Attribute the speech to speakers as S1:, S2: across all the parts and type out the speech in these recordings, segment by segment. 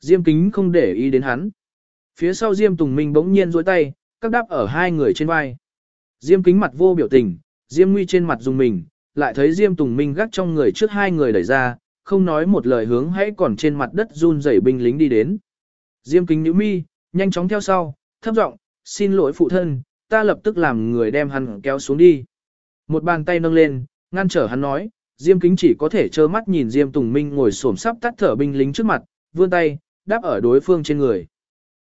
S1: Diêm kính không để ý đến hắn. Phía sau Diêm Tùng Minh bỗng nhiên dối tay, các đáp ở hai người trên vai. Diêm kính mặt vô biểu tình, Diêm nguy trên mặt dùng mình, lại thấy Diêm Tùng Minh gác trong người trước hai người đẩy ra, không nói một lời hướng hãy còn trên mặt đất run rẩy binh lính đi đến. Diêm kính nhíu mi, nhanh chóng theo sau, thấp giọng, xin lỗi phụ thân, ta lập tức làm người đem hắn kéo xuống đi. Một bàn tay nâng lên, ngăn trở hắn nói, Diêm kính chỉ có thể trơ mắt nhìn Diêm Tùng Minh ngồi xổm sắp tắt thở binh lính trước mặt, vươn tay, đáp ở đối phương trên người.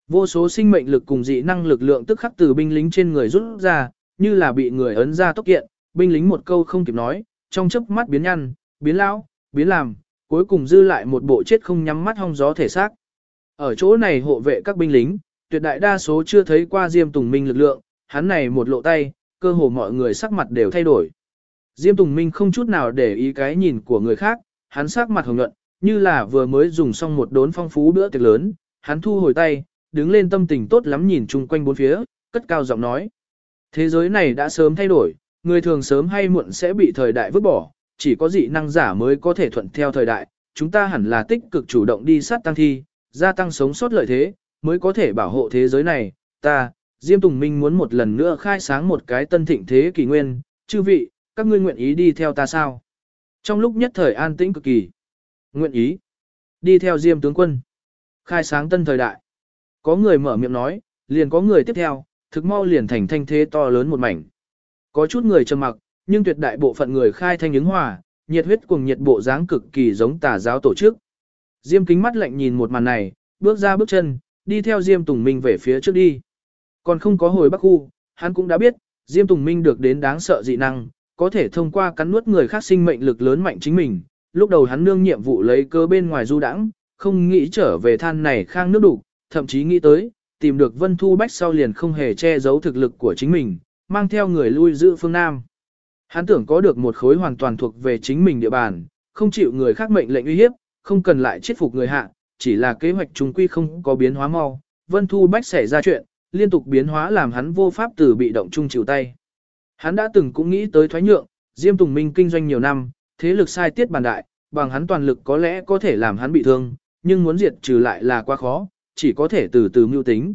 S1: Vô số sinh mệnh lực cùng dị năng lực lượng tức khắc từ binh lính trên người rút ra, như là bị người ấn ra tốc kiện, binh lính một câu không kịp nói, trong chớp mắt biến nhăn, biến lão, biến làm, cuối cùng dư lại một bộ chết không nhắm mắt hong gió thể xác. Ở chỗ này hộ vệ các binh lính, tuyệt đại đa số chưa thấy qua Diêm Tùng Minh lực lượng, hắn này một lộ tay, cơ hồ mọi người sắc mặt đều thay đổi. Diêm Tùng Minh không chút nào để ý cái nhìn của người khác, hắn sắc mặt hồng nhuận, như là vừa mới dùng xong một đốn phong phú bữa tiệc lớn, hắn thu hồi tay, đứng lên tâm tình tốt lắm nhìn chung quanh bốn phía, cất cao giọng nói. Thế giới này đã sớm thay đổi, người thường sớm hay muộn sẽ bị thời đại vứt bỏ, chỉ có dị năng giả mới có thể thuận theo thời đại, chúng ta hẳn là tích cực chủ động đi sát tăng thi, gia tăng sống sót lợi thế, mới có thể bảo hộ thế giới này, ta, Diêm Tùng Minh muốn một lần nữa khai sáng một cái tân thịnh thế kỷ nguyên, chư vị, các ngươi nguyện ý đi theo ta sao? Trong lúc nhất thời an tĩnh cực kỳ, nguyện ý, đi theo Diêm tướng quân, khai sáng tân thời đại. Có người mở miệng nói, liền có người tiếp theo, thực mau liền thành thanh thế to lớn một mảnh. Có chút người trầm mặc, nhưng tuyệt đại bộ phận người khai thanh ứng hòa, nhiệt huyết cùng nhiệt bộ dáng cực kỳ giống tà giáo tổ chức. Diêm kính mắt lạnh nhìn một màn này, bước ra bước chân, đi theo Diêm Tùng Minh về phía trước đi. Còn không có hồi Bắc Khu, hắn cũng đã biết, Diêm Tùng Minh được đến đáng sợ dị năng, có thể thông qua cắn nuốt người khác sinh mệnh lực lớn mạnh chính mình. Lúc đầu hắn nương nhiệm vụ lấy cơ bên ngoài du đãng, không nghĩ trở về than này khang nước đủ, thậm chí nghĩ tới, tìm được Vân Thu Bách sau liền không hề che giấu thực lực của chính mình, mang theo người lui giữ phương Nam. Hắn tưởng có được một khối hoàn toàn thuộc về chính mình địa bàn, không chịu người khác mệnh lệnh uy hiếp, không cần lại chết phục người hạ, chỉ là kế hoạch trùng quy không có biến hóa mau. Vân Thu Bách xảy ra chuyện, liên tục biến hóa làm hắn vô pháp từ bị động chung chịu tay. Hắn đã từng cũng nghĩ tới thoái nhượng, Diêm Tùng Minh kinh doanh nhiều năm, thế lực sai tiết bàn đại, bằng hắn toàn lực có lẽ có thể làm hắn bị thương, nhưng muốn diệt trừ lại là quá khó, chỉ có thể từ từ mưu tính.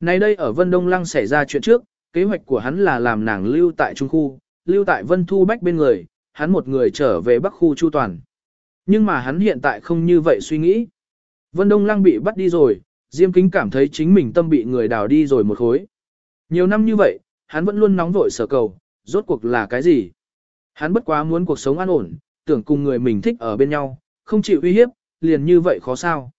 S1: Nay đây ở Vân Đông Lăng xảy ra chuyện trước, kế hoạch của hắn là làm nàng lưu tại Trung Khu, lưu tại Vân Thu Bách bên người, hắn một người trở về Bắc Khu Chu Toàn. Nhưng mà hắn hiện tại không như vậy suy nghĩ. Vân Đông Lăng bị bắt đi rồi, Diêm Kính cảm thấy chính mình tâm bị người đào đi rồi một khối. Nhiều năm như vậy, hắn vẫn luôn nóng vội sở cầu, rốt cuộc là cái gì? Hắn bất quá muốn cuộc sống an ổn, tưởng cùng người mình thích ở bên nhau, không chịu uy hiếp, liền như vậy khó sao.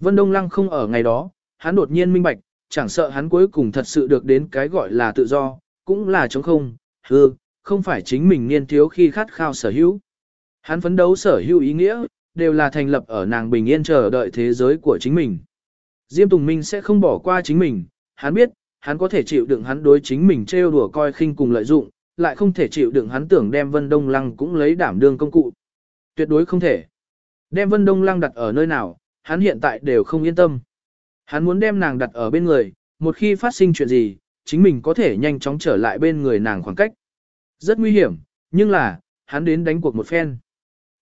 S1: Vân Đông Lăng không ở ngày đó, hắn đột nhiên minh bạch, chẳng sợ hắn cuối cùng thật sự được đến cái gọi là tự do, cũng là chống không, hư, không phải chính mình niên thiếu khi khát khao sở hữu. Hắn phấn đấu sở hữu ý nghĩa, đều là thành lập ở nàng bình yên chờ đợi thế giới của chính mình. Diêm Tùng Minh sẽ không bỏ qua chính mình, hắn biết, hắn có thể chịu đựng hắn đối chính mình trêu đùa coi khinh cùng lợi dụng, lại không thể chịu đựng hắn tưởng đem Vân Đông Lăng cũng lấy đảm đương công cụ. Tuyệt đối không thể. Đem Vân Đông Lăng đặt ở nơi nào, hắn hiện tại đều không yên tâm. Hắn muốn đem nàng đặt ở bên người, một khi phát sinh chuyện gì, chính mình có thể nhanh chóng trở lại bên người nàng khoảng cách. Rất nguy hiểm, nhưng là, hắn đến đánh cuộc một phen.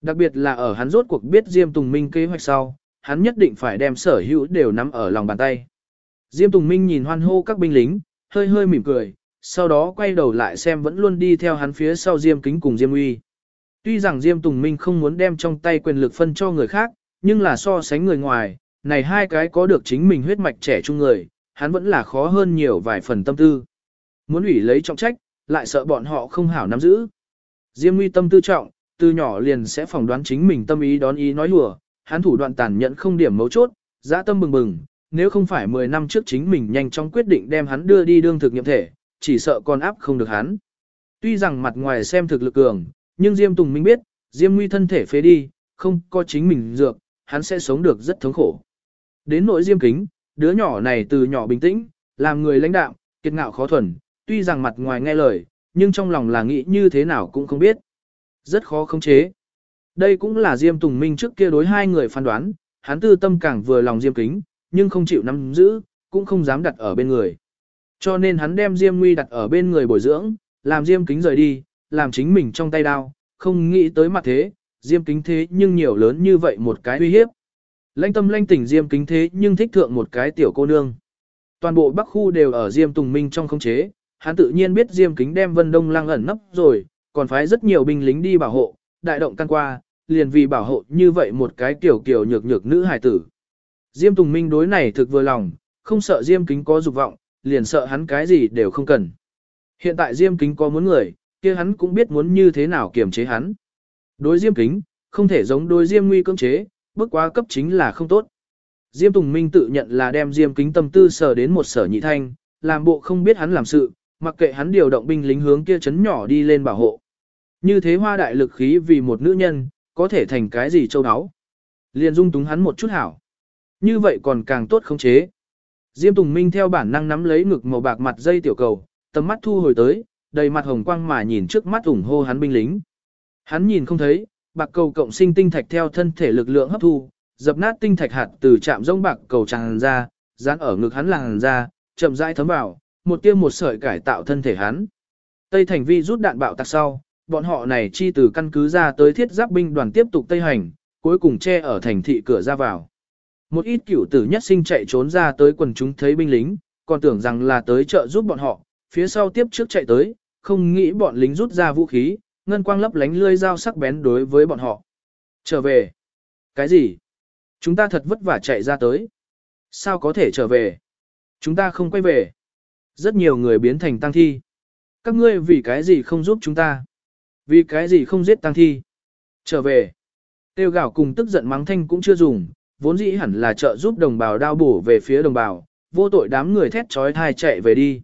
S1: Đặc biệt là ở hắn rốt cuộc biết Diêm Tùng Minh kế hoạch sau, hắn nhất định phải đem sở hữu đều nắm ở lòng bàn tay. Diêm Tùng Minh nhìn hoan hô các binh lính, hơi hơi mỉm cười, sau đó quay đầu lại xem vẫn luôn đi theo hắn phía sau Diêm Kính cùng Diêm Uy. Tuy rằng Diêm Tùng Minh không muốn đem trong tay quyền lực phân cho người khác, nhưng là so sánh người ngoài, này hai cái có được chính mình huyết mạch trẻ trung người, hắn vẫn là khó hơn nhiều vài phần tâm tư. Muốn ủy lấy trọng trách, lại sợ bọn họ không hảo nắm giữ. Diêm Uy tâm tư trọng, từ nhỏ liền sẽ phỏng đoán chính mình tâm ý đón ý nói lùa, hắn thủ đoạn tàn nhẫn không điểm mấu chốt, dã tâm bừng bừng, nếu không phải 10 năm trước chính mình nhanh chóng quyết định đem hắn đưa đi đương thực nghiệm thể, chỉ sợ con áp không được hắn. Tuy rằng mặt ngoài xem thực lực cường, nhưng Diêm Tùng Minh biết, Diêm Nguy thân thể phế đi, không có chính mình dược, hắn sẽ sống được rất thống khổ. Đến nỗi Diêm Kính, đứa nhỏ này từ nhỏ bình tĩnh, làm người lãnh đạo, kiệt ngạo khó thuần, tuy rằng mặt ngoài nghe lời, nhưng trong lòng là nghĩ như thế nào cũng không biết. Rất khó khống chế. Đây cũng là Diêm Tùng Minh trước kia đối hai người phán đoán, hắn tư tâm càng vừa lòng Diêm Kính, nhưng không chịu nắm giữ, cũng không dám đặt ở bên người. Cho nên hắn đem Diêm Nguy đặt ở bên người bồi dưỡng, làm Diêm Kính rời đi, làm chính mình trong tay đao, không nghĩ tới mặt thế, Diêm Kính thế nhưng nhiều lớn như vậy một cái uy hiếp. Lãnh tâm lãnh tỉnh Diêm kính thế nhưng thích thượng một cái tiểu cô nương. Toàn bộ Bắc khu đều ở Diêm Tùng Minh trong khống chế, hắn tự nhiên biết Diêm kính đem Vân Đông Lang ẩn nấp rồi, còn phái rất nhiều binh lính đi bảo hộ, đại động căn qua, liền vì bảo hộ như vậy một cái tiểu kiểu nhược nhược nữ hài tử. Diêm Tùng Minh đối này thực vừa lòng, không sợ Diêm kính có dục vọng, liền sợ hắn cái gì đều không cần. Hiện tại Diêm kính có muốn người, kia hắn cũng biết muốn như thế nào kiềm chế hắn. Đối Diêm kính, không thể giống đối Diêm nguy cưỡng chế, bước quá cấp chính là không tốt. Diêm Tùng Minh tự nhận là đem Diêm kính tâm tư sở đến một sở nhị thanh, làm bộ không biết hắn làm sự, mặc kệ hắn điều động binh lính hướng kia chấn nhỏ đi lên bảo hộ. Như thế hoa đại lực khí vì một nữ nhân, có thể thành cái gì châu áo. Liền dung túng hắn một chút hảo. Như vậy còn càng tốt khống chế. Diêm Tùng Minh theo bản năng nắm lấy ngực màu bạc mặt dây tiểu cầu, tầm mắt thu hồi tới, đầy mặt hồng quang mà nhìn trước mắt ủng hô hắn binh lính. Hắn nhìn không thấy, bạc cầu cộng sinh tinh thạch theo thân thể lực lượng hấp thu, dập nát tinh thạch hạt từ chạm rông bạc cầu tràn ra, dán ở ngực hắn làn ra, chậm rãi thấm vào, một tiêm một sợi cải tạo thân thể hắn. Tây thành vi rút đạn bạo tạc sau, bọn họ này chi từ căn cứ ra tới thiết giáp binh đoàn tiếp tục tây hành, cuối cùng che ở thành thị cửa ra vào. Một ít cửu tử nhất sinh chạy trốn ra tới quần chúng thấy binh lính, còn tưởng rằng là tới trợ giúp bọn họ, phía sau tiếp trước chạy tới, không nghĩ bọn lính rút ra vũ khí, ngân quang lấp lánh lươi dao sắc bén đối với bọn họ. Trở về. Cái gì? Chúng ta thật vất vả chạy ra tới. Sao có thể trở về? Chúng ta không quay về. Rất nhiều người biến thành tăng thi. Các ngươi vì cái gì không giúp chúng ta? Vì cái gì không giết tăng thi? Trở về. Tiêu gạo cùng tức giận mắng thanh cũng chưa dùng, vốn dĩ hẳn là trợ giúp đồng bào đao bổ về phía đồng bào, vô tội đám người thét trói thai chạy về đi.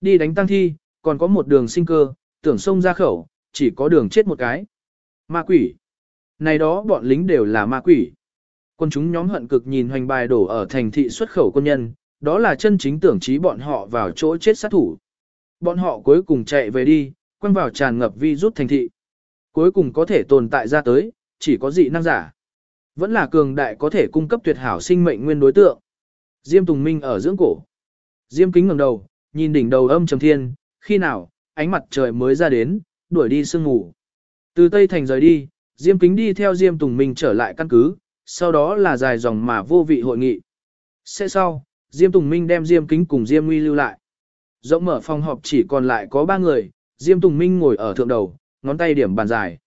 S1: Đi đánh tăng thi, còn có một đường sinh cơ, tưởng sông ra khẩu, chỉ có đường chết một cái. Ma quỷ. Này đó bọn lính đều là ma quỷ. Quân chúng nhóm hận cực nhìn hoành bài đổ ở thành thị xuất khẩu quân nhân, đó là chân chính tưởng trí bọn họ vào chỗ chết sát thủ. Bọn họ cuối cùng chạy về đi, quăng vào tràn ngập vi rút thành thị. Cuối cùng có thể tồn tại ra tới, chỉ có dị năng giả. Vẫn là cường đại có thể cung cấp tuyệt hảo sinh mệnh nguyên đối tượng. Diêm Tùng Minh ở dưỡng cổ. Diêm kính ngẩng đầu, nhìn đỉnh đầu âm trầm thiên, khi nào, ánh mặt trời mới ra đến, đuổi đi sương ngủ. Từ Tây Thành rời đi, Diêm kính đi theo Diêm Tùng Minh trở lại căn cứ, sau đó là dài dòng mà vô vị hội nghị. Sẽ sau, Diêm Tùng Minh đem Diêm kính cùng Diêm Nguy lưu lại. Rộng mở phòng họp chỉ còn lại có ba người, Diêm Tùng Minh ngồi ở thượng đầu, ngón tay điểm bàn dài.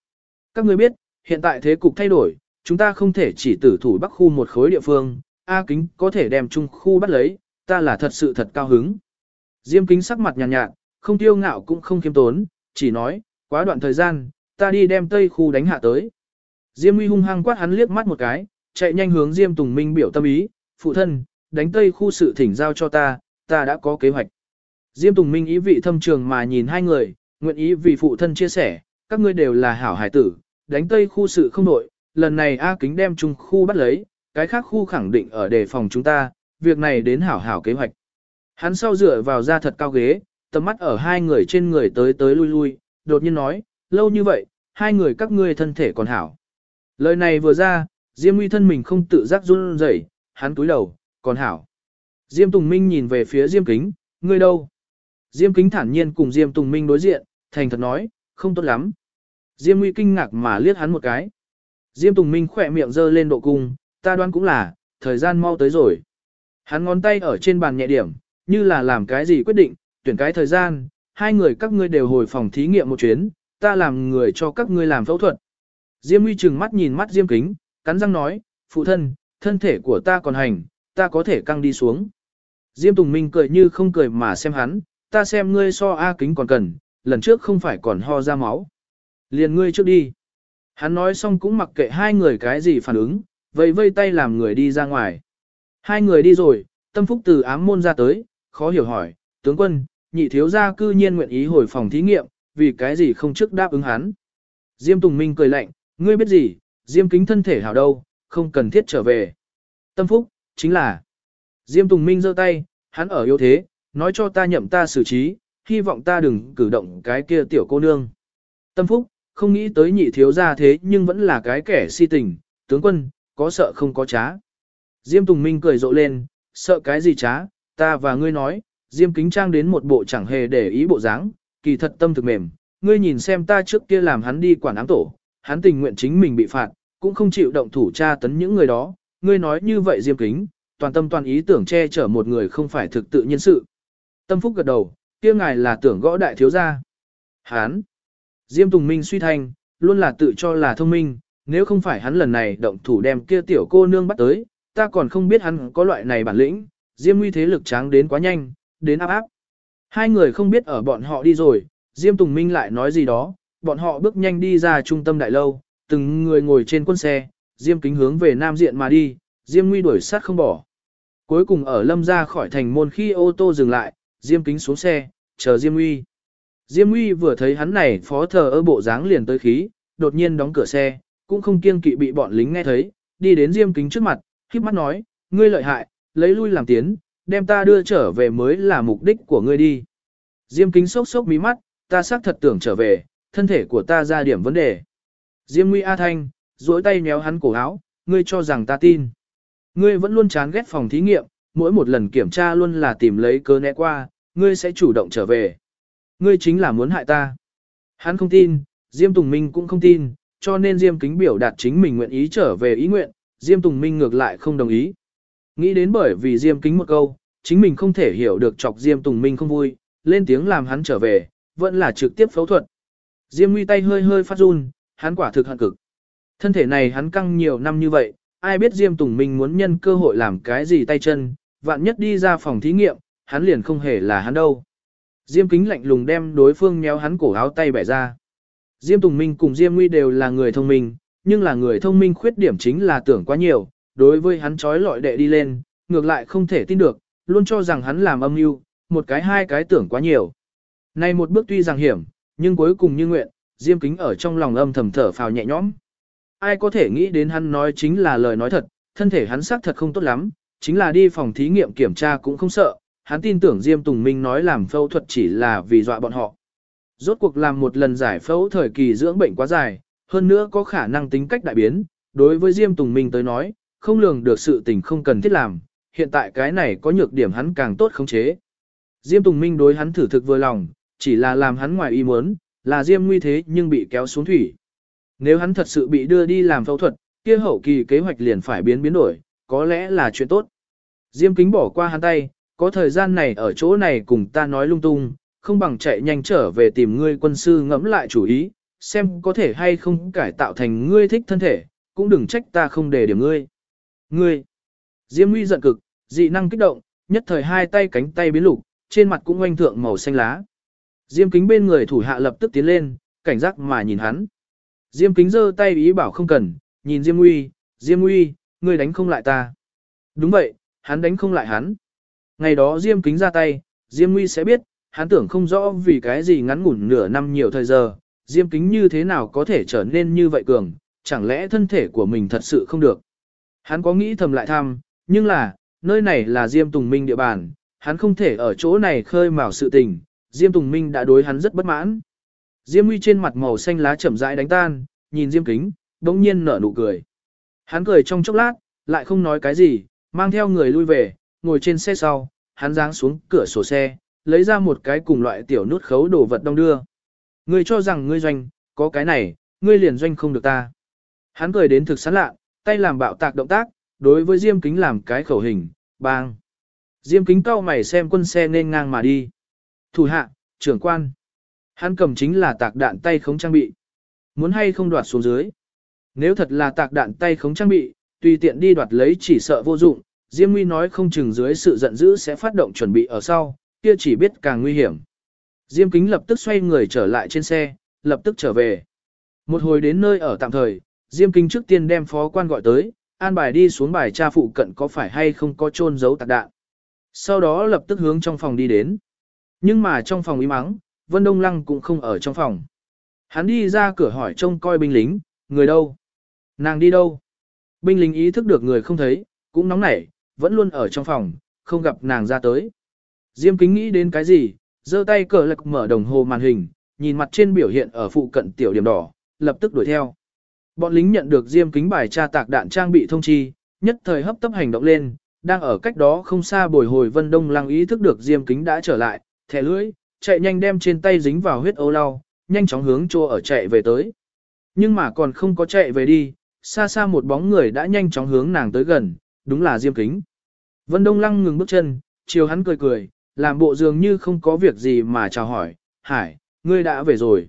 S1: Các người biết, hiện tại thế cục thay đổi, chúng ta không thể chỉ tử thủ Bắc khu một khối địa phương, A Kính có thể đem Trung khu bắt lấy, ta là thật sự thật cao hứng. Diêm Kính sắc mặt nhàn nhạt, nhạt, không tiêu ngạo cũng không kiêm tốn, chỉ nói, quá đoạn thời gian, ta đi đem Tây khu đánh hạ tới. Diêm Uy hung hăng quát hắn liếc mắt một cái, chạy nhanh hướng Diêm Tùng Minh biểu tâm ý, phụ thân, đánh Tây khu sự thỉnh giao cho ta, ta đã có kế hoạch. Diêm Tùng Minh ý vị thâm trường mà nhìn hai người, nguyện ý vì phụ thân chia sẻ, các ngươi đều là hảo hải tử, đánh Tây khu sự không nội, lần này A Kính đem trung khu bắt lấy, cái khác khu khẳng định ở đề phòng chúng ta, việc này đến hảo hảo kế hoạch. Hắn sau dựa vào ra thật cao ghế, tầm mắt ở hai người trên người tới tới lui lui, đột nhiên nói, lâu như vậy, hai người các ngươi thân thể còn hảo. Lời này vừa ra, Diêm Nguy thân mình không tự giác run rẩy, hắn túi đầu, còn hảo. Diêm Tùng Minh nhìn về phía Diêm Kính, ngươi đâu? Diêm Kính thản nhiên cùng Diêm Tùng Minh đối diện, thành thật nói, không tốt lắm. Diêm Nguy kinh ngạc mà liếc hắn một cái. Diêm Tùng Minh khỏe miệng giơ lên độ cung, ta đoán cũng là, thời gian mau tới rồi. Hắn ngón tay ở trên bàn nhẹ điểm, như là làm cái gì quyết định, tuyển cái thời gian, hai người các ngươi đều hồi phòng thí nghiệm một chuyến, ta làm người cho các ngươi làm phẫu thuật. Diêm Uy chừng mắt nhìn mắt Diêm Kính, cắn răng nói, phụ thân, thân thể của ta còn hành, ta có thể căng đi xuống. Diêm Tùng Minh cười như không cười mà xem hắn, ta xem ngươi so A Kính còn cần, lần trước không phải còn ho ra máu. Liền ngươi trước đi. Hắn nói xong cũng mặc kệ hai người cái gì phản ứng, vây vây tay làm người đi ra ngoài. Hai người đi rồi, tâm phúc từ ám môn ra tới, khó hiểu hỏi, tướng quân, nhị thiếu gia cư nhiên nguyện ý hồi phòng thí nghiệm, vì cái gì không trước đáp ứng hắn. Diêm Tùng Minh cười lạnh, ngươi biết gì, Diêm kính thân thể hảo đâu, không cần thiết trở về. Tâm phúc, chính là, Diêm Tùng Minh giơ tay, hắn ở yếu thế, nói cho ta nhậm ta xử trí, hy vọng ta đừng cử động cái kia tiểu cô nương. Tâm phúc, không nghĩ tới nhị thiếu gia thế nhưng vẫn là cái kẻ si tình, tướng quân, có sợ không có trá. Diêm Tùng Minh cười rộ lên, sợ cái gì trá, ta và ngươi nói, Diêm Kính Trang đến một bộ chẳng hề để ý bộ dáng, kỳ thật tâm thực mềm, ngươi nhìn xem ta trước kia làm hắn đi quản ám tổ, hắn tình nguyện chính mình bị phạt, cũng không chịu động thủ tra tấn những người đó, ngươi nói như vậy Diêm Kính, toàn tâm toàn ý tưởng che chở một người không phải thực tự nhiên sự. Tâm Phúc gật đầu, kia ngài là tưởng gõ đại thiếu gia. Hán. Diêm Tùng Minh suy thanh, luôn là tự cho là thông minh, nếu không phải hắn lần này động thủ đem kia tiểu cô nương bắt tới, ta còn không biết hắn có loại này bản lĩnh, Diêm Nguy thế lực tráng đến quá nhanh, đến áp áp. Hai người không biết ở bọn họ đi rồi, Diêm Tùng Minh lại nói gì đó, bọn họ bước nhanh đi ra trung tâm đại lâu, từng người ngồi trên quân xe, Diêm Kính hướng về Nam Diện mà đi, Diêm Nguy đuổi sát không bỏ. Cuối cùng ở lâm ra khỏi thành môn khi ô tô dừng lại, Diêm Kính xuống xe, chờ Diêm Nguy. Diêm Uy vừa thấy hắn này phó thờ ơ bộ dáng liền tới khí, đột nhiên đóng cửa xe, cũng không kiêng kỵ bị bọn lính nghe thấy, đi đến Diêm Kính trước mặt, khiếp mắt nói, ngươi lợi hại, lấy lui làm tiến, đem ta đưa trở về mới là mục đích của ngươi đi. Diêm Kính sốc sốc mí mắt, ta xác thật tưởng trở về, thân thể của ta ra điểm vấn đề. Diêm Uy A Thanh, duỗi tay nhéo hắn cổ áo, ngươi cho rằng ta tin. Ngươi vẫn luôn chán ghét phòng thí nghiệm, mỗi một lần kiểm tra luôn là tìm lấy cớ né qua, ngươi sẽ chủ động trở về. Ngươi chính là muốn hại ta. Hắn không tin, Diêm Tùng Minh cũng không tin, cho nên Diêm Kính biểu đạt chính mình nguyện ý trở về ý nguyện, Diêm Tùng Minh ngược lại không đồng ý. Nghĩ đến bởi vì Diêm Kính một câu, chính mình không thể hiểu được chọc Diêm Tùng Minh không vui, lên tiếng làm hắn trở về, vẫn là trực tiếp phẫu thuật. Diêm Nguy tay hơi hơi phát run, hắn quả thực hận cực. Thân thể này hắn căng nhiều năm như vậy, ai biết Diêm Tùng Minh muốn nhân cơ hội làm cái gì tay chân, vạn nhất đi ra phòng thí nghiệm, hắn liền không hề là hắn đâu. Diêm kính lạnh lùng đem đối phương méo hắn cổ áo tay bẻ ra. Diêm Tùng Minh cùng Diêm Nguy đều là người thông minh, nhưng là người thông minh khuyết điểm chính là tưởng quá nhiều, đối với hắn trói lọi đệ đi lên, ngược lại không thể tin được, luôn cho rằng hắn làm âm mưu, một cái hai cái tưởng quá nhiều. Này một bước tuy rằng hiểm, nhưng cuối cùng như nguyện, Diêm Kính ở trong lòng âm thầm thở phào nhẹ nhõm. Ai có thể nghĩ đến hắn nói chính là lời nói thật, thân thể hắn xác thật không tốt lắm, chính là đi phòng thí nghiệm kiểm tra cũng không sợ, hắn tin tưởng Diêm Tùng Minh nói làm phẫu thuật chỉ là vì dọa bọn họ. Rốt cuộc làm một lần giải phẫu thời kỳ dưỡng bệnh quá dài, hơn nữa có khả năng tính cách đại biến, đối với Diêm Tùng Minh tới nói, không lường được sự tình không cần thiết làm, hiện tại cái này có nhược điểm hắn càng tốt khống chế. Diêm Tùng Minh đối hắn thử thực vừa lòng, chỉ là làm hắn ngoài ý muốn, là Diêm nguy thế nhưng bị kéo xuống thủy. Nếu hắn thật sự bị đưa đi làm phẫu thuật, kia hậu kỳ kế hoạch liền phải biến biến đổi, có lẽ là chuyện tốt. Diêm kính bỏ qua hắn tay, có thời gian này ở chỗ này cùng ta nói lung tung, không bằng chạy nhanh trở về tìm ngươi quân sư ngẫm lại chủ ý, xem có thể hay không cải tạo thành ngươi thích thân thể, cũng đừng trách ta không để điểm ngươi. Ngươi! Diêm nguy giận cực, dị năng kích động, nhất thời hai tay cánh tay biến lục, trên mặt cũng oanh thượng màu xanh lá. Diêm kính bên người thủ hạ lập tức tiến lên, cảnh giác mà nhìn hắn. Diêm kính giơ tay ý bảo không cần, nhìn Diêm Nguy, Diêm Nguy, ngươi đánh không lại ta. Đúng vậy, hắn đánh không lại hắn. Ngày đó Diêm kính ra tay, Diêm Nguy sẽ biết, hắn tưởng không rõ vì cái gì ngắn ngủn nửa năm nhiều thời giờ, Diêm kính như thế nào có thể trở nên như vậy cường, chẳng lẽ thân thể của mình thật sự không được. Hắn có nghĩ thầm lại thăm, nhưng là, nơi này là Diêm Tùng Minh địa bàn, hắn không thể ở chỗ này khơi mào sự tình, Diêm Tùng Minh đã đối hắn rất bất mãn. Diêm Nguy trên mặt màu xanh lá chậm rãi đánh tan, nhìn Diêm Kính, đống nhiên nở nụ cười. Hắn cười trong chốc lát, lại không nói cái gì, mang theo người lui về, ngồi trên xe sau, hắn giáng xuống cửa sổ xe, lấy ra một cái cùng loại tiểu nút khấu đồ vật đông đưa. Ngươi cho rằng ngươi doanh, có cái này, ngươi liền doanh không được ta. Hắn cười đến thực sán lạ, tay làm bạo tạc động tác, đối với Diêm Kính làm cái khẩu hình, bang. Diêm Kính cau mày xem quân xe nên ngang mà đi. Thủ hạ, trưởng quan. Hắn cầm chính là tạc đạn tay không trang bị. Muốn hay không đoạt xuống dưới. Nếu thật là tạc đạn tay không trang bị, tùy tiện đi đoạt lấy chỉ sợ vô dụng. Diêm Nguy nói không chừng dưới sự giận dữ sẽ phát động chuẩn bị ở sau, kia chỉ biết càng nguy hiểm. Diêm Kính lập tức xoay người trở lại trên xe, lập tức trở về. Một hồi đến nơi ở tạm thời, Diêm Kính trước tiên đem phó quan gọi tới, an bài đi xuống bài tra phụ cận có phải hay không có trôn giấu tạc đạn. Sau đó lập tức hướng trong phòng đi đến. Nhưng mà trong phòng im mắng, Vân Đông Lăng cũng không ở trong phòng. Hắn đi ra cửa hỏi trông coi binh lính, người đâu? Nàng đi đâu? Binh lính ý thức được người không thấy, cũng nóng nảy, vẫn luôn ở trong phòng, không gặp nàng ra tới. Diêm kính nghĩ đến cái gì, giơ tay cờ lạc mở đồng hồ màn hình, nhìn mặt trên biểu hiện ở phụ cận tiểu điểm đỏ, lập tức đuổi theo. Bọn lính nhận được Diêm kính bài tra tạc đạn trang bị thông chi, nhất thời hấp tấp hành động lên, đang ở cách đó không xa bồi hồi Vân Đông Lăng ý thức được Diêm kính đã trở lại, thẻ lưỡi, chạy nhanh đem trên tay dính vào huyết ấu lau, nhanh chóng hướng chỗ ở chạy về tới. Nhưng mà còn không có chạy về đi, xa xa một bóng người đã nhanh chóng hướng nàng tới gần, đúng là Diêm Kính. Vân Đông Lăng ngừng bước chân, chiều hắn cười cười, làm bộ dường như không có việc gì mà chào hỏi, Hải, ngươi đã về rồi.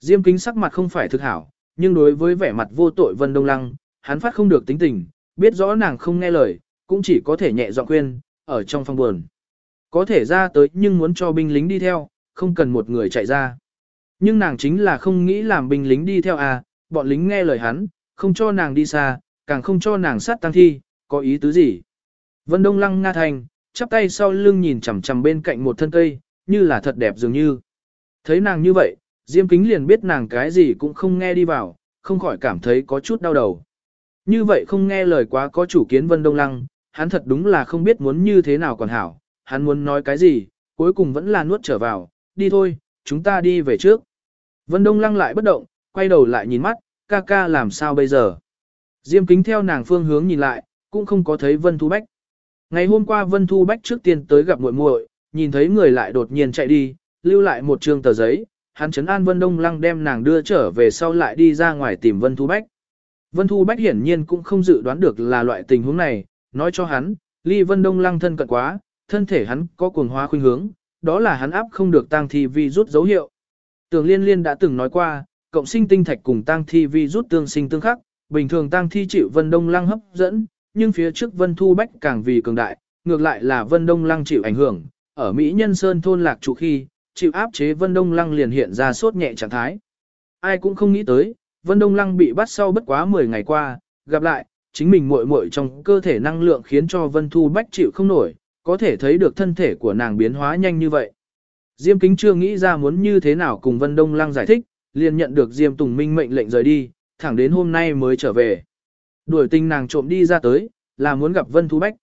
S1: Diêm Kính sắc mặt không phải thực hảo, nhưng đối với vẻ mặt vô tội Vân Đông Lăng, hắn phát không được tính tình, biết rõ nàng không nghe lời, cũng chỉ có thể nhẹ giọng khuyên, ở trong phòng buồn. Có thể ra tới nhưng muốn cho binh lính đi theo, không cần một người chạy ra. Nhưng nàng chính là không nghĩ làm binh lính đi theo à, bọn lính nghe lời hắn, không cho nàng đi xa, càng không cho nàng sát tăng thi, có ý tứ gì. Vân Đông Lăng Nga Thành, chắp tay sau lưng nhìn chằm chằm bên cạnh một thân cây, như là thật đẹp dường như. Thấy nàng như vậy, Diêm Kính liền biết nàng cái gì cũng không nghe đi vào, không khỏi cảm thấy có chút đau đầu. Như vậy không nghe lời quá có chủ kiến Vân Đông Lăng, hắn thật đúng là không biết muốn như thế nào còn hảo, hắn muốn nói cái gì, cuối cùng vẫn là nuốt trở vào, đi thôi, chúng ta đi về trước. Vân Đông Lăng lại bất động, quay đầu lại nhìn mắt, ca ca làm sao bây giờ. Diêm kính theo nàng phương hướng nhìn lại, cũng không có thấy Vân Thu Bách. Ngày hôm qua Vân Thu Bách trước tiên tới gặp muội muội, nhìn thấy người lại đột nhiên chạy đi, lưu lại một trường tờ giấy, hắn chấn an Vân Đông Lăng đem nàng đưa trở về sau lại đi ra ngoài tìm Vân Thu Bách. Vân Thu Bách hiển nhiên cũng không dự đoán được là loại tình huống này, nói cho hắn, ly Vân Đông Lăng thân cận quá, thân thể hắn có cuồng hóa khuynh hướng, đó là hắn áp không được tăng thi vi rút dấu hiệu. Tường Liên Liên đã từng nói qua, cộng sinh tinh thạch cùng tăng thi vi rút tương sinh tương khắc, bình thường tăng thi chịu Vân Đông Lăng hấp dẫn, nhưng phía trước Vân Thu Bách càng vì cường đại, ngược lại là Vân Đông Lăng chịu ảnh hưởng, ở Mỹ Nhân Sơn thôn lạc trụ khi, chịu áp chế Vân Đông Lăng liền hiện ra sốt nhẹ trạng thái. Ai cũng không nghĩ tới, Vân Đông Lăng bị bắt sau bất quá 10 ngày qua, gặp lại, chính mình muội muội trong cơ thể năng lượng khiến cho Vân Thu Bách chịu không nổi, có thể thấy được thân thể của nàng biến hóa nhanh như vậy. Diêm Kính chưa nghĩ ra muốn như thế nào cùng Vân Đông Lăng giải thích, liền nhận được Diêm Tùng Minh mệnh lệnh rời đi, thẳng đến hôm nay mới trở về. Đuổi tình nàng trộm đi ra tới, là muốn gặp Vân Thu Bách.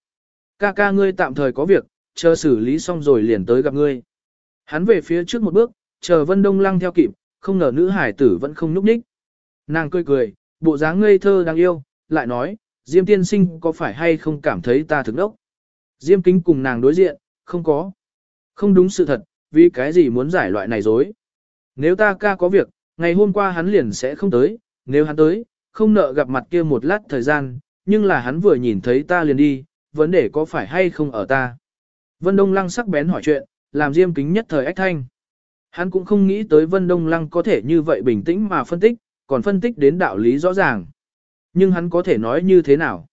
S1: Ca ca ngươi tạm thời có việc, chờ xử lý xong rồi liền tới gặp ngươi. Hắn về phía trước một bước, chờ Vân Đông Lăng theo kịp, không ngờ nữ hải tử vẫn không núp ních. Nàng cười cười, bộ dáng ngây thơ đáng yêu, lại nói, Diêm tiên sinh có phải hay không cảm thấy ta thực đốc? Diêm kính cùng nàng đối diện, không có. Không đúng sự thật, vì cái gì muốn giải loại này dối. Nếu ta ca có việc, ngày hôm qua hắn liền sẽ không tới, nếu hắn tới, không nợ gặp mặt kia một lát thời gian, nhưng là hắn vừa nhìn thấy ta liền đi, vấn đề có phải hay không ở ta. Vân Đông Lăng sắc bén hỏi chuyện, làm Diêm kính nhất thời ách thanh. Hắn cũng không nghĩ tới Vân Đông Lăng có thể như vậy bình tĩnh mà phân tích, còn phân tích đến đạo lý rõ ràng. Nhưng hắn có thể nói như thế nào?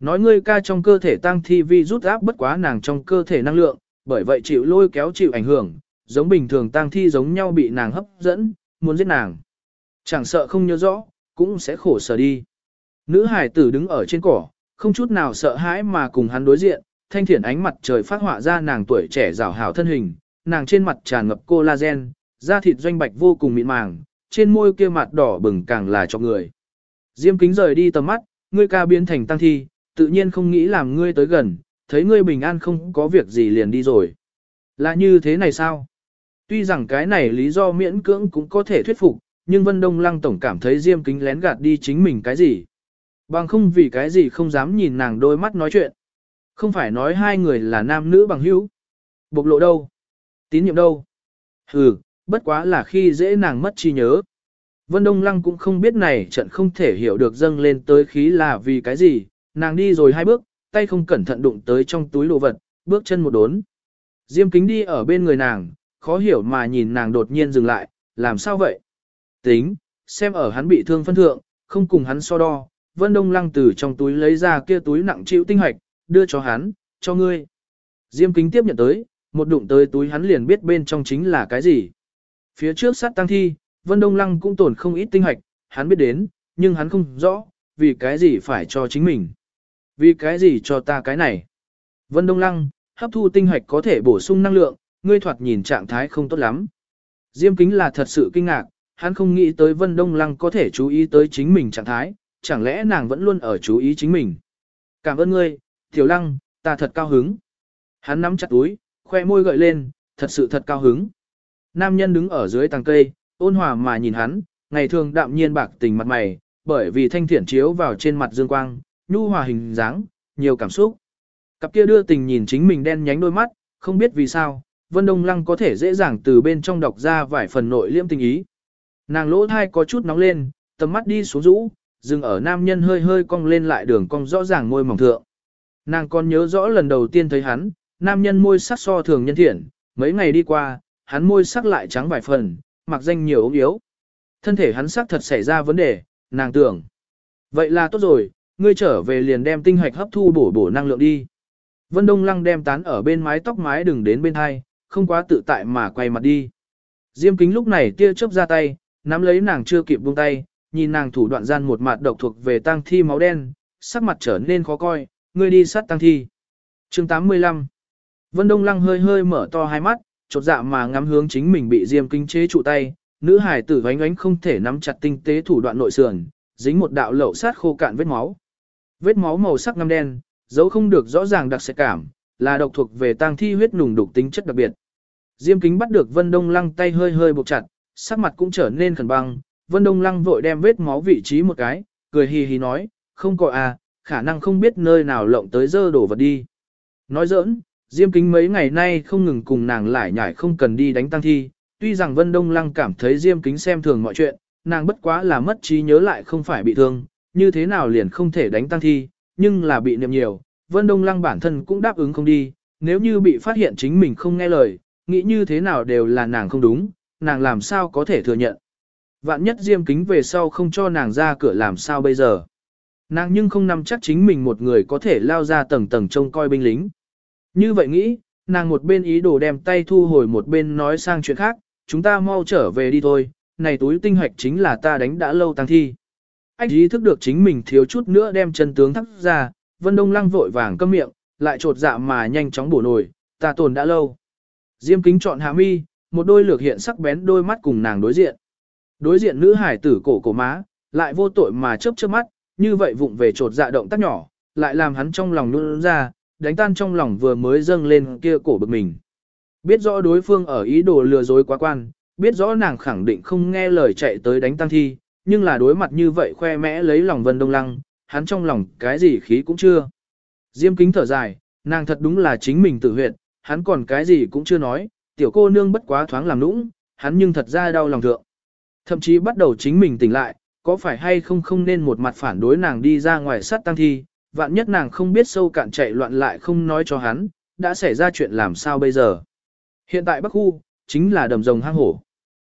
S1: Nói ngươi ca trong cơ thể tăng thi vi rút áp bất quá nàng trong cơ thể năng lượng, bởi vậy chịu lôi kéo chịu ảnh hưởng, giống bình thường tăng thi giống nhau bị nàng hấp dẫn, muốn giết nàng. Chẳng sợ không nhớ rõ, cũng sẽ khổ sở đi. Nữ hải tử đứng ở trên cỏ, không chút nào sợ hãi mà cùng hắn đối diện, thanh thiển ánh mặt trời phát họa ra nàng tuổi trẻ rào hảo thân hình, nàng trên mặt tràn ngập collagen, da thịt doanh bạch vô cùng mịn màng, trên môi kia mặt đỏ bừng càng là cho người. Diêm kính rời đi tầm mắt, ngươi ca biến thành tăng thi, tự nhiên không nghĩ làm ngươi tới gần, thấy ngươi bình an không có việc gì liền đi rồi. Là như thế này sao? Tuy rằng cái này lý do miễn cưỡng cũng có thể thuyết phục, nhưng Vân Đông Lăng Tổng cảm thấy Diêm kính lén gạt đi chính mình cái gì. Bằng không vì cái gì không dám nhìn nàng đôi mắt nói chuyện. Không phải nói hai người là nam nữ bằng hữu. Bộc lộ đâu? Tín nhiệm đâu? Ừ, bất quá là khi dễ nàng mất chi nhớ. Vân Đông Lăng cũng không biết này trận không thể hiểu được dâng lên tới khí là vì cái gì, nàng đi rồi hai bước, tay không cẩn thận đụng tới trong túi đồ vật, bước chân một đốn. Diêm kính đi ở bên người nàng, khó hiểu mà nhìn nàng đột nhiên dừng lại, làm sao vậy? Tính, xem ở hắn bị thương phân thượng, không cùng hắn so đo, Vân Đông Lăng từ trong túi lấy ra kia túi nặng chịu tinh hoạch, đưa cho hắn, cho ngươi. Diêm kính tiếp nhận tới, một đụng tới túi hắn liền biết bên trong chính là cái gì. Phía trước sát tăng thi, Vân Đông Lăng cũng tổn không ít tinh hoạch, hắn biết đến, nhưng hắn không rõ, vì cái gì phải cho chính mình. Vì cái gì cho ta cái này? Vân Đông Lăng, hấp thu tinh hoạch có thể bổ sung năng lượng, ngươi thoạt nhìn trạng thái không tốt lắm. Diêm kính là thật sự kinh ngạc, hắn không nghĩ tới Vân Đông Lăng có thể chú ý tới chính mình trạng thái, chẳng lẽ nàng vẫn luôn ở chú ý chính mình. Cảm ơn ngươi, Tiểu Lăng, ta thật cao hứng. Hắn nắm chặt túi, khoe môi gợi lên, thật sự thật cao hứng. Nam nhân đứng ở dưới tàng cây, ôn hòa mà nhìn hắn, ngày thường đạm nhiên bạc tình mặt mày, bởi vì thanh thiển chiếu vào trên mặt dương quang, nhu hòa hình dáng, nhiều cảm xúc. Cặp kia đưa tình nhìn chính mình đen nhánh đôi mắt, không biết vì sao, Vân Đông Lăng có thể dễ dàng từ bên trong đọc ra vài phần nội liêm tình ý. Nàng lỗ thai có chút nóng lên, tầm mắt đi xuống rũ, dừng ở nam nhân hơi hơi cong lên lại đường cong rõ ràng môi mỏng thượng. Nàng còn nhớ rõ lần đầu tiên thấy hắn, nam nhân môi sắc so thường nhân thiện, mấy ngày đi qua, hắn môi sắc lại trắng vài phần, mặc danh nhiều ống yếu. Thân thể hắn sắc thật xảy ra vấn đề, nàng tưởng. Vậy là tốt rồi, ngươi trở về liền đem tinh hoạch hấp thu bổ bổ năng lượng đi. Vân Đông Lăng đem tán ở bên mái tóc mái đừng đến bên hai, không quá tự tại mà quay mặt đi. Diêm kính lúc này tia chớp ra tay, nắm lấy nàng chưa kịp buông tay, nhìn nàng thủ đoạn gian một mặt độc thuộc về tang thi máu đen, sắc mặt trở nên khó coi, ngươi đi sát tang thi. chương 85 Vân Đông Lăng hơi hơi mở to hai mắt, chột dạ mà ngắm hướng chính mình bị diêm kính chế trụ tay, nữ hải tử vánh oánh không thể nắm chặt tinh tế thủ đoạn nội sườn, dính một đạo lậu sát khô cạn vết máu. Vết máu màu sắc ngăm đen, dấu không được rõ ràng đặc sẽ cảm, là độc thuộc về tang thi huyết nùng đục tính chất đặc biệt. Diêm kính bắt được Vân Đông Lăng tay hơi hơi buộc chặt, sắc mặt cũng trở nên khẩn băng, Vân Đông Lăng vội đem vết máu vị trí một cái, cười hì hì nói, không có à, khả năng không biết nơi nào lộng tới dơ đổ vật đi. Nói giỡn, Diêm kính mấy ngày nay không ngừng cùng nàng lại nhải không cần đi đánh tăng thi, tuy rằng Vân Đông Lăng cảm thấy Diêm kính xem thường mọi chuyện, nàng bất quá là mất trí nhớ lại không phải bị thương, như thế nào liền không thể đánh tăng thi, nhưng là bị niệm nhiều, Vân Đông Lăng bản thân cũng đáp ứng không đi, nếu như bị phát hiện chính mình không nghe lời, nghĩ như thế nào đều là nàng không đúng, nàng làm sao có thể thừa nhận. Vạn nhất Diêm kính về sau không cho nàng ra cửa làm sao bây giờ. Nàng nhưng không nắm chắc chính mình một người có thể lao ra tầng tầng trông coi binh lính. Như vậy nghĩ, nàng một bên ý đồ đem tay thu hồi một bên nói sang chuyện khác, chúng ta mau trở về đi thôi, này túi tinh hoạch chính là ta đánh đã lâu tăng thi. Anh ý thức được chính mình thiếu chút nữa đem chân tướng thắt ra, Vân Đông Lăng vội vàng câm miệng, lại trột dạ mà nhanh chóng bổ nổi, ta tồn đã lâu. Diêm kính chọn hạ mi, một đôi lược hiện sắc bén đôi mắt cùng nàng đối diện. Đối diện nữ hải tử cổ cổ má, lại vô tội mà chớp chớp mắt, như vậy vụng về trột dạ động tác nhỏ, lại làm hắn trong lòng nôn ra, đánh tan trong lòng vừa mới dâng lên kia cổ bực mình. Biết rõ đối phương ở ý đồ lừa dối quá quan, biết rõ nàng khẳng định không nghe lời chạy tới đánh tăng thi, nhưng là đối mặt như vậy khoe mẽ lấy lòng Vân Đông Lăng, hắn trong lòng cái gì khí cũng chưa. Diêm kính thở dài, nàng thật đúng là chính mình tự huyệt, hắn còn cái gì cũng chưa nói, tiểu cô nương bất quá thoáng làm nũng, hắn nhưng thật ra đau lòng thượng. Thậm chí bắt đầu chính mình tỉnh lại, có phải hay không không nên một mặt phản đối nàng đi ra ngoài sát tăng thi, vạn nhất nàng không biết sâu cạn chạy loạn lại không nói cho hắn, đã xảy ra chuyện làm sao bây giờ. Hiện tại Bắc Khu, chính là đầm rồng hang hổ.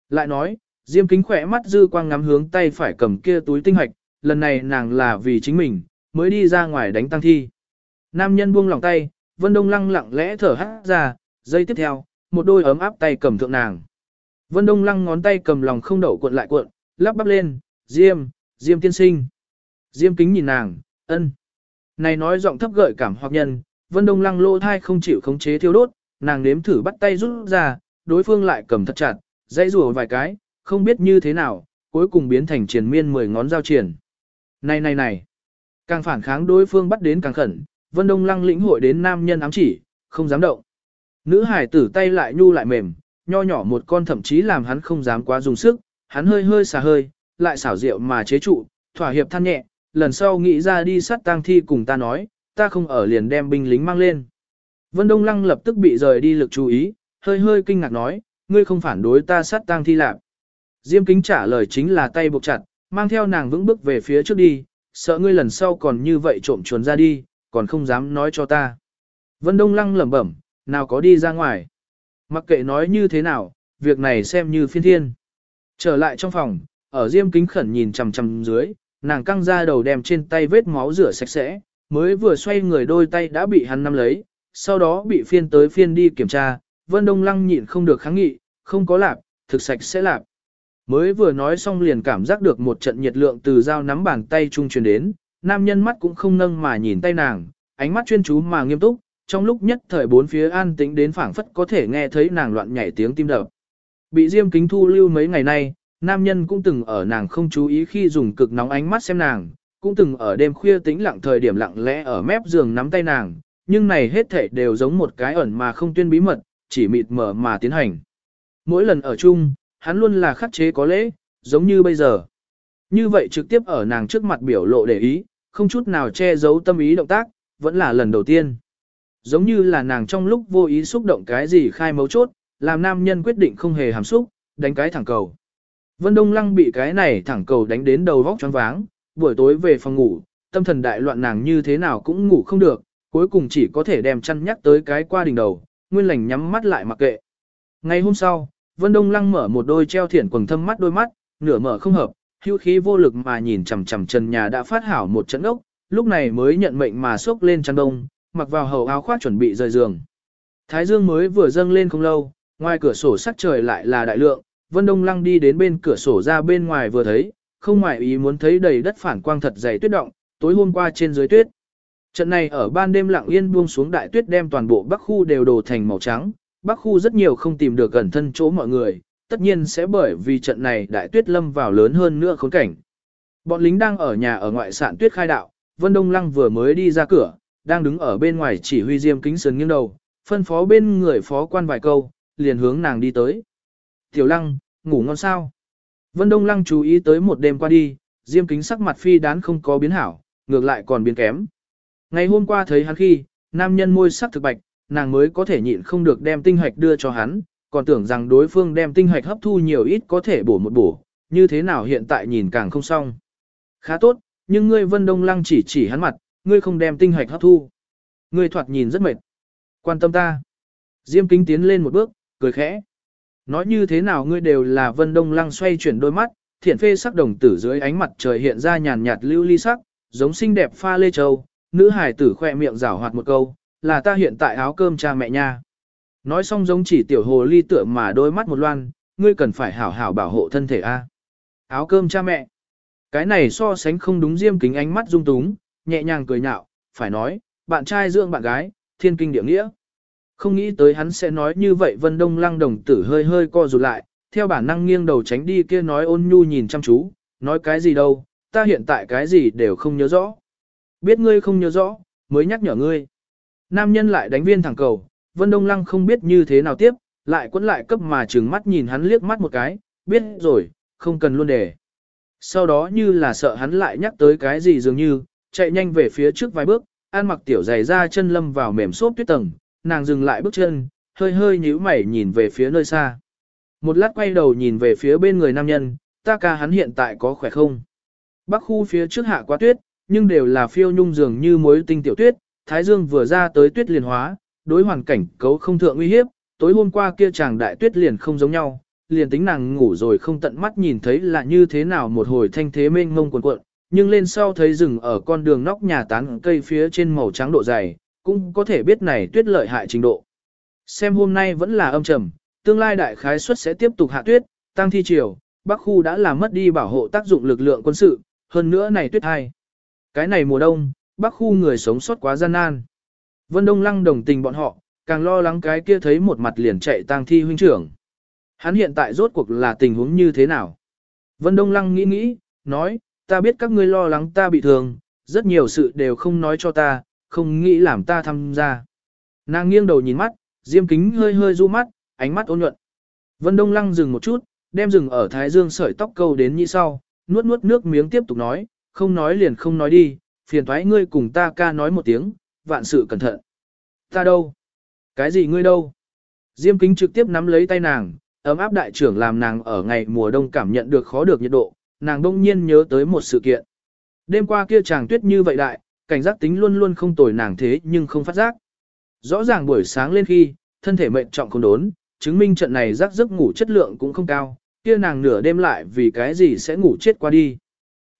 S1: Lại nói, Diêm kính khỏe mắt dư quang ngắm hướng tay phải cầm kia túi tinh hoạch, lần này nàng là vì chính mình, mới đi ra ngoài đánh tăng thi. Nam nhân buông lòng tay, Vân Đông Lăng lặng lẽ thở hát ra, giây tiếp theo, một đôi ấm áp tay cầm thượng nàng. Vân Đông Lăng ngón tay cầm lòng không đậu cuộn lại cuộn, lắp bắp lên, Diêm, Diêm tiên sinh. Diêm kính nhìn nàng, ân. Này nói giọng thấp gợi cảm hoặc nhân, Vân Đông Lăng lỗ thai không chịu khống chế thiêu đốt, nàng nếm thử bắt tay rút ra, đối phương lại cầm thật chặt, dây rùa vài cái, không biết như thế nào, cuối cùng biến thành triền miên mười ngón giao triển. Này này này, càng phản kháng đối phương bắt đến càng khẩn, Vân Đông Lăng lĩnh hội đến nam nhân ám chỉ, không dám động. Nữ hải tử tay lại nhu lại mềm, nho nhỏ một con thậm chí làm hắn không dám quá dùng sức, hắn hơi hơi xả hơi, lại xảo rượu mà chế trụ, thỏa hiệp than nhẹ, lần sau nghĩ ra đi sát tang thi cùng ta nói, ta không ở liền đem binh lính mang lên. Vân Đông Lăng lập tức bị rời đi lực chú ý, hơi hơi kinh ngạc nói, ngươi không phản đối ta sát tang thi lạc. Diêm kính trả lời chính là tay buộc chặt, mang theo nàng vững bước về phía trước đi, sợ ngươi lần sau còn như vậy trộm chuồn ra đi, còn không dám nói cho ta. Vân Đông Lăng lẩm bẩm, nào có đi ra ngoài. Mặc kệ nói như thế nào, việc này xem như phiên thiên. Trở lại trong phòng, ở diêm kính khẩn nhìn chằm chằm dưới, nàng căng ra đầu đem trên tay vết máu rửa sạch sẽ, mới vừa xoay người đôi tay đã bị hắn nắm lấy, sau đó bị phiên tới phiên đi kiểm tra, Vân Đông Lăng nhịn không được kháng nghị, không có lạp, thực sạch sẽ lạp. Mới vừa nói xong liền cảm giác được một trận nhiệt lượng từ dao nắm bàn tay trung truyền đến, nam nhân mắt cũng không nâng mà nhìn tay nàng, ánh mắt chuyên chú mà nghiêm túc, trong lúc nhất thời bốn phía an tĩnh đến phảng phất có thể nghe thấy nàng loạn nhảy tiếng tim đập. Bị Diêm Kính thu lưu mấy ngày nay, nam nhân cũng từng ở nàng không chú ý khi dùng cực nóng ánh mắt xem nàng, cũng từng ở đêm khuya tĩnh lặng thời điểm lặng lẽ ở mép giường nắm tay nàng, nhưng này hết thảy đều giống một cái ẩn mà không tuyên bí mật, chỉ mịt mờ mà tiến hành. Mỗi lần ở chung, hắn luôn là khắc chế có lễ, giống như bây giờ. Như vậy trực tiếp ở nàng trước mặt biểu lộ để ý, không chút nào che giấu tâm ý động tác, vẫn là lần đầu tiên. Giống như là nàng trong lúc vô ý xúc động cái gì khai mấu chốt, làm nam nhân quyết định không hề hàm xúc, đánh cái thẳng cầu. Vân Đông Lăng bị cái này thẳng cầu đánh đến đầu vóc choáng váng, buổi tối về phòng ngủ, tâm thần đại loạn nàng như thế nào cũng ngủ không được, cuối cùng chỉ có thể đem chăn nhắc tới cái qua đỉnh đầu, nguyên lành nhắm mắt lại mặc kệ. Ngày hôm sau, Vân Đông Lăng mở một đôi treo thiển quần thâm mắt đôi mắt, nửa mở không hợp, hữu khí vô lực mà nhìn chằm chằm trần nhà đã phát hảo một trận ốc, lúc này mới nhận mệnh mà xốc lên chăn đông, mặc vào hầu áo khoác chuẩn bị rời giường. Thái dương mới vừa dâng lên không lâu, ngoài cửa sổ sắc trời lại là đại lượng, Vân Đông Lăng đi đến bên cửa sổ ra bên ngoài vừa thấy, không ngoại ý muốn thấy đầy đất phản quang thật dày tuyết động, tối hôm qua trên dưới tuyết. Trận này ở ban đêm lặng yên buông xuống đại tuyết đem toàn bộ Bắc khu đều đổ thành màu trắng, Bắc khu rất nhiều không tìm được gần thân chỗ mọi người, tất nhiên sẽ bởi vì trận này đại tuyết lâm vào lớn hơn nữa khốn cảnh. Bọn lính đang ở nhà ở ngoại sạn tuyết khai đạo, Vân Đông Lăng vừa mới đi ra cửa, đang đứng ở bên ngoài chỉ huy Diêm Kính Sơn nghiêng đầu, phân phó bên người phó quan vài câu, liền hướng nàng đi tới. Tiểu Lăng, ngủ ngon sao? Vân Đông Lăng chú ý tới một đêm qua đi, Diêm Kính sắc mặt phi đán không có biến hảo, ngược lại còn biến kém. Ngày hôm qua thấy hắn khi, nam nhân môi sắc thực bạch, nàng mới có thể nhịn không được đem tinh hạch đưa cho hắn, còn tưởng rằng đối phương đem tinh hạch hấp thu nhiều ít có thể bổ một bổ, như thế nào hiện tại nhìn càng không xong. Khá tốt, nhưng ngươi Vân Đông Lăng chỉ chỉ hắn mặt, ngươi không đem tinh hạch hấp thu. Ngươi thoạt nhìn rất mệt. Quan tâm ta. Diêm kính tiến lên một bước, cười khẽ. Nói như thế nào ngươi đều là Vân Đông Lăng xoay chuyển đôi mắt, thiện phê sắc đồng tử dưới ánh mặt trời hiện ra nhàn nhạt lưu ly sắc, giống xinh đẹp pha lê châu, nữ hải tử khoe miệng rảo hoạt một câu, là ta hiện tại áo cơm cha mẹ nha. Nói xong giống chỉ tiểu hồ ly tựa mà đôi mắt một loan, ngươi cần phải hảo hảo bảo hộ thân thể a. Áo cơm cha mẹ. Cái này so sánh không đúng diêm kính ánh mắt dung túng, nhẹ nhàng cười nhạo, phải nói, bạn trai dưỡng bạn gái, thiên kinh địa nghĩa. Không nghĩ tới hắn sẽ nói như vậy Vân Đông Lăng đồng tử hơi hơi co rụt lại, theo bản năng nghiêng đầu tránh đi kia nói ôn nhu nhìn chăm chú, nói cái gì đâu, ta hiện tại cái gì đều không nhớ rõ. Biết ngươi không nhớ rõ, mới nhắc nhở ngươi. Nam nhân lại đánh viên thẳng cầu, Vân Đông Lăng không biết như thế nào tiếp, lại quấn lại cấp mà trừng mắt nhìn hắn liếc mắt một cái, biết rồi, không cần luôn để. Sau đó như là sợ hắn lại nhắc tới cái gì dường như, chạy nhanh về phía trước vài bước, an mặc tiểu giày ra chân lâm vào mềm xốp tuyết tầng, nàng dừng lại bước chân, hơi hơi nhíu mày nhìn về phía nơi xa. Một lát quay đầu nhìn về phía bên người nam nhân, ta ca hắn hiện tại có khỏe không? Bắc khu phía trước hạ quá tuyết, nhưng đều là phiêu nhung dường như mối tinh tiểu tuyết, thái dương vừa ra tới tuyết liền hóa, đối hoàn cảnh cấu không thượng uy hiếp, tối hôm qua kia chàng đại tuyết liền không giống nhau, liền tính nàng ngủ rồi không tận mắt nhìn thấy là như thế nào một hồi thanh thế mênh mông cuộn cuộn, nhưng lên sau thấy rừng ở con đường nóc nhà tán cây phía trên màu trắng độ dày, cũng có thể biết này tuyết lợi hại trình độ. Xem hôm nay vẫn là âm trầm, tương lai đại khái suất sẽ tiếp tục hạ tuyết, tăng thi chiều, Bắc khu đã làm mất đi bảo hộ tác dụng lực lượng quân sự, hơn nữa này tuyết hay. Cái này mùa đông, Bắc khu người sống sót quá gian nan. Vân Đông Lăng đồng tình bọn họ, càng lo lắng cái kia thấy một mặt liền chạy tang thi huynh trưởng. Hắn hiện tại rốt cuộc là tình huống như thế nào? Vân Đông Lăng nghĩ nghĩ, nói, ta biết các ngươi lo lắng ta bị thương, rất nhiều sự đều không nói cho ta, không nghĩ làm ta tham gia. Nàng nghiêng đầu nhìn mắt, diêm kính hơi hơi du mắt, ánh mắt ôn nhuận. Vân Đông Lăng dừng một chút, đem dừng ở thái dương sợi tóc câu đến như sau, nuốt nuốt nước miếng tiếp tục nói, không nói liền không nói đi, phiền thoái ngươi cùng ta ca nói một tiếng, vạn sự cẩn thận. Ta đâu? Cái gì ngươi đâu? Diêm kính trực tiếp nắm lấy tay nàng, ấm áp đại trưởng làm nàng ở ngày mùa đông cảm nhận được khó được nhiệt độ, nàng đông nhiên nhớ tới một sự kiện. Đêm qua kia chàng tuyết như vậy đại, cảnh giác tính luôn luôn không tồi nàng thế nhưng không phát giác. Rõ ràng buổi sáng lên khi, thân thể mệnh trọng không đốn, chứng minh trận này giấc giấc ngủ chất lượng cũng không cao, kia nàng nửa đêm lại vì cái gì sẽ ngủ chết qua đi.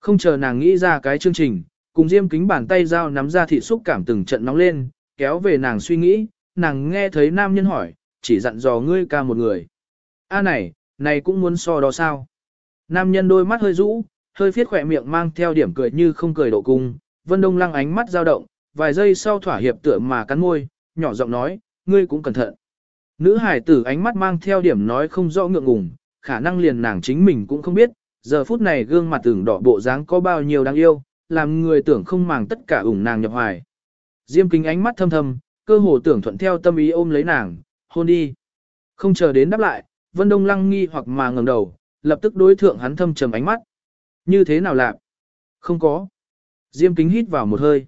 S1: Không chờ nàng nghĩ ra cái chương trình, cùng diêm kính bàn tay dao nắm ra thị xúc cảm từng trận nóng lên, kéo về nàng suy nghĩ, nàng nghe thấy nam nhân hỏi, chỉ dặn dò ngươi ca một người. A này, này cũng muốn so đó sao? Nam nhân đôi mắt hơi rũ, hơi phiết khỏe miệng mang theo điểm cười như không cười độ cung, Vân Đông Lăng ánh mắt dao động, vài giây sau thỏa hiệp tựa mà cắn môi, nhỏ giọng nói, ngươi cũng cẩn thận. Nữ hải tử ánh mắt mang theo điểm nói không rõ ngượng ngùng, khả năng liền nàng chính mình cũng không biết, giờ phút này gương mặt tưởng đỏ bộ dáng có bao nhiêu đáng yêu, làm người tưởng không màng tất cả ủng nàng nhập hoài. Diêm kính ánh mắt thâm thâm, cơ hồ tưởng thuận theo tâm ý ôm lấy nàng, hôn đi. Không chờ đến đáp lại, Vân Đông lăng nghi hoặc mà ngẩng đầu, lập tức đối thượng hắn thâm trầm ánh mắt. Như thế nào lạc? Không có. Diêm kính hít vào một hơi.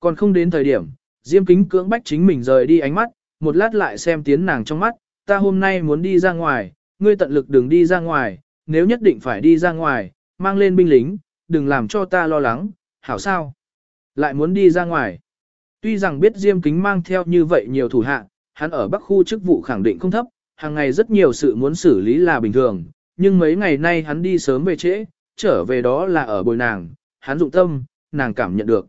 S1: Còn không đến thời điểm, Diêm kính cưỡng bách chính mình rời đi ánh mắt, một lát lại xem tiến nàng trong mắt, ta hôm nay muốn đi ra ngoài, ngươi tận lực đừng đi ra ngoài, nếu nhất định phải đi ra ngoài, mang lên binh lính, đừng làm cho ta lo lắng, hảo sao? Lại muốn đi ra ngoài. Tuy rằng biết Diêm Kính mang theo như vậy nhiều thủ hạ, hắn ở Bắc khu chức vụ khẳng định không thấp, hàng ngày rất nhiều sự muốn xử lý là bình thường, nhưng mấy ngày nay hắn đi sớm về trễ, trở về đó là ở bồi nàng, hắn dụng tâm, nàng cảm nhận được.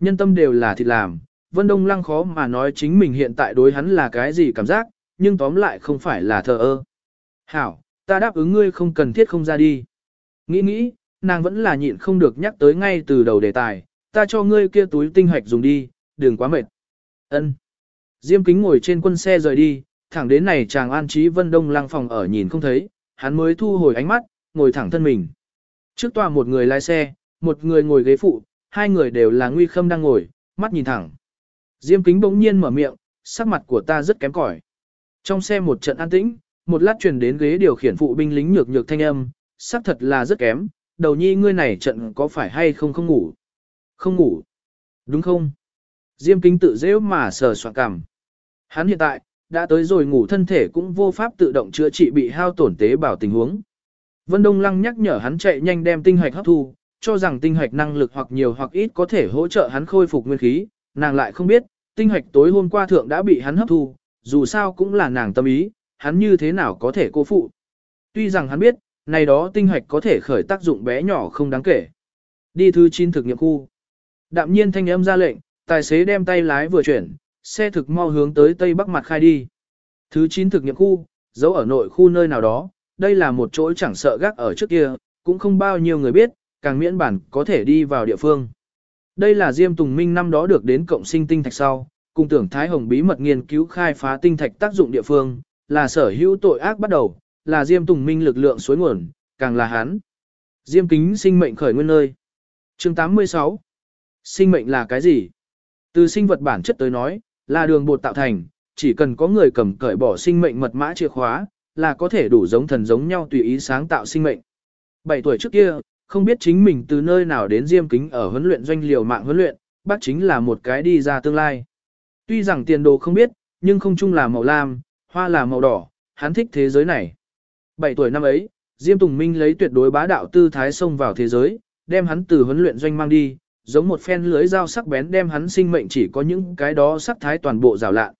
S1: Nhân tâm đều là thịt làm, Vân Đông Lăng khó mà nói chính mình hiện tại đối hắn là cái gì cảm giác, nhưng tóm lại không phải là thờ ơ. Hảo, ta đáp ứng ngươi không cần thiết không ra đi. Nghĩ nghĩ, nàng vẫn là nhịn không được nhắc tới ngay từ đầu đề tài, ta cho ngươi kia túi tinh hạch dùng đi, đừng quá mệt. Ân. Diêm kính ngồi trên quân xe rời đi, thẳng đến này chàng an trí vân đông lăng phòng ở nhìn không thấy, hắn mới thu hồi ánh mắt, ngồi thẳng thân mình. Trước tòa một người lái xe, một người ngồi ghế phụ, hai người đều là nguy khâm đang ngồi, mắt nhìn thẳng. Diêm kính bỗng nhiên mở miệng, sắc mặt của ta rất kém cỏi. Trong xe một trận an tĩnh, một lát truyền đến ghế điều khiển phụ binh lính nhược nhược thanh âm, sắc thật là rất kém, đầu nhi ngươi này trận có phải hay không không ngủ? Không ngủ. Đúng không? Diêm kính tự dễ mà sờ soạn cằm. Hắn hiện tại, đã tới rồi ngủ thân thể cũng vô pháp tự động chữa trị bị hao tổn tế bào tình huống. Vân Đông Lăng nhắc nhở hắn chạy nhanh đem tinh hạch hấp thu, cho rằng tinh hạch năng lực hoặc nhiều hoặc ít có thể hỗ trợ hắn khôi phục nguyên khí, nàng lại không biết, tinh hạch tối hôm qua thượng đã bị hắn hấp thu, dù sao cũng là nàng tâm ý, hắn như thế nào có thể cô phụ. Tuy rằng hắn biết, này đó tinh hạch có thể khởi tác dụng bé nhỏ không đáng kể. Đi thứ 9 thực nghiệm khu. Đạm nhiên thanh âm ra lệnh, tài xế đem tay lái vừa chuyển, xe thực mau hướng tới tây bắc mặt khai đi. Thứ 9 thực nghiệm khu, giấu ở nội khu nơi nào đó, đây là một chỗ chẳng sợ gác ở trước kia, cũng không bao nhiêu người biết, càng miễn bản có thể đi vào địa phương. Đây là Diêm Tùng Minh năm đó được đến cộng sinh tinh thạch sau, cùng tưởng Thái Hồng bí mật nghiên cứu khai phá tinh thạch tác dụng địa phương, là sở hữu tội ác bắt đầu, là Diêm Tùng Minh lực lượng suối nguồn, càng là hắn. Diêm kính sinh mệnh khởi nguyên nơi. chương 86. Sinh mệnh là cái gì? Từ sinh vật bản chất tới nói, là đường bột tạo thành, chỉ cần có người cầm cởi bỏ sinh mệnh mật mã chìa khóa, là có thể đủ giống thần giống nhau tùy ý sáng tạo sinh mệnh. 7 tuổi trước kia, không biết chính mình từ nơi nào đến diêm kính ở huấn luyện doanh liều mạng huấn luyện, bác chính là một cái đi ra tương lai. Tuy rằng tiền đồ không biết, nhưng không chung là màu lam, hoa là màu đỏ, hắn thích thế giới này. 7 tuổi năm ấy, Diêm Tùng Minh lấy tuyệt đối bá đạo tư thái xông vào thế giới, đem hắn từ huấn luyện doanh mang đi, giống một phen lưới dao sắc bén đem hắn sinh mệnh chỉ có những cái đó sắc thái toàn bộ rào lạ.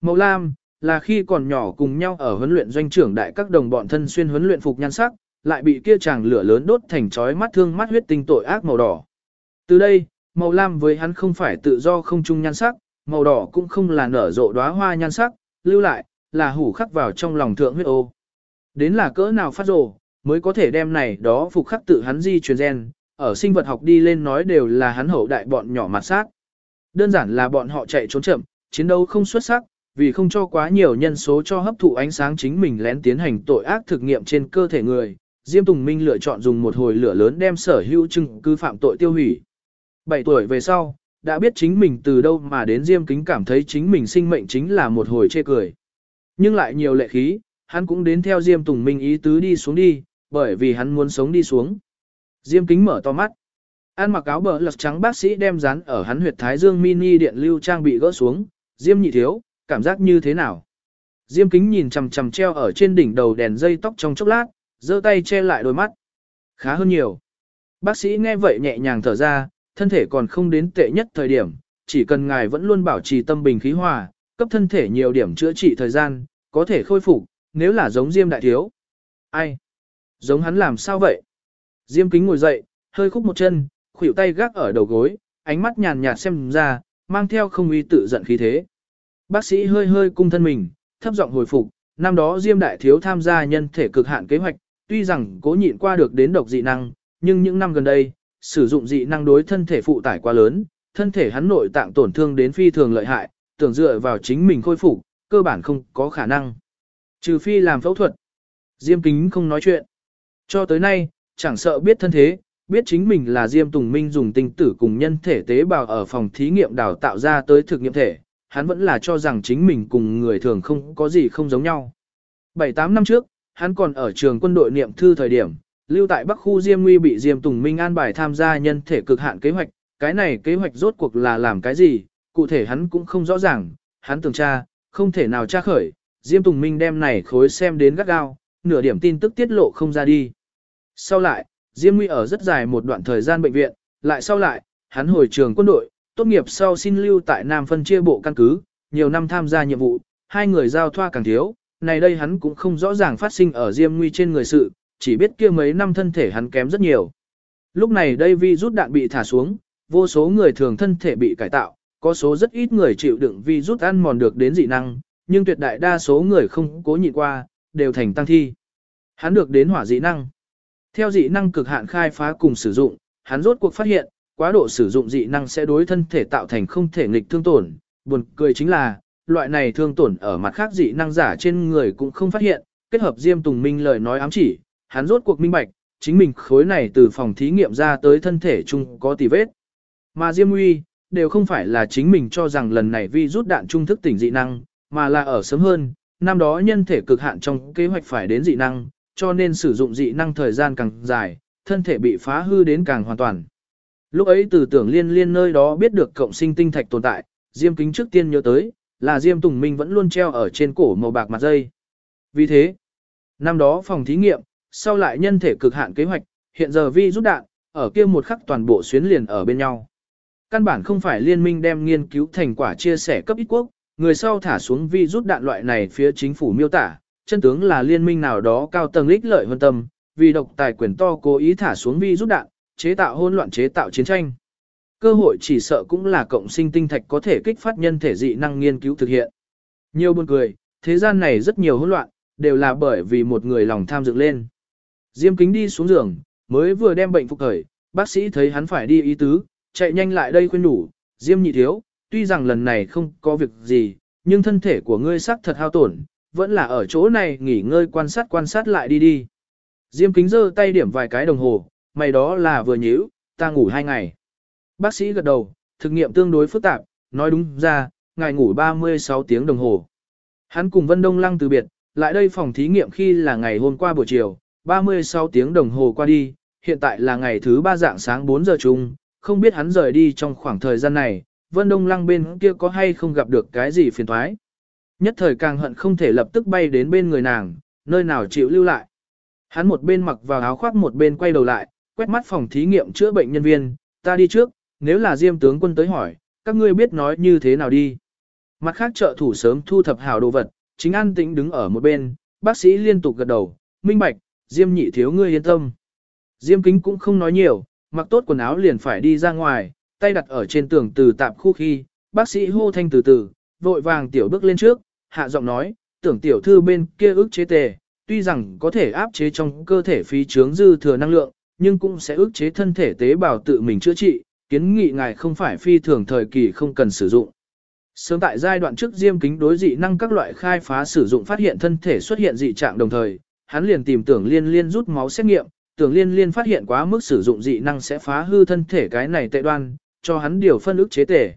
S1: Màu lam, là khi còn nhỏ cùng nhau ở huấn luyện doanh trưởng đại các đồng bọn thân xuyên huấn luyện phục nhan sắc, lại bị kia chàng lửa lớn đốt thành chói mắt thương mắt huyết tinh tội ác màu đỏ. Từ đây, màu lam với hắn không phải tự do không chung nhan sắc, màu đỏ cũng không là nở rộ đóa hoa nhan sắc, lưu lại, là hủ khắc vào trong lòng thượng huyết ô. Đến là cỡ nào phát rồ, mới có thể đem này đó phục khắc tự hắn di truyền gen, ở sinh vật học đi lên nói đều là hắn hậu đại bọn nhỏ mặt sát. Đơn giản là bọn họ chạy trốn chậm, chiến đấu không xuất sắc, vì không cho quá nhiều nhân số cho hấp thụ ánh sáng chính mình lén tiến hành tội ác thực nghiệm trên cơ thể người. Diêm Tùng Minh lựa chọn dùng một hồi lửa lớn đem sở hữu chứng cứ phạm tội tiêu hủy. 7 tuổi về sau, đã biết chính mình từ đâu mà đến Diêm Kính cảm thấy chính mình sinh mệnh chính là một hồi chê cười. Nhưng lại nhiều lệ khí, hắn cũng đến theo Diêm Tùng Minh ý tứ đi xuống đi, bởi vì hắn muốn sống đi xuống. Diêm kính mở to mắt. An mặc áo bờ lật trắng bác sĩ đem dán ở hắn huyệt thái dương mini điện lưu trang bị gỡ xuống. Diêm nhị thiếu, cảm giác như thế nào? Diêm kính nhìn chằm chằm treo ở trên đỉnh đầu đèn dây tóc trong chốc lát, giơ tay che lại đôi mắt. Khá hơn nhiều. Bác sĩ nghe vậy nhẹ nhàng thở ra, thân thể còn không đến tệ nhất thời điểm, chỉ cần ngài vẫn luôn bảo trì tâm bình khí hòa, cấp thân thể nhiều điểm chữa trị thời gian, có thể khôi phục, nếu là giống Diêm đại thiếu. Ai? Giống hắn làm sao vậy? Diêm kính ngồi dậy, hơi khúc một chân, khuỷu tay gác ở đầu gối, ánh mắt nhàn nhạt xem ra, mang theo không uy tự giận khí thế. Bác sĩ hơi hơi cung thân mình, thấp giọng hồi phục, năm đó Diêm đại thiếu tham gia nhân thể cực hạn kế hoạch, tuy rằng cố nhịn qua được đến độc dị năng, nhưng những năm gần đây, sử dụng dị năng đối thân thể phụ tải quá lớn, thân thể hắn nội tạng tổn thương đến phi thường lợi hại, tưởng dựa vào chính mình khôi phục, cơ bản không có khả năng. Trừ phi làm phẫu thuật. Diêm kính không nói chuyện. Cho tới nay, chẳng sợ biết thân thế, biết chính mình là Diêm Tùng Minh dùng tinh tử cùng nhân thể tế bào ở phòng thí nghiệm đào tạo ra tới thực nghiệm thể, hắn vẫn là cho rằng chính mình cùng người thường không có gì không giống nhau. 7-8 năm trước, hắn còn ở trường quân đội niệm thư thời điểm, lưu tại Bắc khu Diêm Nguy bị Diêm Tùng Minh an bài tham gia nhân thể cực hạn kế hoạch, cái này kế hoạch rốt cuộc là làm cái gì, cụ thể hắn cũng không rõ ràng, hắn tưởng tra, không thể nào tra khởi, Diêm Tùng Minh đem này khối xem đến gắt gao, nửa điểm tin tức tiết lộ không ra đi. Sau lại, Diêm Nguy ở rất dài một đoạn thời gian bệnh viện, lại sau lại, hắn hồi trường quân đội, tốt nghiệp sau xin lưu tại Nam phân chia bộ căn cứ, nhiều năm tham gia nhiệm vụ, hai người giao thoa càng thiếu, này đây hắn cũng không rõ ràng phát sinh ở Diêm Nguy trên người sự, chỉ biết kia mấy năm thân thể hắn kém rất nhiều. Lúc này đây vi rút đạn bị thả xuống, vô số người thường thân thể bị cải tạo, có số rất ít người chịu đựng vi rút ăn mòn được đến dị năng, nhưng tuyệt đại đa số người không cố nhịn qua, đều thành tăng thi. Hắn được đến hỏa dị năng. Theo dị năng cực hạn khai phá cùng sử dụng, hắn rốt cuộc phát hiện, quá độ sử dụng dị năng sẽ đối thân thể tạo thành không thể nghịch thương tổn. Buồn cười chính là, loại này thương tổn ở mặt khác dị năng giả trên người cũng không phát hiện, kết hợp Diêm Tùng Minh lời nói ám chỉ, hắn rốt cuộc minh bạch, chính mình khối này từ phòng thí nghiệm ra tới thân thể chung có tì vết. Mà Diêm Uy, đều không phải là chính mình cho rằng lần này vi rút đạn trung thức tỉnh dị năng, mà là ở sớm hơn, năm đó nhân thể cực hạn trong kế hoạch phải đến dị năng, cho nên sử dụng dị năng thời gian càng dài, thân thể bị phá hư đến càng hoàn toàn. Lúc ấy từ tưởng liên liên nơi đó biết được cộng sinh tinh thạch tồn tại, Diêm Kính trước tiên nhớ tới, là Diêm Tùng Minh vẫn luôn treo ở trên cổ màu bạc mặt dây. Vì thế, năm đó phòng thí nghiệm, sau lại nhân thể cực hạn kế hoạch, hiện giờ vi rút đạn, ở kia một khắc toàn bộ xuyến liền ở bên nhau. Căn bản không phải liên minh đem nghiên cứu thành quả chia sẻ cấp ít quốc, người sau thả xuống vi rút đạn loại này phía chính phủ miêu tả, chân tướng là liên minh nào đó cao tầng lích lợi hơn tâm, vì độc tài quyền to cố ý thả xuống vi rút đạn, chế tạo hỗn loạn chế tạo chiến tranh. Cơ hội chỉ sợ cũng là cộng sinh tinh thạch có thể kích phát nhân thể dị năng nghiên cứu thực hiện. Nhiều buồn cười, thế gian này rất nhiều hỗn loạn, đều là bởi vì một người lòng tham dựng lên. Diêm kính đi xuống giường, mới vừa đem bệnh phục khởi, bác sĩ thấy hắn phải đi ý tứ, chạy nhanh lại đây khuyên đủ, Diêm nhị thiếu, tuy rằng lần này không có việc gì, nhưng thân thể của ngươi sắc thật hao tổn, vẫn là ở chỗ này nghỉ ngơi quan sát quan sát lại đi đi. Diêm kính giơ tay điểm vài cái đồng hồ, mày đó là vừa nhíu, ta ngủ hai ngày. Bác sĩ gật đầu, thực nghiệm tương đối phức tạp, nói đúng ra, ngài ngủ 36 tiếng đồng hồ. Hắn cùng Vân Đông Lăng từ biệt, lại đây phòng thí nghiệm khi là ngày hôm qua buổi chiều, 36 tiếng đồng hồ qua đi, hiện tại là ngày thứ ba dạng sáng 4 giờ chung, không biết hắn rời đi trong khoảng thời gian này, Vân Đông Lăng bên kia có hay không gặp được cái gì phiền thoái. Nhất thời càng hận không thể lập tức bay đến bên người nàng, nơi nào chịu lưu lại. Hắn một bên mặc vào áo khoác một bên quay đầu lại, quét mắt phòng thí nghiệm chữa bệnh nhân viên, ta đi trước, nếu là Diêm tướng quân tới hỏi, các ngươi biết nói như thế nào đi. Mặt khác trợ thủ sớm thu thập hảo đồ vật, chính an tĩnh đứng ở một bên, bác sĩ liên tục gật đầu, minh bạch, Diêm nhị thiếu ngươi yên tâm. Diêm kính cũng không nói nhiều, mặc tốt quần áo liền phải đi ra ngoài, tay đặt ở trên tường từ tạp khu khi, bác sĩ hô thanh từ từ, vội vàng tiểu bước lên trước, hạ giọng nói, tưởng tiểu thư bên kia ức chế tề, tuy rằng có thể áp chế trong cơ thể phí trướng dư thừa năng lượng, nhưng cũng sẽ ức chế thân thể tế bào tự mình chữa trị, kiến nghị ngài không phải phi thường thời kỳ không cần sử dụng. Sớm tại giai đoạn trước diêm kính đối dị năng các loại khai phá sử dụng phát hiện thân thể xuất hiện dị trạng đồng thời, hắn liền tìm tưởng liên liên rút máu xét nghiệm, tưởng liên liên phát hiện quá mức sử dụng dị năng sẽ phá hư thân thể cái này tệ đoan, cho hắn điều phân ức chế tề.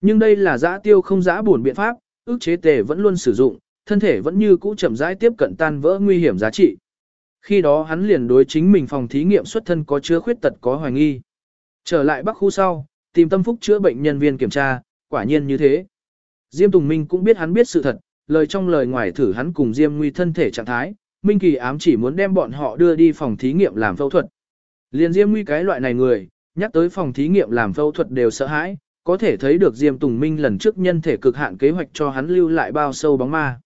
S1: Nhưng đây là giã tiêu không giã buồn biện pháp, ước chế tề vẫn luôn sử dụng, thân thể vẫn như cũ chậm rãi tiếp cận tan vỡ nguy hiểm giá trị. Khi đó hắn liền đối chính mình phòng thí nghiệm xuất thân có chứa khuyết tật có hoài nghi. Trở lại bắc khu sau, tìm tâm phúc chữa bệnh nhân viên kiểm tra, quả nhiên như thế. Diêm Tùng Minh cũng biết hắn biết sự thật, lời trong lời ngoài thử hắn cùng Diêm Nguy thân thể trạng thái, Minh Kỳ ám chỉ muốn đem bọn họ đưa đi phòng thí nghiệm làm phẫu thuật. Liền Diêm Nguy cái loại này người, nhắc tới phòng thí nghiệm làm phẫu thuật đều sợ hãi, có thể thấy được Diêm Tùng Minh lần trước nhân thể cực hạn kế hoạch cho hắn lưu lại bao sâu bóng ma.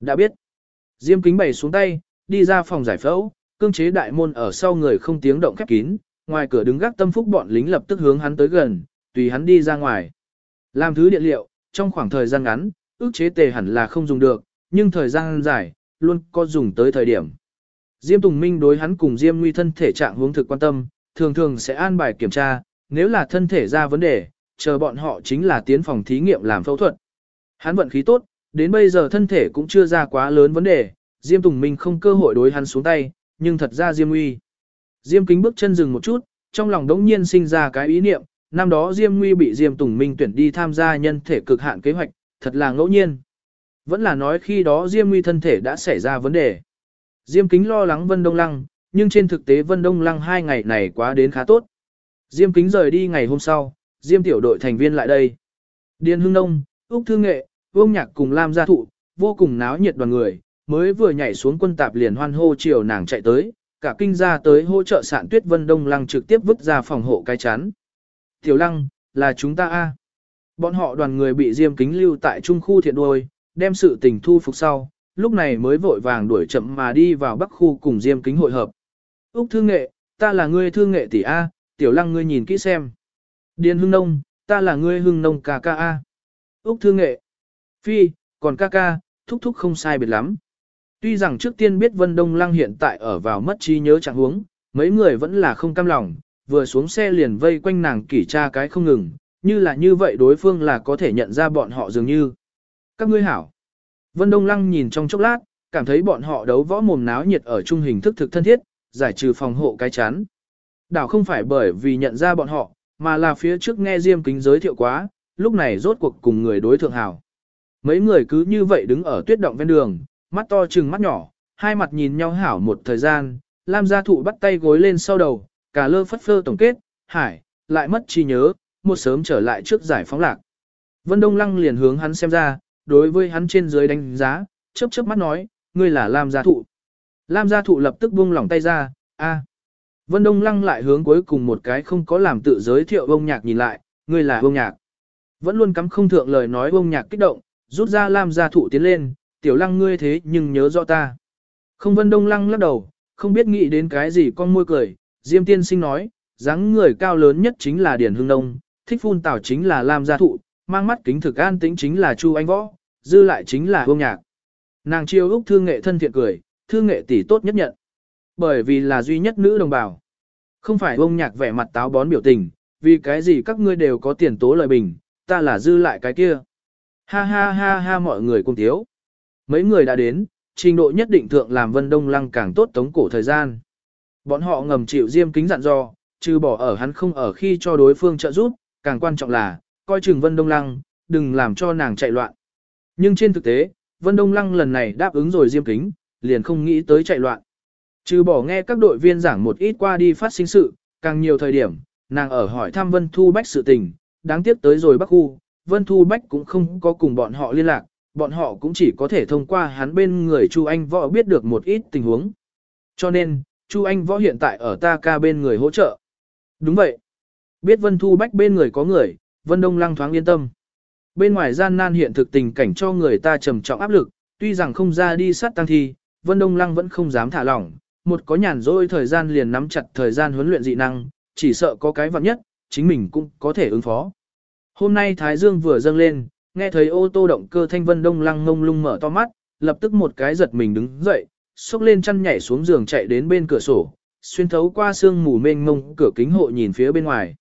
S1: Đã biết. Diêm kính bày xuống tay, đi ra phòng giải phẫu, cương chế đại môn ở sau người không tiếng động khép kín, ngoài cửa đứng gác tâm phúc bọn lính lập tức hướng hắn tới gần, tùy hắn đi ra ngoài. Làm thứ điện liệu, trong khoảng thời gian ngắn, ước chế tề hẳn là không dùng được, nhưng thời gian dài, luôn có dùng tới thời điểm. Diêm Tùng Minh đối hắn cùng Diêm Nguy thân thể trạng hướng thực quan tâm, thường thường sẽ an bài kiểm tra, nếu là thân thể ra vấn đề, chờ bọn họ chính là tiến phòng thí nghiệm làm phẫu thuật. Hắn vận khí tốt, đến bây giờ thân thể cũng chưa ra quá lớn vấn đề, Diêm Tùng Minh không cơ hội đối hắn xuống tay, nhưng thật ra Diêm Nguy. Diêm Kính bước chân dừng một chút, trong lòng đống nhiên sinh ra cái ý niệm, năm đó Diêm Nguy bị Diêm Tùng Minh tuyển đi tham gia nhân thể cực hạn kế hoạch, thật là ngẫu nhiên. Vẫn là nói khi đó Diêm Nguy thân thể đã xảy ra vấn đề. Diêm Kính lo lắng Vân Đông Lăng, nhưng trên thực tế Vân Đông Lăng hai ngày này quá đến khá tốt. Diêm Kính rời đi ngày hôm sau, Diêm tiểu đội thành viên lại đây. Điền Hưng Nông, Úc Thư Nghệ, Vương Nhạc cùng Lam Gia Thụ, vô cùng náo nhiệt đoàn người, mới vừa nhảy xuống quân tạp liền hoan hô chiều nàng chạy tới, cả kinh gia tới hỗ trợ sạn tuyết Vân Đông Lăng trực tiếp vứt ra phòng hộ cái chắn. Tiểu Lăng, là chúng ta a. Bọn họ đoàn người bị Diêm Kính lưu tại trung khu thiện đuôi, đem sự tình thu phục sau, lúc này mới vội vàng đuổi chậm mà đi vào bắc khu cùng Diêm Kính hội hợp. Úc Thương Nghệ, ta là ngươi Thương Nghệ tỷ A, Tiểu Lăng ngươi nhìn kỹ xem. Điền Hưng Nông, ta là ngươi Hưng Nông ca ca A. Úc Thương Nghệ. Phi, còn ca ca, thúc thúc không sai biệt lắm. Tuy rằng trước tiên biết Vân Đông Lăng hiện tại ở vào mất trí nhớ trạng huống, mấy người vẫn là không cam lòng, vừa xuống xe liền vây quanh nàng kỷ tra cái không ngừng, như là như vậy đối phương là có thể nhận ra bọn họ dường như. Các ngươi hảo. Vân Đông Lăng nhìn trong chốc lát, cảm thấy bọn họ đấu võ mồm náo nhiệt ở trung hình thức thực thân thiết, giải trừ phòng hộ cái chán. Đảo không phải bởi vì nhận ra bọn họ, mà là phía trước nghe Diêm Kính giới thiệu quá, lúc này rốt cuộc cùng người đối thượng hảo. Mấy người cứ như vậy đứng ở tuyết động ven đường, mắt to chừng mắt nhỏ, hai mặt nhìn nhau hảo một thời gian, Lam gia thụ bắt tay gối lên sau đầu, cả lơ phất phơ tổng kết, hải, lại mất trí nhớ, một sớm trở lại trước giải phóng lạc. Vân Đông Lăng liền hướng hắn xem ra, đối với hắn trên dưới đánh giá, chớp chớp mắt nói, ngươi là Lam gia thụ. Lam gia thụ lập tức buông lỏng tay ra, a. Vân Đông Lăng lại hướng cuối cùng một cái không có làm tự giới thiệu ông nhạc nhìn lại, ngươi là ông nhạc. Vẫn luôn cắm không thượng lời nói ông nhạc kích động, rút ra Lam gia thụ tiến lên, tiểu lăng ngươi thế nhưng nhớ rõ ta. Không Vân Đông Lăng lắc đầu, không biết nghĩ đến cái gì con môi cười, Diêm tiên sinh nói, dáng người cao lớn nhất chính là Điển Hưng Đông, thích phun tảo chính là Lam gia thụ, mang mắt kính thực an tĩnh chính là Chu Anh Võ, dư lại chính là ông Nhạc. Nàng chiêu Úc thương nghệ thân thiện cười, thương nghệ tỷ tốt nhất nhận. Bởi vì là duy nhất nữ đồng bào. Không phải ông Nhạc vẻ mặt táo bón biểu tình, vì cái gì các ngươi đều có tiền tố lời bình, ta là dư lại cái kia. Ha ha ha ha mọi người cùng thiếu. Mấy người đã đến, trình độ nhất định thượng làm Vân Đông Lăng càng tốt tống cổ thời gian. Bọn họ ngầm chịu diêm kính dặn dò, trừ bỏ ở hắn không ở khi cho đối phương trợ giúp, càng quan trọng là, coi chừng Vân Đông Lăng, đừng làm cho nàng chạy loạn. Nhưng trên thực tế, Vân Đông Lăng lần này đáp ứng rồi diêm kính, liền không nghĩ tới chạy loạn. Trừ bỏ nghe các đội viên giảng một ít qua đi phát sinh sự, càng nhiều thời điểm, nàng ở hỏi thăm Vân Thu Bách sự tình, đáng tiếc tới rồi Bắc Khu, Vân Thu Bách cũng không có cùng bọn họ liên lạc, bọn họ cũng chỉ có thể thông qua hắn bên người Chu Anh Võ biết được một ít tình huống. Cho nên, Chu Anh Võ hiện tại ở ta ca bên người hỗ trợ. Đúng vậy. Biết Vân Thu Bách bên người có người, Vân Đông Lăng thoáng yên tâm. Bên ngoài gian nan hiện thực tình cảnh cho người ta trầm trọng áp lực, tuy rằng không ra đi sát tăng thi, Vân Đông Lăng vẫn không dám thả lỏng, một có nhàn rỗi thời gian liền nắm chặt thời gian huấn luyện dị năng, chỉ sợ có cái vặn nhất, chính mình cũng có thể ứng phó. Hôm nay Thái Dương vừa dâng lên, nghe thấy ô tô động cơ thanh Vân Đông Lăng ngông lung mở to mắt, lập tức một cái giật mình đứng dậy, xốc lên chăn nhảy xuống giường chạy đến bên cửa sổ, xuyên thấu qua sương mù mênh mông cửa kính hộ nhìn phía bên ngoài.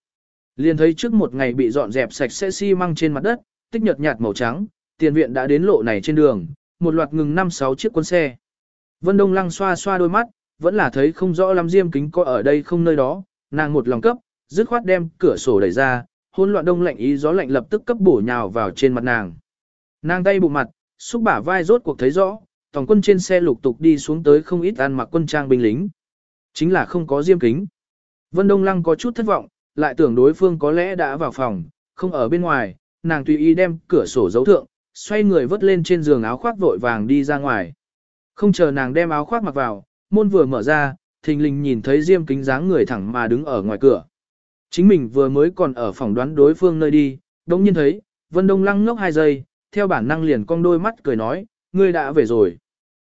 S1: Liền thấy trước một ngày bị dọn dẹp sạch sẽ xi măng trên mặt đất, tích nhợt nhạt màu trắng, tiền viện đã đến lộ này trên đường, một loạt ngừng 5-6 chiếc quân xe. Vân Đông Lăng xoa xoa đôi mắt, vẫn là thấy không rõ lắm diêm kính có ở đây không nơi đó, nàng một lòng cấp, dứt khoát đem cửa sổ đẩy ra, hỗn loạn đông lạnh ý gió lạnh lập tức cấp bổ nhào vào trên mặt nàng. Nàng tay bụng mặt, xúc bả vai rốt cuộc thấy rõ, tổng quân trên xe lục tục đi xuống tới không ít ăn mặc quân trang binh lính. Chính là không có diêm kính. Vân Đông Lăng có chút thất vọng, lại tưởng đối phương có lẽ đã vào phòng, không ở bên ngoài, nàng tùy ý đem cửa sổ giấu thượng, xoay người vớt lên trên giường áo khoác vội vàng đi ra ngoài. Không chờ nàng đem áo khoác mặc vào, môn vừa mở ra, thình lình nhìn thấy diêm kính dáng người thẳng mà đứng ở ngoài cửa. Chính mình vừa mới còn ở phòng đoán đối phương nơi đi, đống nhiên thấy, Vân Đông lăng ngốc hai giây, theo bản năng liền cong đôi mắt cười nói, ngươi đã về rồi.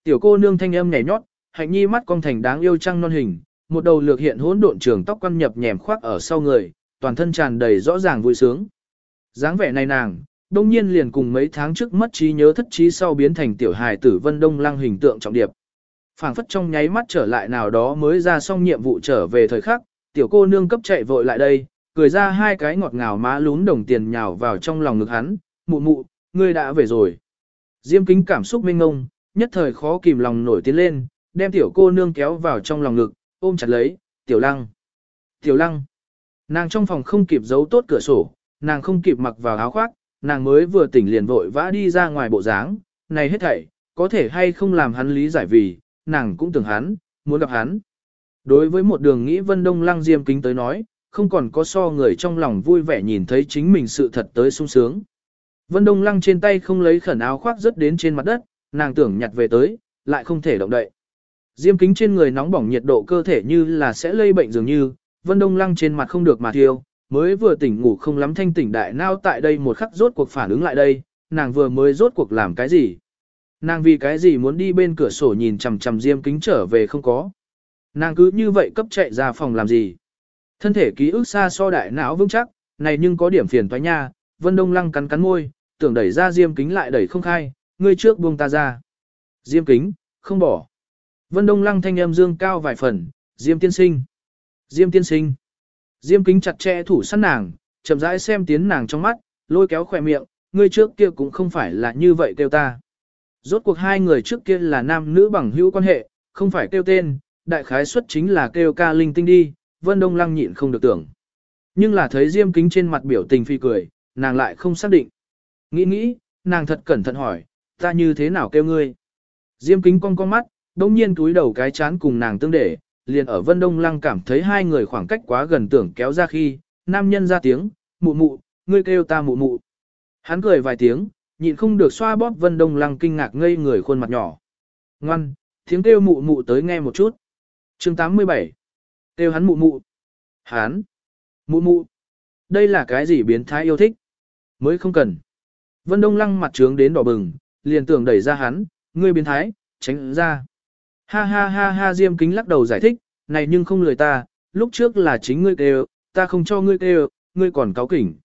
S1: Tiểu cô nương thanh âm nhảy nhót, hạnh nhi mắt cong thành đáng yêu trăng non hình, một đầu lược hiện hỗn độn trường tóc quăn nhập nhèm khoác ở sau người, toàn thân tràn đầy rõ ràng vui sướng. dáng vẻ này nàng, đông nhiên liền cùng mấy tháng trước mất trí nhớ thất trí sau biến thành tiểu hài tử Vân Đông lăng hình tượng trọng điệp phảng phất trong nháy mắt trở lại nào đó mới ra xong nhiệm vụ trở về thời khắc, tiểu cô nương cấp chạy vội lại đây, cười ra hai cái ngọt ngào má lún đồng tiền nhào vào trong lòng ngực hắn, mụ mụ, ngươi đã về rồi. Diêm kính cảm xúc mênh ngông, nhất thời khó kìm lòng nổi tiến lên, đem tiểu cô nương kéo vào trong lòng ngực, ôm chặt lấy, tiểu lăng. Tiểu lăng. Nàng trong phòng không kịp giấu tốt cửa sổ, nàng không kịp mặc vào áo khoác, nàng mới vừa tỉnh liền vội vã đi ra ngoài bộ dáng, này hết thảy, có thể hay không làm hắn lý giải vì, nàng cũng tưởng hắn, muốn gặp hắn. Đối với một đường nghĩ Vân Đông Lăng Diêm kính tới nói, không còn có so người trong lòng vui vẻ nhìn thấy chính mình sự thật tới sung sướng. Vân Đông Lăng trên tay không lấy khẩn áo khoác rớt đến trên mặt đất, nàng tưởng nhặt về tới, lại không thể động đậy. Diêm kính trên người nóng bỏng nhiệt độ cơ thể như là sẽ lây bệnh dường như, Vân Đông Lăng trên mặt không được mà thiêu, mới vừa tỉnh ngủ không lắm thanh tỉnh đại nao tại đây một khắc rốt cuộc phản ứng lại đây, nàng vừa mới rốt cuộc làm cái gì. Nàng vì cái gì muốn đi bên cửa sổ nhìn chằm chằm Diêm kính trở về không có. Nàng cứ như vậy cấp chạy ra phòng làm gì. Thân thể ký ức xa so đại não vững chắc, này nhưng có điểm phiền toái nha, Vân Đông Lăng cắn cắn môi, tưởng đẩy ra Diêm kính lại đẩy không khai, ngươi trước buông ta ra. Diêm kính, không bỏ. Vân Đông Lăng thanh âm dương cao vài phần, Diêm tiên sinh. Diêm tiên sinh. Diêm kính chặt chẽ thủ sát nàng, chậm rãi xem tiến nàng trong mắt, lôi kéo khỏe miệng, ngươi trước kia cũng không phải là như vậy kêu ta. Rốt cuộc hai người trước kia là nam nữ bằng hữu quan hệ, không phải kêu tên, đại khái xuất chính là kêu ca linh tinh đi, Vân Đông Lăng nhịn không được tưởng. Nhưng là thấy Diêm kính trên mặt biểu tình phi cười, nàng lại không xác định. Nghĩ nghĩ, nàng thật cẩn thận hỏi, ta như thế nào kêu ngươi? Diêm kính cong con mắt, đông nhiên túi đầu cái chán cùng nàng tương để, liền ở Vân Đông Lăng cảm thấy hai người khoảng cách quá gần tưởng kéo ra khi, nam nhân ra tiếng, mụ mụ, ngươi kêu ta mụ mụ. Hắn cười vài tiếng, nhịn không được xoa bóp Vân Đông Lăng kinh ngạc ngây người khuôn mặt nhỏ. Ngoan, tiếng kêu mụ mụ tới nghe một chút. chương 87. Kêu hắn mụ mụ. Hắn. Mụ mụ. Đây là cái gì biến thái yêu thích? Mới không cần. Vân Đông Lăng mặt trướng đến đỏ bừng, liền tưởng đẩy ra hắn, ngươi biến thái, tránh ra. Ha ha ha ha Diêm Kính lắc đầu giải thích, này nhưng không lười ta, lúc trước là chính ngươi kêu, ta không cho ngươi kêu, ngươi còn cáo kỉnh.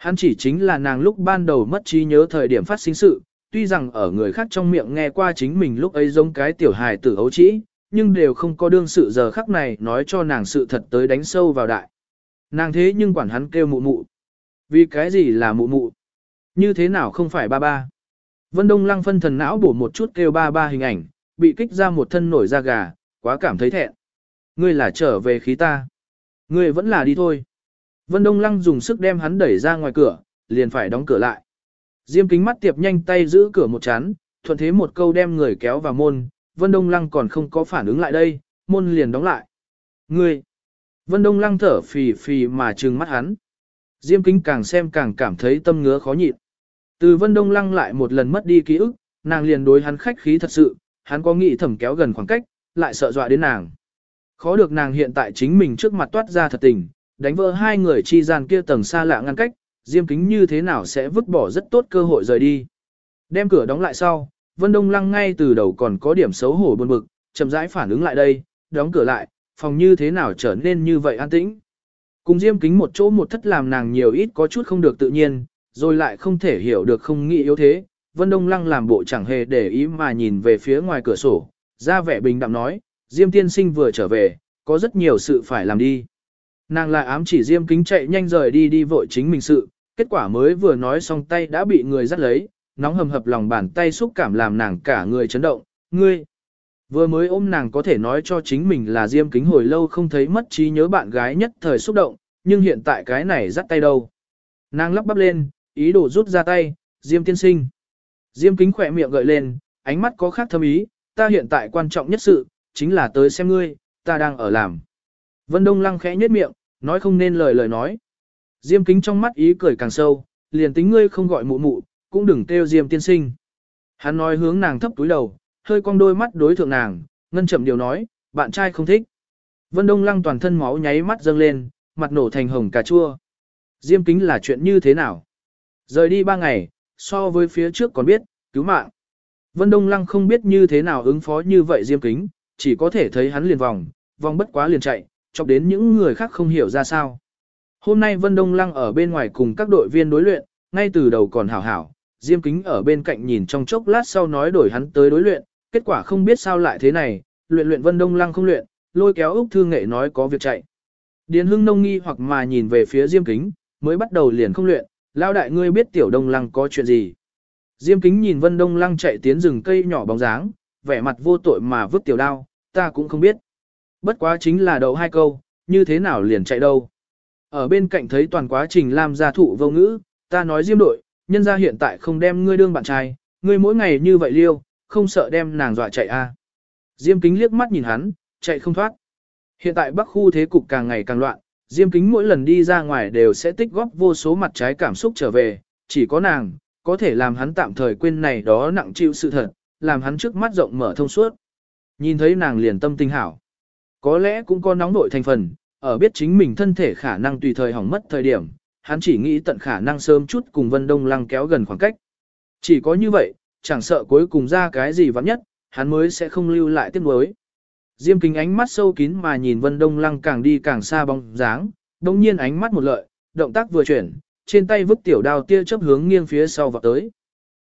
S1: Hắn chỉ chính là nàng lúc ban đầu mất trí nhớ thời điểm phát sinh sự, tuy rằng ở người khác trong miệng nghe qua chính mình lúc ấy giống cái tiểu hài tử ấu trĩ, nhưng đều không có đương sự giờ khắc này nói cho nàng sự thật tới đánh sâu vào đại. Nàng thế nhưng quản hắn kêu mụ mụ. Vì cái gì là mụ mụ? Như thế nào không phải ba ba? Vân Đông Lăng phân thần não bổ một chút kêu ba ba hình ảnh, bị kích ra một thân nổi da gà, quá cảm thấy thẹn. Ngươi là trở về khí ta. Ngươi vẫn là đi thôi. Vân Đông Lăng dùng sức đem hắn đẩy ra ngoài cửa, liền phải đóng cửa lại. Diêm kính mắt tiệp nhanh tay giữ cửa một chán, thuận thế một câu đem người kéo vào môn, Vân Đông Lăng còn không có phản ứng lại đây, môn liền đóng lại. Ngươi! Vân Đông Lăng thở phì phì mà trừng mắt hắn. Diêm kính càng xem càng cảm thấy tâm ngứa khó nhịn. Từ Vân Đông Lăng lại một lần mất đi ký ức, nàng liền đối hắn khách khí thật sự, hắn có nghĩ thẩm kéo gần khoảng cách, lại sợ dọa đến nàng. Khó được nàng hiện tại chính mình trước mặt toát ra thật tình, đánh vỡ hai người chi gian kia tầng xa lạ ngăn cách, Diêm Kính như thế nào sẽ vứt bỏ rất tốt cơ hội rời đi. Đem cửa đóng lại sau, Vân Đông Lăng ngay từ đầu còn có điểm xấu hổ buồn bực, chậm rãi phản ứng lại đây, đóng cửa lại, phòng như thế nào trở nên như vậy an tĩnh. Cùng Diêm Kính một chỗ một thất làm nàng nhiều ít có chút không được tự nhiên, rồi lại không thể hiểu được không nghĩ yếu thế. Vân Đông Lăng làm bộ chẳng hề để ý mà nhìn về phía ngoài cửa sổ, ra vẻ bình đạm nói, Diêm tiên sinh vừa trở về, có rất nhiều sự phải làm đi. Nàng lại ám chỉ Diêm kính chạy nhanh rời đi đi vội chính mình sự, kết quả mới vừa nói xong tay đã bị người dắt lấy, nóng hầm hập lòng bàn tay xúc cảm làm nàng cả người chấn động, ngươi. Vừa mới ôm nàng có thể nói cho chính mình là Diêm kính hồi lâu không thấy mất trí nhớ bạn gái nhất thời xúc động, nhưng hiện tại cái này dắt tay đâu. Nàng lắp bắp lên, ý đồ rút ra tay, Diêm tiên sinh. Diêm kính khỏe miệng gợi lên, ánh mắt có khác thâm ý, ta hiện tại quan trọng nhất sự, chính là tới xem ngươi, ta đang ở làm. Vân Đông Lăng khẽ nhếch miệng, nói không nên lời lời nói. Diêm kính trong mắt ý cười càng sâu, liền tính ngươi không gọi mụ mụ, cũng đừng kêu Diêm tiên sinh. Hắn nói hướng nàng thấp túi đầu, hơi cong đôi mắt đối thượng nàng, ngân chậm điều nói, bạn trai không thích. Vân Đông Lăng toàn thân máu nháy mắt dâng lên, mặt nổ thành hồng cà chua. Diêm kính là chuyện như thế nào? Rời đi ba ngày, so với phía trước còn biết, cứu mạng. Vân Đông Lăng không biết như thế nào ứng phó như vậy Diêm kính, chỉ có thể thấy hắn liền vòng, vòng bất quá liền chạy, chọc đến những người khác không hiểu ra sao. Hôm nay Vân Đông Lăng ở bên ngoài cùng các đội viên đối luyện, ngay từ đầu còn hảo hảo, Diêm Kính ở bên cạnh nhìn trong chốc lát sau nói đổi hắn tới đối luyện, kết quả không biết sao lại thế này, luyện luyện Vân Đông Lăng không luyện, lôi kéo Úc Thư Nghệ nói có việc chạy. Điền Hưng nông nghi hoặc mà nhìn về phía Diêm Kính, mới bắt đầu liền không luyện, lao đại ngươi biết tiểu Đông Lăng có chuyện gì. Diêm Kính nhìn Vân Đông Lăng chạy tiến rừng cây nhỏ bóng dáng, vẻ mặt vô tội mà vứt tiểu đao, ta cũng không biết. Bất quá chính là đậu hai câu, như thế nào liền chạy đâu. Ở bên cạnh thấy toàn quá trình làm gia thụ vô ngữ, ta nói diêm đội, nhân gia hiện tại không đem ngươi đương bạn trai, ngươi mỗi ngày như vậy liêu, không sợ đem nàng dọa chạy a. À. Diêm kính liếc mắt nhìn hắn, chạy không thoát. Hiện tại bắc khu thế cục càng ngày càng loạn, Diêm kính mỗi lần đi ra ngoài đều sẽ tích góp vô số mặt trái cảm xúc trở về, chỉ có nàng, có thể làm hắn tạm thời quên này đó nặng chịu sự thật, làm hắn trước mắt rộng mở thông suốt. Nhìn thấy nàng liền tâm tình hảo. Có lẽ cũng có nóng nội thành phần, ở biết chính mình thân thể khả năng tùy thời hỏng mất thời điểm, hắn chỉ nghĩ tận khả năng sớm chút cùng Vân Đông Lăng kéo gần khoảng cách. Chỉ có như vậy, chẳng sợ cuối cùng ra cái gì vắng nhất, hắn mới sẽ không lưu lại tiếc nuối. Diêm kính ánh mắt sâu kín mà nhìn Vân Đông Lăng càng đi càng xa bóng dáng, đồng nhiên ánh mắt một lợi, động tác vừa chuyển, trên tay vứt tiểu đao tia chớp hướng nghiêng phía sau vào tới.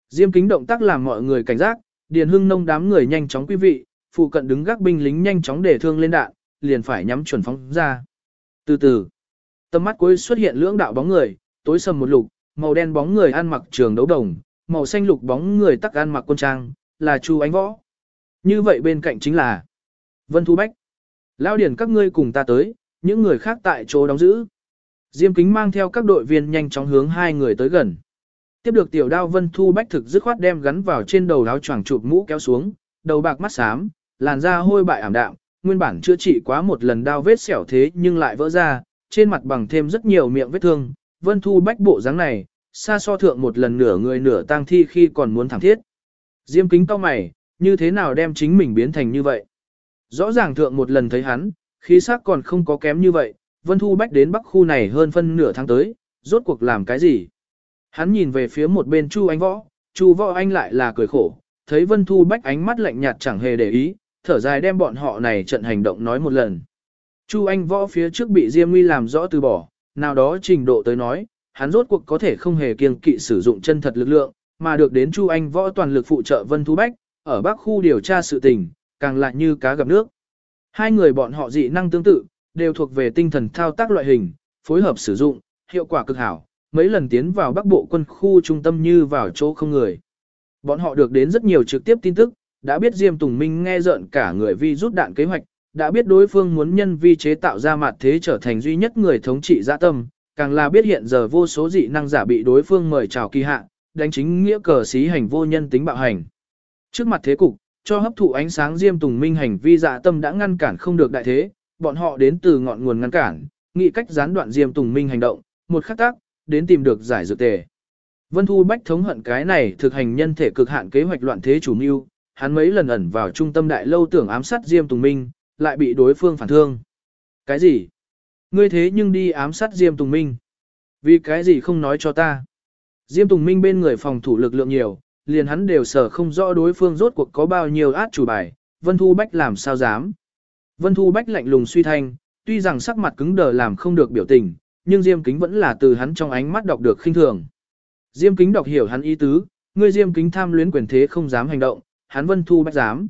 S1: Diêm kính động tác làm mọi người cảnh giác, điền hưng nông đám người nhanh chóng quý vị, phụ cận đứng gác binh lính nhanh chóng để thương lên đạn, liền phải nhắm chuẩn phóng ra. Từ từ, tầm mắt cuối xuất hiện lưỡng đạo bóng người, tối sầm một lục, màu đen bóng người ăn mặc trường đấu đồng, màu xanh lục bóng người tắc ăn mặc quân trang, là Chu Ánh Võ. Như vậy bên cạnh chính là Vân Thu Bách. Lao điển các ngươi cùng ta tới, những người khác tại chỗ đóng giữ. Diêm kính mang theo các đội viên nhanh chóng hướng hai người tới gần. Tiếp được tiểu đao Vân Thu Bách thực dứt khoát đem gắn vào trên đầu áo choàng chụp mũ kéo xuống, đầu bạc mắt xám, làn da hôi bại ảm đạm, nguyên bản chữa trị quá một lần đau vết sẹo thế nhưng lại vỡ ra, trên mặt bằng thêm rất nhiều miệng vết thương. Vân Thu Bách bộ dáng này, xa so thượng một lần nửa người nửa tang thi khi còn muốn thẳng thiết. Diêm kính cao mày, như thế nào đem chính mình biến thành như vậy? Rõ ràng thượng một lần thấy hắn, khí sắc còn không có kém như vậy, Vân Thu Bách đến bắc khu này hơn phân nửa tháng tới, rốt cuộc làm cái gì? Hắn nhìn về phía một bên Chu Anh Võ, Chu Võ Anh lại là cười khổ, thấy Vân Thu Bách ánh mắt lạnh nhạt chẳng hề để ý, thở dài đem bọn họ này trận hành động nói một lần. Chu Anh Võ phía trước bị Diêm Nguy làm rõ từ bỏ, nào đó trình độ tới nói, hắn rốt cuộc có thể không hề kiêng kỵ sử dụng chân thật lực lượng, mà được đến Chu Anh Võ toàn lực phụ trợ Vân Thu Bách, ở Bắc khu điều tra sự tình, càng lại như cá gặp nước. Hai người bọn họ dị năng tương tự, đều thuộc về tinh thần thao tác loại hình, phối hợp sử dụng, hiệu quả cực hảo, mấy lần tiến vào Bắc Bộ quân khu trung tâm như vào chỗ không người. Bọn họ được đến rất nhiều trực tiếp tin tức, đã biết Diêm Tùng Minh nghe rợn cả người vi rút đạn kế hoạch, đã biết đối phương muốn nhân vi chế tạo ra mặt thế trở thành duy nhất người thống trị dạ tâm, càng là biết hiện giờ vô số dị năng giả bị đối phương mời chào kỳ hạ, đánh chính nghĩa cờ xí hành vô nhân tính bạo hành. Trước mặt thế cục, cho hấp thụ ánh sáng Diêm Tùng Minh hành vi dạ tâm đã ngăn cản không được đại thế, bọn họ đến từ ngọn nguồn ngăn cản, nghị cách gián đoạn Diêm Tùng Minh hành động, một khắc tác, đến tìm được giải dược tề. Vân Thu Bách thống hận cái này thực hành nhân thể cực hạn kế hoạch loạn thế chủ mưu, hắn mấy lần ẩn vào trung tâm đại lâu tưởng ám sát Diêm Tùng Minh, lại bị đối phương phản thương. Cái gì? Ngươi thế nhưng đi ám sát Diêm Tùng Minh. Vì cái gì không nói cho ta? Diêm Tùng Minh bên người phòng thủ lực lượng nhiều, liền hắn đều sở không rõ đối phương rốt cuộc có bao nhiêu át chủ bài, Vân Thu Bách làm sao dám. Vân Thu Bách lạnh lùng suy thanh, tuy rằng sắc mặt cứng đờ làm không được biểu tình, nhưng Diêm Kính vẫn là từ hắn trong ánh mắt đọc được khinh thường. Diêm Kính đọc hiểu hắn ý tứ, ngươi Diêm Kính tham luyến quyền thế không dám hành động, hắn Vân Thu Bách dám.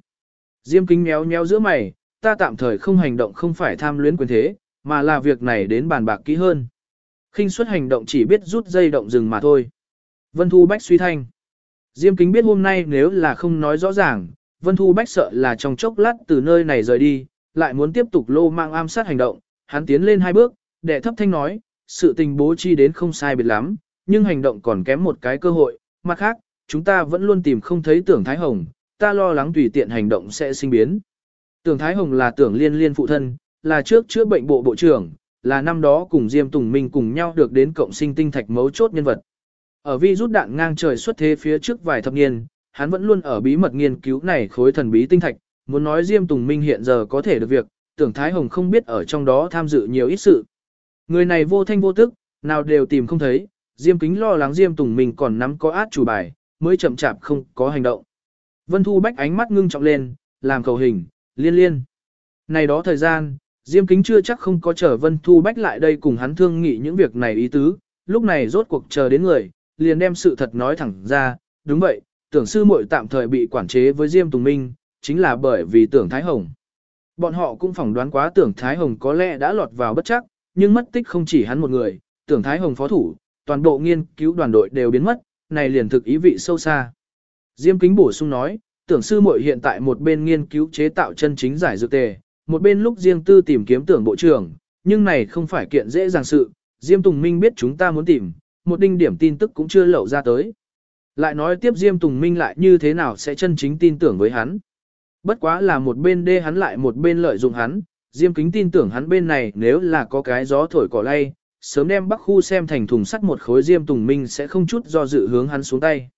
S1: Diêm Kính méo méo giữa mày, ta tạm thời không hành động không phải tham luyến quyền thế, mà là việc này đến bàn bạc kỹ hơn. Khinh suất hành động chỉ biết rút dây động rừng mà thôi. Vân Thu Bách suy thanh. Diêm Kính biết hôm nay nếu là không nói rõ ràng, Vân Thu Bách sợ là trong chốc lát từ nơi này rời đi, lại muốn tiếp tục lô mang am sát hành động, hắn tiến lên hai bước, đệ thấp thanh nói, sự tình bố chi đến không sai biệt lắm, nhưng hành động còn kém một cái cơ hội, mặt khác, chúng ta vẫn luôn tìm không thấy tưởng Thái Hồng, ta lo lắng tùy tiện hành động sẽ sinh biến. Tưởng Thái Hồng là tưởng liên liên phụ thân, là trước chữa bệnh bộ bộ trưởng, là năm đó cùng Diêm Tùng Minh cùng nhau được đến cộng sinh tinh thạch mấu chốt nhân vật. Ở vi rút đạn ngang trời xuất thế phía trước vài thập niên, hắn vẫn luôn ở bí mật nghiên cứu này khối thần bí tinh thạch, muốn nói Diêm Tùng Minh hiện giờ có thể được việc, tưởng Thái Hồng không biết ở trong đó tham dự nhiều ít sự. Người này vô thanh vô tức, nào đều tìm không thấy, Diêm Kính lo lắng Diêm Tùng Minh còn nắm có át chủ bài, mới chậm chạp không có hành động. Vân Thu Bách ánh mắt ngưng trọng lên, làm cầu hình, liên liên. Này đó thời gian, Diêm Kính chưa chắc không có chờ Vân Thu Bách lại đây cùng hắn thương nghị những việc này ý tứ, lúc này rốt cuộc chờ đến người, liền đem sự thật nói thẳng ra, đúng vậy, tưởng sư muội tạm thời bị quản chế với Diêm Tùng Minh, chính là bởi vì tưởng Thái Hồng. Bọn họ cũng phỏng đoán quá tưởng Thái Hồng có lẽ đã lọt vào bất chắc, nhưng mất tích không chỉ hắn một người, tưởng Thái Hồng phó thủ, toàn bộ nghiên cứu đoàn đội đều biến mất, này liền thực ý vị sâu xa. Diêm Kính bổ sung nói, tưởng sư muội hiện tại một bên nghiên cứu chế tạo chân chính giải dược tề, một bên lúc riêng tư tìm kiếm tưởng bộ trưởng, nhưng này không phải kiện dễ dàng sự, Diêm Tùng Minh biết chúng ta muốn tìm, một đinh điểm tin tức cũng chưa lậu ra tới. Lại nói tiếp Diêm Tùng Minh lại như thế nào sẽ chân chính tin tưởng với hắn. Bất quá là một bên đê hắn lại một bên lợi dụng hắn, Diêm Kính tin tưởng hắn bên này nếu là có cái gió thổi cỏ lay, sớm đem Bắc Khu xem thành thùng sắt một khối Diêm Tùng Minh sẽ không chút do dự hướng hắn xuống tay.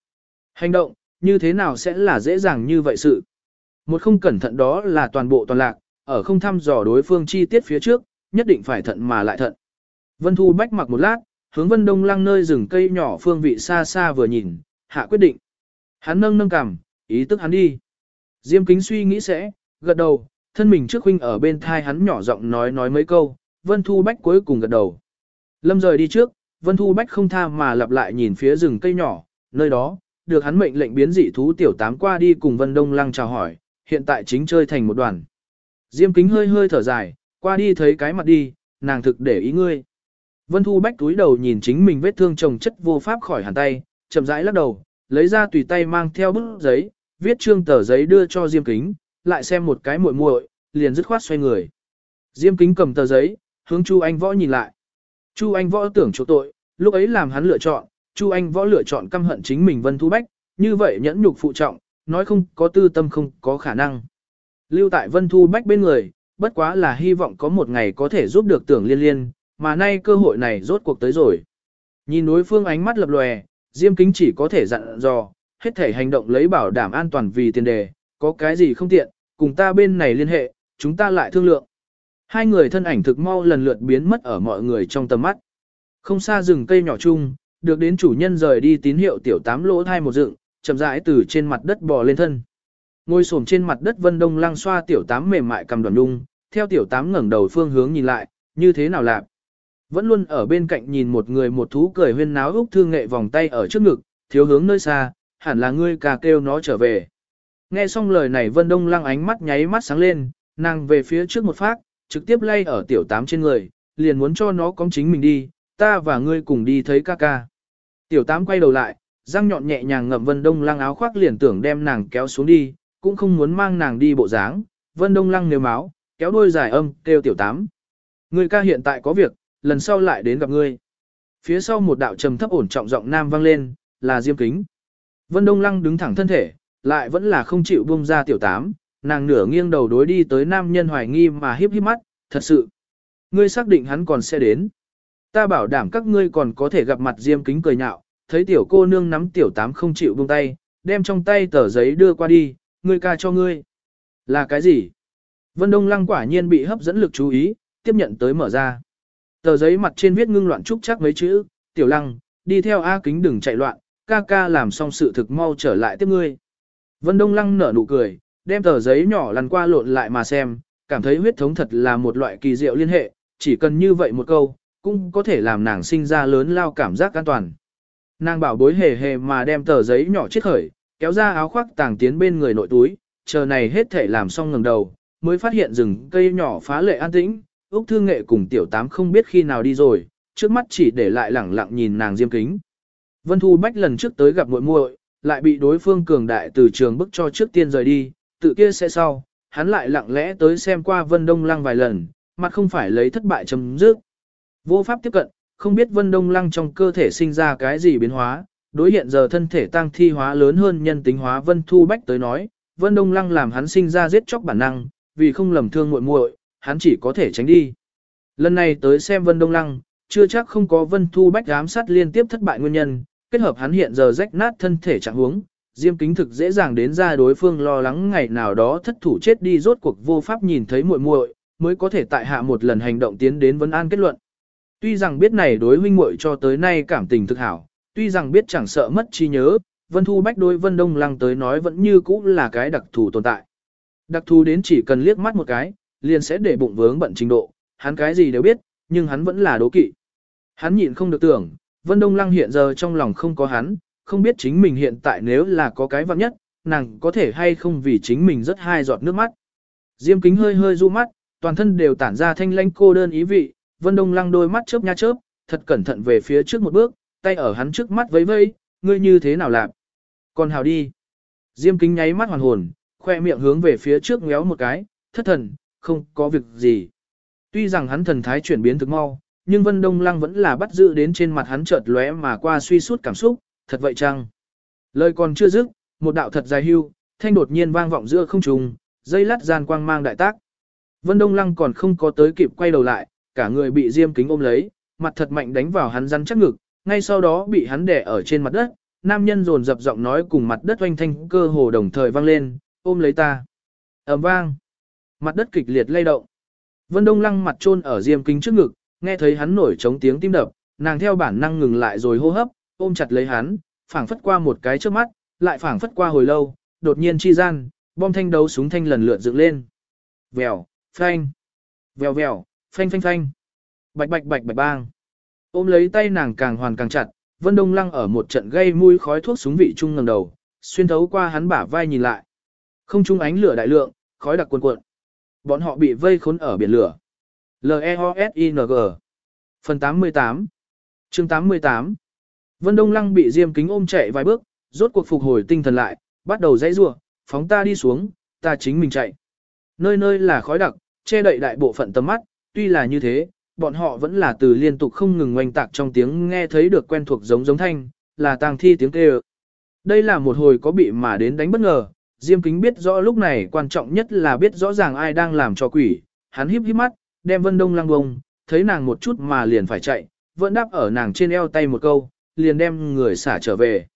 S1: Hành động, như thế nào sẽ là dễ dàng như vậy sự. Một không cẩn thận đó là toàn bộ toàn lạc, ở không thăm dò đối phương chi tiết phía trước, nhất định phải thận mà lại thận. Vân Thu Bách mặc một lát, hướng Vân Đông Lăng nơi rừng cây nhỏ phương vị xa xa vừa nhìn, hạ quyết định. Hắn nâng nâng cằm, ý tức hắn đi. Diêm kính suy nghĩ sẽ, gật đầu, thân mình trước huynh ở bên thai hắn nhỏ giọng nói nói mấy câu, Vân Thu Bách cuối cùng gật đầu. Lâm rời đi trước, Vân Thu Bách không tha mà lặp lại nhìn phía rừng cây nhỏ, nơi đó, được hắn mệnh lệnh biến dị thú tiểu tám qua đi cùng Vân Đông Lăng chào hỏi, hiện tại chính chơi thành một đoàn. Diêm kính hơi hơi thở dài, qua đi thấy cái mặt đi, nàng thực để ý ngươi. Vân Thu Bách túi đầu nhìn chính mình vết thương chồng chất vô pháp khỏi hàn tay, chậm rãi lắc đầu, lấy ra tùy tay mang theo bức giấy, viết trương tờ giấy đưa cho Diêm Kính, lại xem một cái muội muội, liền dứt khoát xoay người. Diêm Kính cầm tờ giấy, hướng Chu Anh Võ nhìn lại. Chu Anh Võ tưởng chỗ tội, lúc ấy làm hắn lựa chọn, Chu Anh Võ lựa chọn căm hận chính mình Vân Thu Bách, như vậy nhẫn nhục phụ trọng, nói không có tư tâm không có khả năng. Lưu tại Vân Thu Bách bên người, bất quá là hy vọng có một ngày có thể giúp được tưởng liên liên, mà nay cơ hội này rốt cuộc tới rồi. Nhìn đối phương ánh mắt lập lòe, Diêm Kính chỉ có thể dặn dò, hết thể hành động lấy bảo đảm an toàn vì tiền đề, có cái gì không tiện, cùng ta bên này liên hệ, chúng ta lại thương lượng. Hai người thân ảnh thực mau lần lượt biến mất ở mọi người trong tầm mắt. Không xa rừng cây nhỏ chung, được đến chủ nhân rời đi tín hiệu tiểu tám lỗ thai một dựng, chậm rãi từ trên mặt đất bò lên thân. Ngồi xổm trên mặt đất Vân Đông lăng xoa tiểu tám mềm mại cầm đoàn đung, theo tiểu tám ngẩng đầu phương hướng nhìn lại, như thế nào lạc. Vẫn luôn ở bên cạnh nhìn một người một thú cười huyên náo úc thương nghệ vòng tay ở trước ngực, thiếu hướng nơi xa, hẳn là ngươi cà kêu nó trở về. Nghe xong lời này Vân Đông lăng ánh mắt nháy mắt sáng lên, nàng về phía trước một phát, trực tiếp lay ở tiểu tám trên người, liền muốn cho nó cong chính mình đi, ta và ngươi cùng đi thấy ca ca. Tiểu tám quay đầu lại, răng nhọn nhẹ nhàng ngậm Vân Đông lăng áo khoác liền tưởng đem nàng kéo xuống đi, cũng không muốn mang nàng đi bộ dáng. Vân Đông lăng nếu máu, kéo đôi dài âm, kêu tiểu tám. Ngươi ca hiện tại có việc, lần sau lại đến gặp ngươi. Phía sau một đạo trầm thấp ổn trọng giọng nam vang lên, là Diêm Kính. Vân Đông Lăng đứng thẳng thân thể, lại vẫn là không chịu buông ra tiểu tám, nàng nửa nghiêng đầu đối đi tới nam nhân hoài nghi mà hiếp hiếp mắt, thật sự. Ngươi xác định hắn còn sẽ đến. Ta bảo đảm các ngươi còn có thể gặp mặt Diêm Kính cười nhạo, thấy tiểu cô nương nắm tiểu tám không chịu buông tay, đem trong tay tờ giấy đưa qua đi, ngươi ca cho ngươi. Là cái gì? Vân Đông Lăng quả nhiên bị hấp dẫn lực chú ý, tiếp nhận tới mở ra. Tờ giấy mặt trên viết ngưng loạn trúc chắc mấy chữ, tiểu lăng, đi theo A kính đừng chạy loạn, ca ca làm xong sự thực mau trở lại tiếp ngươi. Vân Đông Lăng nở nụ cười, đem tờ giấy nhỏ lăn qua lộn lại mà xem, cảm thấy huyết thống thật là một loại kỳ diệu liên hệ, chỉ cần như vậy một câu, cũng có thể làm nàng sinh ra lớn lao cảm giác an toàn. Nàng bảo bối hề hề mà đem tờ giấy nhỏ chiếc khởi, kéo ra áo khoác tàng tiến bên người nội túi, chờ này hết thể làm xong ngẩng đầu, mới phát hiện rừng cây nhỏ phá lệ an tĩnh, Úc Thương Nghệ cùng tiểu tám không biết khi nào đi rồi, trước mắt chỉ để lại lẳng lặng nhìn nàng diêm kính. Vân Thu Bách lần trước tới gặp muội muội, lại bị đối phương cường đại từ trường bức cho trước tiên rời đi, tự kia sẽ sau, hắn lại lặng lẽ tới xem qua Vân Đông Lăng vài lần, mặt không phải lấy thất bại chấm dứt. Vô pháp tiếp cận, không biết Vân Đông Lăng trong cơ thể sinh ra cái gì biến hóa, đối hiện giờ thân thể tăng thi hóa lớn hơn nhân tính hóa Vân Thu Bách tới nói, Vân Đông Lăng làm hắn sinh ra giết chóc bản năng, vì không lầm thương muội muội, hắn chỉ có thể tránh đi. Lần này tới xem Vân Đông Lăng, chưa chắc không có Vân Thu Bách giám sát liên tiếp thất bại nguyên nhân, kết hợp hắn hiện giờ rách nát thân thể trạng huống, Diêm Kính thực dễ dàng đến ra đối phương lo lắng ngày nào đó thất thủ chết đi rốt cuộc vô pháp nhìn thấy muội muội, mới có thể tại hạ một lần hành động tiến đến vấn an kết luận. Tuy rằng biết này đối huynh muội cho tới nay cảm tình thực hảo, tuy rằng biết chẳng sợ mất trí nhớ, Vân Thu Bách đối Vân Đông Lăng tới nói vẫn như cũ là cái đặc thù tồn tại. Đặc thù đến chỉ cần liếc mắt một cái, liền sẽ để bụng vướng bận trình độ, hắn cái gì đều biết, nhưng hắn vẫn là đố kỵ. Hắn nhịn không được tưởng, Vân Đông Lăng hiện giờ trong lòng không có hắn, không biết chính mình hiện tại nếu là có cái vặn nhất, nàng có thể hay không vì chính mình rất hai giọt nước mắt. Diêm kính hơi hơi du mắt, toàn thân đều tản ra thanh lanh cô đơn ý vị, Vân Đông Lăng đôi mắt chớp nha chớp, thật cẩn thận về phía trước một bước, tay ở hắn trước mắt vẫy vẫy, ngươi như thế nào làm? Còn hào đi. Diêm kính nháy mắt hoàn hồn, khoe miệng hướng về phía trước ngéo một cái, thất thần, không có việc gì. Tuy rằng hắn thần thái chuyển biến thực mau, nhưng Vân Đông Lăng vẫn là bắt giữ đến trên mặt hắn chợt lóe mà qua suy suốt cảm xúc, thật vậy chăng? Lời còn chưa dứt, một đạo thật dài hưu, thanh đột nhiên vang vọng giữa không trung, dây lát gian quang mang đại tác. Vân Đông Lăng còn không có tới kịp quay đầu lại, cả người bị Diêm Kính ôm lấy, mặt thật mạnh đánh vào hắn rắn chắc ngực, ngay sau đó bị hắn đè ở trên mặt đất, nam nhân dồn dập giọng nói cùng mặt đất oanh thanh cơ hồ đồng thời vang lên, ôm lấy ta. ầm vang. Mặt đất kịch liệt lay động. Vân Đông Lăng mặt chôn ở Diêm Kính trước ngực, nghe thấy hắn nổi trống tiếng tim đập, nàng theo bản năng ngừng lại rồi hô hấp, ôm chặt lấy hắn, phảng phất qua một cái trước mắt, lại phảng phất qua hồi lâu, đột nhiên chi gian, bom thanh đấu súng thanh lần lượt dựng lên. Vèo, phanh, vèo vèo, phanh phanh phanh, bạch bạch bạch bạch bang. Ôm lấy tay nàng càng hoàn càng chặt, Vân Đông Lăng ở một trận gây mùi khói thuốc súng vị trung ngẩng đầu, xuyên thấu qua hắn bả vai nhìn lại. Không trung ánh lửa đại lượng, khói đặc cuồn cuộn. Bọn họ bị vây khốn ở biển lửa. L-E-O-S-I-N-G Phần 88 chương 88 Vân Đông Lăng bị Diêm Kính ôm chạy vài bước, rốt cuộc phục hồi tinh thần lại, bắt đầu dãy rủa, phóng ta đi xuống, ta chính mình chạy. Nơi nơi là khói đặc, che đậy đại bộ phận tầm mắt, tuy là như thế, bọn họ vẫn là từ liên tục không ngừng oanh tạc trong tiếng nghe thấy được quen thuộc giống giống thanh, là tang thi tiếng kêu. Đây là một hồi có bị mà đến đánh bất ngờ, Diêm Kính biết rõ lúc này quan trọng nhất là biết rõ ràng ai đang làm cho quỷ, hắn híp híp mắt, đem Vân Đông lăng bông, thấy nàng một chút mà liền phải chạy, vẫn đáp ở nàng trên eo tay một câu, liền đem người xả trở về.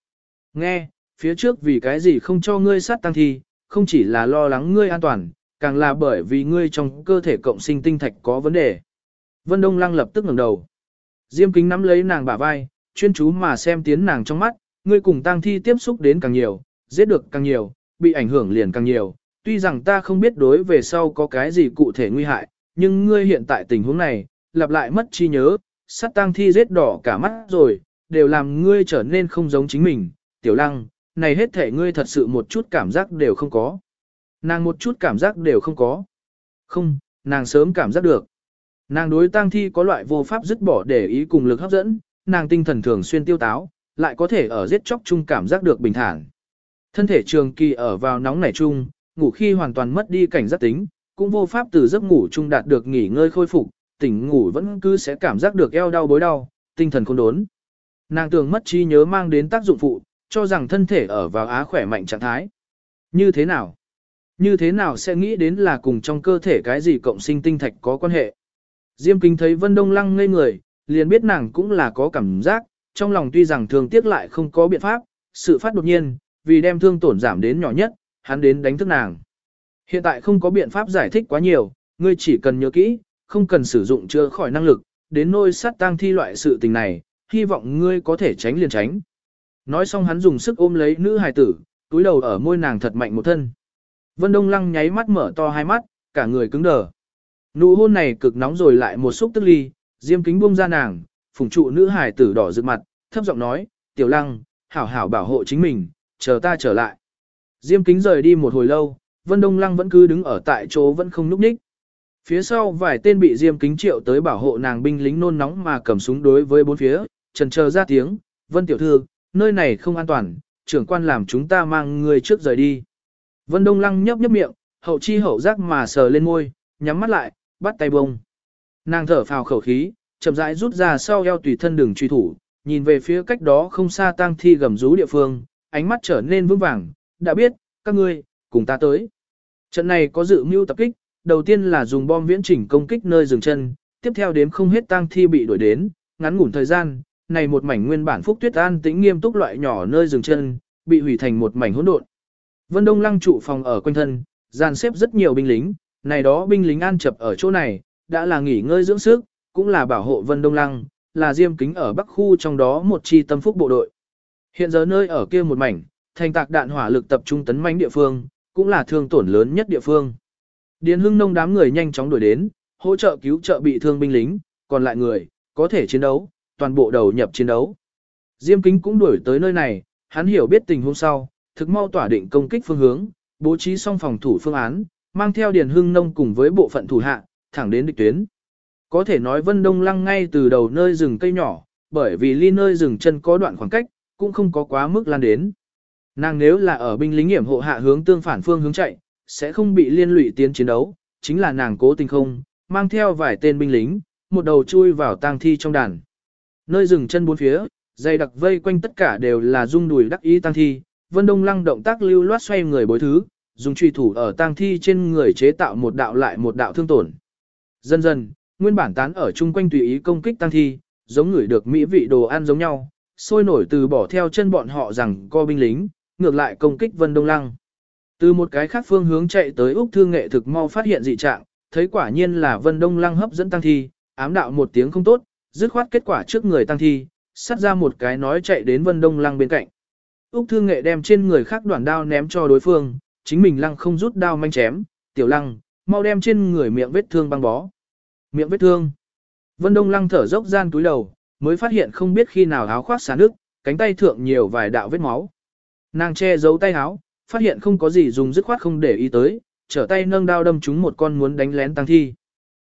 S1: Nghe, phía trước vì cái gì không cho ngươi sát tăng thi, không chỉ là lo lắng ngươi an toàn, càng là bởi vì ngươi trong cơ thể cộng sinh tinh thạch có vấn đề. Vân Đông Lăng lập tức ngẩng đầu. Diêm kính nắm lấy nàng bả vai, chuyên chú mà xem tiến nàng trong mắt, ngươi cùng Tang thi tiếp xúc đến càng nhiều, giết được càng nhiều, bị ảnh hưởng liền càng nhiều. Tuy rằng ta không biết đối về sau có cái gì cụ thể nguy hại, nhưng ngươi hiện tại tình huống này, lặp lại mất trí nhớ, sát Tang thi giết đỏ cả mắt rồi, đều làm ngươi trở nên không giống chính mình. Tiểu lăng, này hết thể ngươi thật sự một chút cảm giác đều không có. Nàng một chút cảm giác đều không có. Không, nàng sớm cảm giác được. Nàng đối tang thi có loại vô pháp dứt bỏ để ý cùng lực hấp dẫn, nàng tinh thần thường xuyên tiêu táo, lại có thể ở giết chóc chung cảm giác được bình thản. Thân thể trường kỳ ở vào nóng nảy chung, ngủ khi hoàn toàn mất đi cảnh giác tính, cũng vô pháp từ giấc ngủ chung đạt được nghỉ ngơi khôi phục, tỉnh ngủ vẫn cứ sẽ cảm giác được eo đau bối đau, tinh thần không đốn. Nàng tưởng mất trí nhớ mang đến tác dụng phụ, cho rằng thân thể ở vào á khỏe mạnh trạng thái. Như thế nào? Như thế nào sẽ nghĩ đến là cùng trong cơ thể cái gì cộng sinh tinh thạch có quan hệ? Diêm kính thấy Vân Đông Lăng ngây người, liền biết nàng cũng là có cảm giác, trong lòng tuy rằng thường tiếc lại không có biện pháp, sự phát đột nhiên, vì đem thương tổn giảm đến nhỏ nhất, hắn đến đánh thức nàng. Hiện tại không có biện pháp giải thích quá nhiều, ngươi chỉ cần nhớ kỹ, không cần sử dụng chữa khỏi năng lực, đến nôi sát tang thi loại sự tình này, hy vọng ngươi có thể tránh liền tránh. Nói xong hắn dùng sức ôm lấy nữ hài tử, túi đầu ở môi nàng thật mạnh một thân. Vân Đông Lăng nháy mắt mở to hai mắt, cả người cứng đờ. Nụ hôn này cực nóng rồi lại một xúc tức ly, diêm kính buông ra nàng, phùng trụ nữ hài tử đỏ rực mặt, thấp giọng nói, tiểu lăng, hảo hảo bảo hộ chính mình, chờ ta trở lại. Diêm kính rời đi một hồi lâu, Vân Đông Lăng vẫn cứ đứng ở tại chỗ vẫn không nhúc ních. Phía sau vài tên bị Diêm kính triệu tới bảo hộ nàng binh lính nôn nóng mà cầm súng đối với bốn phía, trần chờ ra tiếng, Vân tiểu thư, nơi này không an toàn, trưởng quan làm chúng ta mang người trước rời đi. Vân Đông Lăng nhấp nhấp miệng, hậu chi hậu giác mà sờ lên môi, nhắm mắt lại, bắt tay bông. Nàng thở phào khẩu khí, chậm rãi rút ra sau eo tùy thân đường truy thủ, nhìn về phía cách đó không xa tang thi gầm rú địa phương, ánh mắt trở nên vững vàng, đã biết, các ngươi, cùng ta tới. Trận này có dự mưu tập kích, đầu tiên là dùng bom viễn chỉnh công kích nơi dừng chân, tiếp theo đếm không hết tang thi bị đuổi đến, ngắn ngủn thời gian, này một mảnh nguyên bản phúc tuyết an tĩnh nghiêm túc loại nhỏ nơi dừng chân, bị hủy thành một mảnh hỗn độn. Vân Đông lăng trụ phòng ở quanh thân, dàn xếp rất nhiều binh lính, này đó binh lính an chập ở chỗ này, đã là nghỉ ngơi dưỡng sức, cũng là bảo hộ Vân Đông Lăng, là diêm kính ở Bắc khu trong đó một chi tâm phúc bộ đội. Hiện giờ nơi ở kia một mảnh, thành tạc đạn hỏa lực tập trung tấn mãnh địa phương, cũng là thương tổn lớn nhất địa phương. Điền hưng nông đám người nhanh chóng đuổi đến, hỗ trợ cứu trợ bị thương binh lính, còn lại người, có thể chiến đấu, toàn bộ đầu nhập chiến đấu. Diêm kính cũng đuổi tới nơi này, hắn hiểu biết tình huống sau, thực mau tỏa định công kích phương hướng, bố trí xong phòng thủ phương án, mang theo Điền Hưng Nông cùng với bộ phận thủ hạ, thẳng đến địch tuyến. Có thể nói Vân Đông Lăng ngay từ đầu nơi rừng cây nhỏ, bởi vì ly nơi rừng chân có đoạn khoảng cách, cũng không có quá mức lan đến. Nàng nếu là ở binh lính hiểm hộ hạ hướng tương phản phương hướng chạy, sẽ không bị liên lụy tiến chiến đấu, chính là nàng cố tình không, mang theo vài tên binh lính, một đầu chui vào tang thi trong đàn. Nơi rừng chân bốn phía, dây đặc vây quanh tất cả đều là rung đùi đắc ý tang thi, Vân Đông Lăng động tác lưu loát xoay người bối thứ, dùng truy thủ ở tang thi trên người chế tạo một đạo lại một đạo thương tổn. Dần dần, nguyên bản tán ở chung quanh tùy ý công kích tang thi, giống người được mỹ vị đồ ăn giống nhau, sôi nổi từ bỏ theo chân bọn họ rằng co binh lính, ngược lại công kích Vân Đông Lăng. Từ một cái khác phương hướng chạy tới Úc thương Nghệ thực mau phát hiện dị trạng, thấy quả nhiên là Vân Đông Lăng hấp dẫn tăng thi, ám đạo một tiếng không tốt, dứt khoát kết quả trước người tăng thi, sát ra một cái nói chạy đến Vân Đông Lăng bên cạnh. Úc Thư Nghệ đem trên người khác đoạn đao ném cho đối phương, chính mình lăng không rút đao manh chém, tiểu lăng, mau đem trên người miệng vết thương băng bó. Miệng vết thương. Vân Đông Lăng thở dốc gian túi đầu, mới phát hiện không biết khi nào áo khoác xả nước, cánh tay thượng nhiều vài đạo vết máu. Nàng che giấu tay áo, phát hiện không có gì dùng dứt khoát không để ý tới, trở tay nâng đao đâm trúng một con muốn đánh lén tăng thi.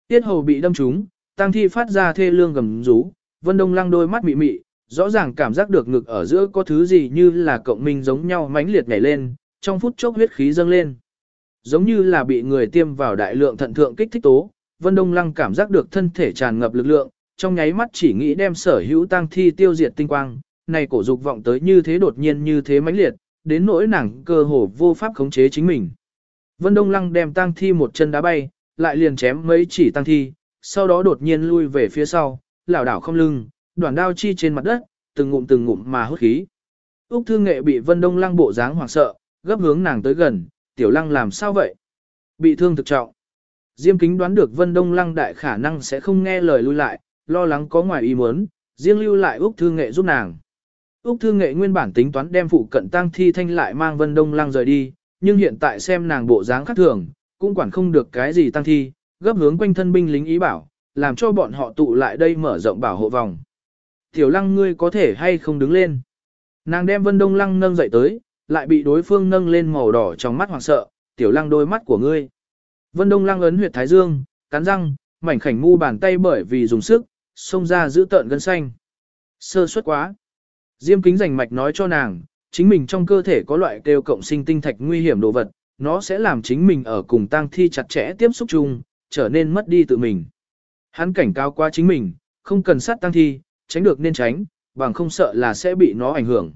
S1: Tiết hầu bị đâm trúng, tăng thi phát ra thê lương gầm rú, Vân Đông Lăng đôi mắt mị mị, rõ ràng cảm giác được ngực ở giữa có thứ gì như là cộng minh giống nhau mãnh liệt nhảy lên, trong phút chốc huyết khí dâng lên. Giống như là bị người tiêm vào đại lượng thận thượng kích thích tố, Vân Đông Lăng cảm giác được thân thể tràn ngập lực lượng, trong nháy mắt chỉ nghĩ đem sở hữu tăng thi tiêu diệt tinh quang, này cổ dục vọng tới như thế đột nhiên như thế mãnh liệt, đến nỗi nàng cơ hồ vô pháp khống chế chính mình. Vân Đông Lăng đem tăng thi một chân đá bay, lại liền chém mấy chỉ tăng thi, sau đó đột nhiên lui về phía sau, lảo đảo không lưng, đoàn đao chi trên mặt đất, từng ngụm từng ngụm mà hút khí. Úc Thư Nghệ bị Vân Đông Lăng bộ dáng hoảng sợ, gấp hướng nàng tới gần, "Tiểu Lăng làm sao vậy?" Bị thương thực trọng. Diêm Kính đoán được Vân Đông Lăng đại khả năng sẽ không nghe lời lui lại, lo lắng có ngoài ý muốn, riêng lưu lại Úc Thư Nghệ giúp nàng. Úc Thư Nghệ nguyên bản tính toán đem phụ cận tang thi thanh lại mang Vân Đông Lăng rời đi, nhưng hiện tại xem nàng bộ dáng khác thường, cũng quản không được cái gì tang thi, gấp hướng quanh thân binh lính ý bảo, làm cho bọn họ tụ lại đây mở rộng bảo hộ vòng. Tiểu lăng ngươi có thể hay không đứng lên. Nàng đem vân đông lăng nâng dậy tới, lại bị đối phương nâng lên màu đỏ trong mắt hoảng sợ, tiểu lăng đôi mắt của ngươi. Vân đông lăng ấn huyệt thái dương, cắn răng, mảnh khảnh mu bàn tay bởi vì dùng sức, xông ra giữ tợn gân xanh. Sơ suất quá. Diêm kính rành mạch nói cho nàng, chính mình trong cơ thể có loại kêu cộng sinh tinh thạch nguy hiểm đồ vật, nó sẽ làm chính mình ở cùng tang thi chặt chẽ tiếp xúc chung, trở nên mất đi tự mình. Hắn cảnh cáo qua chính mình, không cần sát tang thi, tránh được nên tránh, bằng không sợ là sẽ bị nó ảnh hưởng.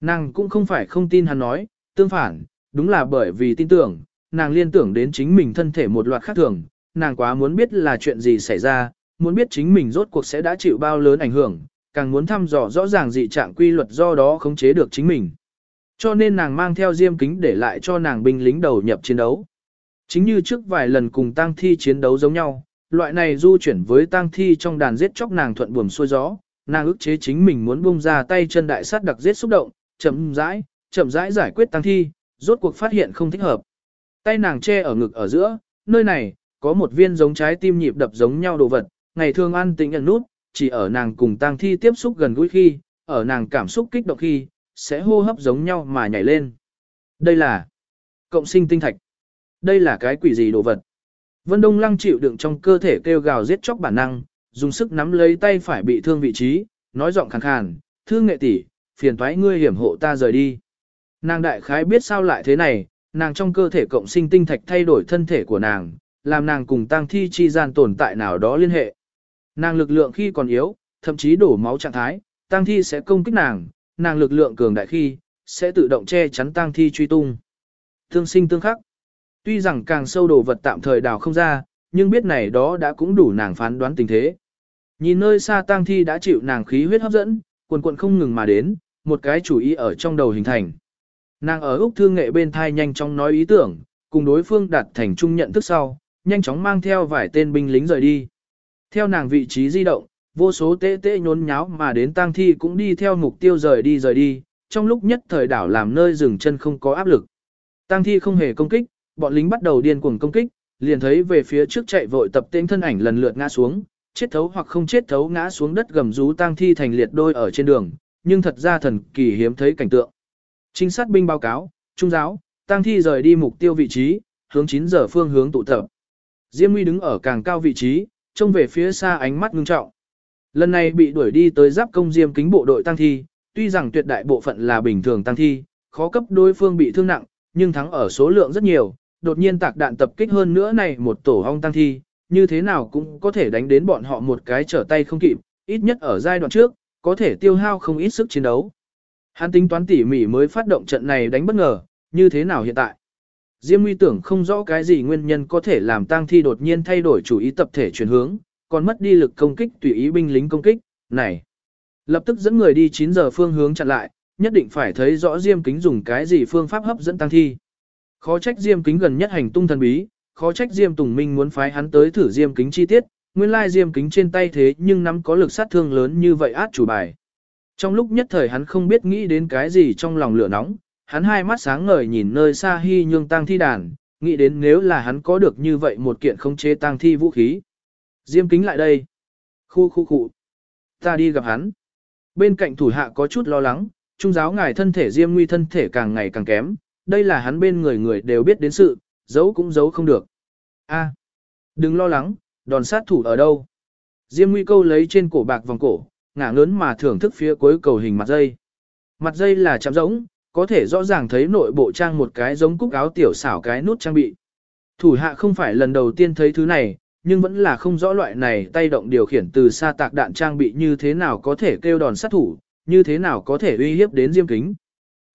S1: Nàng cũng không phải không tin hắn nói, tương phản, đúng là bởi vì tin tưởng, nàng liên tưởng đến chính mình thân thể một loạt khác thường, nàng quá muốn biết là chuyện gì xảy ra, muốn biết chính mình rốt cuộc sẽ đã chịu bao lớn ảnh hưởng, càng muốn thăm dò rõ ràng dị trạng quy luật do đó khống chế được chính mình. Cho nên nàng mang theo diêm kính để lại cho nàng binh lính đầu nhập chiến đấu. Chính như trước vài lần cùng tang thi chiến đấu giống nhau, loại này du chuyển với tang thi trong đàn giết chóc nàng thuận buồm xuôi gió, nàng ức chế chính mình muốn bung ra tay chân đại sát đặc giết xúc động, chậm rãi, chậm rãi giải quyết tang thi, rốt cuộc phát hiện không thích hợp. Tay nàng che ở ngực ở giữa, nơi này, có một viên giống trái tim nhịp đập giống nhau đồ vật, ngày thường ăn tĩnh ẩn nút, chỉ ở nàng cùng tang thi tiếp xúc gần gũi khi, ở nàng cảm xúc kích động khi, sẽ hô hấp giống nhau mà nhảy lên. Đây là cộng sinh tinh thạch. Đây là cái quỷ gì đồ vật. Vân Đông Lăng chịu đựng trong cơ thể kêu gào giết chóc bản năng, dùng sức nắm lấy tay phải bị thương vị trí, nói giọng khàn khàn, thương nghệ tỷ, phiền thoái ngươi hiểm hộ ta rời đi. Nàng đại khái biết sao lại thế này, nàng trong cơ thể cộng sinh tinh thạch thay đổi thân thể của nàng, làm nàng cùng tang thi chi gian tồn tại nào đó liên hệ. Nàng lực lượng khi còn yếu, thậm chí đổ máu trạng thái, tang thi sẽ công kích nàng, nàng lực lượng cường đại khi, sẽ tự động che chắn tang thi truy tung. Thương sinh tương khắc. Tuy rằng càng sâu đồ vật tạm thời đào không ra, nhưng biết này đó đã cũng đủ nàng phán đoán tình thế. Nhìn nơi xa tang thi đã chịu nàng khí huyết hấp dẫn, quần quần không ngừng mà đến, một cái chủ ý ở trong đầu hình thành. Nàng ở Úc Thương Nghệ bên thai nhanh chóng nói ý tưởng, cùng đối phương đạt thành chung nhận thức sau, nhanh chóng mang theo vài tên binh lính rời đi. Theo nàng vị trí di động, vô số tế tế nhốn nháo mà đến tang thi cũng đi theo mục tiêu rời đi rời đi, trong lúc nhất thời đảo làm nơi dừng chân không có áp lực. Tang thi không hề công kích, bọn lính bắt đầu điên cuồng công kích, liền thấy về phía trước chạy vội tập tên thân ảnh lần lượt ngã xuống, chết thấu hoặc không chết thấu ngã xuống đất gầm rú tang thi thành liệt đôi ở trên đường, nhưng thật ra thần kỳ hiếm thấy cảnh tượng. Trinh sát binh báo cáo, trung giáo, tang thi rời đi mục tiêu vị trí, hướng 9 giờ phương hướng tụ tập. Diêm Nguy đứng ở càng cao vị trí, trông về phía xa ánh mắt ngưng trọng. Lần này bị đuổi đi tới giáp công diêm kính bộ đội tăng thi, tuy rằng tuyệt đại bộ phận là bình thường tăng thi, khó cấp đối phương bị thương nặng, nhưng thắng ở số lượng rất nhiều, đột nhiên tạc đạn tập kích hơn nữa này một tổ hong tăng thi, như thế nào cũng có thể đánh đến bọn họ một cái trở tay không kịp, ít nhất ở giai đoạn trước, có thể tiêu hao không ít sức chiến đấu. Hắn tính toán tỉ mỉ mới phát động trận này đánh bất ngờ, như thế nào hiện tại? Diêm Nguy tưởng không rõ cái gì nguyên nhân có thể làm tang thi đột nhiên thay đổi chủ ý tập thể chuyển hướng, còn mất đi lực công kích tùy ý binh lính công kích, này. Lập tức dẫn người đi 9 giờ phương hướng chặn lại, nhất định phải thấy rõ Diêm Kính dùng cái gì phương pháp hấp dẫn tang thi. Khó trách Diêm Kính gần nhất hành tung thần bí, khó trách Diêm Tùng Minh muốn phái hắn tới thử Diêm Kính chi tiết, nguyên lai Diêm Kính trên tay thế nhưng nắm có lực sát thương lớn như vậy át chủ bài. Trong lúc nhất thời hắn không biết nghĩ đến cái gì trong lòng lửa nóng, hắn hai mắt sáng ngời nhìn nơi xa hy nhương tang thi đàn, nghĩ đến nếu là hắn có được như vậy một kiện không chế tang thi vũ khí. Diêm Kính lại đây. Khu khu khu. Ta đi gặp hắn. Bên cạnh thủ hạ có chút lo lắng, trung giáo ngài thân thể Diêm Nguy thân thể càng ngày càng kém, đây là hắn bên người người đều biết đến sự, giấu cũng giấu không được. A, đừng lo lắng, đòn sát thủ ở đâu? Diêm Nguy câu lấy trên cổ bạc vòng cổ, ngả ngớn mà thưởng thức phía cuối cầu hình mặt dây. Mặt dây là chạm giống, có thể rõ ràng thấy nội bộ trang một cái giống cúc áo tiểu xảo cái nút trang bị. Thủ hạ không phải lần đầu tiên thấy thứ này, nhưng vẫn là không rõ loại này tay động điều khiển từ xa tạc đạn trang bị như thế nào có thể kêu đòn sát thủ, như thế nào có thể uy hiếp đến Diêm Kính.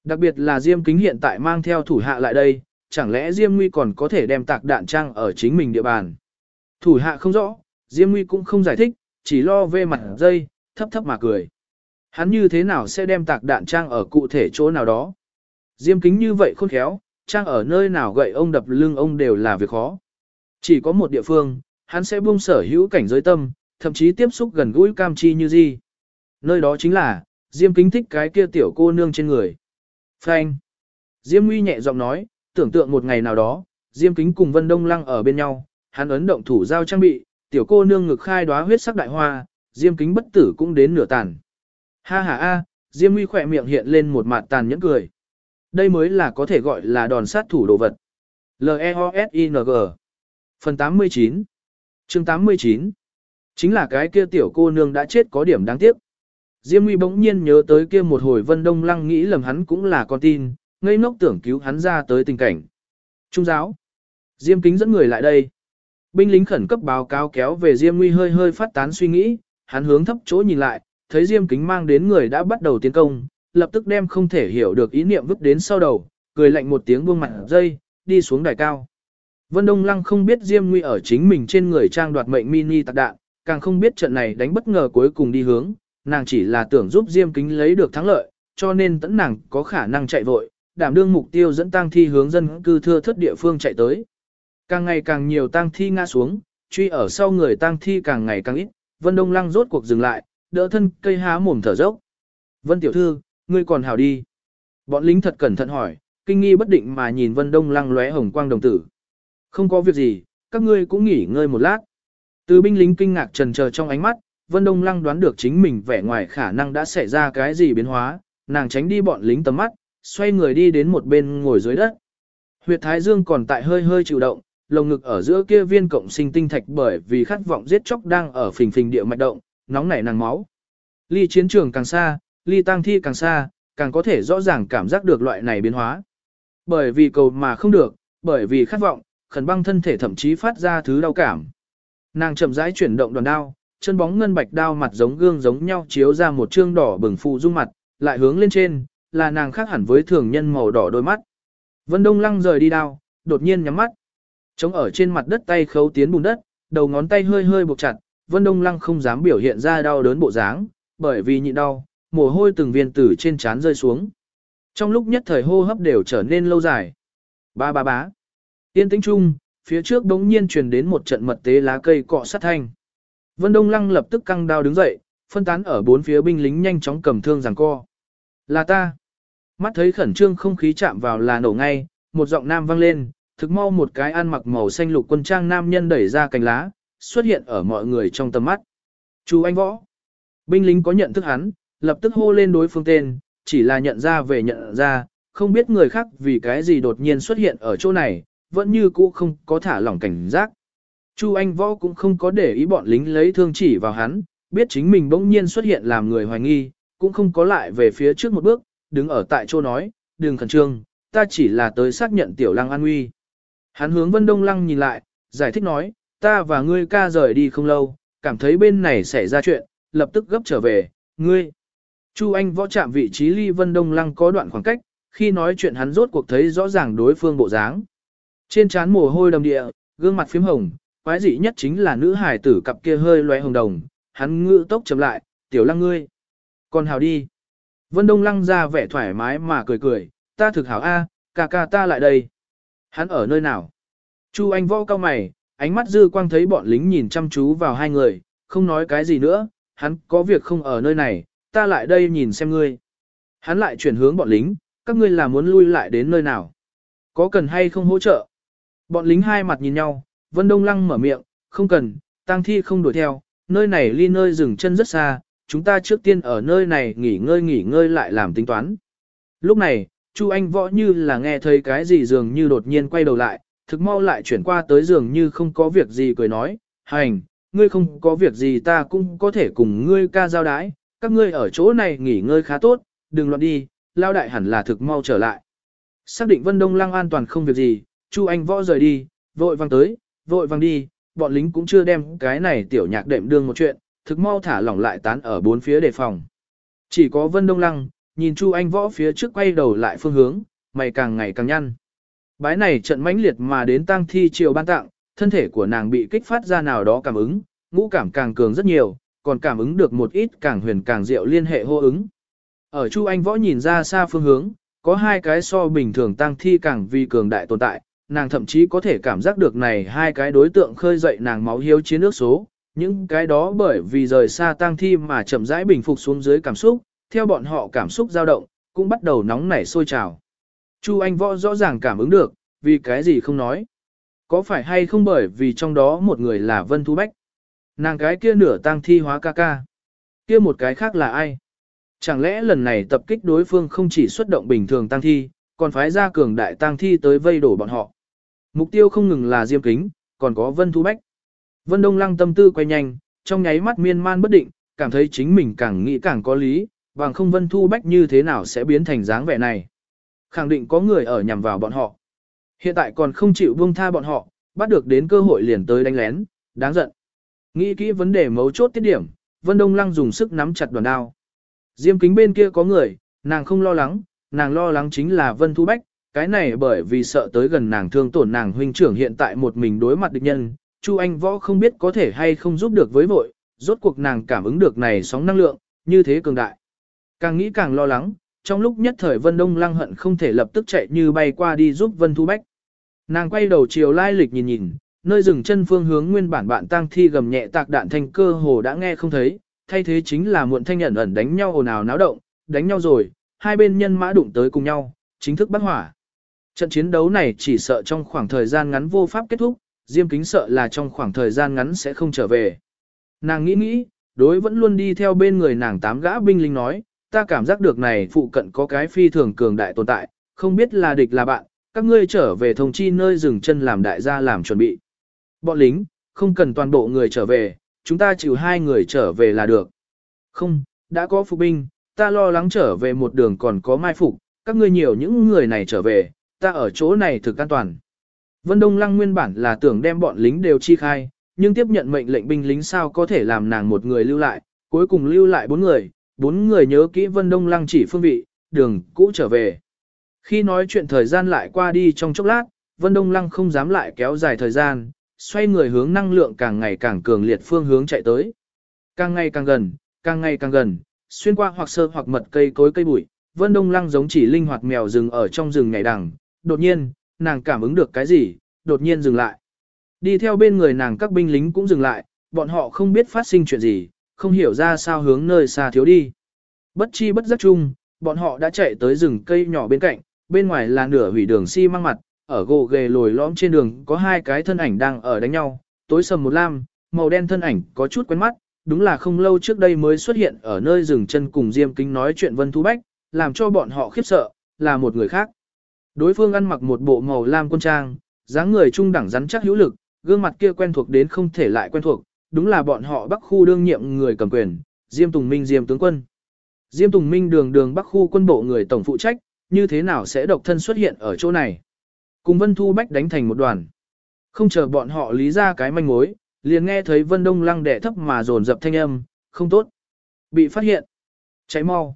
S1: Đặc biệt là Diêm Kính hiện tại mang theo thủ hạ lại đây, chẳng lẽ Diêm Nguy còn có thể đem tạc đạn trang ở chính mình địa bàn. Thủ hạ không rõ, Diêm Nguy cũng không giải thích, chỉ lo về mặt dây, thấp thấp mà cười. Hắn như thế nào sẽ đem tạc đạn trang ở cụ thể chỗ nào đó. Diêm Kính như vậy khôn khéo, trang ở nơi nào gậy ông đập lưng ông đều là việc khó. Chỉ có một địa phương, hắn sẽ buông sở hữu cảnh giới tâm, thậm chí tiếp xúc gần gũi cam chi như gì. Nơi đó chính là, Diêm kính thích cái kia tiểu cô nương trên người. Phanh, Diêm nguy nhẹ giọng nói, tưởng tượng một ngày nào đó, Diêm kính cùng Vân Đông Lăng ở bên nhau, hắn ấn động thủ giao trang bị, tiểu cô nương ngực khai đóa huyết sắc đại hoa, Diêm kính bất tử cũng đến nửa tàn. Ha ha a, Diêm nguy khỏe miệng hiện lên một mặt tàn nhẫn cười. Đây mới là có thể gọi là đòn sát thủ đồ vật. L-E-O-S-I-N-G Phần 89 chương 89 Chính là cái kia tiểu cô nương đã chết có điểm đáng tiếc. Diêm Nguy bỗng nhiên nhớ tới kia một hồi Vân Đông Lăng nghĩ lầm hắn cũng là con tin, ngây ngốc tưởng cứu hắn ra tới tình cảnh. Trung giáo. Diêm Kính dẫn người lại đây. Binh lính khẩn cấp báo cáo kéo về Diêm Nguy hơi hơi phát tán suy nghĩ, hắn hướng thấp chỗ nhìn lại, thấy Diêm Kính mang đến người đã bắt đầu tiến công, lập tức đem không thể hiểu được ý niệm vứt đến sau đầu, cười lạnh một tiếng buông mặt dây, đi xuống đài cao. Vân Đông Lăng không biết Diêm Nguy ở chính mình trên người trang đoạt mệnh mini tạc đạn, càng không biết trận này đánh bất ngờ cuối cùng đi hướng, nàng chỉ là tưởng giúp Diêm Kính lấy được thắng lợi, cho nên tẫn nàng có khả năng chạy vội, đảm đương mục tiêu dẫn tang thi hướng dân cư thưa thất địa phương chạy tới. Càng ngày càng nhiều tang thi ngã xuống, truy ở sau người tang thi càng ngày càng ít, Vân Đông Lăng rốt cuộc dừng lại, đỡ thân cây há mồm thở dốc. Vân tiểu thư, ngươi còn hào đi. Bọn lính thật cẩn thận hỏi, kinh nghi bất định mà nhìn Vân Đông Lăng lóe hồng quang đồng tử. Không có việc gì, các ngươi cũng nghỉ ngơi một lát. Từ binh lính kinh ngạc trần chờ trong ánh mắt, Vân Đông Lăng đoán được chính mình vẻ ngoài khả năng đã xảy ra cái gì biến hóa, nàng tránh đi bọn lính tầm mắt, xoay người đi đến một bên ngồi dưới đất. Huyệt Thái Dương còn tại hơi hơi chịu động, lồng ngực ở giữa kia viên cộng sinh tinh thạch bởi vì khát vọng giết chóc đang ở phình phình địa mạch động, nóng nảy nàng máu. Ly chiến trường càng xa, ly tang thi càng xa, càng có thể rõ ràng cảm giác được loại này biến hóa. Bởi vì cầu mà không được, bởi vì khát vọng, khẩn băng thân thể thậm chí phát ra thứ đau cảm. Nàng chậm rãi chuyển động đoàn đao, chân bóng ngân bạch đao mặt giống gương giống nhau chiếu ra một trương đỏ bừng phụ dung mặt, lại hướng lên trên, là nàng khác hẳn với thường nhân màu đỏ đôi mắt. Vân Đông Lăng rời đi đao, đột nhiên nhắm mắt. Chống ở trên mặt đất tay khấu tiến bùn đất, đầu ngón tay hơi hơi buộc chặt, Vân Đông Lăng không dám biểu hiện ra đau đớn bộ dáng, bởi vì nhịn đau, mồ hôi từng viên tử trên trán rơi xuống. Trong lúc nhất thời hô hấp đều trở nên lâu dài. Ba ba bá. Tiên tĩnh chung, phía trước đống nhiên truyền đến một trận mật tế lá cây cọ sát thanh. Vân Đông Lăng lập tức căng đao đứng dậy, phân tán ở bốn phía binh lính nhanh chóng cầm thương giằng co. Là ta. Mắt thấy khẩn trương không khí chạm vào là nổ ngay, một giọng nam vang lên, thực mau một cái ăn mặc màu xanh lục quân trang nam nhân đẩy ra cành lá, xuất hiện ở mọi người trong tầm mắt. Chú anh võ. Binh lính có nhận thức hắn, lập tức hô lên đối phương tên, chỉ là nhận ra về nhận ra, không biết người khác vì cái gì đột nhiên xuất hiện ở chỗ này, vẫn như cũ không có thả lỏng cảnh giác. Chu Anh Võ cũng không có để ý bọn lính lấy thương chỉ vào hắn, biết chính mình bỗng nhiên xuất hiện làm người hoài nghi, cũng không có lại về phía trước một bước, đứng ở tại chỗ nói, đừng khẩn trương, ta chỉ là tới xác nhận tiểu lăng an nguy. Hắn hướng Vân Đông Lăng nhìn lại, giải thích nói, ta và ngươi ca rời đi không lâu, cảm thấy bên này xảy ra chuyện, lập tức gấp trở về, ngươi. Chu Anh Võ chạm vị trí ly Vân Đông Lăng có đoạn khoảng cách, khi nói chuyện hắn rốt cuộc thấy rõ ràng đối phương bộ dáng. Trên trán mồ hôi đầm địa, gương mặt phím hồng, quái dị nhất chính là nữ hải tử cặp kia hơi lóe hồng đồng, hắn ngự tốc chậm lại, tiểu lăng ngươi. Còn hào đi. Vân Đông lăng ra vẻ thoải mái mà cười cười, ta thực hảo A, ca ca ta lại đây. Hắn ở nơi nào? Chu Anh võ cao mày, ánh mắt dư quang thấy bọn lính nhìn chăm chú vào hai người, không nói cái gì nữa, hắn có việc không ở nơi này, ta lại đây nhìn xem ngươi. Hắn lại chuyển hướng bọn lính, các ngươi là muốn lui lại đến nơi nào? Có cần hay không hỗ trợ? Bọn lính hai mặt nhìn nhau, Vân Đông Lăng mở miệng, không cần, tang thi không đuổi theo, nơi này ly nơi dừng chân rất xa, chúng ta trước tiên ở nơi này nghỉ ngơi nghỉ ngơi lại làm tính toán. Lúc này, Chu Anh võ như là nghe thấy cái gì dường như đột nhiên quay đầu lại, thực mau lại chuyển qua tới giường như không có việc gì cười nói, hành, ngươi không có việc gì ta cũng có thể cùng ngươi ca giao đái, các ngươi ở chỗ này nghỉ ngơi khá tốt, đừng loạn đi, lao đại hẳn là thực mau trở lại. Xác định Vân Đông Lăng an toàn không việc gì, Chu Anh võ rời đi, vội vang tới, vội vàng đi, bọn lính cũng chưa đem cái này tiểu nhạc đệm đương một chuyện, thực mau thả lỏng lại tán ở bốn phía đề phòng. Chỉ có Vân Đông Lăng, nhìn Chu Anh võ phía trước quay đầu lại phương hướng, mày càng ngày càng nhăn. Bái này trận mãnh liệt mà đến tang thi chiều ban tặng, thân thể của nàng bị kích phát ra nào đó cảm ứng, ngũ cảm càng cường rất nhiều, còn cảm ứng được một ít càng huyền càng diệu liên hệ hô ứng. Ở Chu Anh Võ nhìn ra xa phương hướng, có hai cái so bình thường tang thi càng vì cường đại tồn tại, nàng thậm chí có thể cảm giác được này hai cái đối tượng khơi dậy nàng máu hiếu chiến nước số, những cái đó bởi vì rời xa tang thi mà chậm rãi bình phục xuống dưới cảm xúc, theo bọn họ cảm xúc dao động, cũng bắt đầu nóng nảy sôi trào. Chu Anh Võ rõ ràng cảm ứng được, vì cái gì không nói. Có phải hay không bởi vì trong đó một người là Vân Thu Bách? Nàng cái kia nửa tang thi hóa ca ca. Kia một cái khác là ai? Chẳng lẽ lần này tập kích đối phương không chỉ xuất động bình thường tang thi, còn phái ra cường đại tang thi tới vây đổ bọn họ? Mục tiêu không ngừng là Diêm Kính, còn có Vân Thu Bách. Vân Đông Lăng tâm tư quay nhanh, trong nháy mắt miên man bất định, cảm thấy chính mình càng nghĩ càng có lý, bằng không Vân Thu Bách như thế nào sẽ biến thành dáng vẻ này. Khẳng định có người ở nhằm vào bọn họ. Hiện tại còn không chịu buông tha bọn họ, bắt được đến cơ hội liền tới đánh lén, đáng giận. Nghĩ kỹ vấn đề mấu chốt tiết điểm, Vân Đông Lăng dùng sức nắm chặt đoàn đao. Diêm kính bên kia có người, nàng không lo lắng, nàng lo lắng chính là Vân Thu Bách, cái này bởi vì sợ tới gần nàng thương tổn nàng huynh trưởng hiện tại một mình đối mặt địch nhân, Chu Anh Võ không biết có thể hay không giúp được với vội, rốt cuộc nàng cảm ứng được này sóng năng lượng, như thế cường đại. Càng nghĩ càng lo lắng, trong lúc nhất thời Vân Đông Lăng hận không thể lập tức chạy như bay qua đi giúp Vân Thu Bách. Nàng quay đầu chiều lai lịch nhìn nhìn, nơi dừng chân phương hướng nguyên bản bạn tang thi gầm nhẹ tạc đạn thanh cơ hồ đã nghe không thấy, thay thế chính là muộn thanh nhận ẩn đánh nhau ồn ào náo động, đánh nhau rồi, hai bên nhân mã đụng tới cùng nhau, chính thức bắt hỏa. Trận chiến đấu này chỉ sợ trong khoảng thời gian ngắn vô pháp kết thúc, Diêm Kính sợ là trong khoảng thời gian ngắn sẽ không trở về. Nàng nghĩ nghĩ, đối vẫn luôn đi theo bên người nàng tám gã binh lính nói, ta cảm giác được này phụ cận có cái phi thường cường đại tồn tại, không biết là địch là bạn, các ngươi trở về thông chi nơi dừng chân làm đại gia làm chuẩn bị. Bọn lính, không cần toàn bộ người trở về, chúng ta chịu hai người trở về là được. Không, đã có phục binh, ta lo lắng trở về một đường còn có mai phục, các ngươi nhiều những người này trở về, ta ở chỗ này thực an toàn. Vân Đông Lăng nguyên bản là tưởng đem bọn lính đều chi khai, nhưng tiếp nhận mệnh lệnh binh lính sao có thể làm nàng một người lưu lại, cuối cùng lưu lại bốn người, bốn người nhớ kỹ Vân Đông Lăng chỉ phương vị, đường cũ trở về. Khi nói chuyện thời gian lại qua đi trong chốc lát, Vân Đông Lăng không dám lại kéo dài thời gian, xoay người hướng năng lượng càng ngày càng cường liệt phương hướng chạy tới. Càng ngày càng gần, càng ngày càng gần, xuyên qua hoặc sơ hoặc mật cây cối cây bụi, Vân Đông Lăng giống chỉ linh hoạt mèo rừng ở trong rừng ngày đằng, đột nhiên, nàng cảm ứng được cái gì, đột nhiên dừng lại. Đi theo bên người nàng các binh lính cũng dừng lại, bọn họ không biết phát sinh chuyện gì, không hiểu ra sao hướng nơi xa thiếu đi. Bất chi bất giác chung, bọn họ đã chạy tới rừng cây nhỏ bên cạnh, bên ngoài là nửa hủy đường xi si măng mặt, ở gồ ghề lồi lõm trên đường có hai cái thân ảnh đang ở đánh nhau, tối sầm một lam, màu đen thân ảnh có chút quen mắt, đúng là không lâu trước đây mới xuất hiện ở nơi rừng chân cùng Diêm Kính nói chuyện Vân Thu Bách, làm cho bọn họ khiếp sợ, là một người khác. Đối phương ăn mặc một bộ màu lam quân trang, dáng người trung đẳng rắn chắc hữu lực, gương mặt kia quen thuộc đến không thể lại quen thuộc, đúng là bọn họ Bắc khu đương nhiệm người cầm quyền, Diêm Tùng Minh Diêm tướng quân. Diêm Tùng Minh đường đường Bắc khu quân bộ người tổng phụ trách, như thế nào sẽ độc thân xuất hiện ở chỗ này? Cùng Vân Thu Bách đánh thành một đoàn. Không chờ bọn họ lý ra cái manh mối, liền nghe thấy Vân Đông Lăng đẻ thấp mà dồn dập thanh âm, không tốt. Bị phát hiện. Cháy mau.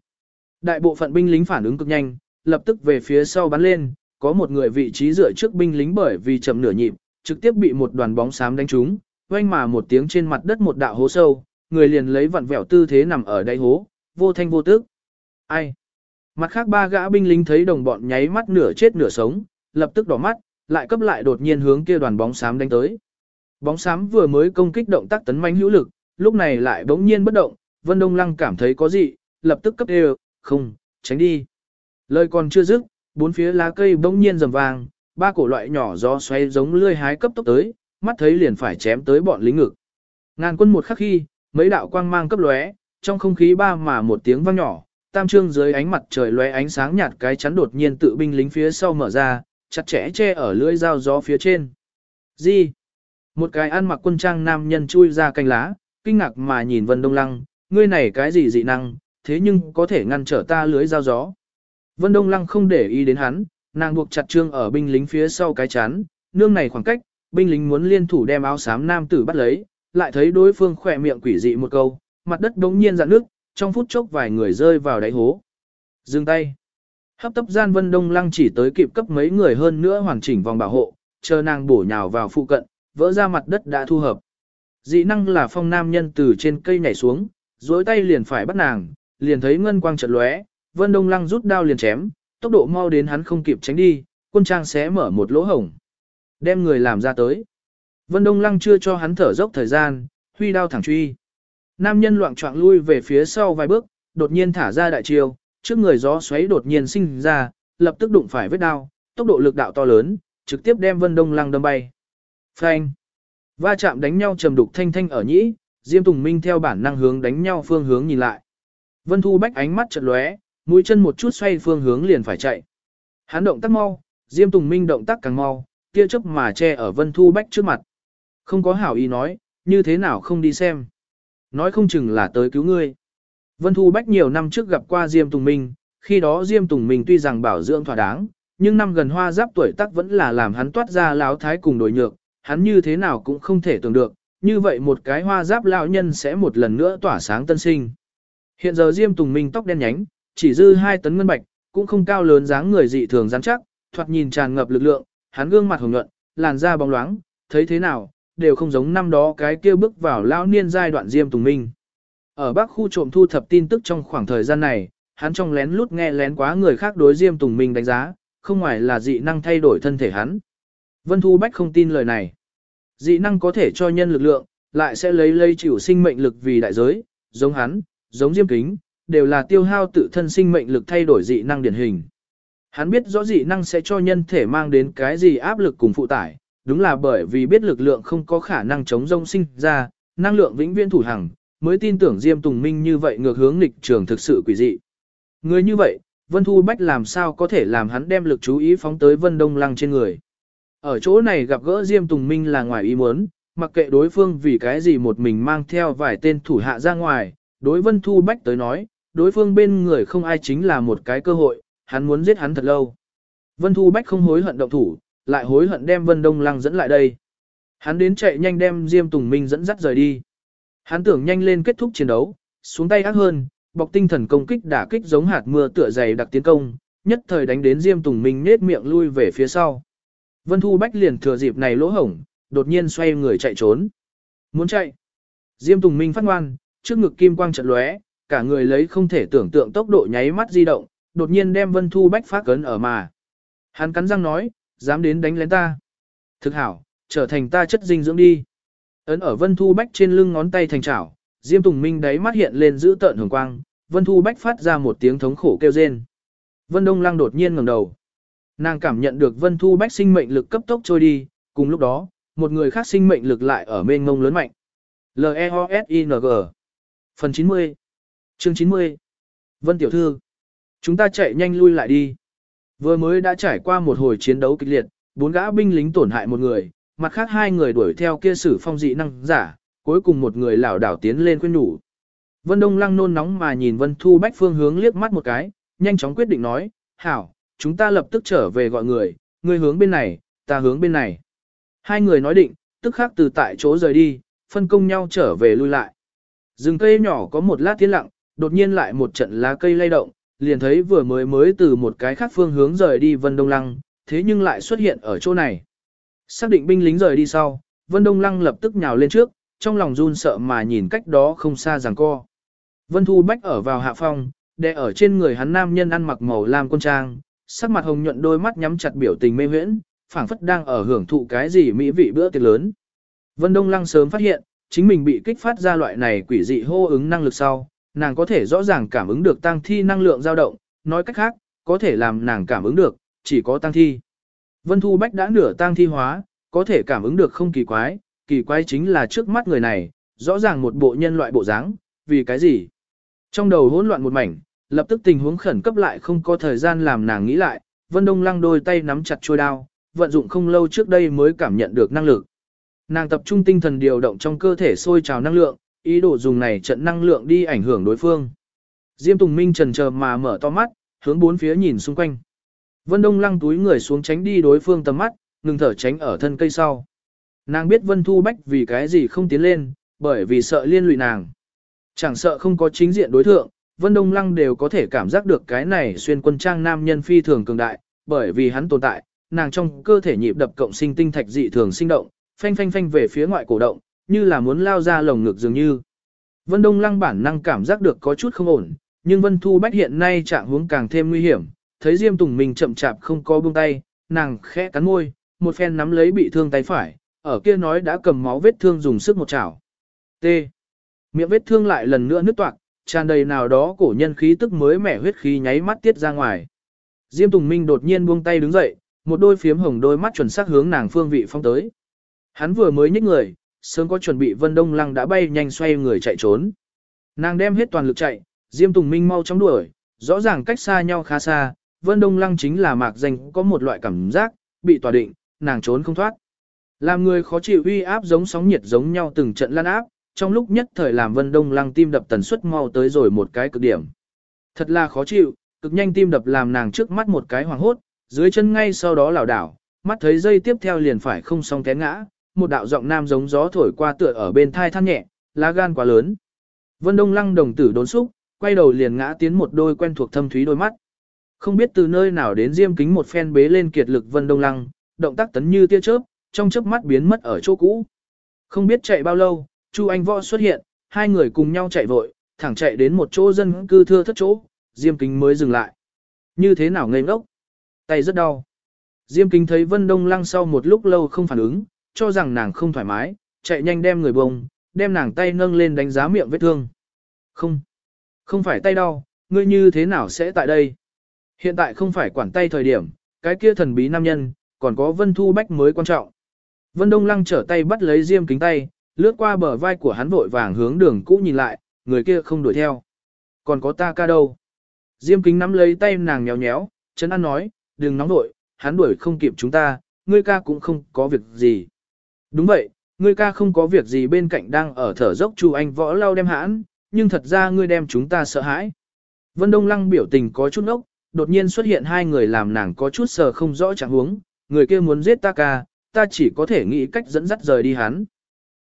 S1: Đại bộ phận binh lính phản ứng cực nhanh, lập tức về phía sau bắn lên, có một người vị trí dựa trước binh lính bởi vì chậm nửa nhịp, trực tiếp bị một đoàn bóng xám đánh trúng, oanh mà một tiếng trên mặt đất một đạo hố sâu, người liền lấy vặn vẹo tư thế nằm ở đáy hố, vô thanh vô tức. Ai? Mặt khác ba gã binh lính thấy đồng bọn nháy mắt nửa chết nửa sống, lập tức đỏ mắt, lại cấp lại đột nhiên hướng kia đoàn bóng xám đánh tới. Bóng xám vừa mới công kích động tác tấn manh hữu lực, lúc này lại bỗng nhiên bất động, Vân Đông Lăng cảm thấy có gì, lập tức cấp đều, không, tránh đi. Lời còn chưa dứt, bốn phía lá cây bỗng nhiên rầm vàng, ba cổ loại nhỏ gió xoay giống lươi hái cấp tốc tới, mắt thấy liền phải chém tới bọn lính ngực. Ngàn quân một khắc khi, mấy đạo quang mang cấp lóe, trong không khí ba mà một tiếng vang nhỏ, tam trương dưới ánh mặt trời lóe ánh sáng nhạt cái chắn đột nhiên tự binh lính phía sau mở ra, chặt chẽ che ở lưỡi dao gió phía trên. Gì? Một cái ăn mặc quân trang nam nhân chui ra canh lá, kinh ngạc mà nhìn Vân Đông Lăng, ngươi này cái gì dị năng, thế nhưng có thể ngăn trở ta lưới dao gió. Vân Đông Lăng không để ý đến hắn, nàng buộc chặt trương ở binh lính phía sau cái chắn, nương này khoảng cách, binh lính muốn liên thủ đem áo xám nam tử bắt lấy, lại thấy đối phương khỏe miệng quỷ dị một câu, mặt đất đống nhiên dạn nước, trong phút chốc vài người rơi vào đáy hố. Dừng tay. Hấp tấp gian Vân Đông Lăng chỉ tới kịp cấp mấy người hơn nữa hoàn chỉnh vòng bảo hộ, chờ nàng bổ nhào vào phụ cận, vỡ ra mặt đất đã thu hợp. Dị năng là phong nam nhân từ trên cây nhảy xuống, duỗi tay liền phải bắt nàng, liền thấy ngân quang chợt lóe, Vân Đông Lăng rút đao liền chém, tốc độ mau đến hắn không kịp tránh đi, quân trang xé mở một lỗ hổng. Đem người làm ra tới. Vân Đông Lăng chưa cho hắn thở dốc thời gian, huy đao thẳng truy. Nam nhân loạn choạng lui về phía sau vài bước, đột nhiên thả ra đại chiêu, trước người gió xoáy đột nhiên sinh ra, lập tức đụng phải vết đao, tốc độ lực đạo to lớn, trực tiếp đem Vân Đông Lăng đâm bay. Phanh! Va chạm đánh nhau trầm đục thanh thanh ở nhĩ, Diêm Tùng Minh theo bản năng hướng đánh nhau phương hướng nhìn lại. Vân Thu Bách ánh mắt chợt lóe, mũi chân một chút xoay phương hướng liền phải chạy. Hắn động tác mau, Diêm Tùng Minh động tác càng mau, kia chớp mà che ở Vân Thu Bách trước mặt. Không có hảo ý nói, như thế nào không đi xem. Nói không chừng là tới cứu ngươi. Vân Thu Bách nhiều năm trước gặp qua Diêm Tùng Minh, khi đó Diêm Tùng Minh tuy rằng bảo dưỡng thỏa đáng, nhưng năm gần hoa giáp tuổi tác vẫn là làm hắn toát ra láo thái cùng đổi nhược, hắn như thế nào cũng không thể tưởng được, như vậy một cái hoa giáp lão nhân sẽ một lần nữa tỏa sáng tân sinh. Hiện giờ Diêm Tùng Minh tóc đen nhánh, chỉ dư hai tấn ngân bạch, cũng không cao lớn dáng người dị thường rắn chắc, thoạt nhìn tràn ngập lực lượng, hắn gương mặt hồng nhuận, làn da bóng loáng, thấy thế nào, đều không giống năm đó cái kia bước vào lão niên giai đoạn Diêm Tùng Minh. Ở Bắc khu trộm thu thập tin tức trong khoảng thời gian này, hắn trong lén lút nghe lén quá người khác đối Diêm Tùng Minh đánh giá, không ngoài là dị năng thay đổi thân thể hắn. Vân Thu Bách không tin lời này. Dị năng có thể cho nhân lực lượng, lại sẽ lấy lây chịu sinh mệnh lực vì đại giới, giống hắn, giống Diêm Kính, đều là tiêu hao tự thân sinh mệnh lực thay đổi dị năng điển hình. Hắn biết rõ dị năng sẽ cho nhân thể mang đến cái gì áp lực cùng phụ tải, đúng là bởi vì biết lực lượng không có khả năng chống rông sinh ra, năng lượng vĩnh viễn thủ hằng, mới tin tưởng Diêm Tùng Minh như vậy ngược hướng nghịch trường thực sự quỷ dị. Người như vậy, Vân Thu Bách làm sao có thể làm hắn đem lực chú ý phóng tới Vân Đông Lăng trên người. Ở chỗ này gặp gỡ Diêm Tùng Minh là ngoài ý muốn, mặc kệ đối phương vì cái gì một mình mang theo vài tên thủ hạ ra ngoài, đối Vân Thu Bách tới nói, đối phương bên người không ai chính là một cái cơ hội, hắn muốn giết hắn thật lâu. Vân Thu Bách không hối hận động thủ, lại hối hận đem Vân Đông Lăng dẫn lại đây. Hắn đến chạy nhanh đem Diêm Tùng Minh dẫn dắt rời đi. Hắn tưởng nhanh lên kết thúc chiến đấu, xuống tay ác hơn, bọc tinh thần công kích đả kích giống hạt mưa tựa dày đặc tiến công, nhất thời đánh đến Diêm Tùng Minh nết miệng lui về phía sau. Vân Thu Bách liền thừa dịp này lỗ hổng, đột nhiên xoay người chạy trốn. Muốn chạy. Diêm Tùng Minh phát ngoan, trước ngực kim quang trận lóe, cả người lấy không thể tưởng tượng tốc độ nháy mắt di động, đột nhiên đem Vân Thu Bách phát cấn ở mà. Hắn cắn răng nói, dám đến đánh lén ta. Thực hảo, trở thành ta chất dinh dưỡng đi. Ấn ở Vân Thu Bách trên lưng ngón tay thành chảo, Diêm Tùng Minh đáy mắt hiện lên giữ tợn hồng quang, Vân Thu Bách phát ra một tiếng thống khổ kêu rên. Vân Đông Lăng đột nhiên ngẩng đầu. Nàng cảm nhận được Vân Thu Bách sinh mệnh lực cấp tốc trôi đi, cùng lúc đó, một người khác sinh mệnh lực lại ở mênh ngông lớn mạnh. L-E-O-S-I-N-G Phần 90 Chương 90 Vân Tiểu Thư Chúng ta chạy nhanh lui lại đi. Vừa mới đã trải qua một hồi chiến đấu kịch liệt, bốn gã binh lính tổn hại một người, mặt khác hai người đuổi theo kia sử phong dị năng giả, cuối cùng một người lảo đảo tiến lên khuyên nhủ. Vân Đông Lăng nôn nóng mà nhìn Vân Thu Bách phương hướng liếc mắt một cái, nhanh chóng quyết định nói, hảo, chúng ta lập tức trở về gọi người, người hướng bên này, ta hướng bên này. Hai người nói định, tức khắc từ tại chỗ rời đi, phân công nhau trở về lui lại. Rừng cây nhỏ có một lát tiến lặng, đột nhiên lại một trận lá cây lay động, liền thấy vừa mới mới từ một cái khác phương hướng rời đi Vân Đông Lăng, thế nhưng lại xuất hiện ở chỗ này. Xác định binh lính rời đi sau, Vân Đông Lăng lập tức nhào lên trước, trong lòng run sợ mà nhìn cách đó không xa rằng co. Vân Thu Bách ở vào hạ phong, đè ở trên người hắn nam nhân ăn mặc màu lam quân trang, sắc mặt hồng nhuận đôi mắt nhắm chặt biểu tình mê huyễn, phảng phất đang ở hưởng thụ cái gì mỹ vị bữa tiệc lớn. Vân Đông Lăng sớm phát hiện, chính mình bị kích phát ra loại này quỷ dị hô ứng năng lực sau, nàng có thể rõ ràng cảm ứng được tăng thi năng lượng dao động, nói cách khác, có thể làm nàng cảm ứng được, chỉ có tăng thi. Vân Thu Bách đã nửa tăng thi hóa, có thể cảm ứng được không kỳ quái, kỳ quái chính là trước mắt người này, rõ ràng một bộ nhân loại bộ dáng, vì cái gì? Trong đầu hỗn loạn một mảnh, lập tức tình huống khẩn cấp lại không có thời gian làm nàng nghĩ lại, Vân Đông Lăng đôi tay nắm chặt chuôi đao, vận dụng không lâu trước đây mới cảm nhận được năng lực. Nàng tập trung tinh thần điều động trong cơ thể sôi trào năng lượng, ý đồ dùng này trận năng lượng đi ảnh hưởng đối phương. Diêm Tùng Minh trần chờ mà mở to mắt, hướng bốn phía nhìn xung quanh. Vân Đông lăng túi người xuống tránh đi đối phương tầm mắt, ngừng thở tránh ở thân cây sau. Nàng biết Vân Thu Bách vì cái gì không tiến lên, bởi vì sợ liên lụy nàng. Chẳng sợ không có chính diện đối thượng, Vân Đông Lăng đều có thể cảm giác được cái này xuyên quân trang nam nhân phi thường cường đại, bởi vì hắn tồn tại, nàng trong cơ thể nhịp đập cộng sinh tinh thạch dị thường sinh động, phanh phanh phanh về phía ngoại cổ động, như là muốn lao ra lồng ngực dường như. Vân Đông Lăng bản năng cảm giác được có chút không ổn, nhưng Vân Thu Bách hiện nay trạng huống càng thêm nguy hiểm, thấy Diêm Tùng mình chậm chạp không có buông tay, nàng khẽ cắn môi, một phen nắm lấy bị thương tay phải, ở kia nói đã cầm máu vết thương dùng sức một chảo. T. Miệng vết thương lại lần nữa nứt toạc, tràn đầy nào đó cổ nhân khí tức mới mẻ huyết khí nháy mắt tiết ra ngoài. Diêm Tùng Minh đột nhiên buông tay đứng dậy, một đôi phiếm hồng đôi mắt chuẩn xác hướng nàng phương vị phong tới. Hắn vừa mới nhích người, sớm có chuẩn bị Vân Đông Lăng đã bay nhanh xoay người chạy trốn. Nàng đem hết toàn lực chạy, Diêm Tùng Minh mau chóng đuổi, rõ ràng cách xa nhau khá xa, Vân Đông Lăng chính là mạc danh có một loại cảm giác, bị tòa định, nàng trốn không thoát. Làm người khó chịu uy áp giống sóng nhiệt giống nhau từng trận lan áp, trong lúc nhất thời làm Vân Đông Lăng tim đập tần suất mau tới rồi một cái cực điểm. Thật là khó chịu, cực nhanh tim đập làm nàng trước mắt một cái hoàng hốt, dưới chân ngay sau đó lảo đảo, mắt thấy dây tiếp theo liền phải không song té ngã, một đạo giọng nam giống gió thổi qua tựa ở bên thai than nhẹ, lá gan quá lớn. Vân Đông Lăng đồng tử đốn xúc, quay đầu liền ngã tiến một đôi quen thuộc thâm thúy đôi mắt. Không biết từ nơi nào đến diêm kính một phen bế lên kiệt lực Vân Đông Lăng, động tác tấn như tia chớp, trong chớp mắt biến mất ở chỗ cũ. Không biết chạy bao lâu, Chu Anh Võ xuất hiện, hai người cùng nhau chạy vội, thẳng chạy đến một chỗ dân cư thưa thất chỗ, diêm kính mới dừng lại. Như thế nào ngây ngốc? Tay rất đau. Diêm kính thấy Vân Đông Lăng sau một lúc lâu không phản ứng, cho rằng nàng không thoải mái, chạy nhanh đem người bông, đem nàng tay nâng lên đánh giá miệng vết thương. Không, không phải tay đau, ngươi như thế nào sẽ tại đây? Hiện tại không phải quản tay thời điểm, cái kia thần bí nam nhân, còn có Vân Thu Bách mới quan trọng. Vân Đông Lăng trở tay bắt lấy Diêm kính tay, lướt qua bờ vai của hắn vội vàng hướng đường cũ nhìn lại, người kia không đuổi theo. Còn có ta ca đâu? Diêm kính nắm lấy tay nàng nhéo nhéo, Trấn An nói, đừng nóng nội, hắn đuổi không kịp chúng ta, ngươi ca cũng không có việc gì. Đúng vậy, ngươi ca không có việc gì bên cạnh đang ở thở dốc Chu Anh võ lau đem hãn, nhưng thật ra ngươi đem chúng ta sợ hãi. Vân Đông Lăng biểu tình có chút ốc, đột nhiên xuất hiện hai người làm nàng có chút sờ không rõ trạng huống, người kia muốn giết ta ca, ta chỉ có thể nghĩ cách dẫn dắt rời đi hắn.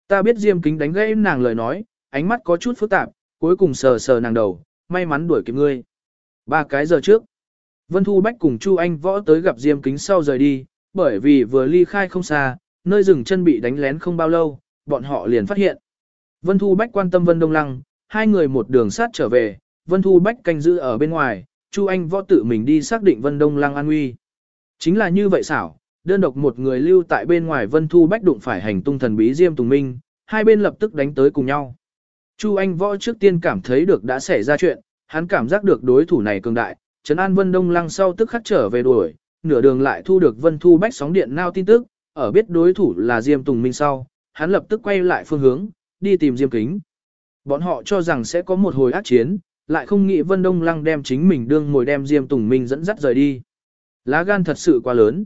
S1: Ta biết Diêm Kính đánh gãy nàng lời nói, ánh mắt có chút phức tạp, cuối cùng sờ sờ nàng đầu, may mắn đuổi kịp ngươi. Ba cái giờ trước, Vân Thu Bách cùng Chu Anh võ tới gặp Diêm Kính sau rời đi, bởi vì vừa ly khai không xa, nơi rừng chân bị đánh lén không bao lâu, bọn họ liền phát hiện. Vân Thu Bách quan tâm Vân Đông Lăng, hai người một đường sát trở về, Vân Thu Bách canh giữ ở bên ngoài, Chu Anh võ tự mình đi xác định Vân Đông Lăng an nguy. Chính là như vậy xảo, đơn độc một người lưu tại bên ngoài Vân Thu Bách đụng phải hành tung thần bí Diêm Tùng Minh, hai bên lập tức đánh tới cùng nhau. Chu Anh võ trước tiên cảm thấy được đã xảy ra chuyện, hắn cảm giác được đối thủ này cường đại, Trấn An Vân Đông Lăng sau tức khắc trở về đuổi, nửa đường lại thu được Vân Thu Bách sóng điện nao tin tức, ở biết đối thủ là Diêm Tùng Minh sau, hắn lập tức quay lại phương hướng, đi tìm Diêm Kính. Bọn họ cho rằng sẽ có một hồi ác chiến, lại không nghĩ Vân Đông Lăng đem chính mình đương ngồi đem Diêm Tùng Minh dẫn dắt rời đi. Lá gan thật sự quá lớn.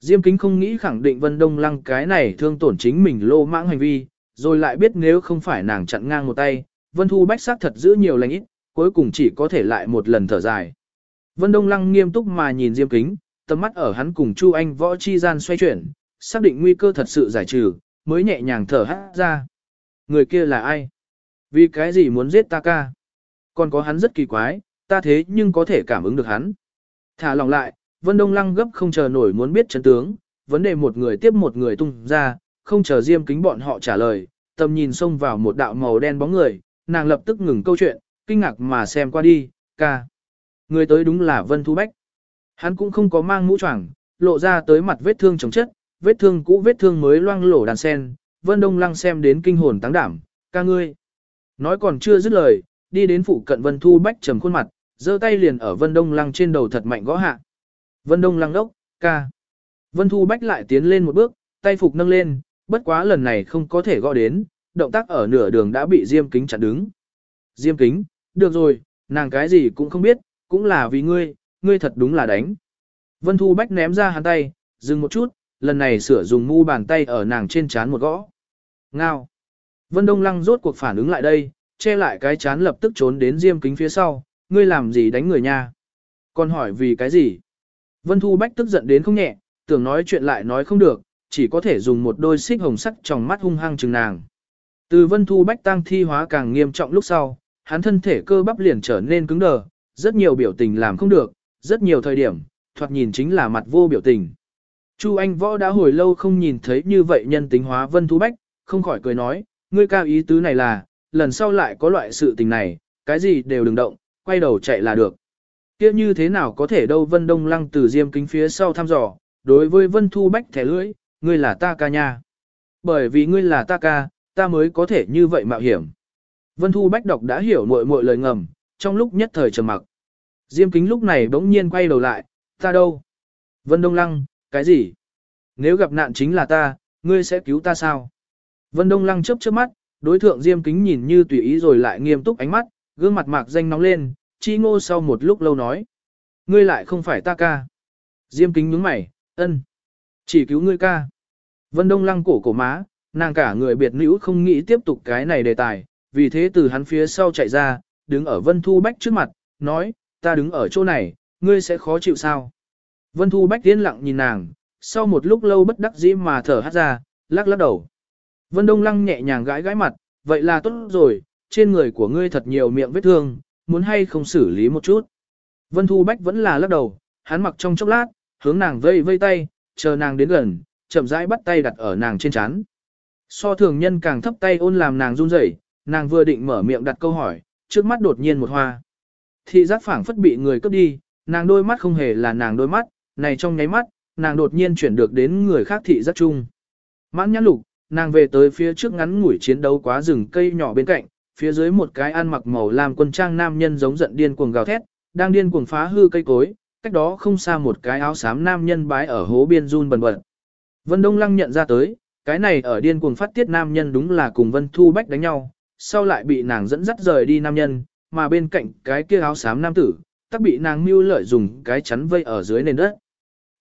S1: Diêm Kính không nghĩ khẳng định Vân Đông Lăng cái này thương tổn chính mình lô mãng hành vi, rồi lại biết nếu không phải nàng chặn ngang một tay, Vân Thu Bách sát thật giữ nhiều lành ít, cuối cùng chỉ có thể lại một lần thở dài. Vân Đông Lăng nghiêm túc mà nhìn Diêm Kính, tầm mắt ở hắn cùng Chu Anh võ chi gian xoay chuyển, xác định nguy cơ thật sự giải trừ, mới nhẹ nhàng thở hát ra. Người kia là ai? Vì cái gì muốn giết ta ca? Còn có hắn rất kỳ quái, ta thế nhưng có thể cảm ứng được hắn. Thả lòng lại, Vân Đông Lăng gấp không chờ nổi muốn biết chân tướng, vấn đề một người tiếp một người tung ra, không chờ Diêm Kính bọn họ trả lời, tầm nhìn xông vào một đạo màu đen bóng người, nàng lập tức ngừng câu chuyện, kinh ngạc mà xem qua đi, ca. Người tới đúng là Vân Thu Bách. Hắn cũng không có mang mũ choàng, lộ ra tới mặt vết thương chống chất, vết thương cũ vết thương mới loang lổ đàn sen, Vân Đông Lăng xem đến kinh hồn táng đảm, ca ngươi. Nói còn chưa dứt lời, đi đến phụ cận Vân Thu Bách trầm khuôn mặt, giơ tay liền ở Vân Đông Lăng trên đầu thật mạnh gõ hạ. Vân Đông Lăng đốc, ca. Vân Thu Bách lại tiến lên một bước, tay phục nâng lên, bất quá lần này không có thể gõ đến, động tác ở nửa đường đã bị Diêm Kính chặn đứng. Diêm Kính, được rồi, nàng cái gì cũng không biết, cũng là vì ngươi, ngươi thật đúng là đánh. Vân Thu Bách ném ra hắn tay, dừng một chút, lần này sửa dùng mu bàn tay ở nàng trên chán một gõ. Ngao. Vân Đông Lăng rốt cuộc phản ứng lại đây, che lại cái chán lập tức trốn đến Diêm Kính phía sau, ngươi làm gì đánh người nha? Còn hỏi vì cái gì? Vân Thu Bách tức giận đến không nhẹ, tưởng nói chuyện lại nói không được, chỉ có thể dùng một đôi xích hồng sắc trong mắt hung hăng chừng nàng. Từ Vân Thu Bách tăng thi hóa càng nghiêm trọng lúc sau, hắn thân thể cơ bắp liền trở nên cứng đờ, rất nhiều biểu tình làm không được, rất nhiều thời điểm, thoạt nhìn chính là mặt vô biểu tình. Chu Anh Võ đã hồi lâu không nhìn thấy như vậy nhân tính hóa Vân Thu Bách, không khỏi cười nói, ngươi cao ý tứ này là, lần sau lại có loại sự tình này, cái gì đều đừng động, quay đầu chạy là được. Kia như thế nào có thể đâu Vân Đông Lăng từ diêm kính phía sau thăm dò, đối với Vân Thu Bách thẻ lưỡi, ngươi là ta ca nha. Bởi vì ngươi là ta ca, ta mới có thể như vậy mạo hiểm. Vân Thu Bách đọc đã hiểu muội muội lời ngầm, trong lúc nhất thời trầm mặc. Diêm kính lúc này bỗng nhiên quay đầu lại, ta đâu? Vân Đông Lăng, cái gì? Nếu gặp nạn chính là ta, ngươi sẽ cứu ta sao? Vân Đông Lăng chớp chớp mắt, đối thượng Diêm kính nhìn như tùy ý rồi lại nghiêm túc ánh mắt, gương mặt mạc danh nóng lên, chi ngô sau một lúc lâu nói. Ngươi lại không phải ta ca. Diêm kính nhướng mày, ân. Chỉ cứu ngươi ca. Vân Đông lăng cổ cổ má, nàng cả người biệt nữ không nghĩ tiếp tục cái này đề tài, vì thế từ hắn phía sau chạy ra, đứng ở Vân Thu Bách trước mặt, nói, ta đứng ở chỗ này, ngươi sẽ khó chịu sao. Vân Thu Bách tiến lặng nhìn nàng, sau một lúc lâu bất đắc dĩ mà thở hát ra, lắc lắc đầu. Vân Đông lăng nhẹ nhàng gãi gãi mặt, vậy là tốt rồi, trên người của ngươi thật nhiều miệng vết thương, muốn hay không xử lý một chút. Vân Thu Bách vẫn là lắc đầu, hắn mặc trong chốc lát, hướng nàng vây vây tay, chờ nàng đến gần, chậm rãi bắt tay đặt ở nàng trên chán. So thường nhân càng thấp tay ôn làm nàng run rẩy, nàng vừa định mở miệng đặt câu hỏi, trước mắt đột nhiên một hoa. Thị giác phảng phất bị người cướp đi, nàng đôi mắt không hề là nàng đôi mắt, này trong nháy mắt, nàng đột nhiên chuyển được đến người khác thị giác chung. Mãn nhãn lục, nàng về tới phía trước ngắn ngủi chiến đấu quá rừng cây nhỏ bên cạnh, phía dưới một cái ăn mặc màu làm quân trang nam nhân giống giận điên cuồng gào thét, đang điên cuồng phá hư cây cối, cách đó không xa một cái áo xám nam nhân bái ở hố biên run bần bật. Vân Đông Lăng nhận ra tới, cái này ở điên cuồng phát tiết nam nhân đúng là cùng Vân Thu Bách đánh nhau, sau lại bị nàng dẫn dắt rời đi nam nhân, mà bên cạnh cái kia áo xám nam tử, tắc bị nàng mưu lợi dùng cái chắn vây ở dưới nền đất.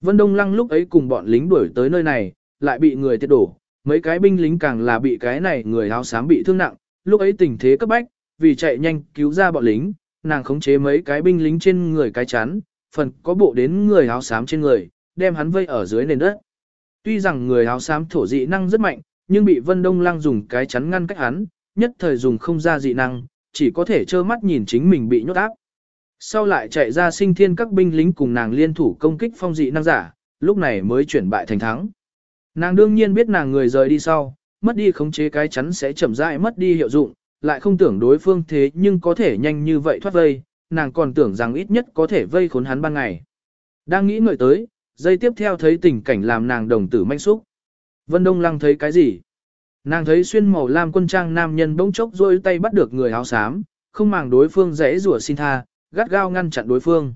S1: Vân Đông Lăng lúc ấy cùng bọn lính đuổi tới nơi này, lại bị người tiết đổ, mấy cái binh lính càng là bị cái này người áo xám bị thương nặng, lúc ấy tình thế cấp bách, vì chạy nhanh cứu ra bọn lính, nàng khống chế mấy cái binh lính trên người cái chắn, phần có bộ đến người áo xám trên người, đem hắn vây ở dưới nền đất. Tuy rằng người áo xám thổ dị năng rất mạnh, nhưng bị Vân Đông Lăng dùng cái chắn ngăn cách hắn, nhất thời dùng không ra dị năng, chỉ có thể trơ mắt nhìn chính mình bị nhốt áp. Sau lại chạy ra sinh thiên các binh lính cùng nàng liên thủ công kích phong dị năng giả, lúc này mới chuyển bại thành thắng. Nàng đương nhiên biết nàng người rời đi sau, mất đi khống chế cái chắn sẽ chậm rãi mất đi hiệu dụng, lại không tưởng đối phương thế nhưng có thể nhanh như vậy thoát vây, nàng còn tưởng rằng ít nhất có thể vây khốn hắn ban ngày. Đang nghĩ ngợi tới, giây tiếp theo thấy tình cảnh làm nàng đồng tử manh xúc. Vân Đông Lăng thấy cái gì? Nàng thấy xuyên màu lam quân trang nam nhân bỗng chốc rôi tay bắt được người áo xám, không màng đối phương dễ rủa xin tha, gắt gao ngăn chặn đối phương.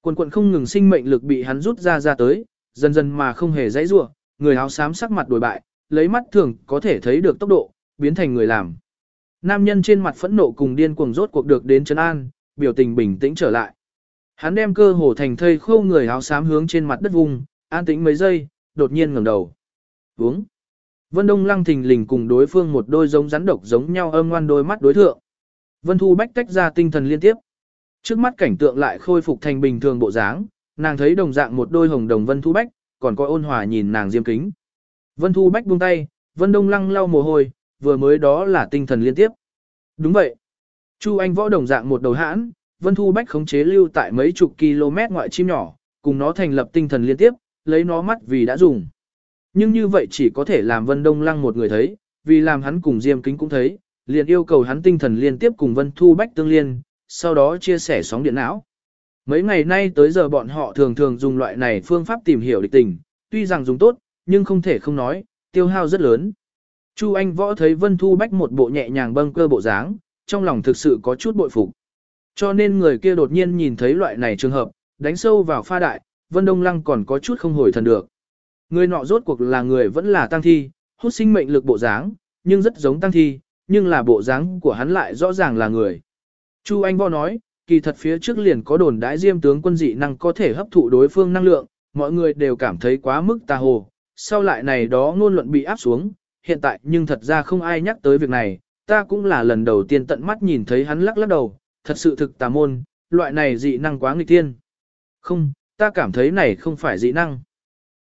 S1: Quần quần không ngừng sinh mệnh lực bị hắn rút ra ra tới, dần dần mà không hề dãy rủa, người áo xám sắc mặt đổi bại, lấy mắt thường có thể thấy được tốc độ, biến thành người làm. Nam nhân trên mặt phẫn nộ cùng điên cuồng rốt cuộc được đến chân an, biểu tình bình tĩnh trở lại. Hắn đem cơ hồ thành thây khô người áo xám hướng trên mặt đất vùng, an tĩnh mấy giây, đột nhiên ngẩng đầu. Uống. Vân Đông Lăng thình lình cùng đối phương một đôi giống rắn độc giống nhau âm ngoan đôi mắt đối thượng. Vân Thu Bách tách ra tinh thần liên tiếp. Trước mắt cảnh tượng lại khôi phục thành bình thường bộ dáng, nàng thấy đồng dạng một đôi hồng đồng Vân Thu Bách, còn có ôn hòa nhìn nàng diêm kính. Vân Thu Bách buông tay, Vân Đông Lăng lau mồ hôi, vừa mới đó là tinh thần liên tiếp. Đúng vậy. Chu Anh võ đồng dạng một đầu hãn, Vân Thu Bách khống chế lưu tại mấy chục km ngoại chim nhỏ, cùng nó thành lập tinh thần liên tiếp, lấy nó mắt vì đã dùng. Nhưng như vậy chỉ có thể làm Vân Đông Lăng một người thấy, vì làm hắn cùng Diêm Kính cũng thấy, liền yêu cầu hắn tinh thần liên tiếp cùng Vân Thu Bách tương liên, sau đó chia sẻ sóng điện não. Mấy ngày nay tới giờ bọn họ thường thường dùng loại này phương pháp tìm hiểu địch tình, tuy rằng dùng tốt, nhưng không thể không nói, tiêu hao rất lớn. Chu Anh Võ thấy Vân Thu Bách một bộ nhẹ nhàng bâng cơ bộ dáng, trong lòng thực sự có chút bội phục. Cho nên người kia đột nhiên nhìn thấy loại này trường hợp, đánh sâu vào pha đại, Vân Đông Lăng còn có chút không hồi thần được. Người nọ rốt cuộc là người vẫn là tăng thi, hút sinh mệnh lực bộ dáng, nhưng rất giống tăng thi, nhưng là bộ dáng của hắn lại rõ ràng là người. Chu Anh Võ nói, kỳ thật phía trước liền có đồn đãi diêm tướng quân dị năng có thể hấp thụ đối phương năng lượng, mọi người đều cảm thấy quá mức tà hồ. Sau lại này đó ngôn luận bị áp xuống, hiện tại nhưng thật ra không ai nhắc tới việc này, ta cũng là lần đầu tiên tận mắt nhìn thấy hắn lắc lắc đầu, thật sự thực tà môn, loại này dị năng quá nghịch tiên. Không, ta cảm thấy này không phải dị năng.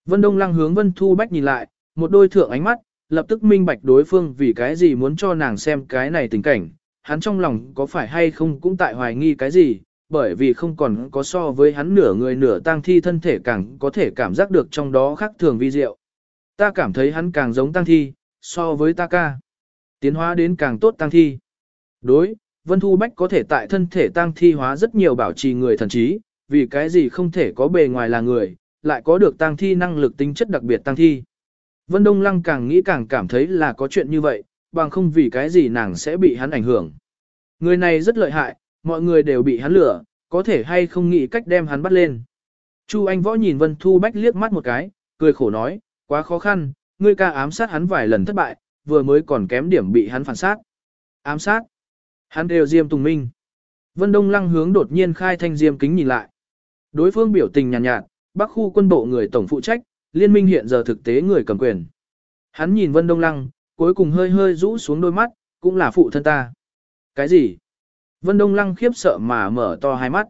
S1: Vân Đông Lăng hướng Vân Thu Bách nhìn lại, một đôi thượng ánh mắt, lập tức minh bạch đối phương vì cái gì muốn cho nàng xem cái này tình cảnh, hắn trong lòng có phải hay không cũng tại hoài nghi cái gì, bởi vì không còn có so với hắn nửa người nửa tang thi thân thể càng có thể cảm giác được trong đó khác thường vi diệu. Ta cảm thấy hắn càng giống tang thi, so với ta ca. Tiến hóa đến càng tốt tang thi. Đối, Vân Thu Bách có thể tại thân thể tang thi hóa rất nhiều bảo trì người thần trí, vì cái gì không thể có bề ngoài là người, lại có được tang thi năng lực tính chất đặc biệt tang thi. Vân Đông Lăng càng nghĩ càng cảm thấy là có chuyện như vậy, bằng không vì cái gì nàng sẽ bị hắn ảnh hưởng. Người này rất lợi hại, mọi người đều bị hắn lừa, có thể hay không nghĩ cách đem hắn bắt lên. Chu Anh Võ nhìn Vân Thu Bách liếc mắt một cái, cười khổ nói, quá khó khăn, ngươi ca ám sát hắn vài lần thất bại, vừa mới còn kém điểm bị hắn phản sát. Ám sát? Hắn đều Diêm Tùng Minh. Vân Đông Lăng hướng đột nhiên khai thanh Diêm kính nhìn lại. Đối phương biểu tình nhàn nhạt, nhạt, Bắc khu quân bộ người tổng phụ trách, liên minh hiện giờ thực tế người cầm quyền. Hắn nhìn Vân Đông Lăng, cuối cùng hơi hơi rũ xuống đôi mắt, cũng là phụ thân ta. Cái gì? Vân Đông Lăng khiếp sợ mà mở to hai mắt.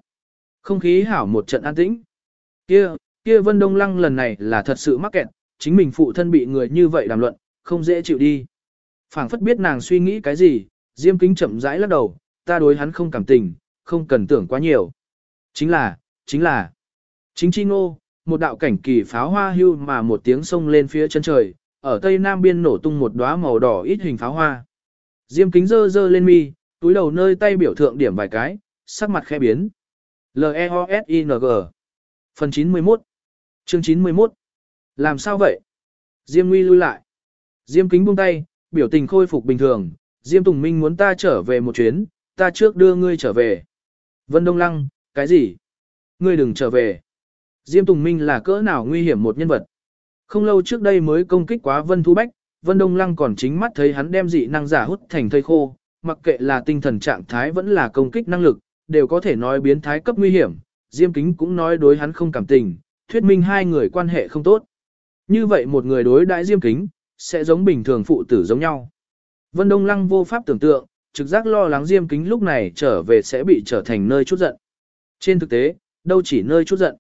S1: Không khí hảo một trận an tĩnh. Kia, kia Vân Đông Lăng lần này là thật sự mắc kẹt, chính mình phụ thân bị người như vậy đàm luận, không dễ chịu đi. Phảng phất biết nàng suy nghĩ cái gì, Diêm Kính chậm rãi lắc đầu, ta đối hắn không cảm tình, không cần tưởng quá nhiều. Chính là, chính là, chính chi ngô, một đạo cảnh kỳ pháo hoa hưu mà một tiếng sông lên phía chân trời, ở tây nam biên nổ tung một đóa màu đỏ ít hình pháo hoa. Diêm kính dơ dơ lên mi, túi đầu nơi tay biểu thượng điểm vài cái, sắc mặt khẽ biến. L-E-O-S-I-N-G Phần 91 Chương 91 Làm sao vậy? Diêm nguy lui lại. Diêm kính buông tay, biểu tình khôi phục bình thường. Diêm Tùng Minh muốn ta trở về một chuyến, ta trước đưa ngươi trở về. Vân Đông Lăng, cái gì? Ngươi đừng trở về. Diêm Tùng Minh là cỡ nào nguy hiểm một nhân vật. Không lâu trước đây mới công kích quá Vân Thu Bách, Vân Đông Lăng còn chính mắt thấy hắn đem dị năng giả hút thành thây khô, mặc kệ là tinh thần trạng thái vẫn là công kích năng lực, đều có thể nói biến thái cấp nguy hiểm. Diêm Kính cũng nói đối hắn không cảm tình, thuyết minh hai người quan hệ không tốt. Như vậy một người đối đãi Diêm Kính, sẽ giống bình thường phụ tử giống nhau. Vân Đông Lăng vô pháp tưởng tượng, trực giác lo lắng Diêm Kính lúc này trở về sẽ bị trở thành nơi chút giận. Trên thực tế, đâu chỉ nơi chút giận.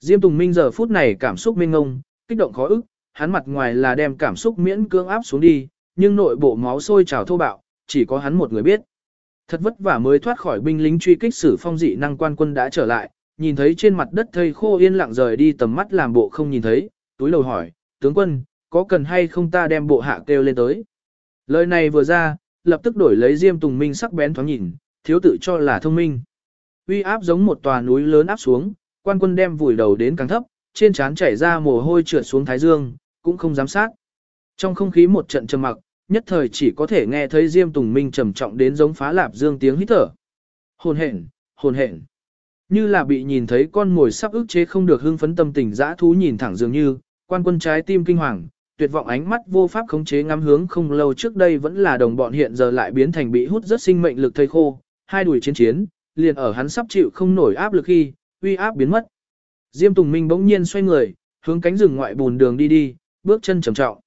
S1: Diêm Tùng Minh giờ phút này cảm xúc mênh ngông, kích động khó ức, hắn mặt ngoài là đem cảm xúc miễn cưỡng áp xuống đi, nhưng nội bộ máu sôi trào thô bạo, chỉ có hắn một người biết. Thật vất vả mới thoát khỏi binh lính truy kích sử phong dị năng quan quân đã trở lại, nhìn thấy trên mặt đất thây khô yên lặng rời đi tầm mắt làm bộ không nhìn thấy, túi lầu hỏi, tướng quân, có cần hay không ta đem bộ hạ kêu lên tới. Lời này vừa ra, lập tức đổi lấy Diêm Tùng Minh sắc bén thoáng nhìn, thiếu tự cho là thông minh. Uy áp giống một tòa núi lớn áp xuống, quan quân đem vùi đầu đến càng thấp, trên trán chảy ra mồ hôi trượt xuống thái dương, cũng không dám sát. Trong không khí một trận trầm mặc, nhất thời chỉ có thể nghe thấy Diêm Tùng Minh trầm trọng đến giống phá lạp dương tiếng hít thở. Hồn hển, hồn hển. Như là bị nhìn thấy con mồi sắp ức chế không được hưng phấn tâm tình dã thú nhìn thẳng dường như, quan quân trái tim kinh hoàng, tuyệt vọng ánh mắt vô pháp khống chế ngắm hướng không lâu trước đây vẫn là đồng bọn hiện giờ lại biến thành bị hút rất sinh mệnh lực thây khô, hai đuổi chiến chiến, liền ở hắn sắp chịu không nổi áp lực khi, uy áp biến mất. Diêm Tùng Minh bỗng nhiên xoay người, hướng cánh rừng ngoại bùn đường đi đi, bước chân trầm trọng.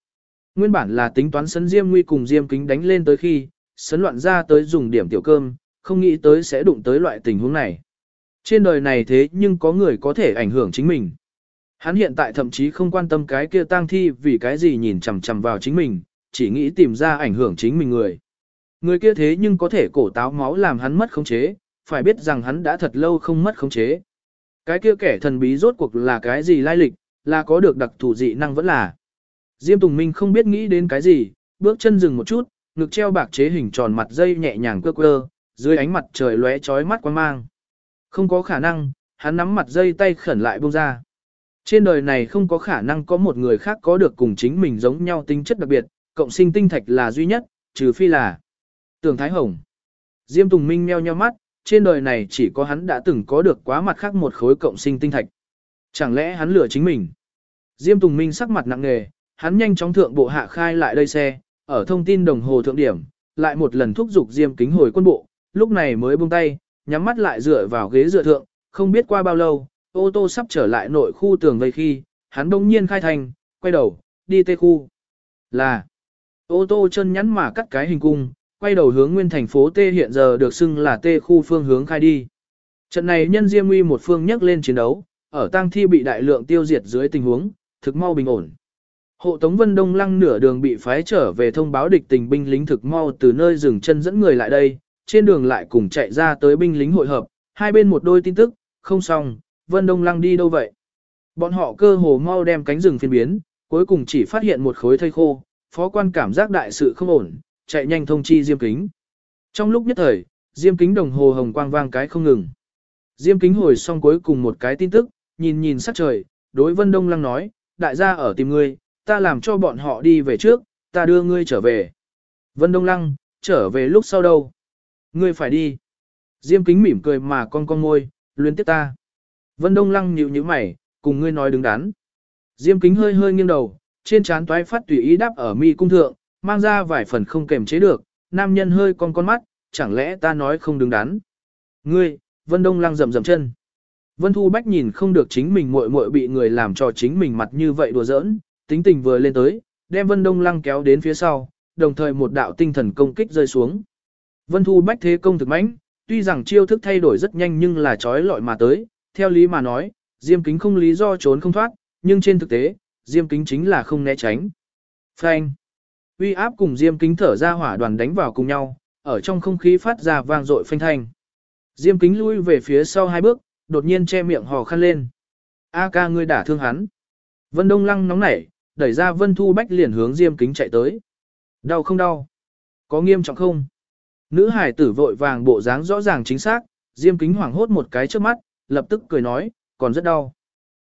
S1: Nguyên bản là tính toán sấn Diêm Nguy cùng Diêm Kính đánh lên tới khi, sấn loạn ra tới dùng điểm tiểu cơm, không nghĩ tới sẽ đụng tới loại tình huống này. Trên đời này thế nhưng có người có thể ảnh hưởng chính mình. Hắn hiện tại thậm chí không quan tâm cái kia tang thi vì cái gì nhìn chằm chằm vào chính mình, chỉ nghĩ tìm ra ảnh hưởng chính mình người. Người kia thế nhưng có thể cổ táo máu làm hắn mất khống chế, phải biết rằng hắn đã thật lâu không mất khống chế. Cái kia kẻ thần bí rốt cuộc là cái gì lai lịch, là có được đặc thù dị năng vẫn là. Diêm Tùng Minh không biết nghĩ đến cái gì, bước chân dừng một chút, ngực treo bạc chế hình tròn mặt dây nhẹ nhàng cơ cơ, dưới ánh mặt trời lóe chói mắt quan mang. Không có khả năng, hắn nắm mặt dây tay khẩn lại buông ra. Trên đời này không có khả năng có một người khác có được cùng chính mình giống nhau tính chất đặc biệt, cộng sinh tinh thạch là duy nhất, trừ phi là Tưởng Thái Hồng. Diêm Tùng Minh meo nheo mắt, trên đời này chỉ có hắn đã từng có được quá mặt khác một khối cộng sinh tinh thạch. Chẳng lẽ hắn lừa chính mình? Diêm Tùng Minh sắc mặt nặng nề, hắn nhanh chóng thượng bộ hạ khai lại đây xe, ở thông tin đồng hồ thượng điểm, lại một lần thúc giục Diêm Kính hồi quân bộ, lúc này mới buông tay, nhắm mắt lại dựa vào ghế dựa thượng, không biết qua bao lâu, ô tô sắp trở lại nội khu tường vây khi, hắn đông nhiên khai thành, quay đầu, đi tê khu. Là, ô tô chân nhắn mà cắt cái hình cung, quay đầu hướng nguyên thành phố T hiện giờ được xưng là T khu phương hướng khai đi. Trận này nhân Diêm Uy một phương nhắc lên chiến đấu, ở tang thi bị đại lượng tiêu diệt dưới tình huống, thực mau bình ổn. Hộ Tống Vân Đông Lăng nửa đường bị phái trở về thông báo địch tình binh lính thực mau từ nơi dừng chân dẫn người lại đây, trên đường lại cùng chạy ra tới binh lính hội hợp, hai bên một đôi tin tức, không xong, Vân Đông Lăng đi đâu vậy? Bọn họ cơ hồ mau đem cánh rừng phiên biến, cuối cùng chỉ phát hiện một khối thây khô, phó quan cảm giác đại sự không ổn, chạy nhanh thông chi Diêm Kính. Trong lúc nhất thời, Diêm Kính đồng hồ hồng quang vang cái không ngừng. Diêm Kính hồi xong cuối cùng một cái tin tức, nhìn nhìn sắc trời, đối Vân Đông Lăng nói, đại gia ở tìm ngươi, ta làm cho bọn họ đi về trước, ta đưa ngươi trở về. Vân Đông Lăng, trở về lúc sau đâu? Ngươi phải đi. Diêm Kính mỉm cười mà con con môi, luyến tiếp ta. Vân Đông Lăng nhíu nhíu mày, cùng ngươi nói đứng đắn. Diêm Kính hơi hơi nghiêng đầu, trên trán toái phát tùy ý đáp ở mi cung thượng, mang ra vài phần không kềm chế được, nam nhân hơi con con mắt, chẳng lẽ ta nói không đứng đắn. Ngươi, Vân Đông Lăng rầm rầm chân. Vân Thu Bách nhìn không được chính mình muội muội bị người làm cho chính mình mặt như vậy đùa giỡn, tính tình vừa lên tới, đem Vân Đông Lăng kéo đến phía sau, đồng thời một đạo tinh thần công kích rơi xuống. Vân Thu Bách thế công thực mãnh, tuy rằng chiêu thức thay đổi rất nhanh nhưng là trói lọi mà tới, theo lý mà nói, Diêm Kính không lý do trốn không thoát, nhưng trên thực tế, Diêm Kính chính là không né tránh. Phanh. Uy áp cùng Diêm Kính thở ra hỏa đoàn đánh vào cùng nhau, ở trong không khí phát ra vang dội phanh thanh. Diêm Kính lui về phía sau hai bước, đột nhiên che miệng hò khăn lên. A ca ngươi đả thương hắn. Vân Đông Lăng nóng nảy, đẩy ra Vân Thu Bách liền hướng Diêm Kính chạy tới. Đau không đau? Có nghiêm trọng không? Nữ hải tử vội vàng bộ dáng rõ ràng chính xác, Diêm Kính hoảng hốt một cái trước mắt, lập tức cười nói, còn rất đau.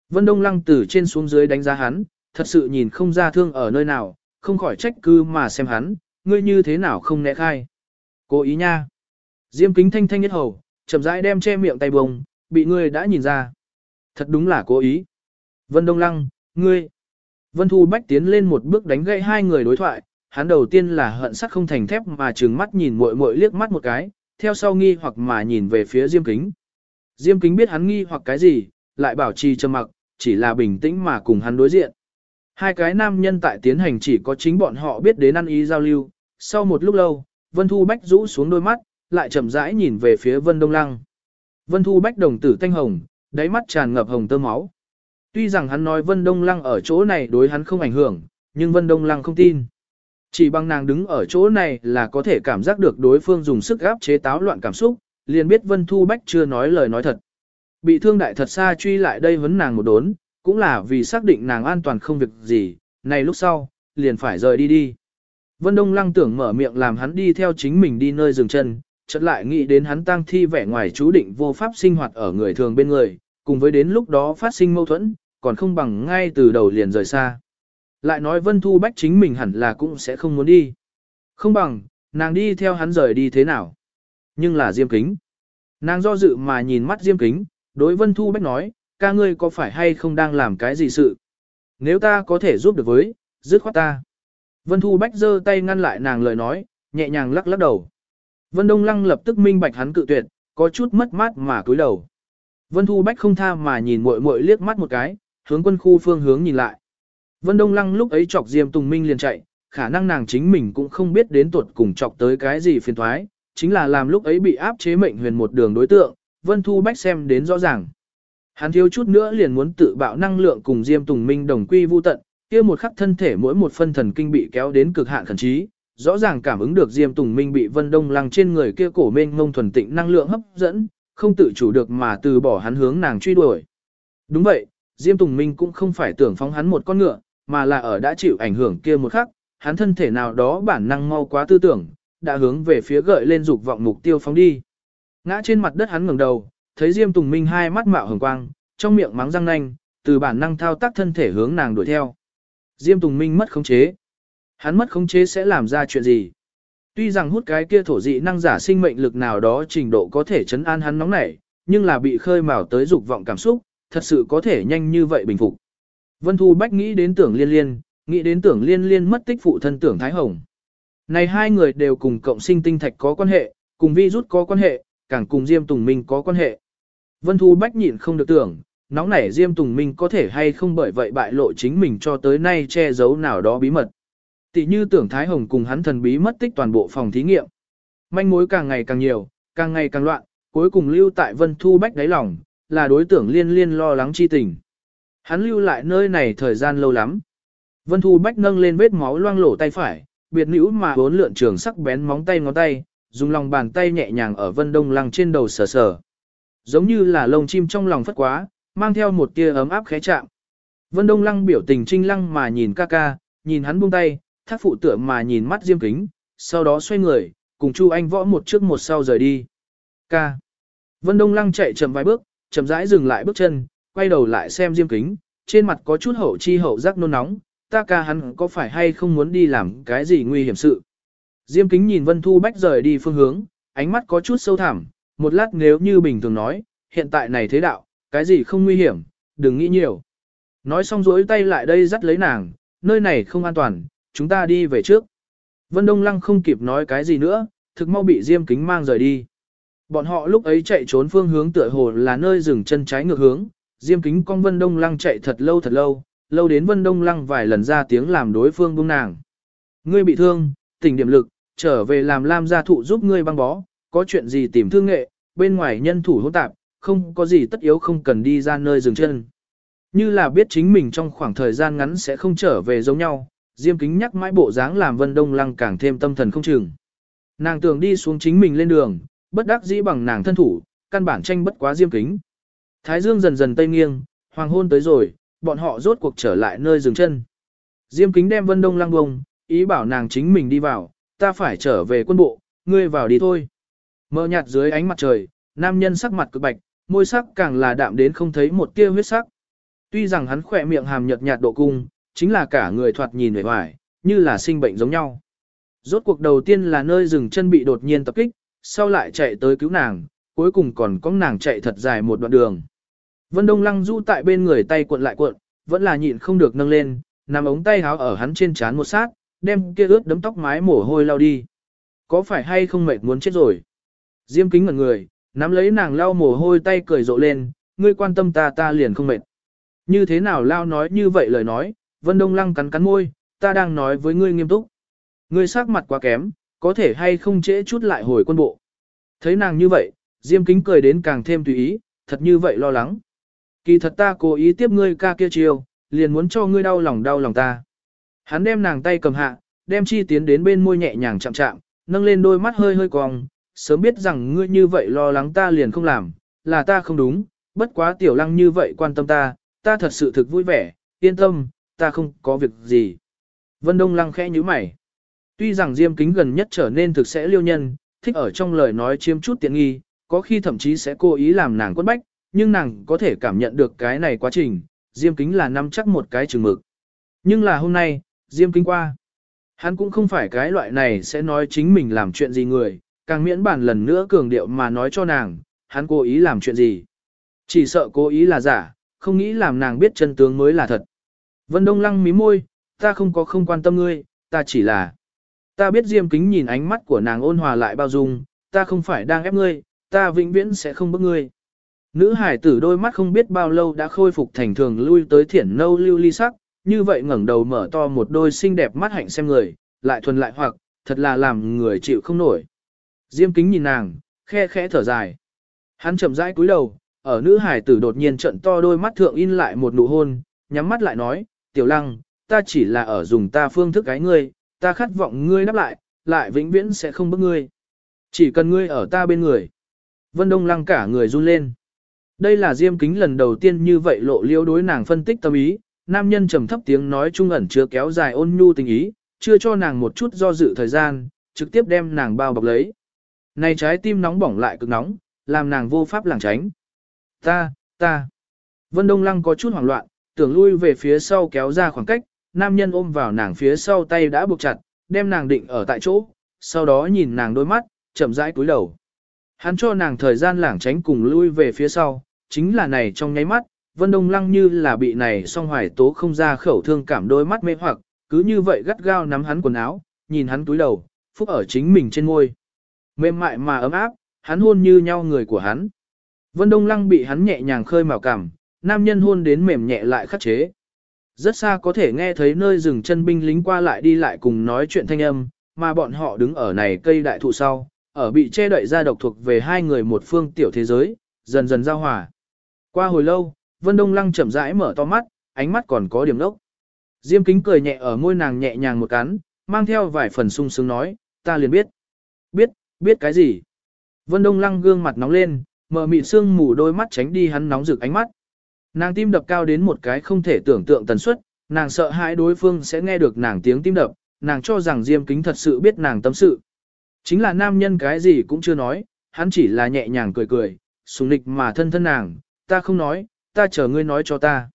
S1: Vân Đông Lăng từ trên xuống dưới đánh giá hắn, thật sự nhìn không ra thương ở nơi nào, không khỏi trách cứ mà xem hắn, ngươi như thế nào không né khai. Cố ý nha. Diêm kính thanh thanh nhất hầu, chậm rãi đem che miệng tay bông, bị ngươi đã nhìn ra. Thật đúng là cố ý. Vân Đông Lăng, ngươi. Vân Thu Bách tiến lên một bước đánh gãy hai người đối thoại, hắn đầu tiên là hận sắc không thành thép mà trừng mắt nhìn muội muội liếc mắt một cái, theo sau nghi hoặc mà nhìn về phía Diêm Kính. Diêm Kính biết hắn nghi hoặc cái gì, lại bảo trì trầm mặc, chỉ là bình tĩnh mà cùng hắn đối diện. Hai cái nam nhân tại tiến hành chỉ có chính bọn họ biết đến ăn ý giao lưu, sau một lúc lâu, Vân Thu Bách rũ xuống đôi mắt, lại chậm rãi nhìn về phía Vân Đông Lăng. Vân Thu Bách đồng tử thanh hồng, đáy mắt tràn ngập hồng tơ máu. Tuy rằng hắn nói Vân Đông Lăng ở chỗ này đối hắn không ảnh hưởng, nhưng Vân Đông Lăng không tin. Chỉ bằng nàng đứng ở chỗ này là có thể cảm giác được đối phương dùng sức áp chế táo loạn cảm xúc, liền biết Vân Thu Bách chưa nói lời nói thật. Bị thương đại thật xa truy lại đây vấn nàng một đốn, cũng là vì xác định nàng an toàn không việc gì, này lúc sau, liền phải rời đi đi. Vân Đông Lăng tưởng mở miệng làm hắn đi theo chính mình đi nơi dừng chân, chợt lại nghĩ đến hắn tang thi vẻ ngoài chú định vô pháp sinh hoạt ở người thường bên người, cùng với đến lúc đó phát sinh mâu thuẫn, còn không bằng ngay từ đầu liền rời xa. Lại nói Vân Thu Bách chính mình hẳn là cũng sẽ không muốn đi. Không bằng, nàng đi theo hắn rời đi thế nào. Nhưng là Diêm Kính. Nàng do dự mà nhìn mắt Diêm Kính, đối Vân Thu Bách nói, ca ngươi có phải hay không đang làm cái gì sự? Nếu ta có thể giúp được với, dứt khoát ta. Vân Thu Bách giơ tay ngăn lại nàng lời nói, nhẹ nhàng lắc lắc đầu. Vân Đông Lăng lập tức minh bạch hắn cự tuyệt, có chút mất mát mà cúi đầu. Vân Thu Bách không tha mà nhìn muội muội liếc mắt một cái, hướng quân khu phương hướng nhìn lại. Vân Đông Lăng lúc ấy chọc Diêm Tùng Minh liền chạy, khả năng nàng chính mình cũng không biết đến tuột cùng chọc tới cái gì phiền thoái, chính là làm lúc ấy bị áp chế mệnh huyền một đường đối tượng, Vân Thu Bách xem đến rõ ràng. Hắn thiếu chút nữa liền muốn tự bạo năng lượng cùng Diêm Tùng Minh đồng quy vu tận, kia một khắc thân thể mỗi một phân thần kinh bị kéo đến cực hạn khẩn trí, rõ ràng cảm ứng được Diêm Tùng Minh bị Vân Đông Lăng trên người kia cổ mênh ngông thuần tịnh năng lượng hấp dẫn, không tự chủ được mà từ bỏ hắn hướng nàng truy đuổi. Đúng vậy, Diêm Tùng Minh cũng không phải tưởng phóng hắn một con ngựa, mà là ở đã chịu ảnh hưởng kia một khắc, hắn thân thể nào đó bản năng mau quá tư tưởng, đã hướng về phía gợi lên dục vọng mục tiêu phóng đi. Ngã trên mặt đất hắn ngẩng đầu, thấy Diêm Tùng Minh hai mắt mạo hồng quang, trong miệng mắng răng nanh, từ bản năng thao tác thân thể hướng nàng đuổi theo. Diêm Tùng Minh mất khống chế. Hắn mất khống chế sẽ làm ra chuyện gì? Tuy rằng hút cái kia thổ dị năng giả sinh mệnh lực nào đó trình độ có thể chấn an hắn nóng nảy, nhưng là bị khơi mào tới dục vọng cảm xúc, thật sự có thể nhanh như vậy bình phục. Vân Thu Bách nghĩ đến tưởng liên liên, nghĩ đến tưởng liên liên mất tích phụ thân tưởng Thái Hồng. Này hai người đều cùng cộng sinh tinh thạch có quan hệ, cùng vi rút có quan hệ, càng cùng Diêm Tùng Minh có quan hệ. Vân Thu Bách nhịn không được tưởng, nóng nảy Diêm Tùng Minh có thể hay không bởi vậy bại lộ chính mình cho tới nay che giấu nào đó bí mật. Tỷ như tưởng Thái Hồng cùng hắn thần bí mất tích toàn bộ phòng thí nghiệm. Manh mối càng ngày càng nhiều, càng ngày càng loạn, cuối cùng lưu tại Vân Thu Bách đáy lòng, là đối tượng liên liên lo lắng chi tình. Hắn lưu lại nơi này thời gian lâu lắm. Vân Thu Bách nâng lên vết máu loang lổ tay phải, biệt nữ mà bốn lượn trường sắc bén móng tay ngón tay, dùng lòng bàn tay nhẹ nhàng ở Vân Đông Lăng trên đầu sờ sờ. Giống như là lông chim trong lòng phất quá, mang theo một tia ấm áp khẽ chạm. Vân Đông Lăng biểu tình trinh lăng mà nhìn ca ca, nhìn hắn buông tay, thác phụ tựa mà nhìn mắt Diêm Kính, sau đó xoay người, cùng Chu Anh võ một trước một sau rời đi. Ca. Vân Đông Lăng chạy chậm vài bước, chậm rãi dừng lại bước chân, quay đầu lại xem Diêm Kính, trên mặt có chút hậu chi hậu giác nôn nóng, ta ca hắn có phải hay không muốn đi làm cái gì nguy hiểm sự. Diêm Kính nhìn Vân Thu Bách rời đi phương hướng, ánh mắt có chút sâu thẳm, một lát nếu như bình thường nói, hiện tại này thế đạo, cái gì không nguy hiểm, đừng nghĩ nhiều. Nói xong rỗi tay lại đây dắt lấy nàng, nơi này không an toàn, chúng ta đi về trước. Vân Đông Lăng không kịp nói cái gì nữa, thực mau bị Diêm Kính mang rời đi. Bọn họ lúc ấy chạy trốn phương hướng tựa hồ là nơi dừng chân trái ngược hướng, Diêm Kính con Vân Đông Lăng chạy thật lâu thật lâu, lâu đến Vân Đông Lăng vài lần ra tiếng làm đối phương buông nàng. Ngươi bị thương, tỉnh điểm lực, trở về làm Lam gia thụ giúp ngươi băng bó, có chuyện gì tìm thương nghệ, bên ngoài nhân thủ hỗn tạp, không có gì tất yếu không cần đi ra nơi dừng chân. Như là biết chính mình trong khoảng thời gian ngắn sẽ không trở về giống nhau, Diêm Kính nhắc mãi bộ dáng làm Vân Đông Lăng càng thêm tâm thần không chừng. Nàng tưởng đi xuống chính mình lên đường, bất đắc dĩ bằng nàng thân thủ, căn bản tranh bất quá Diêm Kính. Thái Dương dần dần tây nghiêng, hoàng hôn tới rồi, bọn họ rốt cuộc trở lại nơi dừng chân. Diêm Kính đem Vân Đông Lăng bông, ý bảo nàng chính mình đi vào, ta phải trở về quân bộ, ngươi vào đi thôi. Mơ nhạt dưới ánh mặt trời, nam nhân sắc mặt cực bạch, môi sắc càng là đạm đến không thấy một tia huyết sắc. Tuy rằng hắn khỏe miệng hàm nhợt nhạt độ cung, chính là cả người thoạt nhìn vẻ hoài, như là sinh bệnh giống nhau. Rốt cuộc đầu tiên là nơi dừng chân bị đột nhiên tập kích, sau lại chạy tới cứu nàng, cuối cùng còn có nàng chạy thật dài một đoạn đường. Vân Đông Lăng du tại bên người tay cuộn lại cuộn, vẫn là nhịn không được nâng lên, nằm ống tay háo ở hắn trên trán một sát, đem kia ướt đấm tóc mái mồ hôi lau đi. Có phải hay không mệt muốn chết rồi? Diêm kính ngẩn người, nắm lấy nàng lau mồ hôi tay cười rộ lên, ngươi quan tâm ta ta liền không mệt. Như thế nào lao nói như vậy lời nói, Vân Đông Lăng cắn cắn môi, ta đang nói với ngươi nghiêm túc. Ngươi sắc mặt quá kém, có thể hay không trễ chút lại hồi quân bộ. Thấy nàng như vậy, Diêm kính cười đến càng thêm tùy ý, thật như vậy lo lắng. Kỳ thật ta cố ý tiếp ngươi ca kia chiều, liền muốn cho ngươi đau lòng đau lòng ta. Hắn đem nàng tay cầm hạ, đem chi tiến đến bên môi nhẹ nhàng chạm chạm, nâng lên đôi mắt hơi hơi cong, sớm biết rằng ngươi như vậy lo lắng ta liền không làm, là ta không đúng, bất quá tiểu lăng như vậy quan tâm ta, ta thật sự thực vui vẻ, yên tâm, ta không có việc gì. Vân Đông lăng khẽ như mày. Tuy rằng Diêm Kính gần nhất trở nên thực sẽ liêu nhân, thích ở trong lời nói chiếm chút tiện nghi, có khi thậm chí sẽ cố ý làm nàng quất bách, nhưng nàng có thể cảm nhận được cái này quá trình, Diêm Kính là nắm chắc một cái chừng mực. Nhưng là hôm nay, Diêm Kính qua. Hắn cũng không phải cái loại này sẽ nói chính mình làm chuyện gì người, càng miễn bản lần nữa cường điệu mà nói cho nàng, hắn cố ý làm chuyện gì. Chỉ sợ cố ý là giả, không nghĩ làm nàng biết chân tướng mới là thật. Vân Đông lăng mí môi, ta không có không quan tâm ngươi, ta chỉ là... Ta biết Diêm Kính nhìn ánh mắt của nàng ôn hòa lại bao dung, ta không phải đang ép ngươi, ta vĩnh viễn sẽ không bức ngươi. Nữ hải tử đôi mắt không biết bao lâu đã khôi phục thành thường lui tới thiển nâu lưu ly sắc, như vậy ngẩng đầu mở to một đôi xinh đẹp mắt hạnh xem người, lại thuần lại hoặc, thật là làm người chịu không nổi. Diêm kính nhìn nàng, khe khẽ thở dài. Hắn chậm rãi cúi đầu, ở nữ hải tử đột nhiên trận to đôi mắt thượng in lại một nụ hôn, nhắm mắt lại nói, tiểu lăng, ta chỉ là ở dùng ta phương thức cái ngươi, ta khát vọng ngươi đáp lại, lại vĩnh viễn sẽ không bức ngươi. Chỉ cần ngươi ở ta bên người. Vân Đông lăng cả người run lên. Đây là Diêm Kính lần đầu tiên như vậy lộ liễu đối nàng phân tích tâm ý, nam nhân trầm thấp tiếng nói trung ẩn chưa kéo dài ôn nhu tình ý, chưa cho nàng một chút do dự thời gian, trực tiếp đem nàng bao bọc lấy. Này trái tim nóng bỏng lại cực nóng, làm nàng vô pháp lảng tránh. Ta, ta. Vân Đông Lăng có chút hoảng loạn, tưởng lui về phía sau kéo ra khoảng cách, nam nhân ôm vào nàng phía sau tay đã buộc chặt, đem nàng định ở tại chỗ, sau đó nhìn nàng đôi mắt, chậm rãi cúi đầu. Hắn cho nàng thời gian lảng tránh cùng lui về phía sau, chính là này trong nháy mắt, Vân Đông Lăng như là bị này song hoài tố không ra khẩu thương cảm đôi mắt mê hoặc, cứ như vậy gắt gao nắm hắn quần áo, nhìn hắn túi đầu, phúc ở chính mình trên ngôi. Mềm mại mà ấm áp, hắn hôn như nhau người của hắn. Vân Đông Lăng bị hắn nhẹ nhàng khơi mào cảm, nam nhân hôn đến mềm nhẹ lại khắc chế. Rất xa có thể nghe thấy nơi rừng chân binh lính qua lại đi lại cùng nói chuyện thanh âm, mà bọn họ đứng ở này cây đại thụ sau, ở bị che đậy ra độc thuộc về hai người một phương tiểu thế giới, dần dần giao hòa. Qua hồi lâu, Vân Đông Lăng chậm rãi mở to mắt, ánh mắt còn có điểm đốc. Diêm kính cười nhẹ ở môi nàng nhẹ nhàng một cắn, mang theo vài phần sung sướng nói, ta liền biết. Biết, cái gì? Vân Đông Lăng gương mặt nóng lên, mở mịt sương mù đôi mắt tránh đi hắn nóng rực ánh mắt. Nàng tim đập cao đến một cái không thể tưởng tượng tần suất, nàng sợ hãi đối phương sẽ nghe được nàng tiếng tim đập, nàng cho rằng Diêm Kính thật sự biết nàng tâm sự. Chính là nam nhân cái gì cũng chưa nói, hắn chỉ là nhẹ nhàng cười cười, sùng lịch mà thân thân nàng, ta không nói, ta chờ ngươi nói cho ta.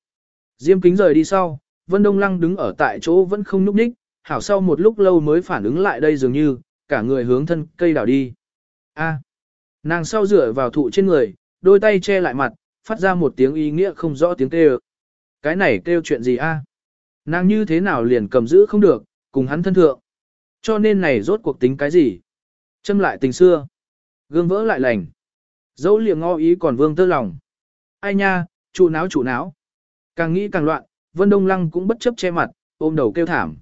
S1: Diêm Kính rời đi sau, Vân Đông Lăng đứng ở tại chỗ vẫn không nhúc nhích, hảo sau một lúc lâu mới phản ứng lại đây dường như, cả người hướng thân cây đảo đi. A. nàng sau dựa vào thụ trên người, đôi tay che lại mặt, phát ra một tiếng ý nghĩa không rõ tiếng kêu. Cái này kêu chuyện gì a? Nàng như thế nào liền cầm giữ không được, cùng hắn thân thượng. Cho nên này rốt cuộc tính cái gì? Châm lại tình xưa. Gương vỡ lại lành. Dẫu liệng ngó ý còn vương tơ lòng. Ai nha, trụ náo trụ náo. Càng nghĩ càng loạn, Vân Đông Lăng cũng bất chấp che mặt, ôm đầu kêu thảm.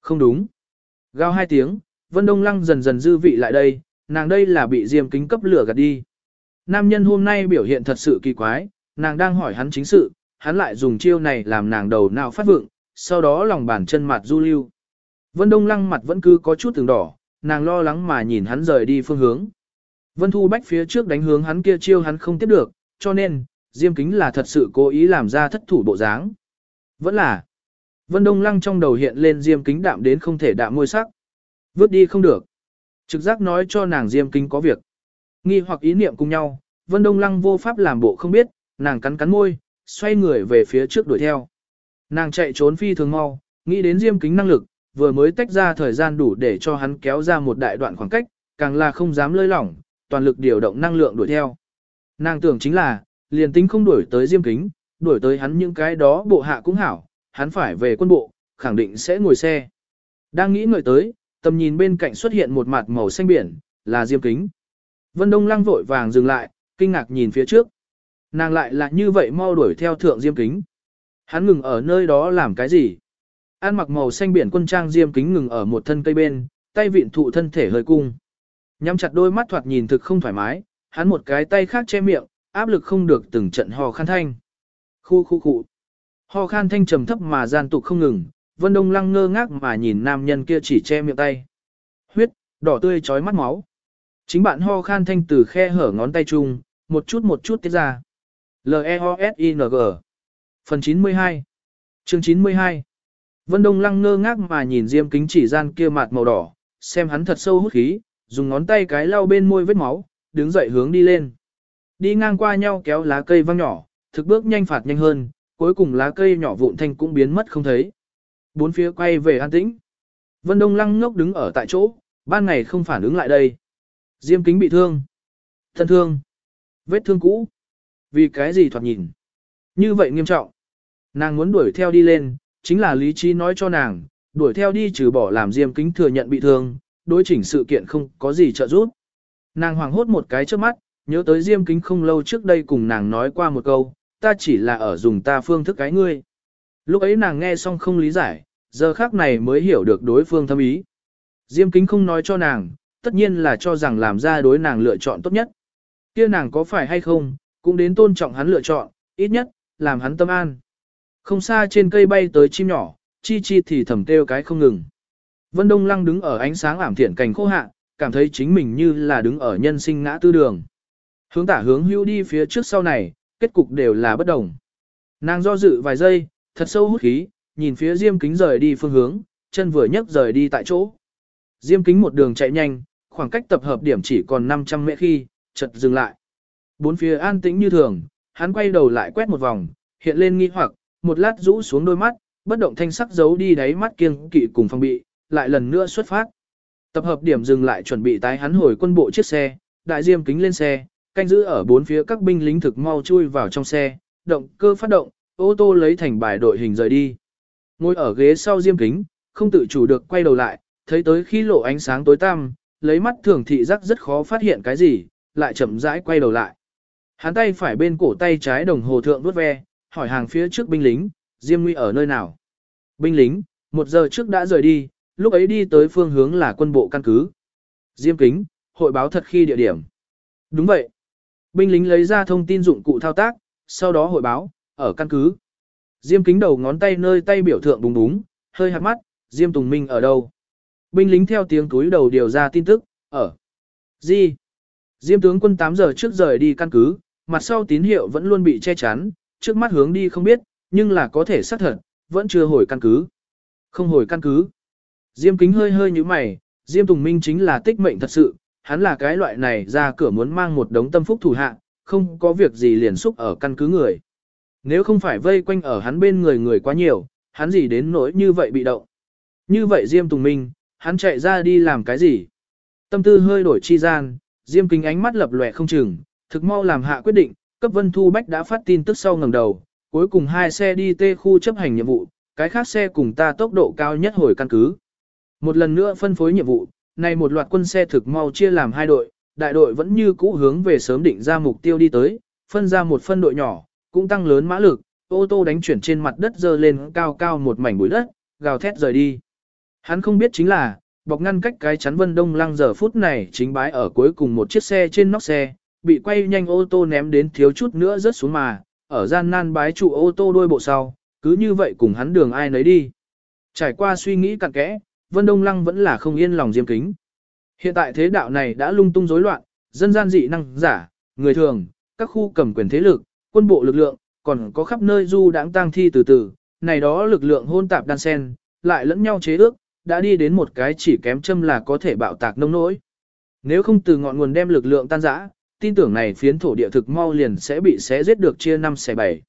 S1: Không đúng. Gao hai tiếng, Vân Đông Lăng dần dần dư vị lại đây, nàng đây là bị diêm kính cấp lửa gạt đi. Nam nhân hôm nay biểu hiện thật sự kỳ quái, nàng đang hỏi hắn chính sự, hắn lại dùng chiêu này làm nàng đầu nào phát vượng, sau đó lòng bàn chân mặt du lưu. Vân Đông Lăng mặt vẫn cứ có chút từng đỏ, nàng lo lắng mà nhìn hắn rời đi phương hướng. Vân Thu Bách phía trước đánh hướng hắn kia chiêu hắn không tiếp được, cho nên, Diêm Kính là thật sự cố ý làm ra thất thủ bộ dáng. Vẫn là, Vân Đông Lăng trong đầu hiện lên Diêm Kính đạm đến không thể đạm môi sắc. Vứt đi không được. Trực giác nói cho nàng Diêm Kính có việc. Nghi hoặc ý niệm cùng nhau, Vân Đông Lăng vô pháp làm bộ không biết, nàng cắn cắn môi, xoay người về phía trước đuổi theo. Nàng chạy trốn phi thường mau, nghĩ đến Diêm Kính năng lực, vừa mới tách ra thời gian đủ để cho hắn kéo ra một đại đoạn khoảng cách, càng là không dám lơi lỏng, toàn lực điều động năng lượng đuổi theo. Nàng tưởng chính là, liền tính không đuổi tới Diêm Kính, đuổi tới hắn những cái đó bộ hạ cũng hảo, hắn phải về quân bộ, khẳng định sẽ ngồi xe. Đang nghĩ ngợi tới, tầm nhìn bên cạnh xuất hiện một mặt màu xanh biển, là Diêm Kính. Vân Đông Lăng vội vàng dừng lại, kinh ngạc nhìn phía trước. Nàng lại là như vậy mau đuổi theo thượng Diêm Kính. Hắn ngừng ở nơi đó làm cái gì? An mặc màu xanh biển quân trang Diêm Kính ngừng ở một thân cây bên, tay vịn thụ thân thể hơi cung. Nhắm chặt đôi mắt thoạt nhìn thực không thoải mái, hắn một cái tay khác che miệng, áp lực không được từng trận hò khan thanh. Khu khu khu. Ho khan thanh trầm thấp mà gian tục không ngừng, Vân Đông Lăng ngơ ngác mà nhìn nam nhân kia chỉ che miệng tay. Huyết, đỏ tươi trói mắt máu. Chính bạn ho khan thanh từ khe hở ngón tay chung, một chút một chút tiết ra. L-E-O-S-I-N-G Phần 92 Chương 92 Vân Đông Lăng ngơ ngác mà nhìn Diêm Kính chỉ gian kia mặt màu đỏ, xem hắn thật sâu hút khí, dùng ngón tay cái lau bên môi vết máu, đứng dậy hướng đi lên. Đi ngang qua nhau kéo lá cây văng nhỏ, thực bước nhanh phạt nhanh hơn, cuối cùng lá cây nhỏ vụn thanh cũng biến mất không thấy. Bốn phía quay về an tĩnh. Vân Đông Lăng ngốc đứng ở tại chỗ, ban ngày không phản ứng lại đây. Diêm kính bị thương. Thân thương. Vết thương cũ. Vì cái gì thoạt nhìn. Như vậy nghiêm trọng. Nàng muốn đuổi theo đi lên, chính là lý trí nói cho nàng, đuổi theo đi trừ bỏ làm Diêm kính thừa nhận bị thương, đối chỉnh sự kiện không có gì trợ giúp. Nàng hoàng hốt một cái trước mắt, nhớ tới Diêm kính không lâu trước đây cùng nàng nói qua một câu, ta chỉ là ở dùng ta phương thức cái ngươi. Lúc ấy nàng nghe xong không lý giải, giờ khác này mới hiểu được đối phương thâm ý. Diêm kính không nói cho nàng, tất nhiên là cho rằng làm ra đối nàng lựa chọn tốt nhất. Kia nàng có phải hay không, cũng đến tôn trọng hắn lựa chọn, ít nhất, làm hắn tâm an. Không xa trên cây bay tới chim nhỏ, chi chi thì thầm kêu cái không ngừng. Vân Đông Lăng đứng ở ánh sáng ảm thiện cành khô hạ, cảm thấy chính mình như là đứng ở nhân sinh ngã tư đường. Hướng tả hướng hưu đi phía trước sau này, kết cục đều là bất đồng. Nàng do dự vài giây, thật sâu hút khí, nhìn phía Diêm Kính rời đi phương hướng, chân vừa nhấc rời đi tại chỗ. Diêm Kính một đường chạy nhanh, khoảng cách tập hợp điểm chỉ còn 500 mễ khi, chợt dừng lại. Bốn phía an tĩnh như thường, hắn quay đầu lại quét một vòng, hiện lên nghi hoặc, một lát rũ xuống đôi mắt, bất động thanh sắc giấu đi đáy mắt kiêng kỵ cùng phong bị, lại lần nữa xuất phát. Tập hợp điểm dừng lại chuẩn bị tái hắn hồi quân bộ chiếc xe, đại diêm kính lên xe, canh giữ ở bốn phía các binh lính thực mau chui vào trong xe, động cơ phát động, ô tô lấy thành bài đội hình rời đi. Ngồi ở ghế sau diêm kính, không tự chủ được quay đầu lại, thấy tới khi lộ ánh sáng tối tăm, lấy mắt thường thị giác rất khó phát hiện cái gì, lại chậm rãi quay đầu lại. Hắn tay phải bên cổ tay trái đồng hồ thượng vuốt ve, hỏi hàng phía trước binh lính, Diêm Nguy ở nơi nào? Binh lính, một giờ trước đã rời đi, lúc ấy đi tới phương hướng là quân bộ căn cứ. Diêm Kính, hội báo thật khi địa điểm. Đúng vậy. Binh lính lấy ra thông tin dụng cụ thao tác, sau đó hội báo, ở căn cứ. Diêm Kính đầu ngón tay nơi tay biểu thượng búng búng, hơi hạt mắt, Diêm Tùng Minh ở đâu? Binh lính theo tiếng túi đầu điều ra tin tức, ở. Gì? Diêm tướng quân 8 giờ trước rời đi căn cứ, mặt sau tín hiệu vẫn luôn bị che chắn, trước mắt hướng đi không biết, nhưng là có thể xác thật, vẫn chưa hồi căn cứ. Không hồi căn cứ. Diêm kính hơi hơi như mày, Diêm Tùng Minh chính là tích mệnh thật sự, hắn là cái loại này ra cửa muốn mang một đống tâm phúc thủ hạ, không có việc gì liền xúc ở căn cứ người. Nếu không phải vây quanh ở hắn bên người người quá nhiều, hắn gì đến nỗi như vậy bị động. Như vậy Diêm Tùng Minh, hắn chạy ra đi làm cái gì? Tâm tư hơi đổi chi gian, Diêm kính ánh mắt lập lòe không chừng, thực mau làm hạ quyết định, cấp Vân Thu Bách đã phát tin tức sau ngẩng đầu, cuối cùng hai xe đi tê khu chấp hành nhiệm vụ, cái khác xe cùng ta tốc độ cao nhất hồi căn cứ. Một lần nữa phân phối nhiệm vụ, này một loạt quân xe thực mau chia làm hai đội, đại đội vẫn như cũ hướng về sớm định ra mục tiêu đi tới, phân ra một phân đội nhỏ, cũng tăng lớn mã lực, ô tô đánh chuyển trên mặt đất dơ lên cao cao một mảnh bụi đất, gào thét rời đi. Hắn không biết chính là, bọc ngăn cách cái chắn vân đông lăng giờ phút này chính bái ở cuối cùng một chiếc xe trên nóc xe, bị quay nhanh ô tô ném đến thiếu chút nữa rớt xuống mà, ở gian nan bái trụ ô tô đuôi bộ sau, cứ như vậy cùng hắn đường ai nấy đi. Trải qua suy nghĩ cặn kẽ, Vân Đông Lăng vẫn là không yên lòng diêm kính. Hiện tại thế đạo này đã lung tung rối loạn, dân gian dị năng giả, người thường, các khu cầm quyền thế lực, quân bộ lực lượng, còn có khắp nơi du đãng tang thi từ từ, này đó lực lượng hôn tạp đan sen, lại lẫn nhau chế ước, đã đi đến một cái chỉ kém châm là có thể bạo tạc nông nỗi. Nếu không từ ngọn nguồn đem lực lượng tan rã, tin tưởng này phiến thổ địa thực mau liền sẽ bị xé giết được chia năm xẻ bảy.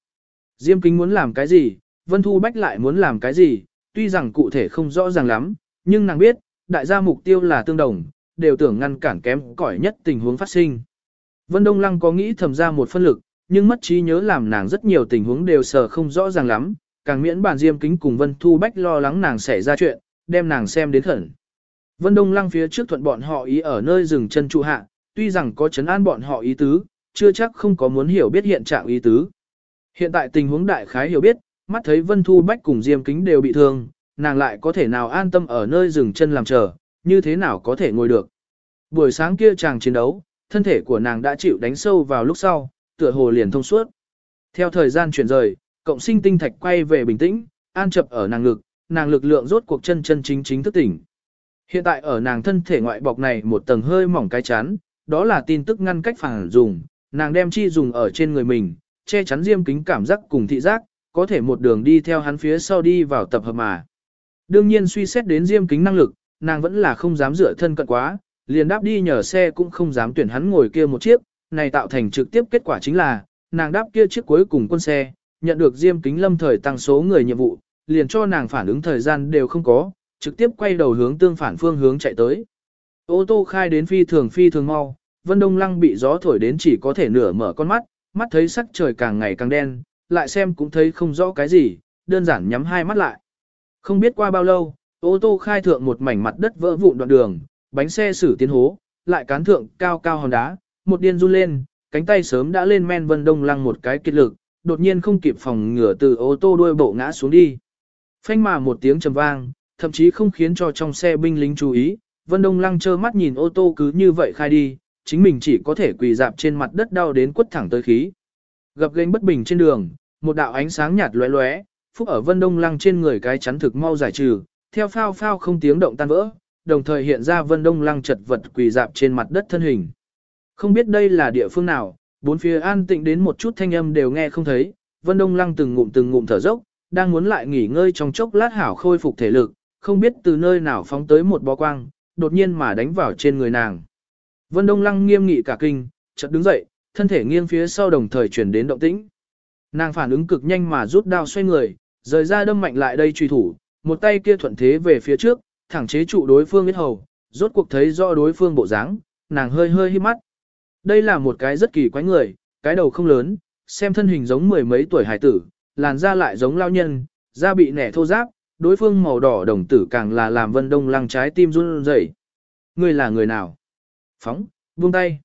S1: Diêm kính muốn làm cái gì, Vân Thu Bách lại muốn làm cái gì, tuy rằng cụ thể không rõ ràng lắm, nhưng nàng biết, đại gia mục tiêu là tương đồng, đều tưởng ngăn cản kém cỏi nhất tình huống phát sinh. Vân Đông Lăng có nghĩ thầm ra một phân lực, nhưng mất trí nhớ làm nàng rất nhiều tình huống đều sở không rõ ràng lắm, càng miễn bản Diêm Kính cùng Vân Thu Bách lo lắng nàng xảy ra chuyện, đem nàng xem đến khẩn. Vân Đông Lăng phía trước thuận bọn họ ý ở nơi rừng chân trụ hạ, tuy rằng có chấn an bọn họ ý tứ, chưa chắc không có muốn hiểu biết hiện trạng ý tứ. Hiện tại tình huống đại khái hiểu biết, mắt thấy Vân Thu Bách cùng Diêm Kính đều bị thương, nàng lại có thể nào an tâm ở nơi dừng chân làm chờ, như thế nào có thể ngồi được. Buổi sáng kia chàng chiến đấu, thân thể của nàng đã chịu đánh sâu vào lúc sau, tựa hồ liền thông suốt. Theo thời gian chuyển rời, cộng sinh tinh thạch quay về bình tĩnh, an chập ở nàng ngực, nàng lực lượng rốt cuộc chân chân chính chính thức tỉnh. Hiện tại ở nàng thân thể ngoại bọc này một tầng hơi mỏng cái chán, đó là tin tức ngăn cách phản dùng, nàng đem chi dùng ở trên người mình, che chắn diêm kính cảm giác cùng thị giác, có thể một đường đi theo hắn phía sau đi vào tập hợp mà. Đương nhiên suy xét đến diêm kính năng lực, nàng vẫn là không dám dựa thân cận quá, liền đáp đi nhờ xe cũng không dám tuyển hắn ngồi kia một chiếc, này tạo thành trực tiếp kết quả chính là, nàng đáp kia chiếc cuối cùng quân xe, nhận được diêm kính lâm thời tăng số người nhiệm vụ, liền cho nàng phản ứng thời gian đều không có, trực tiếp quay đầu hướng tương phản phương hướng chạy tới. Ô tô khai đến phi thường phi thường mau, Vân Đông Lăng bị gió thổi đến chỉ có thể nửa mở con mắt, mắt thấy sắc trời càng ngày càng đen, lại xem cũng thấy không rõ cái gì, đơn giản nhắm hai mắt lại. Không biết qua bao lâu, ô tô khai thượng một mảnh mặt đất vỡ vụn đoạn đường, bánh xe xử tiến hố, lại cán thượng cao cao hòn đá, một điên run lên, cánh tay sớm đã lên men Vân Đông Lăng một cái kết lực, đột nhiên không kịp phòng ngửa từ ô tô đuôi bộ ngã xuống đi. Phanh mà một tiếng trầm vang, thậm chí không khiến cho trong xe binh lính chú ý, Vân Đông Lăng trơ mắt nhìn ô tô cứ như vậy khai đi, chính mình chỉ có thể quỳ dạp trên mặt đất đau đến quất thẳng tới khí. Gặp gánh bất bình trên đường, một đạo ánh sáng nhạt lóe lóe, phúc ở Vân Đông Lăng trên người cái chắn thực mau giải trừ, theo phao phao không tiếng động tan vỡ, đồng thời hiện ra Vân Đông Lăng chật vật quỳ dạp trên mặt đất thân hình. Không biết đây là địa phương nào, bốn phía an tịnh đến một chút thanh âm đều nghe không thấy, Vân Đông Lăng từng ngụm từng ngụm thở dốc, đang muốn lại nghỉ ngơi trong chốc lát hảo khôi phục thể lực, không biết từ nơi nào phóng tới một bó quang, đột nhiên mà đánh vào trên người nàng. Vân Đông Lăng nghiêm nghị cả kinh, chợt đứng dậy, thân thể nghiêng phía sau đồng thời chuyển đến động tĩnh. Nàng phản ứng cực nhanh mà rút đao xoay người, rời ra đâm mạnh lại đây truy thủ, một tay kia thuận thế về phía trước, thẳng chế trụ đối phương huyết hầu, rốt cuộc thấy rõ đối phương bộ dáng, nàng hơi hơi hít mắt. Đây là một cái rất kỳ quái người, cái đầu không lớn, xem thân hình giống mười mấy tuổi hải tử, làn da lại giống lao nhân, da bị nẻ thô ráp, đối phương màu đỏ đồng tử càng là làm vân đông lăng trái tim run rẩy. Người là người nào? Phóng, buông tay.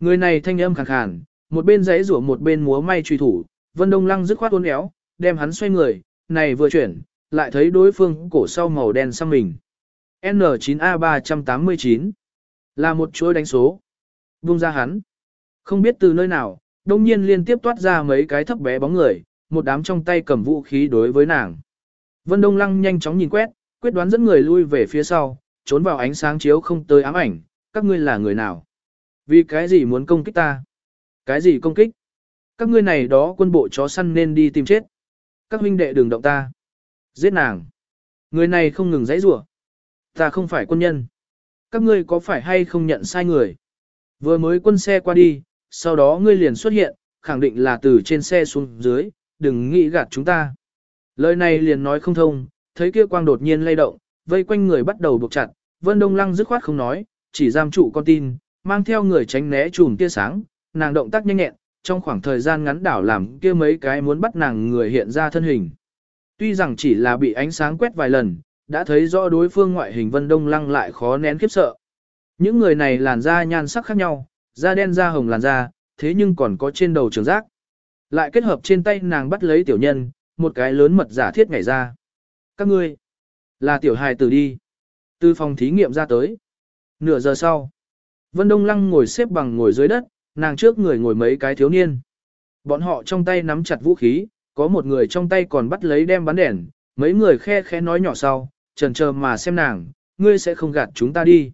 S1: Người này thanh âm khàn khàn, một bên giấy rủa một bên múa may truy thủ, vân đông lăng dứt khoát uốn éo, đem hắn xoay người, này vừa chuyển, lại thấy đối phương cổ sau màu đen sang mình. N9A389 là một chuỗi đánh số. Buông ra hắn. Không biết từ nơi nào, đông nhiên liên tiếp toát ra mấy cái thấp bé bóng người, một đám trong tay cầm vũ khí đối với nàng. Vân Đông Lăng nhanh chóng nhìn quét, quyết đoán dẫn người lui về phía sau, trốn vào ánh sáng chiếu không tới ám ảnh, các ngươi là người nào? Vì cái gì muốn công kích ta? Cái gì công kích? Các ngươi này đó quân bộ chó săn nên đi tìm chết. Các huynh đệ đừng động ta. Giết nàng. Người này không ngừng dãy rủa. Ta không phải quân nhân. Các ngươi có phải hay không nhận sai người? Vừa mới quân xe qua đi, sau đó ngươi liền xuất hiện, khẳng định là từ trên xe xuống dưới, đừng nghĩ gạt chúng ta. Lời này liền nói không thông, thấy kia quang đột nhiên lay động, vây quanh người bắt đầu buộc chặt, Vân Đông Lăng dứt khoát không nói, chỉ giam trụ con tin, mang theo người tránh né chùm tia sáng, nàng động tác nhanh nhẹn, trong khoảng thời gian ngắn đảo làm kia mấy cái muốn bắt nàng người hiện ra thân hình. Tuy rằng chỉ là bị ánh sáng quét vài lần, đã thấy rõ đối phương ngoại hình Vân Đông Lăng lại khó nén khiếp sợ. Những người này làn da nhan sắc khác nhau, da đen da hồng làn da, thế nhưng còn có trên đầu trường giác. Lại kết hợp trên tay nàng bắt lấy tiểu nhân, một cái lớn mật giả thiết nhảy ra. Các ngươi, là tiểu hài tử đi. Từ phòng thí nghiệm ra tới. Nửa giờ sau, Vân Đông Lăng ngồi xếp bằng ngồi dưới đất, nàng trước người ngồi mấy cái thiếu niên. Bọn họ trong tay nắm chặt vũ khí, có một người trong tay còn bắt lấy đem bắn đèn, mấy người khe khẽ nói nhỏ sau, trần chờ mà xem nàng, ngươi sẽ không gạt chúng ta đi.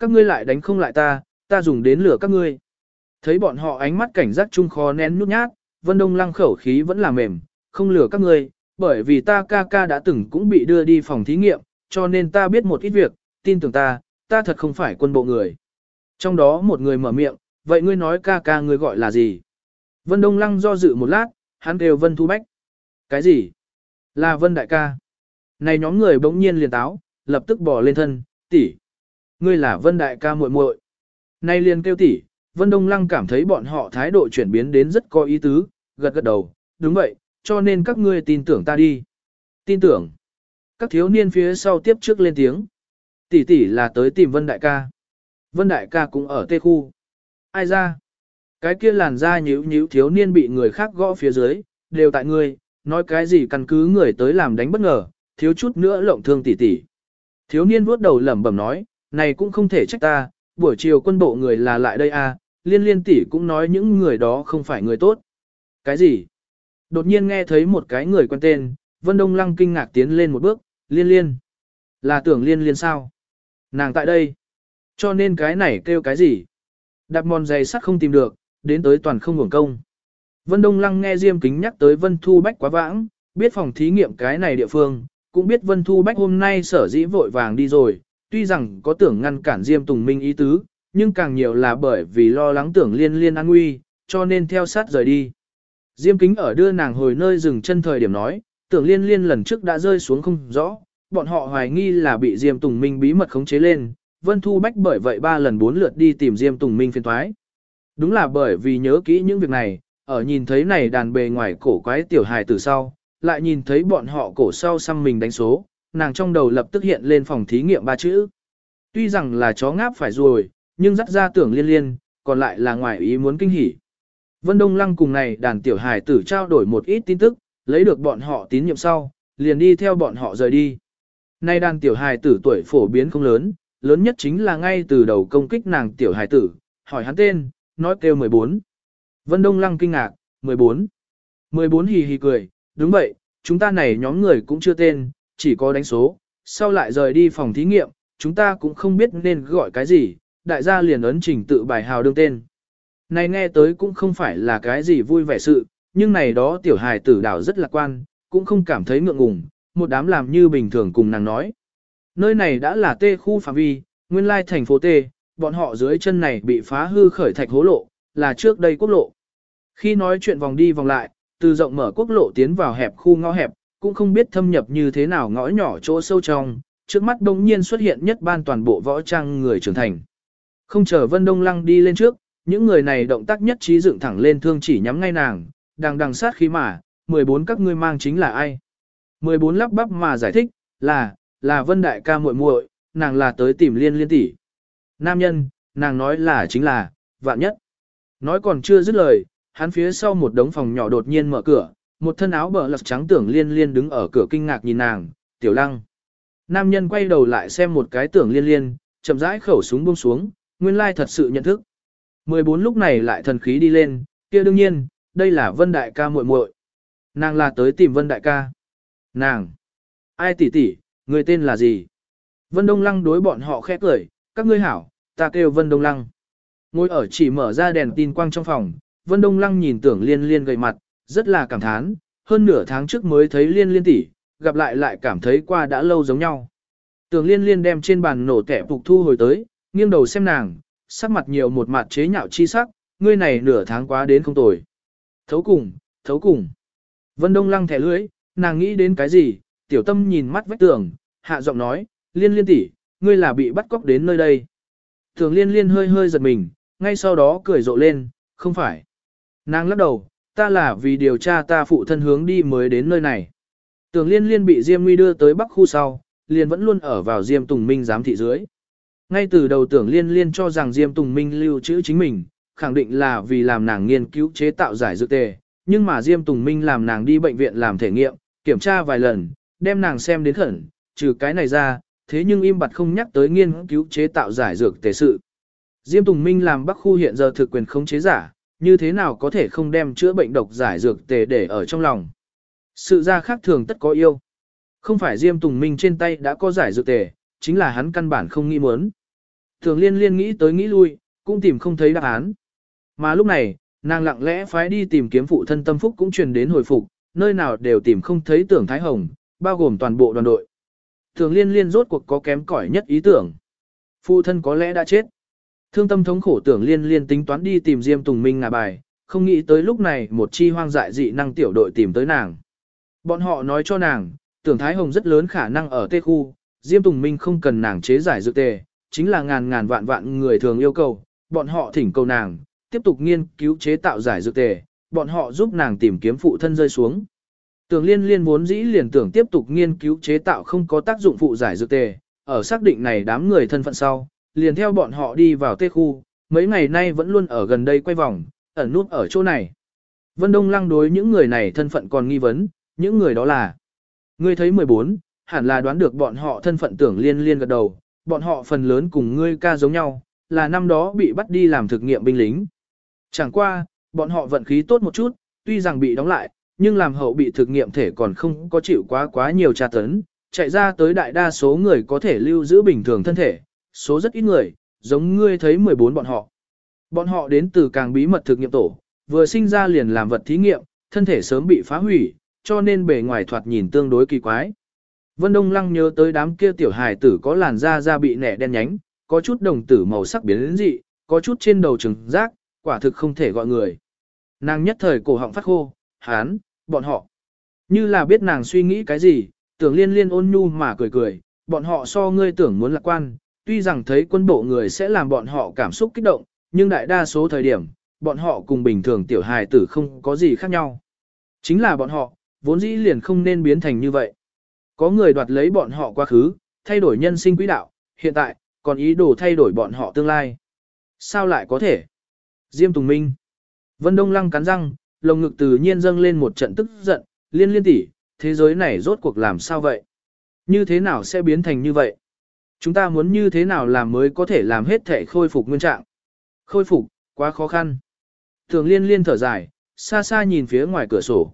S1: Các ngươi lại đánh không lại ta, ta dùng đến lửa các ngươi. Thấy bọn họ ánh mắt cảnh giác chung khó nén nhút nhát, Vân Đông Lăng khẩu khí vẫn là mềm, không lừa các ngươi, bởi vì ta ca ca đã từng cũng bị đưa đi phòng thí nghiệm, cho nên ta biết một ít việc, tin tưởng ta, ta thật không phải quân bộ người. Trong đó một người mở miệng, vậy ngươi nói ca ca ngươi gọi là gì? Vân Đông Lăng do dự một lát, hắn kêu Vân Thu Bách. Cái gì? Là Vân Đại ca. Này nhóm người bỗng nhiên liền táo, lập tức bỏ lên thân, tỷ, Ngươi là Vân Đại ca muội muội. nay liền kêu tỷ, Vân Đông Lăng cảm thấy bọn họ thái độ chuyển biến đến rất có ý tứ, gật gật đầu, đúng vậy, cho nên các ngươi tin tưởng ta đi. Tin tưởng. Các thiếu niên phía sau tiếp trước lên tiếng. Tỷ tỷ là tới tìm Vân Đại ca. Vân Đại ca cũng ở tê khu. Ai ra? Cái kia làn da nhíu nhíu thiếu niên bị người khác gõ phía dưới, đều tại ngươi, nói cái gì căn cứ người tới làm đánh bất ngờ, thiếu chút nữa lộng thương tỷ tỷ. Thiếu niên vuốt đầu lẩm bẩm nói, này cũng không thể trách ta, buổi chiều quân bộ người là lại đây à, liên liên tỷ cũng nói những người đó không phải người tốt. Cái gì? Đột nhiên nghe thấy một cái người quen tên, Vân Đông Lăng kinh ngạc tiến lên một bước, liên liên. Là tưởng liên liên sao? Nàng tại đây. Cho nên cái này kêu cái gì? Đạp mòn giày sắt không tìm được, đến tới toàn không hưởng công. Vân Đông Lăng nghe Diêm Kính nhắc tới Vân Thu Bách quá vãng, biết phòng thí nghiệm cái này địa phương, cũng biết Vân Thu Bách hôm nay sở dĩ vội vàng đi rồi, tuy rằng có tưởng ngăn cản Diêm Tùng Minh ý tứ, nhưng càng nhiều là bởi vì lo lắng tưởng liên liên an nguy, cho nên theo sát rời đi. Diêm kính ở đưa nàng hồi nơi dừng chân thời điểm nói, tưởng liên liên lần trước đã rơi xuống không rõ, bọn họ hoài nghi là bị Diêm Tùng Minh bí mật khống chế lên, Vân Thu Bách bởi vậy ba lần bốn lượt đi tìm Diêm Tùng Minh phiên thoái. Đúng là bởi vì nhớ kỹ những việc này, ở nhìn thấy này đàn bề ngoài cổ quái tiểu hài từ sau, lại nhìn thấy bọn họ cổ sau xăm mình đánh số, nàng trong đầu lập tức hiện lên phòng thí nghiệm ba chữ. Tuy rằng là chó ngáp phải rồi, nhưng dắt ra tưởng liên liên, còn lại là ngoài ý muốn kinh hỉ. Vân Đông Lăng cùng này đàn tiểu hài tử trao đổi một ít tin tức, lấy được bọn họ tín nhiệm sau, liền đi theo bọn họ rời đi. Nay đàn tiểu hài tử tuổi phổ biến không lớn, lớn nhất chính là ngay từ đầu công kích nàng tiểu hài tử, hỏi hắn tên, nói kêu 14. Vân Đông Lăng kinh ngạc, 14. 14 hì hì cười, đúng vậy, chúng ta này nhóm người cũng chưa tên, chỉ có đánh số, sau lại rời đi phòng thí nghiệm, chúng ta cũng không biết nên gọi cái gì, đại gia liền ấn trình tự bài hào đương tên. Này nghe tới cũng không phải là cái gì vui vẻ sự, nhưng này đó tiểu hài tử đảo rất lạc quan, cũng không cảm thấy ngượng ngùng, một đám làm như bình thường cùng nàng nói. Nơi này đã là tê khu phạm vi, nguyên lai thành phố tê, bọn họ dưới chân này bị phá hư khởi thạch hố lộ, là trước đây quốc lộ. Khi nói chuyện vòng đi vòng lại, từ rộng mở quốc lộ tiến vào hẹp khu ngõ hẹp, cũng không biết thâm nhập như thế nào ngõ nhỏ chỗ sâu trong, trước mắt đông nhiên xuất hiện nhất ban toàn bộ võ trang người trưởng thành. Không chờ Vân Đông Lăng đi lên trước, những người này động tác nhất trí dựng thẳng lên thương chỉ nhắm ngay nàng, đang đằng sát khí mà, 14 các ngươi mang chính là ai? 14 lắp bắp mà giải thích, là, là Vân Đại ca muội muội, nàng là tới tìm liên liên tỷ. Nam nhân, nàng nói là chính là, vạn nhất. Nói còn chưa dứt lời, hắn phía sau một đống phòng nhỏ đột nhiên mở cửa, một thân áo bờ lật trắng tưởng liên liên đứng ở cửa kinh ngạc nhìn nàng, tiểu lăng. Nam nhân quay đầu lại xem một cái tưởng liên liên, chậm rãi khẩu súng buông xuống, nguyên lai thật sự nhận thức. 14 lúc này lại thần khí đi lên, kia đương nhiên, đây là Vân Đại ca muội muội. Nàng là tới tìm Vân Đại ca. Nàng. Ai tỷ tỷ, người tên là gì? Vân Đông Lăng đối bọn họ khẽ cười, các ngươi hảo, ta kêu Vân Đông Lăng. Ngồi ở chỉ mở ra đèn tin quang trong phòng, Vân Đông Lăng nhìn tưởng liên liên gầy mặt, rất là cảm thán, hơn nửa tháng trước mới thấy liên liên tỷ, gặp lại lại cảm thấy qua đã lâu giống nhau. Tường liên liên đem trên bàn nổ kẻ phục thu hồi tới, nghiêng đầu xem nàng, sắc mặt nhiều một mặt chế nhạo chi sắc, ngươi này nửa tháng quá đến không tồi. Thấu cùng, thấu cùng. Vân Đông Lăng thẻ lưỡi, nàng nghĩ đến cái gì, tiểu tâm nhìn mắt vách tường, hạ giọng nói, liên liên tỷ, ngươi là bị bắt cóc đến nơi đây. Thường liên liên hơi hơi giật mình, ngay sau đó cười rộ lên, không phải. Nàng lắc đầu, ta là vì điều tra ta phụ thân hướng đi mới đến nơi này. Tưởng liên liên bị Diêm Nguy đưa tới Bắc khu sau, liền vẫn luôn ở vào Diêm Tùng Minh giám thị dưới. Ngay từ đầu tưởng liên liên cho rằng Diêm Tùng Minh lưu trữ chính mình, khẳng định là vì làm nàng nghiên cứu chế tạo giải dược tề, nhưng mà Diêm Tùng Minh làm nàng đi bệnh viện làm thể nghiệm, kiểm tra vài lần, đem nàng xem đến khẩn, trừ cái này ra, thế nhưng im bặt không nhắc tới nghiên cứu chế tạo giải dược tề sự. Diêm Tùng Minh làm Bắc khu hiện giờ thực quyền khống chế giả, như thế nào có thể không đem chữa bệnh độc giải dược tề để ở trong lòng. Sự ra khác thường tất có yêu. Không phải Diêm Tùng Minh trên tay đã có giải dược tề, chính là hắn căn bản không nghĩ muốn. Thường liên liên nghĩ tới nghĩ lui, cũng tìm không thấy đáp án. Mà lúc này, nàng lặng lẽ phái đi tìm kiếm phụ thân tâm phúc cũng truyền đến hồi phục, nơi nào đều tìm không thấy tưởng Thái Hồng, bao gồm toàn bộ đoàn đội. Thường liên liên rốt cuộc có kém cỏi nhất ý tưởng. Phụ thân có lẽ đã chết. Thương tâm thống khổ tưởng liên liên tính toán đi tìm Diêm Tùng Minh ngà bài, không nghĩ tới lúc này một chi hoang dại dị năng tiểu đội tìm tới nàng. Bọn họ nói cho nàng, tưởng Thái Hồng rất lớn khả năng ở tê khu, Diêm Tùng Minh không cần nàng chế giải dược tề, chính là ngàn ngàn vạn vạn người thường yêu cầu, bọn họ thỉnh cầu nàng, tiếp tục nghiên cứu chế tạo giải dược tề, bọn họ giúp nàng tìm kiếm phụ thân rơi xuống. Tưởng liên liên muốn dĩ liền tưởng tiếp tục nghiên cứu chế tạo không có tác dụng phụ giải dược tề, ở xác định này đám người thân phận sau, liền theo bọn họ đi vào tê khu, mấy ngày nay vẫn luôn ở gần đây quay vòng, ẩn nút ở chỗ này. Vân Đông Lăng đối những người này thân phận còn nghi vấn, những người đó là. Ngươi thấy 14, hẳn là đoán được bọn họ thân phận tưởng liên liên gật đầu, bọn họ phần lớn cùng ngươi ca giống nhau, là năm đó bị bắt đi làm thực nghiệm binh lính. Chẳng qua, bọn họ vận khí tốt một chút, tuy rằng bị đóng lại, nhưng làm hậu bị thực nghiệm thể còn không có chịu quá quá nhiều tra tấn, chạy ra tới đại đa số người có thể lưu giữ bình thường thân thể, số rất ít người, giống ngươi thấy 14 bọn họ. Bọn họ đến từ càng bí mật thực nghiệm tổ, vừa sinh ra liền làm vật thí nghiệm, thân thể sớm bị phá hủy, cho nên bề ngoài thoạt nhìn tương đối kỳ quái. Vân Đông Lăng nhớ tới đám kia tiểu hài tử có làn da da bị nẻ đen nhánh, có chút đồng tử màu sắc biến đến dị, có chút trên đầu trừng rác, quả thực không thể gọi người. Nàng nhất thời cổ họng phát khô, hán, bọn họ. Như là biết nàng suy nghĩ cái gì, tưởng liên liên ôn nhu mà cười cười, bọn họ so ngươi tưởng muốn lạc quan, tuy rằng thấy quân bộ người sẽ làm bọn họ cảm xúc kích động, nhưng đại đa số thời điểm, bọn họ cùng bình thường tiểu hài tử không có gì khác nhau. Chính là bọn họ, vốn dĩ liền không nên biến thành như vậy. Có người đoạt lấy bọn họ quá khứ, thay đổi nhân sinh quỹ đạo, hiện tại, còn ý đồ thay đổi bọn họ tương lai. Sao lại có thể? Diêm Tùng Minh. Vân Đông Lăng cắn răng, lồng ngực tự nhiên dâng lên một trận tức giận, liên liên tỷ, thế giới này rốt cuộc làm sao vậy? Như thế nào sẽ biến thành như vậy? Chúng ta muốn như thế nào làm mới có thể làm hết thể khôi phục nguyên trạng? Khôi phục, quá khó khăn. Thường liên liên thở dài, xa xa nhìn phía ngoài cửa sổ.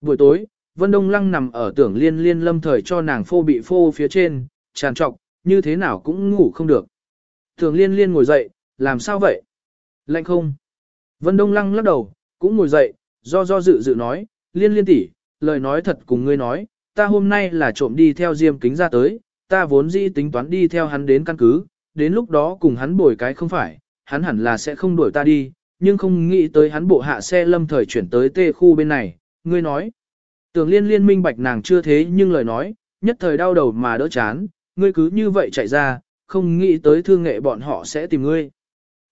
S1: Buổi tối, Vân Đông Lăng nằm ở tưởng liên liên lâm thời cho nàng phô bị phô phía trên, tràn trọc, như thế nào cũng ngủ không được. thường liên liên ngồi dậy, làm sao vậy? Lạnh không? Vân Đông Lăng lắc đầu, cũng ngồi dậy, do do dự dự nói, liên liên tỷ, lời nói thật cùng ngươi nói, ta hôm nay là trộm đi theo diêm kính ra tới, ta vốn dĩ tính toán đi theo hắn đến căn cứ, đến lúc đó cùng hắn bồi cái không phải, hắn hẳn là sẽ không đuổi ta đi, nhưng không nghĩ tới hắn bộ hạ xe lâm thời chuyển tới tê khu bên này, ngươi nói. Tưởng liên liên minh bạch nàng chưa thế nhưng lời nói, nhất thời đau đầu mà đỡ chán, ngươi cứ như vậy chạy ra, không nghĩ tới thương nghệ bọn họ sẽ tìm ngươi.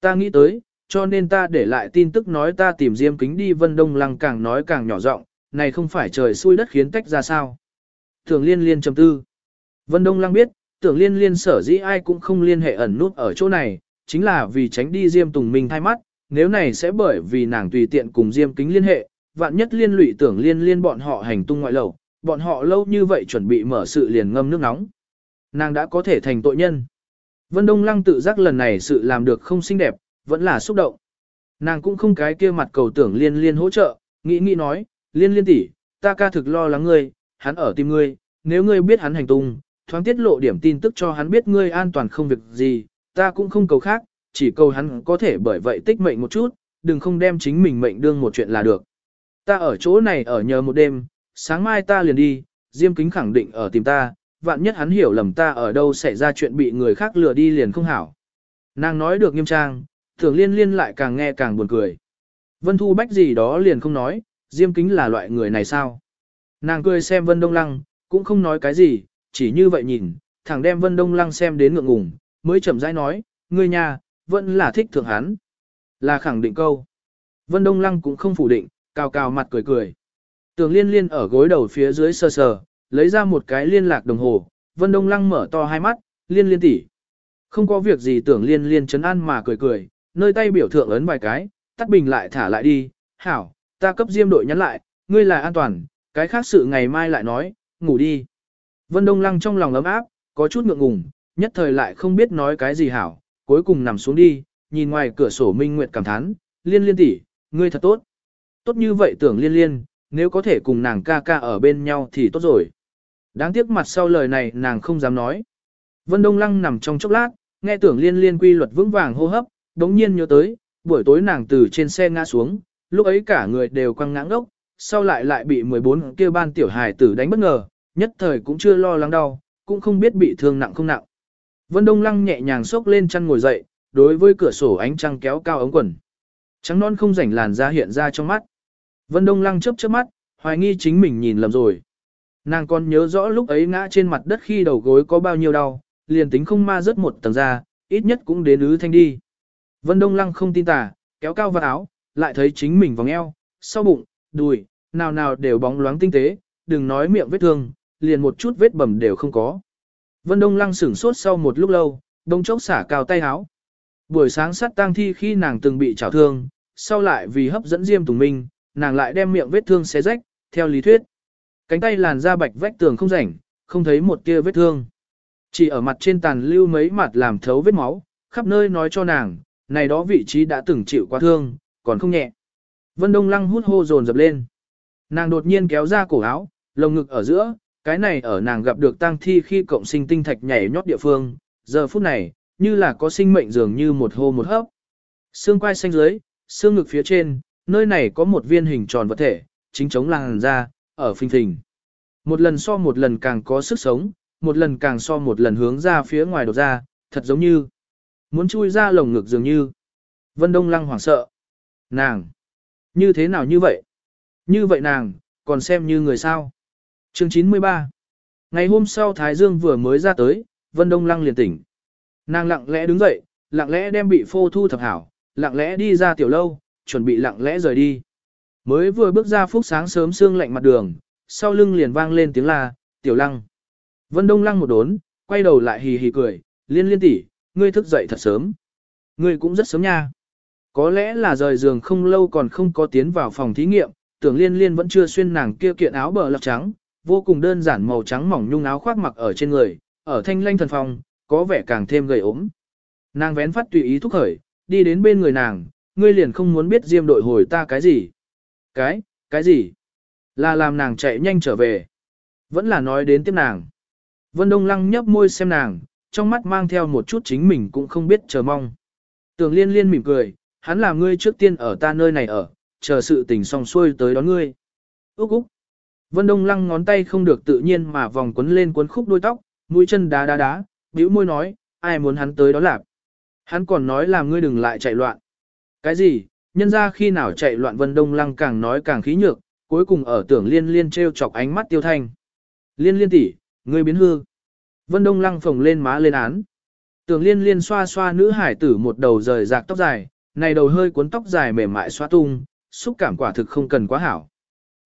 S1: Ta nghĩ tới, cho nên ta để lại tin tức nói ta tìm Diêm Kính đi Vân Đông Lăng càng nói càng nhỏ giọng, này không phải trời xui đất khiến tách ra sao. Thường liên liên trầm tư. Vân Đông Lăng biết, tưởng liên liên sở dĩ ai cũng không liên hệ ẩn nút ở chỗ này, chính là vì tránh đi Diêm Tùng Minh thay mắt, nếu này sẽ bởi vì nàng tùy tiện cùng Diêm Kính liên hệ, vạn nhất liên lụy tưởng liên liên bọn họ hành tung ngoại lầu, bọn họ lâu như vậy chuẩn bị mở sự liền ngâm nước nóng. Nàng đã có thể thành tội nhân. Vân Đông Lăng tự giác lần này sự làm được không xinh đẹp, vẫn là xúc động. Nàng cũng không cái kia mặt cầu tưởng liên liên hỗ trợ, nghĩ nghĩ nói, liên liên tỷ, ta ca thực lo lắng ngươi, hắn ở tìm ngươi, nếu ngươi biết hắn hành tung, thoáng tiết lộ điểm tin tức cho hắn biết ngươi an toàn không việc gì, ta cũng không cầu khác, chỉ cầu hắn có thể bởi vậy tích mệnh một chút, đừng không đem chính mình mệnh đương một chuyện là được. Ta ở chỗ này ở nhờ một đêm, sáng mai ta liền đi, Diêm Kính khẳng định ở tìm ta, vạn nhất hắn hiểu lầm ta ở đâu xảy ra chuyện bị người khác lừa đi liền không hảo. Nàng nói được nghiêm trang, thường liên liên lại càng nghe càng buồn cười. Vân Thu Bách gì đó liền không nói, Diêm Kính là loại người này sao? Nàng cười xem Vân Đông Lăng, cũng không nói cái gì, chỉ như vậy nhìn, thẳng đem Vân Đông Lăng xem đến ngượng ngùng, mới chậm rãi nói, ngươi nhà, vẫn là thích thượng hắn. Là khẳng định câu. Vân Đông Lăng cũng không phủ định, cao cao mặt cười cười. Tường liên liên ở gối đầu phía dưới sờ sờ, lấy ra một cái liên lạc đồng hồ, Vân Đông Lăng mở to hai mắt, liên liên tỉ. Không có việc gì tưởng liên liên chấn an mà cười cười, nơi tay biểu thượng ấn vài cái, tắt bình lại thả lại đi, hảo, ta cấp diêm đội nhắn lại, ngươi là an toàn, cái khác sự ngày mai lại nói, ngủ đi. Vân Đông Lăng trong lòng ấm áp, có chút ngượng ngùng, nhất thời lại không biết nói cái gì hảo, cuối cùng nằm xuống đi, nhìn ngoài cửa sổ Minh Nguyệt cảm thán, liên liên tỷ, ngươi thật tốt. Tốt như vậy tưởng liên liên, nếu có thể cùng nàng ca ca ở bên nhau thì tốt rồi. Đáng tiếc mặt sau lời này nàng không dám nói. Vân Đông Lăng nằm trong chốc lát, nghe tưởng liên liên quy luật vững vàng hô hấp, đống nhiên nhớ tới, buổi tối nàng từ trên xe ngã xuống, lúc ấy cả người đều quăng ngã đốc, sau lại lại bị 14 kia ban tiểu hài tử đánh bất ngờ, nhất thời cũng chưa lo lắng đau, cũng không biết bị thương nặng không nặng. Vân Đông Lăng nhẹ nhàng xốc lên chăn ngồi dậy, đối với cửa sổ ánh trăng kéo cao ống quần. Trắng non không rảnh làn da hiện ra trong mắt. Vân Đông Lăng chớp chớp mắt, hoài nghi chính mình nhìn lầm rồi. Nàng còn nhớ rõ lúc ấy ngã trên mặt đất khi đầu gối có bao nhiêu đau, liền tính không ma rớt một tầng da, ít nhất cũng đến ứ thanh đi. Vân Đông Lăng không tin tà, kéo cao vào áo, lại thấy chính mình vòng eo, sau bụng, đùi, nào nào đều bóng loáng tinh tế, đừng nói miệng vết thương, liền một chút vết bầm đều không có. Vân Đông Lăng sửng sốt sau một lúc lâu, đông chốc xả cao tay áo. Buổi sáng sát tang thi khi nàng từng bị trảo thương, sau lại vì hấp dẫn Diêm Tùng Minh, nàng lại đem miệng vết thương xé rách, theo lý thuyết. Cánh tay làn da bạch vách tường không rảnh, không thấy một tia vết thương. Chỉ ở mặt trên tàn lưu mấy mặt làm thấu vết máu, khắp nơi nói cho nàng, này đó vị trí đã từng chịu quá thương, còn không nhẹ. Vân Đông Lăng hút hô dồn dập lên. Nàng đột nhiên kéo ra cổ áo, lồng ngực ở giữa, cái này ở nàng gặp được tang thi khi cộng sinh tinh thạch nhảy nhót địa phương, giờ phút này, như là có sinh mệnh dường như một hô một hấp. Xương quai xanh dưới, xương ngực phía trên, nơi này có một viên hình tròn vật thể, chính chống làng ra, ở phình thình Một lần so một lần càng có sức sống, một lần càng so một lần hướng ra phía ngoài đột ra, thật giống như muốn chui ra lồng ngực dường như. Vân Đông Lăng hoảng sợ. Nàng! Như thế nào như vậy? Như vậy nàng, còn xem như người sao? Chương 93 Ngày hôm sau Thái Dương vừa mới ra tới, Vân Đông Lăng liền tỉnh. Nàng lặng lẽ đứng dậy, lặng lẽ đem bị phô thu thập hảo, lặng lẽ đi ra tiểu lâu, chuẩn bị lặng lẽ rời đi. Mới vừa bước ra phút sáng sớm sương lạnh mặt đường, sau lưng liền vang lên tiếng la, tiểu lăng. Vân Đông Lăng một đốn, quay đầu lại hì hì cười, liên liên tỷ, ngươi thức dậy thật sớm. Ngươi cũng rất sớm nha. Có lẽ là rời giường không lâu còn không có tiến vào phòng thí nghiệm, tưởng liên liên vẫn chưa xuyên nàng kia kiện áo bờ lọc trắng, vô cùng đơn giản màu trắng mỏng nhung áo khoác mặc ở trên người, ở thanh lanh thần phòng, có vẻ càng thêm gầy ốm. Nàng vén phát tùy ý thúc khởi, đi đến bên người nàng, ngươi liền không muốn biết diêm đội hồi ta cái gì. Cái, cái gì? Là làm nàng chạy nhanh trở về. Vẫn là nói đến tiếp nàng. Vân Đông Lăng nhấp môi xem nàng, trong mắt mang theo một chút chính mình cũng không biết chờ mong. Tường liên liên mỉm cười, hắn làm ngươi trước tiên ở ta nơi này ở, chờ sự tình xong xuôi tới đón ngươi. Úc Úc. Vân Đông Lăng ngón tay không được tự nhiên mà vòng quấn lên quấn khúc đôi tóc, mũi chân đá đá đá, bĩu môi nói, ai muốn hắn tới đó lạp. Hắn còn nói là ngươi đừng lại chạy loạn. Cái gì, nhân ra khi nào chạy loạn Vân Đông Lăng càng nói càng khí nhược, cuối cùng ở tưởng liên liên treo chọc ánh mắt tiêu thanh. Liên liên tỷ, ngươi biến hư. Vân Đông Lăng phồng lên má lên án. Tưởng liên liên xoa xoa nữ hải tử một đầu rời rạc tóc dài, này đầu hơi cuốn tóc dài mềm mại xoa tung, xúc cảm quả thực không cần quá hảo.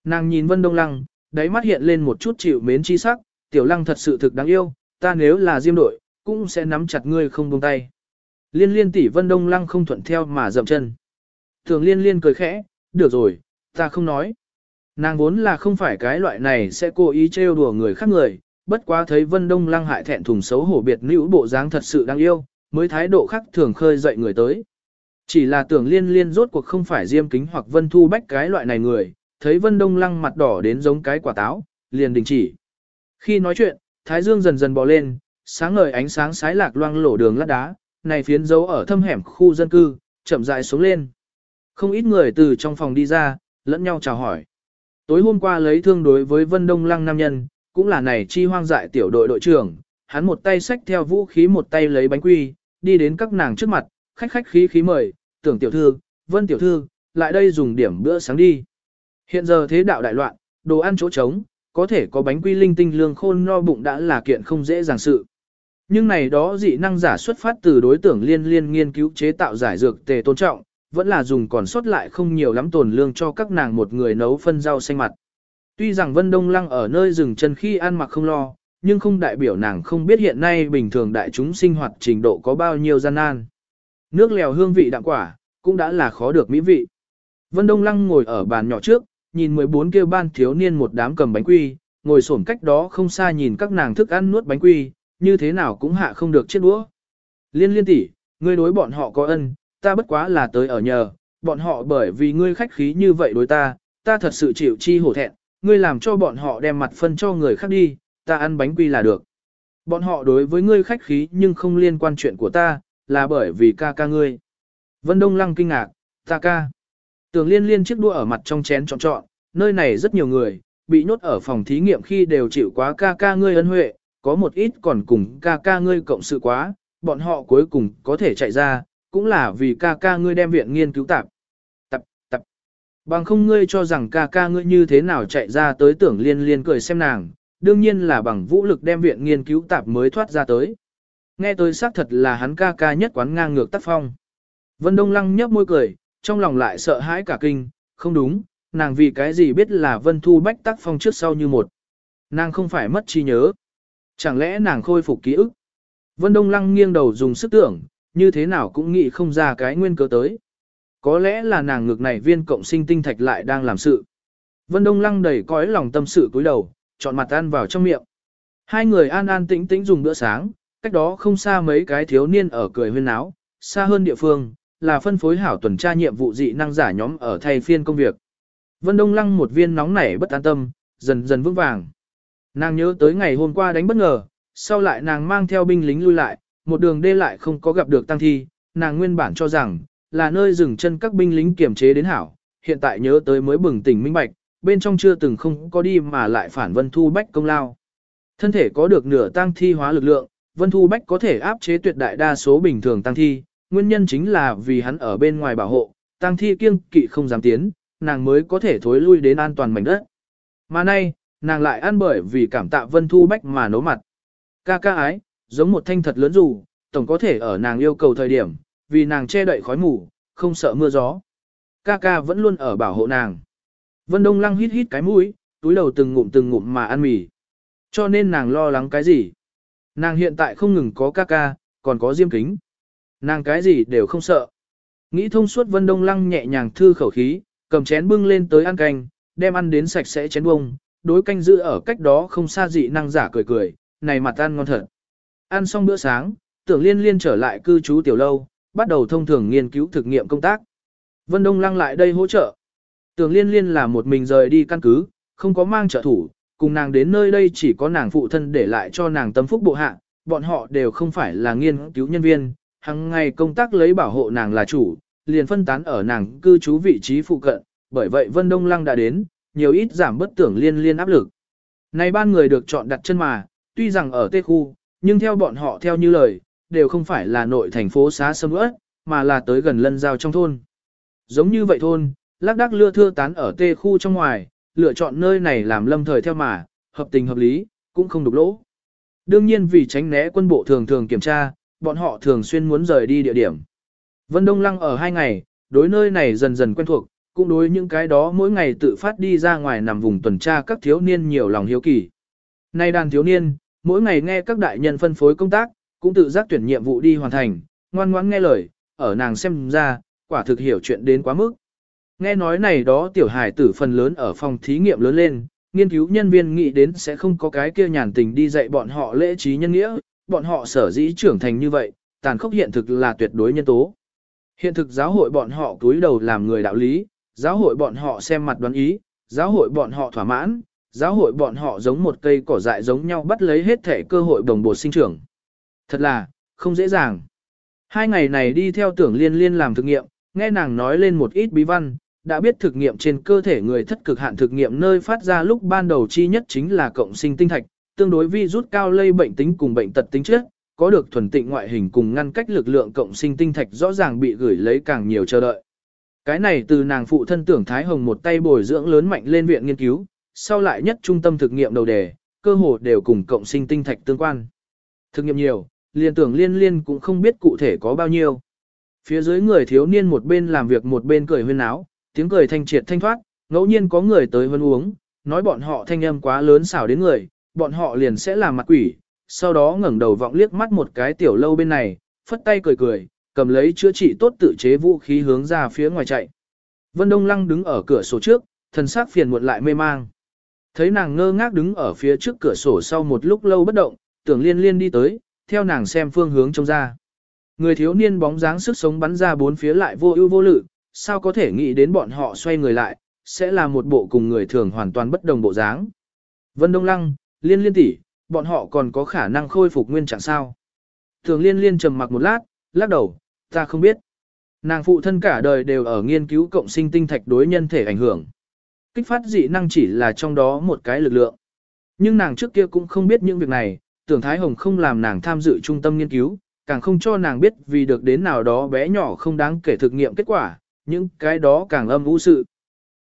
S1: Nàng nhìn Vân Đông Lăng, đáy mắt hiện lên một chút chịu mến chi sắc, tiểu lăng thật sự thực đáng yêu, ta nếu là diêm đội, cũng sẽ nắm chặt ngươi không buông tay. Liên liên tỷ Vân Đông Lăng không thuận theo mà dậm chân. Thường liên liên cười khẽ, được rồi, ta không nói. Nàng vốn là không phải cái loại này sẽ cố ý trêu đùa người khác người, bất quá thấy Vân Đông Lăng hại thẹn thùng xấu hổ biệt nữ bộ dáng thật sự đáng yêu, mới thái độ khác thường khơi dậy người tới. Chỉ là tưởng liên liên rốt cuộc không phải diêm kính hoặc Vân Thu Bách cái loại này người, thấy Vân Đông Lăng mặt đỏ đến giống cái quả táo, liền đình chỉ. Khi nói chuyện, Thái Dương dần dần bò lên, sáng ngời ánh sáng sái lạc loang lổ đường lát đá, này phiến dấu ở thâm hẻm khu dân cư, chậm rãi xuống lên. Không ít người từ trong phòng đi ra, lẫn nhau chào hỏi. Tối hôm qua lấy thương đối với Vân Đông Lăng nam nhân, cũng là này chi hoang dại tiểu đội đội trưởng, hắn một tay xách theo vũ khí một tay lấy bánh quy, đi đến các nàng trước mặt, khách khách khí khí mời, tưởng tiểu thư, Vân tiểu thư, lại đây dùng điểm bữa sáng đi. Hiện giờ thế đạo đại loạn, đồ ăn chỗ trống, có thể có bánh quy linh tinh lương khôn no bụng đã là kiện không dễ dàng sự. Nhưng này đó dị năng giả xuất phát từ đối tượng liên liên nghiên cứu chế tạo giải dược tề tôn trọng, vẫn là dùng còn sót lại không nhiều lắm tồn lương cho các nàng một người nấu phân rau xanh mặt. Tuy rằng Vân Đông Lăng ở nơi rừng chân khi ăn mặc không lo, nhưng không đại biểu nàng không biết hiện nay bình thường đại chúng sinh hoạt trình độ có bao nhiêu gian nan. Nước lèo hương vị đạm quả, cũng đã là khó được mỹ vị. Vân Đông Lăng ngồi ở bàn nhỏ trước, nhìn 14 kêu ban thiếu niên một đám cầm bánh quy, ngồi xổm cách đó không xa nhìn các nàng thức ăn nuốt bánh quy, như thế nào cũng hạ không được chết đũa. Liên liên tỷ, ngươi đối bọn họ có ân, ta bất quá là tới ở nhờ, bọn họ bởi vì ngươi khách khí như vậy đối ta, ta thật sự chịu chi hổ thẹn, ngươi làm cho bọn họ đem mặt phân cho người khác đi, ta ăn bánh quy là được. Bọn họ đối với ngươi khách khí nhưng không liên quan chuyện của ta, là bởi vì ca ca ngươi. Vân Đông Lăng kinh ngạc, ta ca. Tường liên liên chiếc đua ở mặt trong chén trọn trọn, nơi này rất nhiều người, bị nhốt ở phòng thí nghiệm khi đều chịu quá ca ca ngươi ân huệ, có một ít còn cùng ca ca ngươi cộng sự quá, bọn họ cuối cùng có thể chạy ra, cũng là vì ca ca ngươi đem viện nghiên cứu tạp. Tập, tập. Bằng không ngươi cho rằng ca ca ngươi như thế nào chạy ra tới tưởng liên liên cười xem nàng, đương nhiên là bằng vũ lực đem viện nghiên cứu tạp mới thoát ra tới. Nghe tôi xác thật là hắn ca ca nhất quán ngang ngược tác phong. Vân Đông Lăng nhấp môi cười, trong lòng lại sợ hãi cả kinh, không đúng, nàng vì cái gì biết là Vân Thu Bách tác phong trước sau như một. Nàng không phải mất trí nhớ. Chẳng lẽ nàng khôi phục ký ức? Vân Đông Lăng nghiêng đầu dùng sức tưởng, như thế nào cũng nghĩ không ra cái nguyên cớ tới. Có lẽ là nàng ngược này viên cộng sinh tinh thạch lại đang làm sự. Vân Đông Lăng đầy cõi lòng tâm sự cúi đầu, chọn mặt ăn vào trong miệng. Hai người an an tĩnh tĩnh dùng bữa sáng, cách đó không xa mấy cái thiếu niên ở cười huyên náo, xa hơn địa phương, là phân phối hảo tuần tra nhiệm vụ dị năng giả nhóm ở thay phiên công việc. Vân Đông Lăng một viên nóng nảy bất an tâm, dần dần vững vàng. Nàng nhớ tới ngày hôm qua đánh bất ngờ, sau lại nàng mang theo binh lính lui lại, một đường đê lại không có gặp được tăng thi, nàng nguyên bản cho rằng, là nơi dừng chân các binh lính kiểm chế đến hảo, hiện tại nhớ tới mới bừng tỉnh minh bạch, bên trong chưa từng không có đi mà lại phản Vân Thu Bách công lao. Thân thể có được nửa tăng thi hóa lực lượng, Vân Thu Bách có thể áp chế tuyệt đại đa số bình thường tăng thi, nguyên nhân chính là vì hắn ở bên ngoài bảo hộ, tăng thi kiêng kỵ không dám tiến, nàng mới có thể thối lui đến an toàn mảnh đất. Mà nay, nàng lại ăn bởi vì cảm tạ Vân Thu Bách mà nấu mặt. Ca ca ái, giống một thanh thật lớn dù, tổng có thể ở nàng yêu cầu thời điểm, vì nàng che đậy khói mù, không sợ mưa gió. Ca ca vẫn luôn ở bảo hộ nàng. Vân Đông Lăng hít hít cái mũi, túi đầu từng ngụm từng ngụm mà ăn mì. Cho nên nàng lo lắng cái gì? Nàng hiện tại không ngừng có ca ca, còn có diêm kính. Nàng cái gì đều không sợ. Nghĩ thông suốt Vân Đông Lăng nhẹ nhàng thư khẩu khí, cầm chén bưng lên tới ăn canh, đem ăn đến sạch sẽ chén bông, đối canh giữ ở cách đó không xa dị năng giả cười cười, này mặt ăn ngon thật. Ăn xong bữa sáng, tưởng liên liên trở lại cư trú tiểu lâu, bắt đầu thông thường nghiên cứu thực nghiệm công tác. Vân Đông Lăng lại đây hỗ trợ. Tưởng liên liên là một mình rời đi căn cứ, không có mang trợ thủ, cùng nàng đến nơi đây chỉ có nàng phụ thân để lại cho nàng tâm phúc bộ hạ, bọn họ đều không phải là nghiên cứu nhân viên, hàng ngày công tác lấy bảo hộ nàng là chủ, liền phân tán ở nàng cư trú vị trí phụ cận, bởi vậy Vân Đông Lăng đã đến, nhiều ít giảm bất tưởng liên liên áp lực. Này ban người được chọn đặt chân mà, tuy rằng ở tê khu, nhưng theo bọn họ theo như lời, đều không phải là nội thành phố xá sâm ớt, mà là tới gần lân giao trong thôn. giống như vậy thôn, lác đác lưa thưa tán ở tê khu trong ngoài, lựa chọn nơi này làm lâm thời theo mà, hợp tình hợp lý, cũng không đục lỗ. Đương nhiên vì tránh né quân bộ thường thường kiểm tra, bọn họ thường xuyên muốn rời đi địa điểm. Vân Đông Lăng ở hai ngày, đối nơi này dần dần quen thuộc, cũng đối những cái đó mỗi ngày tự phát đi ra ngoài nằm vùng tuần tra các thiếu niên nhiều lòng hiếu kỳ. Nay đàn thiếu niên, mỗi ngày nghe các đại nhân phân phối công tác, cũng tự giác tuyển nhiệm vụ đi hoàn thành, ngoan ngoãn nghe lời, ở nàng xem ra, quả thực hiểu chuyện đến quá mức. Nghe nói này đó tiểu hải tử phần lớn ở phòng thí nghiệm lớn lên, nghiên cứu nhân viên nghĩ đến sẽ không có cái kia nhàn tình đi dạy bọn họ lễ trí nhân nghĩa, bọn họ sở dĩ trưởng thành như vậy, tàn khốc hiện thực là tuyệt đối nhân tố. Hiện thực giáo hội bọn họ cúi đầu làm người đạo lý, giáo hội bọn họ xem mặt đoán ý, giáo hội bọn họ thỏa mãn, giáo hội bọn họ giống một cây cỏ dại giống nhau bắt lấy hết thể cơ hội đồng bột sinh trưởng. Thật là, không dễ dàng. Hai ngày này đi theo tưởng liên liên làm thực nghiệm, nghe nàng nói lên một ít bí văn, đã biết thực nghiệm trên cơ thể người thất cực hạn thực nghiệm nơi phát ra lúc ban đầu chi nhất chính là cộng sinh tinh thạch, tương đối vi rút cao lây bệnh tính cùng bệnh tật tính chất, có được thuần tịnh ngoại hình cùng ngăn cách lực lượng cộng sinh tinh thạch rõ ràng bị gửi lấy càng nhiều chờ đợi. Cái này từ nàng phụ thân tưởng Thái Hồng một tay bồi dưỡng lớn mạnh lên viện nghiên cứu, sau lại nhất trung tâm thực nghiệm đầu đề, cơ hồ đều cùng cộng sinh tinh thạch tương quan. Thực nghiệm nhiều, liền tưởng liên liên cũng không biết cụ thể có bao nhiêu. Phía dưới người thiếu niên một bên làm việc một bên cười huyên áo, tiếng cười thanh triệt thanh thoát, ngẫu nhiên có người tới vân uống, nói bọn họ thanh âm quá lớn xảo đến người, bọn họ liền sẽ làm mặt quỷ, sau đó ngẩng đầu vọng liếc mắt một cái tiểu lâu bên này, phất tay cười cười, cầm lấy chữa trị tốt tự chế vũ khí hướng ra phía ngoài chạy. Vân Đông Lăng đứng ở cửa sổ trước, thần sắc phiền muộn lại mê mang. Thấy nàng ngơ ngác đứng ở phía trước cửa sổ sau một lúc lâu bất động, tưởng liên liên đi tới, theo nàng xem phương hướng trông ra. Người thiếu niên bóng dáng sức sống bắn ra bốn phía lại vô ưu vô lự, sao có thể nghĩ đến bọn họ xoay người lại, sẽ là một bộ cùng người thường hoàn toàn bất đồng bộ dáng. Vân Đông Lăng, liên liên tỷ, bọn họ còn có khả năng khôi phục nguyên trạng sao. Thường liên liên trầm mặc một lát, lắc đầu, ta không biết. Nàng phụ thân cả đời đều ở nghiên cứu cộng sinh tinh thạch đối nhân thể ảnh hưởng. Kích phát dị năng chỉ là trong đó một cái lực lượng. Nhưng nàng trước kia cũng không biết những việc này, tưởng Thái Hồng không làm nàng tham dự trung tâm nghiên cứu, càng không cho nàng biết vì được đến nào đó bé nhỏ không đáng kể thực nghiệm kết quả, những cái đó càng âm u sự.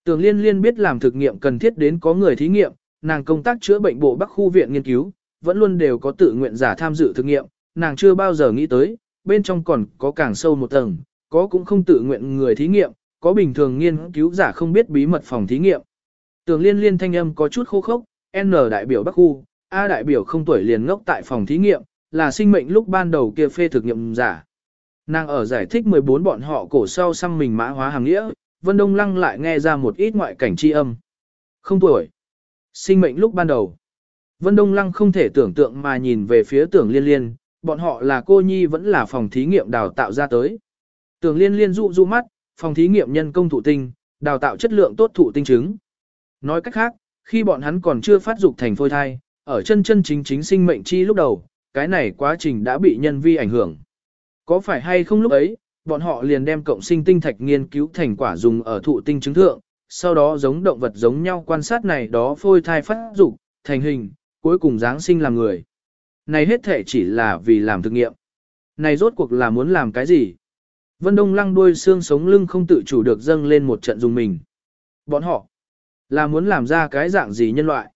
S1: Tưởng liên liên biết làm thực nghiệm cần thiết đến có người thí nghiệm, nàng công tác chữa bệnh bộ Bắc khu viện nghiên cứu, vẫn luôn đều có tự nguyện giả tham dự thực nghiệm, nàng chưa bao giờ nghĩ tới, bên trong còn có càng sâu một tầng, có cũng không tự nguyện người thí nghiệm, có bình thường nghiên cứu giả không biết bí mật phòng thí nghiệm. tường liên liên thanh âm có chút khô khốc, N đại biểu Bắc khu, A đại biểu không tuổi liền ngốc tại phòng thí nghiệm, là sinh mệnh lúc ban đầu kia phê thực nghiệm giả. Nàng ở giải thích 14 bọn họ cổ sau xăm mình mã hóa hàng nghĩa, Vân Đông Lăng lại nghe ra một ít ngoại cảnh chi âm. Không tuổi. Sinh mệnh lúc ban đầu. Vân Đông Lăng không thể tưởng tượng mà nhìn về phía tưởng liên liên, bọn họ là cô nhi vẫn là phòng thí nghiệm đào tạo ra tới. Tưởng liên liên dụ dụ mắt, phòng thí nghiệm nhân công thụ tinh, đào tạo chất lượng tốt thụ tinh trứng. Nói cách khác, khi bọn hắn còn chưa phát dục thành phôi thai, ở chân chân chính chính sinh mệnh chi lúc đầu, cái này quá trình đã bị nhân vi ảnh hưởng. Có phải hay không lúc ấy, bọn họ liền đem cộng sinh tinh thạch nghiên cứu thành quả dùng ở thụ tinh chứng thượng, sau đó giống động vật giống nhau quan sát này đó phôi thai phát dục, thành hình, cuối cùng giáng sinh làm người. Này hết thể chỉ là vì làm thực nghiệm. Này rốt cuộc là muốn làm cái gì? Vân Đông lăng đuôi xương sống lưng không tự chủ được dâng lên một trận dùng mình. Bọn họ là muốn làm ra cái dạng gì nhân loại?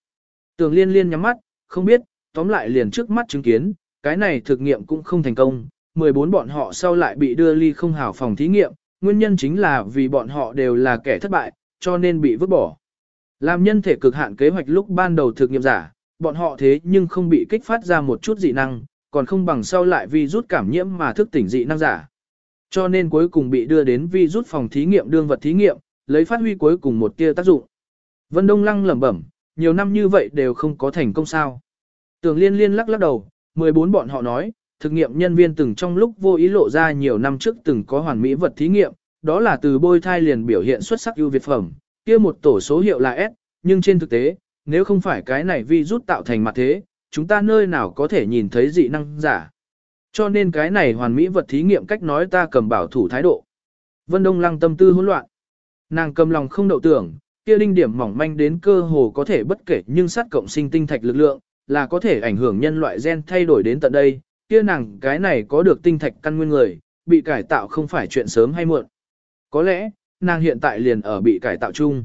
S1: Tường liên liên nhắm mắt, không biết, tóm lại liền trước mắt chứng kiến, cái này thực nghiệm cũng không thành công, 14 bọn họ sau lại bị đưa ly không hảo phòng thí nghiệm, nguyên nhân chính là vì bọn họ đều là kẻ thất bại, cho nên bị vứt bỏ. Làm nhân thể cực hạn kế hoạch lúc ban đầu thực nghiệm giả, bọn họ thế nhưng không bị kích phát ra một chút dị năng, còn không bằng sau lại vi rút cảm nhiễm mà thức tỉnh dị năng giả. Cho nên cuối cùng bị đưa đến vi rút phòng thí nghiệm đương vật thí nghiệm, lấy phát huy cuối cùng một tia tác dụng. Vân Đông Lăng lẩm bẩm, nhiều năm như vậy đều không có thành công sao. Tường liên liên lắc lắc đầu, 14 bọn họ nói, thực nghiệm nhân viên từng trong lúc vô ý lộ ra nhiều năm trước từng có hoàn mỹ vật thí nghiệm, đó là từ bôi thai liền biểu hiện xuất sắc ưu việt phẩm, kia một tổ số hiệu là S, nhưng trên thực tế, nếu không phải cái này vi rút tạo thành mặt thế, chúng ta nơi nào có thể nhìn thấy dị năng giả. Cho nên cái này hoàn mỹ vật thí nghiệm cách nói ta cầm bảo thủ thái độ. Vân Đông Lăng tâm tư hỗn loạn. Nàng cầm lòng không đậu tưởng, kia linh điểm mỏng manh đến cơ hồ có thể bất kể nhưng sát cộng sinh tinh thạch lực lượng, là có thể ảnh hưởng nhân loại gen thay đổi đến tận đây, kia nàng cái này có được tinh thạch căn nguyên người, bị cải tạo không phải chuyện sớm hay muộn. Có lẽ, nàng hiện tại liền ở bị cải tạo chung.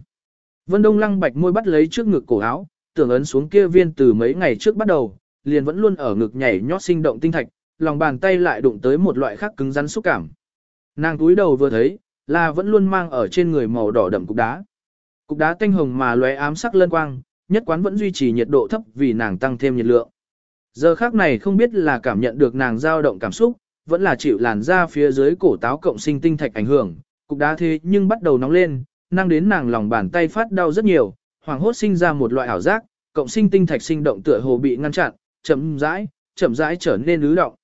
S1: Vân Đông Lăng bạch môi bắt lấy trước ngực cổ áo, tưởng ấn xuống kia viên từ mấy ngày trước bắt đầu, liền vẫn luôn ở ngực nhảy nhót sinh động tinh thạch, lòng bàn tay lại đụng tới một loại khác cứng rắn xúc cảm. Nàng túi đầu vừa thấy, là vẫn luôn mang ở trên người màu đỏ đậm cục đá. Cục đá tanh hồng mà lóe ám sắc lân quang, nhất quán vẫn duy trì nhiệt độ thấp vì nàng tăng thêm nhiệt lượng. Giờ khác này không biết là cảm nhận được nàng dao động cảm xúc, vẫn là chịu làn da phía dưới cổ táo cộng sinh tinh thạch ảnh hưởng, cục đá thế nhưng bắt đầu nóng lên, năng đến nàng lòng bàn tay phát đau rất nhiều, hoàng hốt sinh ra một loại ảo giác, cộng sinh tinh thạch sinh động tựa hồ bị ngăn chặn, chậm rãi, chậm rãi trở nên ứ động.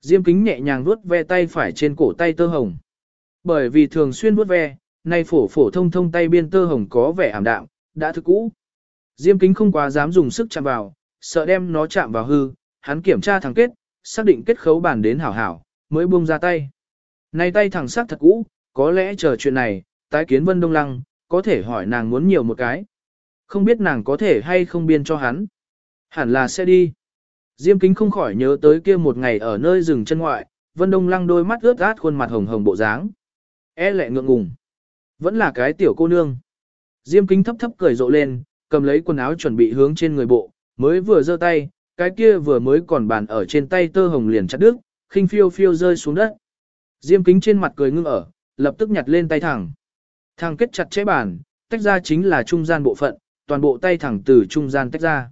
S1: Diêm kính nhẹ nhàng vuốt ve tay phải trên cổ tay tơ hồng. Bởi vì thường xuyên vuốt ve, nay phổ phổ thông thông tay biên tơ hồng có vẻ ảm đạm, đã thức cũ. Diêm kính không quá dám dùng sức chạm vào, sợ đem nó chạm vào hư, hắn kiểm tra thằng kết, xác định kết khấu bàn đến hảo hảo, mới buông ra tay. Này tay thẳng sắc thật cũ, có lẽ chờ chuyện này, tái kiến Vân Đông Lăng, có thể hỏi nàng muốn nhiều một cái. Không biết nàng có thể hay không biên cho hắn. Hẳn là sẽ đi. Diêm kính không khỏi nhớ tới kia một ngày ở nơi rừng chân ngoại, Vân Đông Lăng đôi mắt ướt át khuôn mặt hồng hồng bộ dáng. E lệ ngượng ngùng. Vẫn là cái tiểu cô nương. Diêm kính thấp thấp cười rộ lên, cầm lấy quần áo chuẩn bị hướng trên người bộ, mới vừa giơ tay, cái kia vừa mới còn bàn ở trên tay tơ hồng liền chặt đứt, khinh phiêu phiêu rơi xuống đất. Diêm kính trên mặt cười ngưng ở, lập tức nhặt lên tay thẳng. Thằng kết chặt chế bàn, tách ra chính là trung gian bộ phận, toàn bộ tay thẳng từ trung gian tách ra.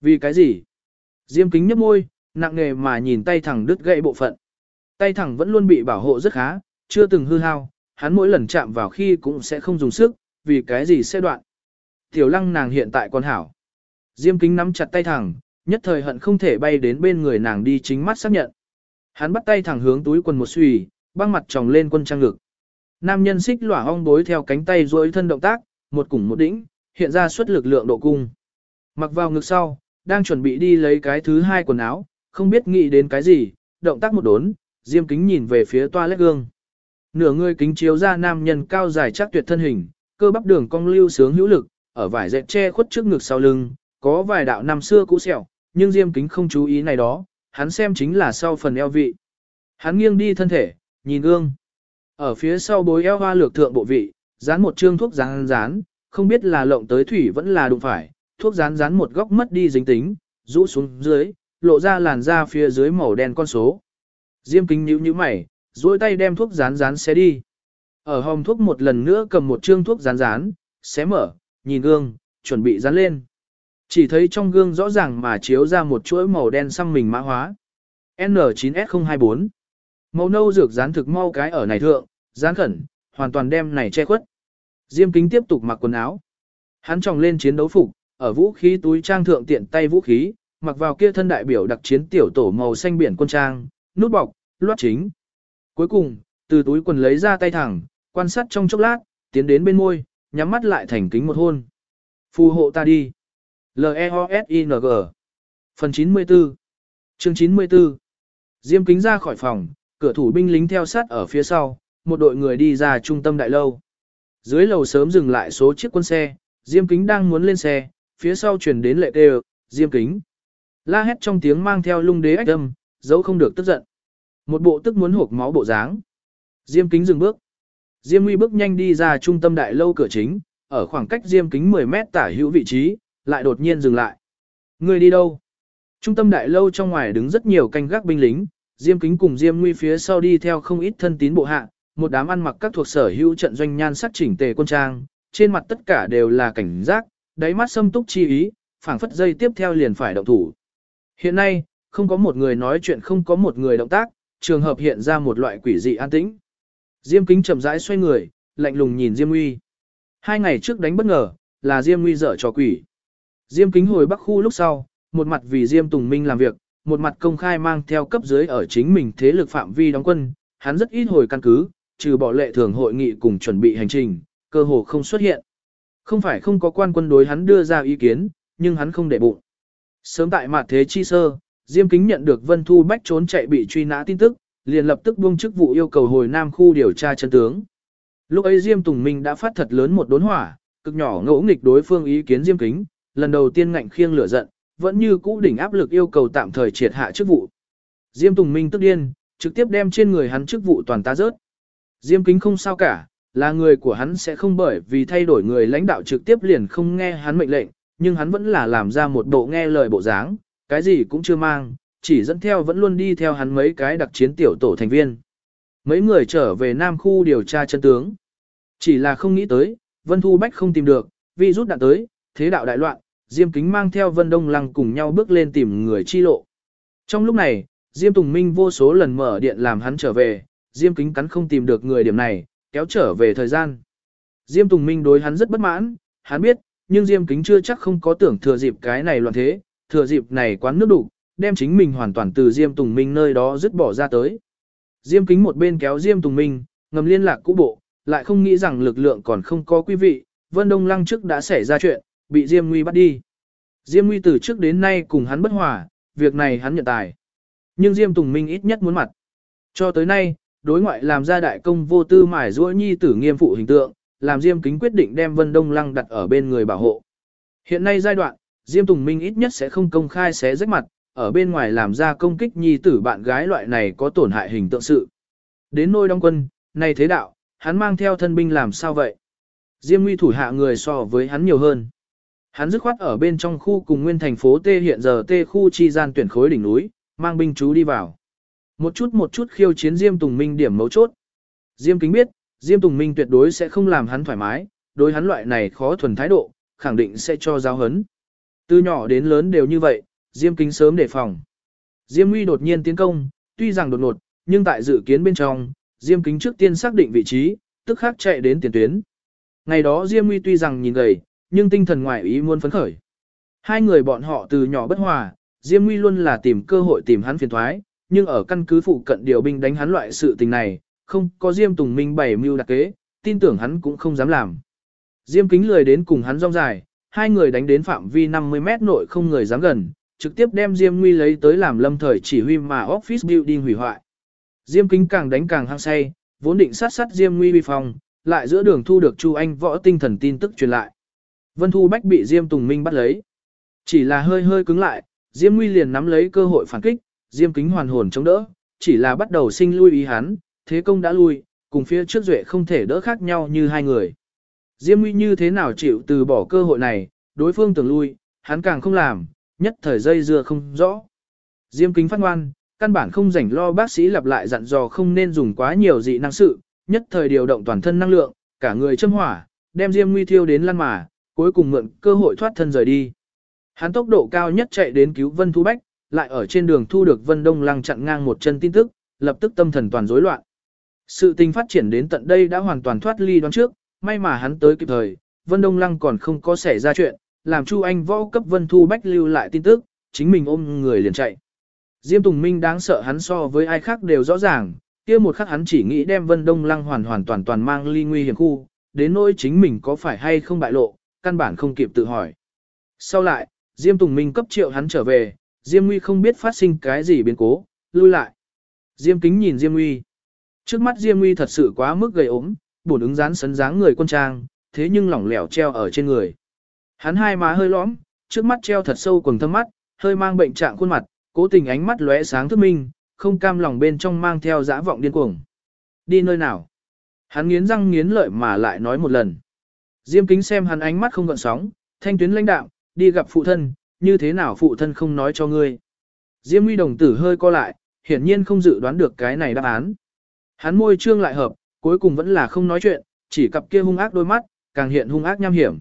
S1: Vì cái gì? Diêm kính nhấp môi, nặng nề mà nhìn tay thẳng đứt gãy bộ phận. Tay thẳng vẫn luôn bị bảo hộ rất khá, chưa từng hư hao, hắn mỗi lần chạm vào khi cũng sẽ không dùng sức, vì cái gì sẽ đoạn. Tiểu lăng nàng hiện tại còn hảo. Diêm kính nắm chặt tay thẳng, nhất thời hận không thể bay đến bên người nàng đi chính mắt xác nhận. Hắn bắt tay thẳng hướng túi quần một xùy, băng mặt tròng lên quân trang ngực. Nam nhân xích lỏa ong bối theo cánh tay duỗi thân động tác, một củng một đỉnh, hiện ra suất lực lượng độ cung. Mặc vào ngực sau, đang chuẩn bị đi lấy cái thứ hai quần áo, không biết nghĩ đến cái gì, động tác một đốn, diêm kính nhìn về phía toilet gương. Nửa người kính chiếu ra nam nhân cao dài chắc tuyệt thân hình, cơ bắp đường cong lưu sướng hữu lực, ở vải dệt che khuất trước ngực sau lưng, có vài đạo năm xưa cũ sẹo, nhưng diêm kính không chú ý này đó, hắn xem chính là sau phần eo vị. Hắn nghiêng đi thân thể, nhìn gương. Ở phía sau bối eo hoa lược thượng bộ vị, dán một chương thuốc rán rán, không biết là lộng tới thủy vẫn là đụng phải, thuốc rán rán một góc mất đi dính tính, rũ xuống dưới, lộ ra làn da phía dưới màu đen con số. Diêm kính nhíu nhíu mày, duỗi tay đem thuốc rán rán xé đi. Ở hòm thuốc một lần nữa cầm một chương thuốc rán rán, xé mở, nhìn gương, chuẩn bị dán lên. Chỉ thấy trong gương rõ ràng mà chiếu ra một chuỗi màu đen xăm mình mã hóa. N9S024 Màu nâu dược dán thực mau cái ở này thượng, dán khẩn, hoàn toàn đem này che khuất. Diêm kính tiếp tục mặc quần áo. Hắn tròng lên chiến đấu phục, ở vũ khí túi trang thượng tiện tay vũ khí, mặc vào kia thân đại biểu đặc chiến tiểu tổ màu xanh biển quân trang, nút bọc, loát chính. Cuối cùng, từ túi quần lấy ra tay thẳng, quan sát trong chốc lát, tiến đến bên môi, nhắm mắt lại thành kính một hôn. Phù hộ ta đi. L-E-O-S-I-N-G Phần 94 Chương 94 Diêm kính ra khỏi phòng, cửa thủ binh lính theo sát ở phía sau, một đội người đi ra trung tâm đại lâu. Dưới lầu sớm dừng lại số chiếc quân xe, Diêm kính đang muốn lên xe, phía sau chuyển đến lệ kêu, Diêm kính. La hét trong tiếng mang theo lung đế ách âm, dấu không được tức giận. Một bộ tức muốn hộp máu bộ dáng. Diêm kính dừng bước. Diêm Nguy bước nhanh đi ra trung tâm đại lâu cửa chính, ở khoảng cách Diêm kính 10 mét tả hữu vị trí, lại đột nhiên dừng lại. Người đi đâu? Trung tâm đại lâu trong ngoài đứng rất nhiều canh gác binh lính, Diêm kính cùng Diêm Nguy phía sau đi theo không ít thân tín bộ hạ, một đám ăn mặc các thuộc sở hữu trận doanh nhan sắc chỉnh tề quân trang, trên mặt tất cả đều là cảnh giác, đáy mắt xâm túc chi ý, phảng phất dây tiếp theo liền phải động thủ. Hiện nay, không có một người nói chuyện không có một người động tác, trường hợp hiện ra một loại quỷ dị an tĩnh. Diêm kính chậm rãi xoay người, lạnh lùng nhìn Diêm Uy. Hai ngày trước đánh bất ngờ, là Diêm Uy dở trò quỷ. Diêm kính hồi bắc khu lúc sau, một mặt vì Diêm Tùng Minh làm việc, một mặt công khai mang theo cấp dưới ở chính mình thế lực phạm vi đóng quân, hắn rất ít hồi căn cứ, trừ bỏ lệ thường hội nghị cùng chuẩn bị hành trình, cơ hồ không xuất hiện. Không phải không có quan quân đối hắn đưa ra ý kiến, nhưng hắn không để bụng. Sớm tại mặt thế chi sơ, Diêm Kính nhận được Vân Thu Bách trốn chạy bị truy nã tin tức, liền lập tức buông chức vụ yêu cầu hồi Nam khu điều tra chân tướng. Lúc ấy Diêm Tùng Minh đã phát thật lớn một đốn hỏa, cực nhỏ ngỗ nghịch đối phương ý kiến Diêm Kính, lần đầu tiên ngạnh khiêng lửa giận, vẫn như cũ đỉnh áp lực yêu cầu tạm thời triệt hạ chức vụ. Diêm Tùng Minh tức điên, trực tiếp đem trên người hắn chức vụ toàn tá rớt. Diêm Kính không sao cả, là người của hắn sẽ không bởi vì thay đổi người lãnh đạo trực tiếp liền không nghe hắn mệnh lệnh, nhưng hắn vẫn là làm ra một bộ nghe lời bộ dáng, cái gì cũng chưa mang, chỉ dẫn theo vẫn luôn đi theo hắn mấy cái đặc chiến tiểu tổ thành viên. Mấy người trở về Nam khu điều tra chân tướng. Chỉ là không nghĩ tới, Vân Thu Bách không tìm được, vì rút đạn tới, thế đạo đại loạn, Diêm Kính mang theo Vân Đông Lăng cùng nhau bước lên tìm người chi lộ. Trong lúc này, Diêm Tùng Minh vô số lần mở điện làm hắn trở về, Diêm Kính cắn không tìm được người điểm này, kéo trở về thời gian. Diêm Tùng Minh đối hắn rất bất mãn, hắn biết, nhưng Diêm Kính chưa chắc không có tưởng thừa dịp cái này loạn thế, thừa dịp này quán nước đủ, đem chính mình hoàn toàn từ Diêm Tùng Minh nơi đó dứt bỏ ra tới. Diêm Kính một bên kéo Diêm Tùng Minh, ngầm liên lạc cũ bộ, lại không nghĩ rằng lực lượng còn không có quý vị, Vân Đông Lăng trước đã xảy ra chuyện, bị Diêm Nguy bắt đi. Diêm Nguy từ trước đến nay cùng hắn bất hòa, việc này hắn nhận tài. Nhưng Diêm Tùng Minh ít nhất muốn mặt. Cho tới nay, đối ngoại làm ra đại công vô tư mải rũa nhi tử nghiêm phụ hình tượng, làm Diêm Kính quyết định đem Vân Đông Lăng đặt ở bên người bảo hộ. Hiện nay giai đoạn, Diêm Tùng Minh ít nhất sẽ không công khai xé rách mặt, ở bên ngoài làm ra công kích nhi tử bạn gái loại này có tổn hại hình tượng sự. Đến nôi đông quân, này thế đạo, hắn mang theo thân binh làm sao vậy? Diêm Nguy thủ hạ người so với hắn nhiều hơn. Hắn dứt khoát ở bên trong khu cùng nguyên thành phố T hiện giờ T khu chi gian tuyển khối đỉnh núi, mang binh chú đi vào. Một chút một chút khiêu chiến Diêm Tùng Minh điểm mấu chốt. Diêm Kính biết, Diêm Tùng Minh tuyệt đối sẽ không làm hắn thoải mái, đối hắn loại này khó thuần thái độ, khẳng định sẽ cho giáo hấn. Từ nhỏ đến lớn đều như vậy, Diêm Kính sớm đề phòng. Diêm Nguy đột nhiên tiến công, tuy rằng đột ngột, nhưng tại dự kiến bên trong, Diêm Kính trước tiên xác định vị trí, tức khắc chạy đến tiền tuyến. Ngày đó Diêm Nguy tuy rằng nhìn gầy, nhưng tinh thần ngoại ý muốn phấn khởi. Hai người bọn họ từ nhỏ bất hòa, Diêm Nguy luôn là tìm cơ hội tìm hắn phiền thoái, nhưng ở căn cứ phụ cận điều binh đánh hắn loại sự tình này, không có Diêm Tùng Minh bày mưu đặc kế, tin tưởng hắn cũng không dám làm. Diêm Kính lười đến cùng hắn rong dài, hai người đánh đến phạm vi 50 mét nội không người dám gần, trực tiếp đem Diêm Nguy lấy tới làm lâm thời chỉ huy mà office building hủy hoại. Diêm Kính càng đánh càng hăng say, vốn định sát sát Diêm Nguy vi phòng, lại giữa đường thu được Chu Anh võ tinh thần tin tức truyền lại. Vân Thu Bách bị Diêm Tùng Minh bắt lấy. Chỉ là hơi hơi cứng lại, Diêm Nguy liền nắm lấy cơ hội phản kích, Diêm Kính hoàn hồn chống đỡ, chỉ là bắt đầu sinh lui ý hắn, thế công đã lui, cùng phía trước duệ không thể đỡ khác nhau như hai người. Diêm Nguy như thế nào chịu từ bỏ cơ hội này, đối phương tưởng lui, hắn càng không làm, nhất thời dây dưa không rõ. Diêm Kính phát ngoan, căn bản không rảnh lo bác sĩ lặp lại dặn dò không nên dùng quá nhiều dị năng sự, nhất thời điều động toàn thân năng lượng, cả người châm hỏa, đem Diêm Nguy thiêu đến lăn mà, cuối cùng mượn cơ hội thoát thân rời đi. Hắn tốc độ cao nhất chạy đến cứu Vân Thu Bách, lại ở trên đường thu được Vân Đông Lăng chặn ngang một chân tin tức, lập tức tâm thần toàn rối loạn. Sự tình phát triển đến tận đây đã hoàn toàn thoát ly đoán trước, may mà hắn tới kịp thời, Vân Đông Lăng còn không có xảy ra chuyện, làm Chu Anh võ cấp Vân Thu Bách lưu lại tin tức, chính mình ôm người liền chạy. Diêm Tùng Minh đáng sợ hắn so với ai khác đều rõ ràng, kia một khắc hắn chỉ nghĩ đem Vân Đông Lăng hoàn hoàn toàn toàn mang ly nguy hiểm khu, đến nỗi chính mình có phải hay không bại lộ, căn bản không kịp tự hỏi. Sau lại, Diêm Tùng Minh cấp triệu hắn trở về, Diêm Nguy không biết phát sinh cái gì biến cố, lui lại. Diêm Kính nhìn Diêm Nguy. Trước mắt Diêm Nguy thật sự quá mức gầy ốm, bổn ứng dán sấn dáng người quân trang, thế nhưng lỏng lẻo treo ở trên người. Hắn hai má hơi lõm, trước mắt treo thật sâu quầng thâm mắt, hơi mang bệnh trạng khuôn mặt, cố tình ánh mắt lóe sáng thức minh, không cam lòng bên trong mang theo dã vọng điên cuồng. Đi nơi nào? Hắn nghiến răng nghiến lợi mà lại nói một lần. Diêm kính xem hắn ánh mắt không gợn sóng, thanh tuyến lãnh đạo, đi gặp phụ thân, như thế nào phụ thân không nói cho ngươi. Diêm uy đồng tử hơi co lại, hiển nhiên không dự đoán được cái này đáp án. Hắn môi trương lại hợp, cuối cùng vẫn là không nói chuyện, chỉ cặp kia hung ác đôi mắt, càng hiện hung ác nham hiểm.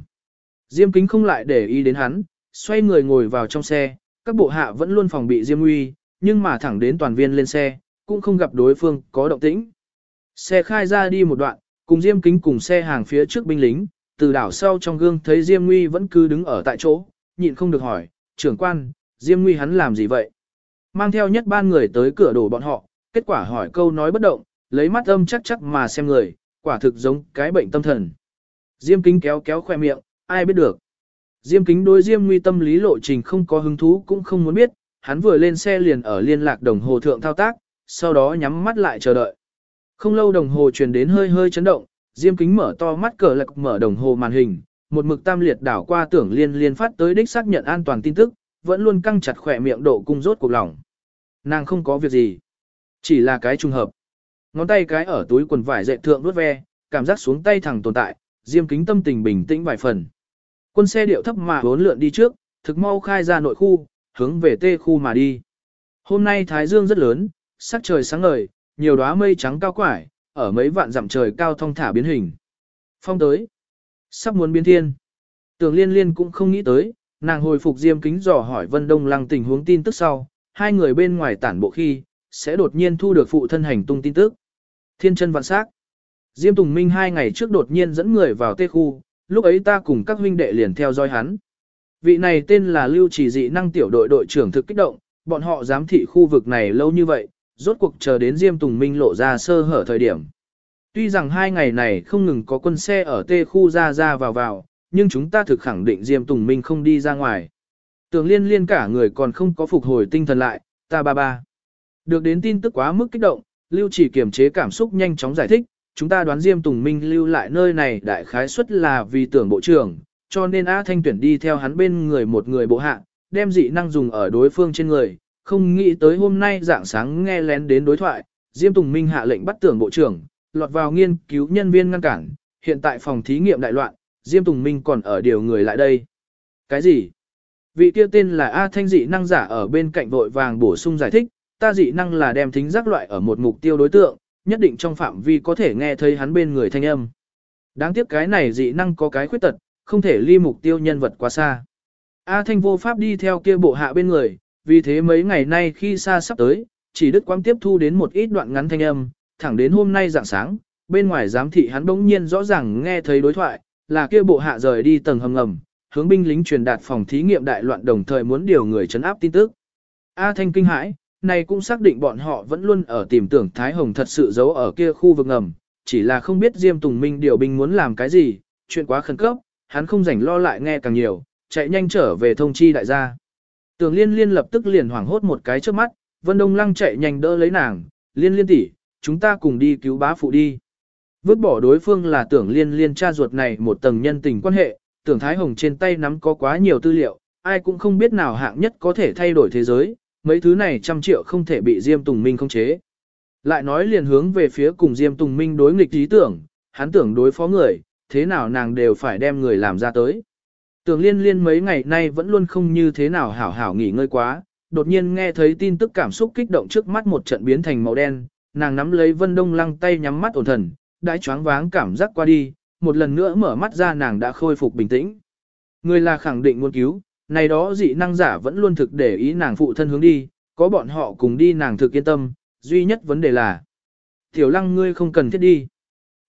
S1: Diêm kính không lại để ý đến hắn, xoay người ngồi vào trong xe, các bộ hạ vẫn luôn phòng bị Diêm uy, nhưng mà thẳng đến toàn viên lên xe, cũng không gặp đối phương có động tĩnh. Xe khai ra đi một đoạn, cùng Diêm kính cùng xe hàng phía trước binh lính, từ đảo sau trong gương thấy Diêm Nguy vẫn cứ đứng ở tại chỗ, nhịn không được hỏi, trưởng quan, Diêm Nguy hắn làm gì vậy? Mang theo nhất ban người tới cửa đổ bọn họ, kết quả hỏi câu nói bất động, lấy mắt âm chắc chắc mà xem người, quả thực giống cái bệnh tâm thần. Diêm kính kéo kéo khoe miệng, ai biết được. Diêm kính đối Diêm Nguy tâm lý lộ trình không có hứng thú cũng không muốn biết, hắn vừa lên xe liền ở liên lạc đồng hồ thượng thao tác, sau đó nhắm mắt lại chờ đợi. Không lâu đồng hồ truyền đến hơi hơi chấn động, Diêm kính mở to mắt cờ lạc mở đồng hồ màn hình, một mực tam liệt đảo qua tưởng liên liên phát tới đích xác nhận an toàn tin tức, vẫn luôn căng chặt khỏe miệng độ cung rốt cuộc lòng. Nàng không có việc gì. Chỉ là cái trùng hợp. Ngón tay cái ở túi quần vải dệt thượng vuốt ve, cảm giác xuống tay thẳng tồn tại, Diêm Kính tâm tình bình tĩnh vài phần. Quân xe điệu thấp mà bốn lượn đi trước, thực mau khai ra nội khu, hướng về tê khu mà đi. Hôm nay Thái Dương rất lớn, sắc trời sáng ngời, nhiều đóa mây trắng cao quải, ở mấy vạn dặm trời cao thong thả biến hình. Phong tới, sắp muốn biến thiên. Tưởng liên liên cũng không nghĩ tới, nàng hồi phục diêm kính dò hỏi Vân Đông Lăng tình huống tin tức sau, hai người bên ngoài tản bộ khi, sẽ đột nhiên thu được phụ thân hành tung tin tức. Thiên chân vạn sắc. Diêm Tùng Minh hai ngày trước đột nhiên dẫn người vào tê khu, lúc ấy ta cùng các huynh đệ liền theo dõi hắn. Vị này tên là Lưu Chỉ Dị năng tiểu đội đội trưởng thực kích động, bọn họ giám thị khu vực này lâu như vậy, rốt cuộc chờ đến Diêm Tùng Minh lộ ra sơ hở thời điểm. Tuy rằng hai ngày này không ngừng có quân xe ở tê khu ra ra vào vào, nhưng chúng ta thực khẳng định Diêm Tùng Minh không đi ra ngoài. Tường liên liên cả người còn không có phục hồi tinh thần lại, ta ba ba. Được đến tin tức quá mức kích động, Lưu chỉ kiềm chế cảm xúc nhanh chóng giải thích, chúng ta đoán Diêm Tùng Minh lưu lại nơi này đại khái suất là vì tưởng bộ trưởng, cho nên A Thanh tuyển đi theo hắn bên người một người bộ hạ, đem dị năng dùng ở đối phương trên người, không nghĩ tới hôm nay dạng sáng nghe lén đến đối thoại, Diêm Tùng Minh hạ lệnh bắt tưởng bộ trưởng, lọt vào nghiên cứu nhân viên ngăn cản, hiện tại phòng thí nghiệm đại loạn, Diêm Tùng Minh còn ở điều người lại đây. Cái gì? Vị kia tên là A Thanh dị năng giả ở bên cạnh vội vàng bổ sung giải thích, ta dị năng là đem thính giác loại ở một mục tiêu đối tượng, nhất định trong phạm vi có thể nghe thấy hắn bên người thanh âm. Đáng tiếc cái này dị năng có cái khuyết tật, không thể ly mục tiêu nhân vật quá xa. A Thanh vô pháp đi theo kia bộ hạ bên người, vì thế mấy ngày nay khi xa sắp tới, chỉ đức quang tiếp thu đến một ít đoạn ngắn thanh âm, thẳng đến hôm nay dạng sáng, bên ngoài giám thị hắn bỗng nhiên rõ ràng nghe thấy đối thoại, là kia bộ hạ rời đi tầng hầm ngầm, hướng binh lính truyền đạt phòng thí nghiệm đại loạn đồng thời muốn điều người chấn áp tin tức. A Thanh kinh hãi, này cũng xác định bọn họ vẫn luôn ở tìm tưởng Thái Hồng thật sự giấu ở kia khu vực ngầm, chỉ là không biết Diêm Tùng Minh điều binh muốn làm cái gì, chuyện quá khẩn cấp, hắn không rảnh lo lại nghe càng nhiều, chạy nhanh trở về thông chi đại gia. Tưởng liên liên lập tức liền hoảng hốt một cái trước mắt, Vân Đông Lăng chạy nhanh đỡ lấy nàng, liên liên tỷ, chúng ta cùng đi cứu bá phụ đi. Vứt bỏ đối phương là tưởng liên liên cha ruột này một tầng nhân tình quan hệ, tưởng Thái Hồng trên tay nắm có quá nhiều tư liệu, ai cũng không biết nào hạng nhất có thể thay đổi thế giới, mấy thứ này trăm triệu không thể bị Diêm Tùng Minh không chế. Lại nói liền hướng về phía cùng Diêm Tùng Minh đối nghịch ý tưởng, hắn tưởng đối phó người, thế nào nàng đều phải đem người làm ra tới. Tưởng liên liên mấy ngày nay vẫn luôn không như thế nào hảo hảo nghỉ ngơi quá, đột nhiên nghe thấy tin tức cảm xúc kích động trước mắt một trận biến thành màu đen, nàng nắm lấy Vân Đông Lăng tay nhắm mắt ổn thần, đã choáng váng cảm giác qua đi, một lần nữa mở mắt ra nàng đã khôi phục bình tĩnh. Người là khẳng định muốn cứu, này đó dị năng giả vẫn luôn thực để ý nàng phụ thân hướng đi, có bọn họ cùng đi nàng thực yên tâm, duy nhất vấn đề là Tiểu lăng ngươi không cần thiết đi.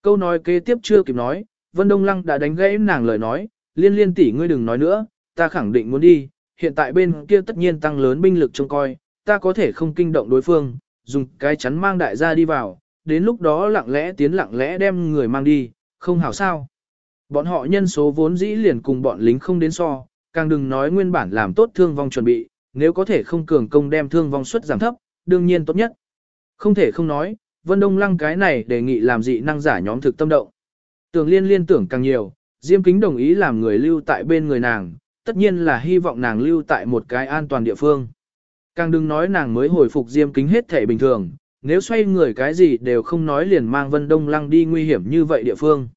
S1: Câu nói kế tiếp chưa kịp nói, Vân Đông Lăng đã đánh gãy nàng lời nói, liên liên tỷ ngươi đừng nói nữa, ta khẳng định muốn đi, hiện tại bên kia tất nhiên tăng lớn binh lực trông coi, ta có thể không kinh động đối phương, dùng cái chắn mang đại gia đi vào, đến lúc đó lặng lẽ tiến lặng lẽ đem người mang đi, không hảo sao. Bọn họ nhân số vốn dĩ liền cùng bọn lính không đến so, càng đừng nói nguyên bản làm tốt thương vong chuẩn bị, nếu có thể không cường công đem thương vong suất giảm thấp, đương nhiên tốt nhất. Không thể không nói, Vân Đông Lăng cái này đề nghị làm dị năng giả nhóm thực tâm động. Tưởng liên liên tưởng càng nhiều, Diêm Kính đồng ý làm người lưu tại bên người nàng, tất nhiên là hy vọng nàng lưu tại một cái an toàn địa phương. Càng đừng nói nàng mới hồi phục Diêm Kính hết thể bình thường, nếu xoay người cái gì đều không nói liền mang Vân Đông Lăng đi nguy hiểm như vậy địa phương.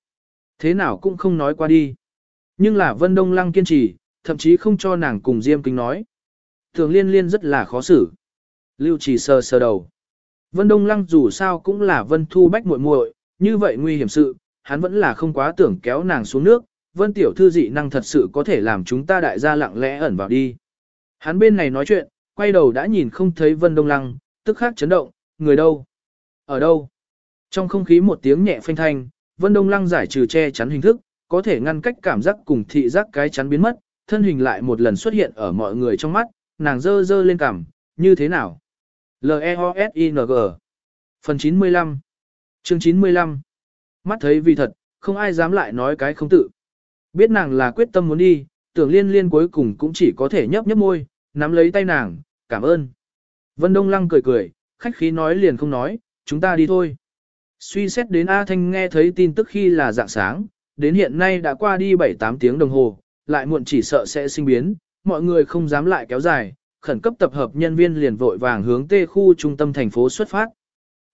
S1: Thế nào cũng không nói qua đi. Nhưng là Vân Đông Lăng kiên trì, thậm chí không cho nàng cùng Diêm Kính nói. Thường liên liên rất là khó xử. Lưu chỉ sờ sờ đầu. Vân Đông Lăng dù sao cũng là Vân Thu Bách muội muội, như vậy nguy hiểm sự, hắn vẫn là không quá tưởng kéo nàng xuống nước, Vân Tiểu Thư dị năng thật sự có thể làm chúng ta đại gia lặng lẽ ẩn vào đi. Hắn bên này nói chuyện, quay đầu đã nhìn không thấy Vân Đông Lăng, tức khắc chấn động, người đâu? Ở đâu? Trong không khí một tiếng nhẹ phanh thanh, Vân Đông Lăng giải trừ che chắn hình thức, có thể ngăn cách cảm giác cùng thị giác cái chắn biến mất, thân hình lại một lần xuất hiện ở mọi người trong mắt, nàng dơ dơ lên cằm, như thế nào? L-E-O-S-I-N-G Phần 95 Chương 95 Mắt thấy vì thật, không ai dám lại nói cái không tự. Biết nàng là quyết tâm muốn đi, tưởng liên liên cuối cùng cũng chỉ có thể nhấp nhấp môi, nắm lấy tay nàng, cảm ơn. Vân Đông Lăng cười cười, khách khí nói liền không nói, chúng ta đi thôi. Suy xét đến A Thanh nghe thấy tin tức khi là dạng sáng, đến hiện nay đã qua đi 7-8 tiếng đồng hồ, lại muộn chỉ sợ sẽ sinh biến, mọi người không dám lại kéo dài, khẩn cấp tập hợp nhân viên liền vội vàng hướng tê khu trung tâm thành phố xuất phát.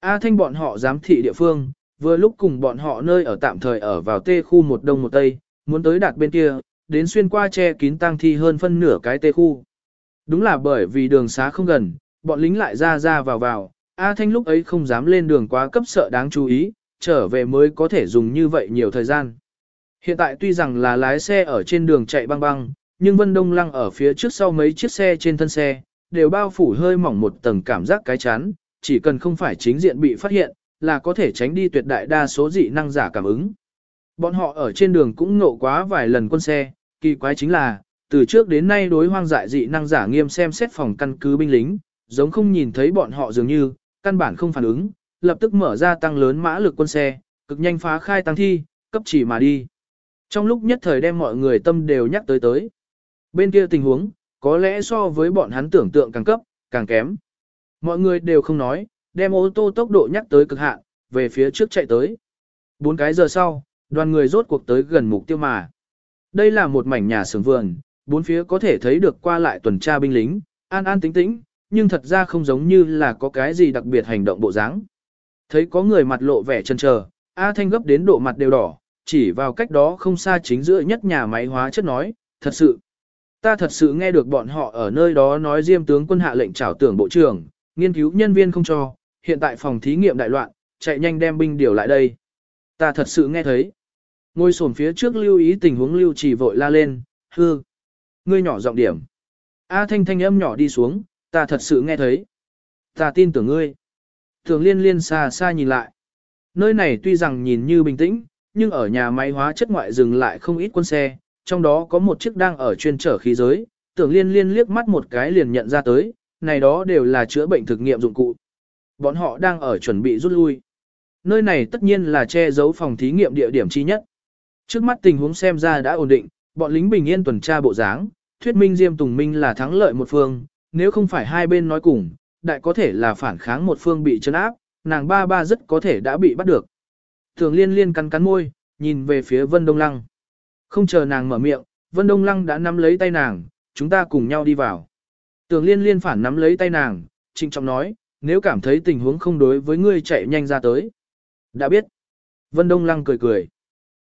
S1: A Thanh bọn họ giám thị địa phương, Vừa lúc cùng bọn họ nơi ở tạm thời ở vào tê khu một đông một tây, muốn tới đạt bên kia, đến xuyên qua che kín tang thi hơn phân nửa cái tê khu. Đúng là bởi vì đường xá không gần, bọn lính lại ra ra vào vào, A Thanh lúc ấy không dám lên đường quá cấp sợ đáng chú ý, trở về mới có thể dùng như vậy nhiều thời gian. Hiện tại tuy rằng là lái xe ở trên đường chạy băng băng, nhưng Vân Đông Lăng ở phía trước sau mấy chiếc xe trên thân xe, đều bao phủ hơi mỏng một tầng cảm giác cái chán, chỉ cần không phải chính diện bị phát hiện, là có thể tránh đi tuyệt đại đa số dị năng giả cảm ứng. Bọn họ ở trên đường cũng nộ quá vài lần quân xe, kỳ quái chính là, từ trước đến nay đối hoang dại dị năng giả nghiêm xem xét phòng căn cứ binh lính, giống không nhìn thấy bọn họ dường như, căn bản không phản ứng, lập tức mở ra tăng lớn mã lực quân xe, cực nhanh phá khai tăng thi, cấp chỉ mà đi. Trong lúc nhất thời đem mọi người tâm đều nhắc tới tới. Bên kia tình huống, có lẽ so với bọn hắn tưởng tượng càng cấp, càng kém. Mọi người đều không nói, đem ô tô tốc độ nhắc tới cực hạn, về phía trước chạy tới. Bốn cái giờ sau, đoàn người rốt cuộc tới gần mục tiêu mà. Đây là một mảnh nhà xưởng vườn, bốn phía có thể thấy được qua lại tuần tra binh lính, an an tĩnh tĩnh, nhưng thật ra không giống như là có cái gì đặc biệt hành động bộ dáng. Thấy có người mặt lộ vẻ chân chờ, A Thanh gấp đến độ mặt đều đỏ, chỉ vào cách đó không xa chính giữa nhất nhà máy hóa chất nói, thật sự. Ta thật sự nghe được bọn họ ở nơi đó nói diêm tướng quân hạ lệnh trảo tưởng bộ trưởng, nghiên cứu nhân viên không cho, hiện tại phòng thí nghiệm đại loạn, chạy nhanh đem binh điều lại đây. Ta thật sự nghe thấy. Ngôi sồn phía trước lưu ý tình huống lưu chỉ vội la lên, hư. Ngươi nhỏ giọng điểm. A thanh thanh âm nhỏ đi xuống, ta thật sự nghe thấy. Ta tin tưởng ngươi. Thường liên liên xa xa nhìn lại. Nơi này tuy rằng nhìn như bình tĩnh, nhưng ở nhà máy hóa chất ngoại dừng lại không ít quân xe, trong đó có một chiếc đang ở chuyên trở khí giới, tưởng liên liên liếc mắt một cái liền nhận ra tới, này đó đều là chữa bệnh thực nghiệm dụng cụ. Bọn họ đang ở chuẩn bị rút lui. Nơi này tất nhiên là che giấu phòng thí nghiệm địa điểm chi nhất. Trước mắt tình huống xem ra đã ổn định, bọn lính bình yên tuần tra bộ dáng, thuyết minh Diêm Tùng Minh là thắng lợi một phương, nếu không phải hai bên nói cùng, đại có thể là phản kháng một phương bị trấn áp, nàng ba ba rất có thể đã bị bắt được. Thường liên liên cắn cắn môi, nhìn về phía Vân Đông Lăng. Không chờ nàng mở miệng, Vân Đông Lăng đã nắm lấy tay nàng, chúng ta cùng nhau đi vào. Tường liên liên phản nắm lấy tay nàng, trinh trọng nói, nếu cảm thấy tình huống không đối với ngươi chạy nhanh ra tới. Đã biết. Vân Đông Lăng cười cười.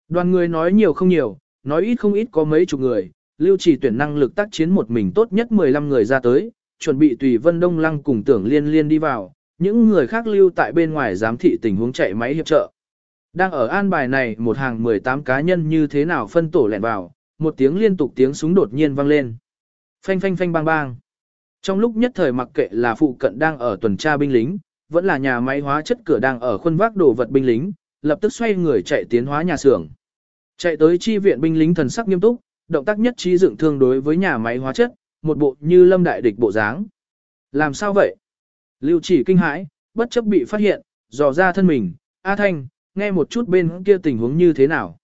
S1: Đoàn người nói nhiều không nhiều, nói ít không ít có mấy chục người, lưu chỉ tuyển năng lực tác chiến một mình tốt nhất 15 người ra tới, chuẩn bị tùy Vân Đông Lăng cùng tưởng liên liên đi vào, những người khác lưu tại bên ngoài giám thị tình huống chạy máy hiệp trợ. Đang ở an bài này một hàng 18 cá nhân như thế nào phân tổ lẹn vào, một tiếng liên tục tiếng súng đột nhiên vang lên. Phanh phanh phanh bang bang. Trong lúc nhất thời mặc kệ là phụ cận đang ở tuần tra binh lính, vẫn là nhà máy hóa chất cửa đang ở khuôn vác đồ vật binh lính, lập tức xoay người chạy tiến hóa nhà xưởng. Chạy tới chi viện binh lính thần sắc nghiêm túc, động tác nhất trí dựng thương đối với nhà máy hóa chất, một bộ như lâm đại địch bộ dáng. Làm sao vậy? Lưu chỉ kinh hãi, bất chấp bị phát hiện, dò ra thân mình, A Thanh, nghe một chút bên kia tình huống như thế nào.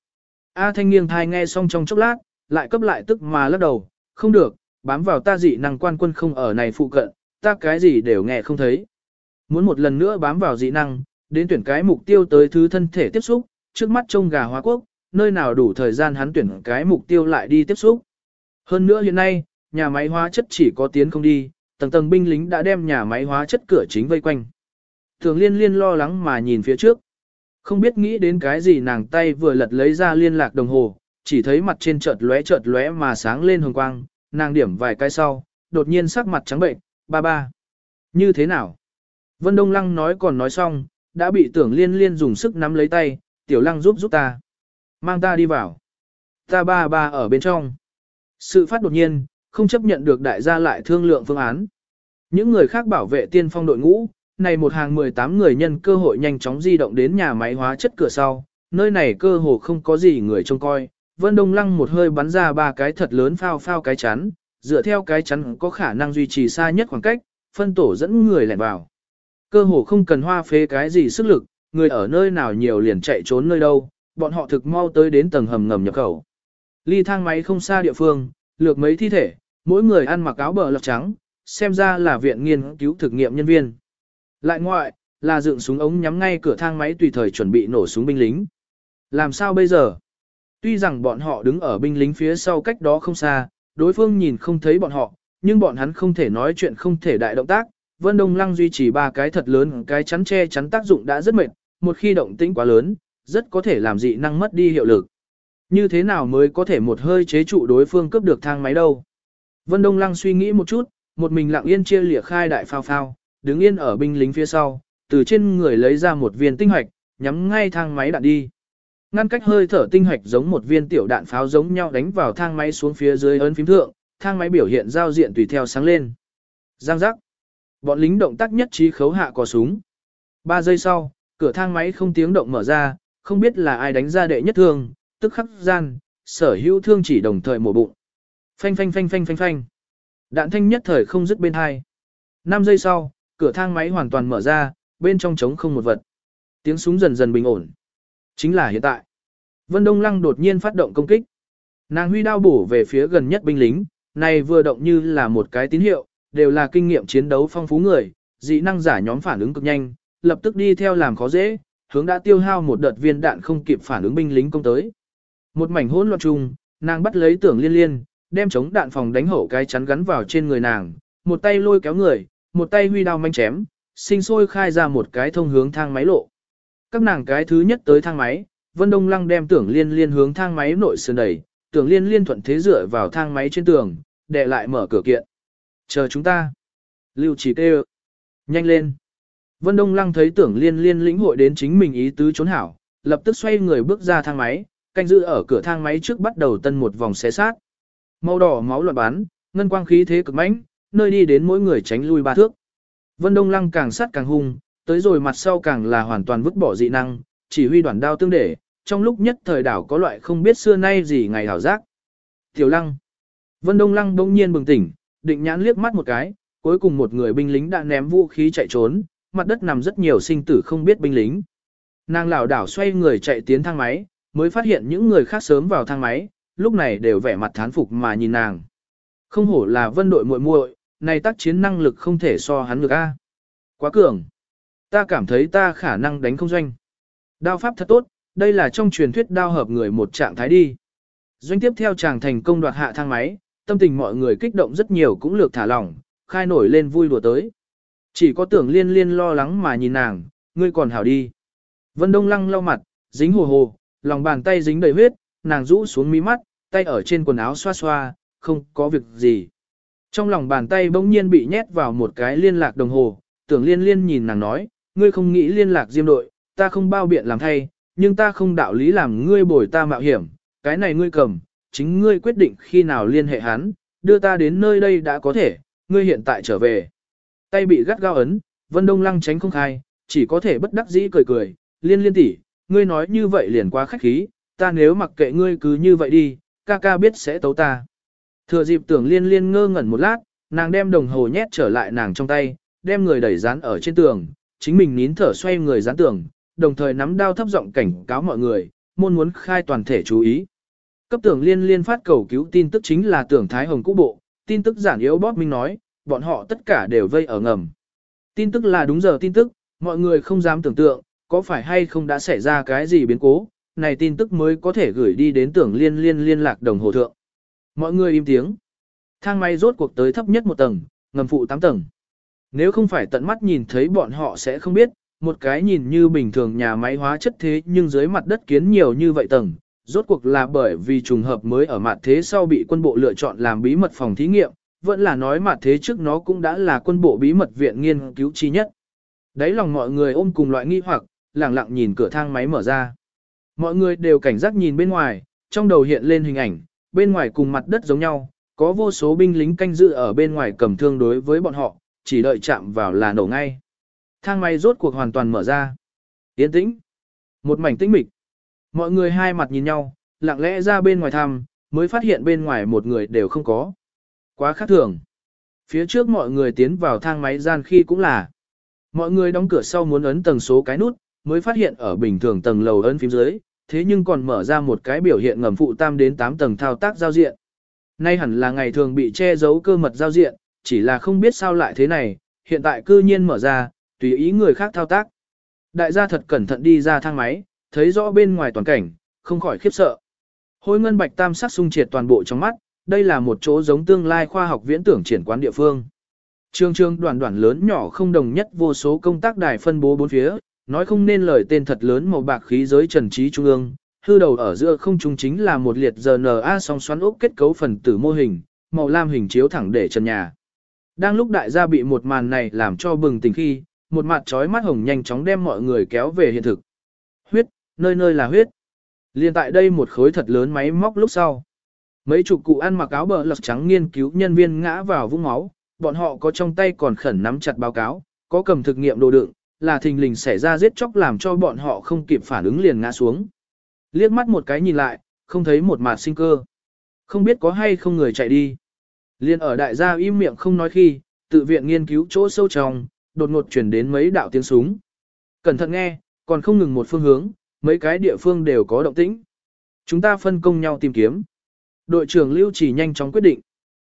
S1: A Thanh nghiêng thai nghe xong trong chốc lát, lại cấp lại tức mà lắc đầu, không được, bám vào ta dị năng quan quân không ở này phụ cận, ta cái gì đều nghe không thấy. Muốn một lần nữa bám vào dị năng, đến tuyển cái mục tiêu tới thứ thân thể tiếp xúc, trước mắt trông gà hóa quốc, nơi nào đủ thời gian hắn tuyển cái mục tiêu lại đi tiếp xúc. Hơn nữa hiện nay, nhà máy hóa chất chỉ có tiến không đi, tầng tầng binh lính đã đem nhà máy hóa chất cửa chính vây quanh. Thường liên liên lo lắng mà nhìn phía trước. Không biết nghĩ đến cái gì nàng tay vừa lật lấy ra liên lạc đồng hồ, chỉ thấy mặt trên chợt lóe chợt lóe mà sáng lên hồng quang, nàng điểm vài cái sau, đột nhiên sắc mặt trắng bệnh, ba ba. Như thế nào? Vân Đông Lăng nói còn nói xong, đã bị tưởng liên liên dùng sức nắm lấy tay, tiểu lăng giúp giúp ta. Mang ta đi vào. Ta ba ba ở bên trong. Sự phát đột nhiên, không chấp nhận được đại gia lại thương lượng phương án. Những người khác bảo vệ tiên phong đội ngũ, này một hàng 18 người nhân cơ hội nhanh chóng di động đến nhà máy hóa chất cửa sau, nơi này cơ hồ không có gì người trông coi. Vân Đông Lăng một hơi bắn ra ba cái thật lớn phao phao cái chắn, dựa theo cái chắn có khả năng duy trì xa nhất khoảng cách, phân tổ dẫn người lẻn vào. Cơ hồ không cần hoa phế cái gì sức lực, người ở nơi nào nhiều liền chạy trốn nơi đâu, bọn họ thực mau tới đến tầng hầm ngầm nhập khẩu. Ly thang máy không xa địa phương, lược mấy thi thể, mỗi người ăn mặc áo bờ lọc trắng, xem ra là viện nghiên cứu thực nghiệm nhân viên. Lại ngoại, là dựng súng ống nhắm ngay cửa thang máy tùy thời chuẩn bị nổ súng binh lính. Làm sao bây giờ? Tuy rằng bọn họ đứng ở binh lính phía sau cách đó không xa, đối phương nhìn không thấy bọn họ, nhưng bọn hắn không thể nói chuyện không thể đại động tác. Vân Đông Lăng duy trì ba cái thật lớn cái chắn che chắn tác dụng đã rất mệt, một khi động tĩnh quá lớn, rất có thể làm dị năng mất đi hiệu lực. Như thế nào mới có thể một hơi chế trụ đối phương cướp được thang máy đâu? Vân Đông Lăng suy nghĩ một chút, một mình lặng yên chia lìa khai đại phao phao, đứng yên ở binh lính phía sau, từ trên người lấy ra một viên tinh hoạch, nhắm ngay thang máy đạn đi. Ngăn cách hơi thở tinh hoạch giống một viên tiểu đạn pháo giống nhau đánh vào thang máy xuống phía dưới ấn phím thượng, thang máy biểu hiện giao diện tùy theo sáng lên. Giang giác. Bọn lính động tác nhất trí khấu hạ cò súng. Ba giây sau, cửa thang máy không tiếng động mở ra, không biết là ai đánh ra đệ nhất thương, tức khắc gian, sở hữu thương chỉ đồng thời mổ bụng. Phanh phanh phanh phanh phanh phanh. Đạn thanh nhất thời không dứt bên hai. 5 giây sau, cửa thang máy hoàn toàn mở ra, bên trong trống không một vật. Tiếng súng dần dần bình ổn. Chính là hiện tại. Vân Đông Lăng đột nhiên phát động công kích. Nàng huy đao bổ về phía gần nhất binh lính, này vừa động như là một cái tín hiệu, đều là kinh nghiệm chiến đấu phong phú người, dị năng giả nhóm phản ứng cực nhanh, lập tức đi theo làm khó dễ, hướng đã tiêu hao một đợt viên đạn không kịp phản ứng binh lính công tới. Một mảnh hỗn loạn chung, nàng bắt lấy tưởng liên liên, đem chống đạn phòng đánh hậu cái chắn gắn vào trên người nàng, một tay lôi kéo người, một tay huy đao manh chém, sinh sôi khai ra một cái thông hướng thang máy lộ. Các nàng cái thứ nhất tới thang máy, Vân Đông Lăng đem tưởng liên liên hướng thang máy nội sườn đẩy, tưởng liên liên thuận thế dựa vào thang máy trên tường, để lại mở cửa kiện. Chờ chúng ta. Lưu chỉ kêu. Nhanh lên. Vân Đông Lăng thấy tưởng liên liên lĩnh hội đến chính mình ý tứ trốn hảo, lập tức xoay người bước ra thang máy, canh giữ ở cửa thang máy trước bắt đầu tân một vòng xé sát. Màu đỏ máu loạn bán, ngân quang khí thế cực mãnh, nơi đi đến mỗi người tránh lui ba thước. Vân Đông Lăng càng sát càng hung, tới rồi mặt sau càng là hoàn toàn vứt bỏ dị năng, chỉ huy đoàn đao tương để, trong lúc nhất thời đảo có loại không biết xưa nay gì ngày hảo giác. Tiểu Lăng. Vân Đông Lăng bỗng nhiên bừng tỉnh, định nhãn liếc mắt một cái, cuối cùng một người binh lính đã ném vũ khí chạy trốn, mặt đất nằm rất nhiều sinh tử không biết binh lính. Nàng lảo đảo xoay người chạy tiến thang máy, mới phát hiện những người khác sớm vào thang máy, lúc này đều vẻ mặt thán phục mà nhìn nàng. Không hổ là vân đội muội muội, này tác chiến năng lực không thể so hắn được a. Quá cường. Ta cảm thấy ta khả năng đánh không doanh. Đao pháp thật tốt, đây là trong truyền thuyết đao hợp người một trạng thái đi. Doanh tiếp theo chàng thành công đoạt hạ thang máy, tâm tình mọi người kích động rất nhiều cũng lược thả lỏng, khai nổi lên vui đùa tới. Chỉ có tưởng liên liên lo lắng mà nhìn nàng, ngươi còn hảo đi. Vân Đông lăng lau mặt, dính hồ hồ, lòng bàn tay dính đầy huyết, nàng rũ xuống mí mắt, tay ở trên quần áo xoa xoa, không có việc gì. Trong lòng bàn tay bỗng nhiên bị nhét vào một cái liên lạc đồng hồ, tưởng liên liên nhìn nàng nói, ngươi không nghĩ liên lạc diêm đội, ta không bao biện làm thay, nhưng ta không đạo lý làm ngươi bồi ta mạo hiểm, cái này ngươi cầm, chính ngươi quyết định khi nào liên hệ hắn, đưa ta đến nơi đây đã có thể, ngươi hiện tại trở về. Tay bị gắt gao ấn, Vân Đông Lăng tránh không khai, chỉ có thể bất đắc dĩ cười cười, liên liên tỷ, ngươi nói như vậy liền quá khách khí, ta nếu mặc kệ ngươi cứ như vậy đi, ca ca biết sẽ tấu ta. Thừa dịp tưởng liên liên ngơ ngẩn một lát, nàng đem đồng hồ nhét trở lại nàng trong tay, đem người đẩy dán ở trên tường, chính mình nín thở xoay người dán tường, đồng thời nắm đao thấp giọng cảnh cáo mọi người, môn muốn khai toàn thể chú ý. Cấp tưởng liên liên phát cầu cứu tin tức chính là tưởng Thái Hồng cũ bộ, tin tức giản yếu bóp minh nói, bọn họ tất cả đều vây ở ngầm. Tin tức là đúng giờ tin tức, mọi người không dám tưởng tượng, có phải hay không đã xảy ra cái gì biến cố, này tin tức mới có thể gửi đi đến tưởng liên liên liên lạc đồng hồ thượng. Mọi người im tiếng. Thang máy rốt cuộc tới thấp nhất một tầng, ngầm phụ 8 tầng. Nếu không phải tận mắt nhìn thấy bọn họ sẽ không biết, một cái nhìn như bình thường nhà máy hóa chất thế nhưng dưới mặt đất kiến nhiều như vậy tầng, rốt cuộc là bởi vì trùng hợp mới ở mặt thế sau bị quân bộ lựa chọn làm bí mật phòng thí nghiệm, vẫn là nói mặt thế trước nó cũng đã là quân bộ bí mật viện nghiên cứu chi nhất. Đấy lòng mọi người ôm cùng loại nghi hoặc, lặng lặng nhìn cửa thang máy mở ra. Mọi người đều cảnh giác nhìn bên ngoài, trong đầu hiện lên hình ảnh, bên ngoài cùng mặt đất giống nhau, có vô số binh lính canh giữ ở bên ngoài cầm thương đối với bọn họ, chỉ đợi chạm vào là nổ ngay. Thang máy rốt cuộc hoàn toàn mở ra. Yên tĩnh. Một mảnh tĩnh mịch. Mọi người hai mặt nhìn nhau, lặng lẽ ra bên ngoài thăm, mới phát hiện bên ngoài một người đều không có. Quá khác thường. Phía trước mọi người tiến vào thang máy gian khi cũng là. Mọi người đóng cửa sau muốn ấn tầng số cái nút, mới phát hiện ở bình thường tầng lầu ấn phím dưới, thế nhưng còn mở ra một cái biểu hiện ngầm phụ tam đến 8 tầng thao tác giao diện. Nay hẳn là ngày thường bị che giấu cơ mật giao diện, chỉ là không biết sao lại thế này, hiện tại cư nhiên mở ra, tùy ý người khác thao tác. Đại gia thật cẩn thận đi ra thang máy, thấy rõ bên ngoài toàn cảnh, không khỏi khiếp sợ. Hôi ngân bạch tam sắc sung triệt toàn bộ trong mắt, đây là một chỗ giống tương lai khoa học viễn tưởng triển quán địa phương. Trường trường đoàn đoàn lớn nhỏ không đồng nhất vô số công tác đài phân bố bốn phía, nói không nên lời tên thật lớn màu bạc khí giới trần trí trung ương, hư đầu ở giữa không trung chính là một liệt RNA song xoắn ốc kết cấu phần tử mô hình, màu lam hình chiếu thẳng để trần nhà. Đang lúc đại gia bị một màn này làm cho bừng tỉnh khi, một mặt trói mắt hồng nhanh chóng đem mọi người kéo về hiện thực. Huyết, nơi nơi là huyết. Liên tại đây một khối thật lớn máy móc lúc sau. Mấy chục cụ ăn mặc áo bờ lật trắng nghiên cứu nhân viên ngã vào vũng máu, bọn họ có trong tay còn khẩn nắm chặt báo cáo, có cầm thực nghiệm đồ đựng, là thình lình xảy ra giết chóc làm cho bọn họ không kịp phản ứng liền ngã xuống. Liếc mắt một cái nhìn lại, không thấy một mạt sinh cơ. Không biết có hay không người chạy đi. Liên ở đại gia im miệng không nói khi, tự viện nghiên cứu chỗ sâu trong, đột ngột chuyển đến mấy đạo tiếng súng. Cẩn thận nghe, còn không ngừng một phương hướng, mấy cái địa phương đều có động tĩnh. Chúng ta phân công nhau tìm kiếm. Đội trưởng Lưu chỉ nhanh chóng quyết định.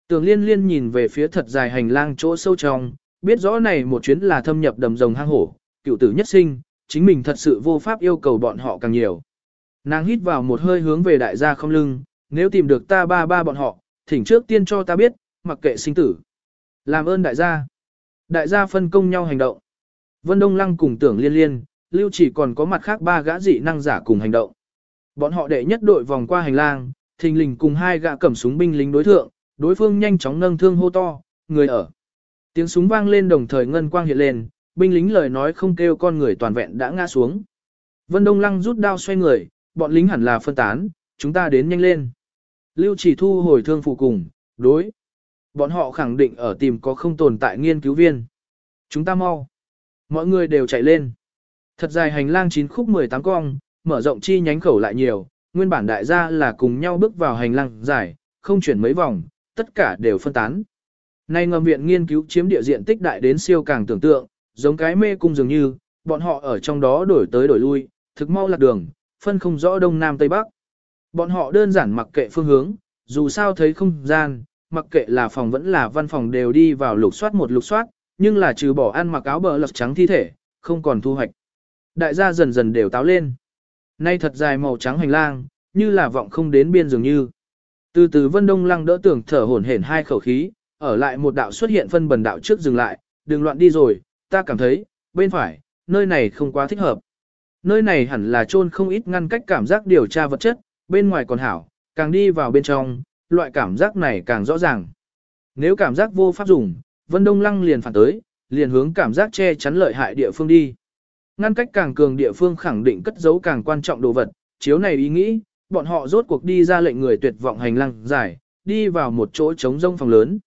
S1: Tường liên liên nhìn về phía thật dài hành lang chỗ sâu trong, biết rõ này một chuyến là thâm nhập đầm rồng hang hổ, cựu tử nhất sinh, chính mình thật sự vô pháp yêu cầu bọn họ càng nhiều. Nàng hít vào một hơi hướng về đại gia không lưng, nếu tìm được ta ba ba bọn họ, thỉnh trước tiên cho ta biết, mặc kệ sinh tử. Làm ơn đại gia. Đại gia phân công nhau hành động. Vân Đông Lăng cùng tưởng liên liên, lưu chỉ còn có mặt khác ba gã dị năng giả cùng hành động. Bọn họ đệ nhất đội vòng qua hành lang, thình lình cùng hai gã cầm súng binh lính đối thượng, đối phương nhanh chóng nâng thương hô to, người ở. Tiếng súng vang lên đồng thời ngân quang hiện lên, binh lính lời nói không kêu con người toàn vẹn đã ngã xuống. Vân Đông Lăng rút đao xoay người, bọn lính hẳn là phân tán, chúng ta đến nhanh lên. Lưu chỉ thu hồi thương phụ cùng, đối. Bọn họ khẳng định ở tìm có không tồn tại nghiên cứu viên. Chúng ta mau. Mọi người đều chạy lên. Thật dài hành lang 9 khúc 18 cong, mở rộng chi nhánh khẩu lại nhiều, nguyên bản đại gia là cùng nhau bước vào hành lang dài, không chuyển mấy vòng, tất cả đều phân tán. Nay ngầm viện nghiên cứu chiếm địa diện tích đại đến siêu càng tưởng tượng, giống cái mê cung dường như, bọn họ ở trong đó đổi tới đổi lui, thực mau lạc đường, phân không rõ đông nam tây bắc. Bọn họ đơn giản mặc kệ phương hướng, dù sao thấy không gian, mặc kệ là phòng vẫn là văn phòng đều đi vào lục soát một lục soát, nhưng là trừ bỏ ăn mặc áo bờ lật trắng thi thể, không còn thu hoạch. Đại gia dần dần đều táo lên. Nay thật dài màu trắng hành lang, như là vọng không đến biên dường như. Từ từ Vân Đông Lăng đỡ tưởng thở hổn hển hai khẩu khí, ở lại một đạo xuất hiện phân bần đạo trước dừng lại, đừng loạn đi rồi, ta cảm thấy, bên phải, nơi này không quá thích hợp. Nơi này hẳn là chôn không ít ngăn cách cảm giác điều tra vật chất, bên ngoài còn hảo, càng đi vào bên trong, loại cảm giác này càng rõ ràng. Nếu cảm giác vô pháp dùng, Vân Đông Lăng liền phản tới, liền hướng cảm giác che chắn lợi hại địa phương đi. Ngăn cách càng cường địa phương khẳng định cất giấu càng quan trọng đồ vật, chiếu này ý nghĩ, bọn họ rốt cuộc đi ra lệnh người tuyệt vọng hành lang dài, đi vào một chỗ trống rông phòng lớn.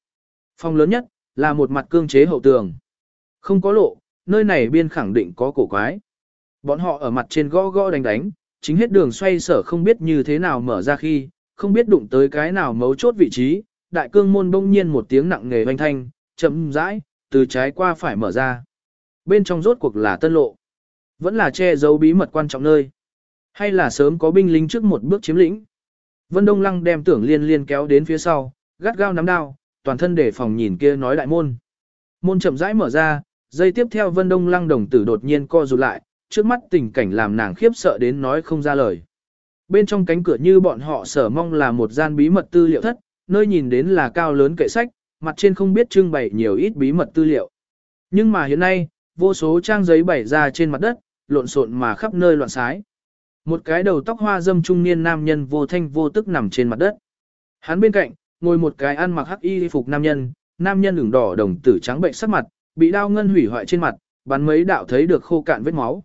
S1: Phòng lớn nhất, là một mặt cương chế hậu tường. Không có lộ, nơi này biên khẳng định có cổ quái. Bọn họ ở mặt trên gõ gõ đánh đánh, chính hết đường xoay sở không biết như thế nào mở ra khi, không biết đụng tới cái nào mấu chốt vị trí, đại cương môn bỗng nhiên một tiếng nặng nghề vang thanh, chậm rãi, từ trái qua phải mở ra. Bên trong rốt cuộc là tân lộ. Vẫn là che giấu bí mật quan trọng nơi. Hay là sớm có binh lính trước một bước chiếm lĩnh. Vân Đông Lăng đem tưởng liên liên kéo đến phía sau, gắt gao nắm đao, toàn thân để phòng nhìn kia nói đại môn. Môn chậm rãi mở ra, dây tiếp theo Vân Đông Lăng đồng tử đột nhiên co rụt lại, trước mắt tình cảnh làm nàng khiếp sợ đến nói không ra lời. Bên trong cánh cửa như bọn họ sở mong là một gian bí mật tư liệu thất, nơi nhìn đến là cao lớn kệ sách, mặt trên không biết trưng bày nhiều ít bí mật tư liệu. Nhưng mà hiện nay, vô số trang giấy bày ra trên mặt đất, lộn xộn mà khắp nơi loạn xái. Một cái đầu tóc hoa dâm trung niên nam nhân vô thanh vô tức nằm trên mặt đất. Hắn bên cạnh, ngồi một cái ăn mặc hắc y phục nam nhân, nam nhân ửng đỏ đồng tử trắng bệnh sắc mặt, bị đao ngân hủy hoại trên mặt, bắn mấy đạo thấy được khô cạn vết máu.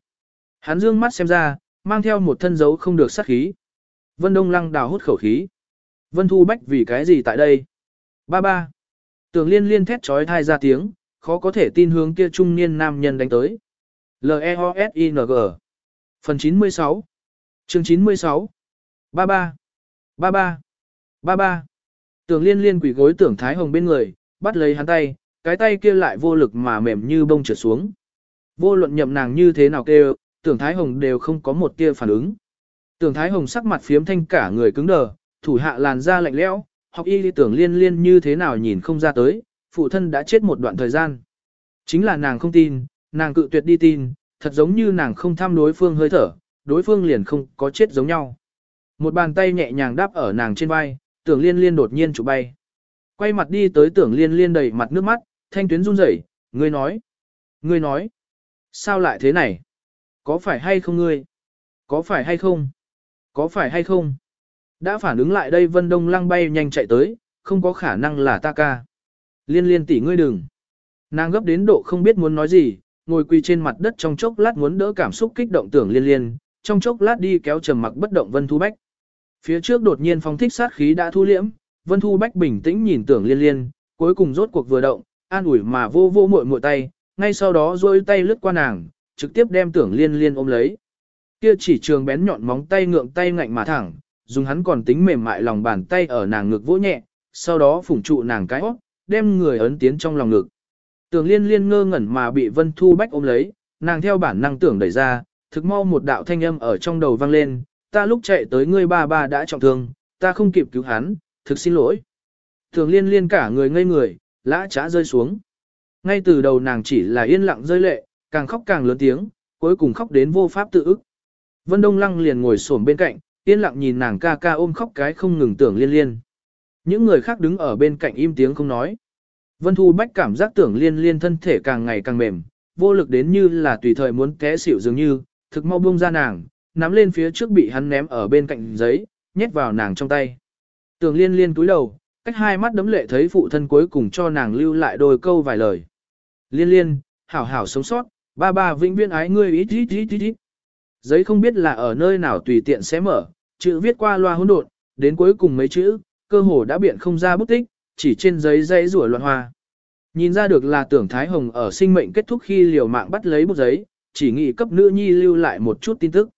S1: Hắn dương mắt xem ra, mang theo một thân dấu không được sát khí. Vân Đông Lăng đào hút khẩu khí. Vân Thu Bách vì cái gì tại đây? Ba ba. Tường liên liên thét trói thai ra tiếng, khó có thể tin hướng kia trung niên nam nhân đánh tới. L-E-O-S-I-N-G Phần 96 Chương 96 Ba ba. Ba ba. Ba ba. Tường liên liên quỷ gối tưởng Thái Hồng bên người, bắt lấy hắn tay, cái tay kia lại vô lực mà mềm như bông trượt xuống. Vô luận nhậm nàng như thế nào kêu, tưởng Thái Hồng đều không có một tia phản ứng. Tưởng Thái Hồng sắc mặt phiếm thanh cả người cứng đờ, thủ hạ làn da lạnh lẽo, học y lý tưởng liên liên như thế nào nhìn không ra tới, phụ thân đã chết một đoạn thời gian. Chính là nàng không tin, nàng cự tuyệt đi tin, thật giống như nàng không tham đối phương hơi thở, đối phương liền không có chết giống nhau. Một bàn tay nhẹ nhàng đáp ở nàng trên vai, tưởng liên liên đột nhiên chụp bay. Quay mặt đi tới tưởng liên liên đầy mặt nước mắt, thanh tuyến run rẩy, ngươi nói, ngươi nói, sao lại thế này? Có phải hay không ngươi? Có phải hay không? Có phải hay không? Đã phản ứng lại đây Vân Đông Lăng bay nhanh chạy tới, không có khả năng là ta ca. Liên liên tỷ ngươi đừng. Nàng gấp đến độ không biết muốn nói gì, ngồi quỳ trên mặt đất trong chốc lát muốn đỡ cảm xúc kích động tưởng liên liên, trong chốc lát đi kéo trầm mặc bất động Vân Thu Bách. Phía trước đột nhiên phong thích sát khí đã thu liễm, Vân Thu Bách bình tĩnh nhìn tưởng liên liên, cuối cùng rốt cuộc vừa động, an ủi mà vô vô muội muội tay, ngay sau đó rôi tay lướt qua nàng, trực tiếp đem tưởng liên liên ôm lấy. Kia chỉ trường bén nhọn móng tay ngượng tay ngạnh mà thẳng, dùng hắn còn tính mềm mại lòng bàn tay ở nàng ngực vỗ nhẹ, sau đó phủng trụ nàng cái óc, đem người ấn tiến trong lòng ngực. Tưởng liên liên ngơ ngẩn mà bị Vân Thu Bách ôm lấy, nàng theo bản năng tưởng đẩy ra, thực mau một đạo thanh âm ở trong đầu vang lên, ta lúc chạy tới ngươi ba ba đã trọng thương, ta không kịp cứu hắn, thực xin lỗi. Tưởng liên liên cả người ngây người, lã trá rơi xuống. Ngay từ đầu nàng chỉ là yên lặng rơi lệ, càng khóc càng lớn tiếng, cuối cùng khóc đến vô pháp tự ức. Vân Đông Lăng liền ngồi xổm bên cạnh, yên lặng nhìn nàng ca ca ôm khóc cái không ngừng tưởng liên liên. Những người khác đứng ở bên cạnh im tiếng không nói. Vân Thu Bách cảm giác tưởng liên liên thân thể càng ngày càng mềm, vô lực đến như là tùy thời muốn té xỉu dường như, thực mau buông ra nàng, nắm lên phía trước bị hắn ném ở bên cạnh giấy, nhét vào nàng trong tay. Tưởng liên liên túi đầu, cách hai mắt đấm lệ thấy phụ thân cuối cùng cho nàng lưu lại đôi câu vài lời. Liên liên, hảo hảo sống sót, ba ba vĩnh viễn ái ngươi ít ít ít ít ít. Giấy không biết là ở nơi nào tùy tiện sẽ mở, chữ viết qua loa hỗn độn, đến cuối cùng mấy chữ, cơ hồ đã biện không ra bút tích, chỉ trên giấy dây rủa loạn hoa. Nhìn ra được là tưởng Thái Hồng ở sinh mệnh kết thúc khi liều mạng bắt lấy bút giấy, chỉ nghĩ cấp nữ nhi lưu lại một chút tin tức.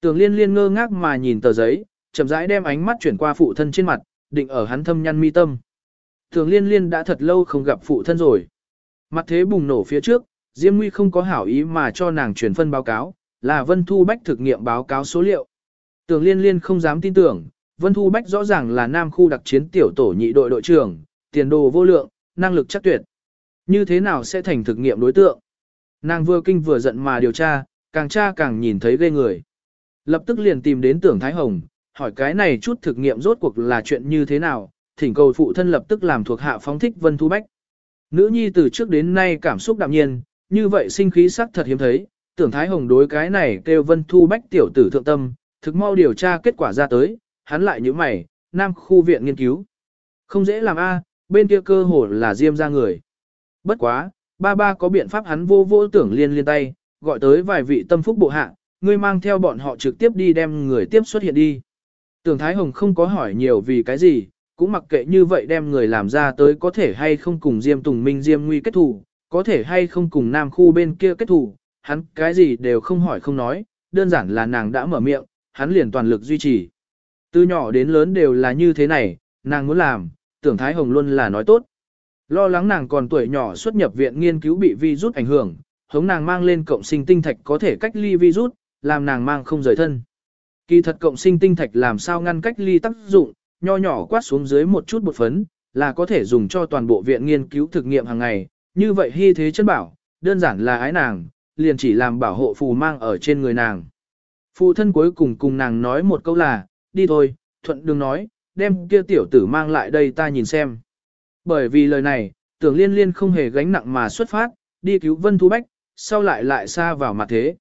S1: Tưởng liên liên ngơ ngác mà nhìn tờ giấy, chậm rãi đem ánh mắt chuyển qua phụ thân trên mặt, định ở hắn thâm nhăn mi tâm. Tưởng liên liên đã thật lâu không gặp phụ thân rồi. Mặt thế bùng nổ phía trước, Diêm Nguy không có hảo ý mà cho nàng truyền phân báo cáo, là Vân Thu Bách thực nghiệm báo cáo số liệu. Tưởng liên liên không dám tin tưởng, Vân Thu Bách rõ ràng là nam khu đặc chiến tiểu tổ nhị đội đội trưởng, tiền đồ vô lượng, năng lực chắc tuyệt. Như thế nào sẽ thành thực nghiệm đối tượng? Nàng vừa kinh vừa giận mà điều tra, càng tra càng nhìn thấy ghê người. Lập tức liền tìm đến tưởng Thái Hồng, hỏi cái này chút thực nghiệm rốt cuộc là chuyện như thế nào, thỉnh cầu phụ thân lập tức làm thuộc hạ phóng thích Vân Thu Bách. Nữ nhi từ trước đến nay cảm xúc đạm nhiên, như vậy sinh khí sắc thật hiếm thấy, tưởng Thái Hồng đối cái này kêu Vân Thu Bách tiểu tử thượng tâm, thực mau điều tra kết quả ra tới, hắn lại như mày, nam khu viện nghiên cứu. Không dễ làm a, bên kia cơ hồ là diêm ra người. Bất quá, ba ba có biện pháp hắn vô vô tưởng liên liên tay, gọi tới vài vị tâm phúc bộ hạ, ngươi mang theo bọn họ trực tiếp đi đem người tiếp xuất hiện đi. Tưởng Thái Hồng không có hỏi nhiều vì cái gì, cũng mặc kệ như vậy đem người làm ra tới có thể hay không cùng Diêm Tùng Minh Diêm Nguy kết thủ, có thể hay không cùng Nam khu bên kia kết thủ, hắn cái gì đều không hỏi không nói, đơn giản là nàng đã mở miệng, hắn liền toàn lực duy trì. Từ nhỏ đến lớn đều là như thế này, nàng muốn làm, tưởng Thái Hồng luôn là nói tốt. Lo lắng nàng còn tuổi nhỏ xuất nhập viện nghiên cứu bị virus ảnh hưởng, hống nàng mang lên cộng sinh tinh thạch có thể cách ly virus, làm nàng mang không rời thân. Kỳ thật cộng sinh tinh thạch làm sao ngăn cách ly tác dụng, nho nhỏ quát xuống dưới một chút bột phấn, là có thể dùng cho toàn bộ viện nghiên cứu thực nghiệm hàng ngày, như vậy hy thế chân bảo, đơn giản là ái nàng, liền chỉ làm bảo hộ phù mang ở trên người nàng. Phụ thân cuối cùng cùng nàng nói một câu là, đi thôi, thuận đường nói, đem kia tiểu tử mang lại đây ta nhìn xem. Bởi vì lời này, tưởng liên liên không hề gánh nặng mà xuất phát, đi cứu Vân Thu Bách, sau lại lại xa vào mặt thế.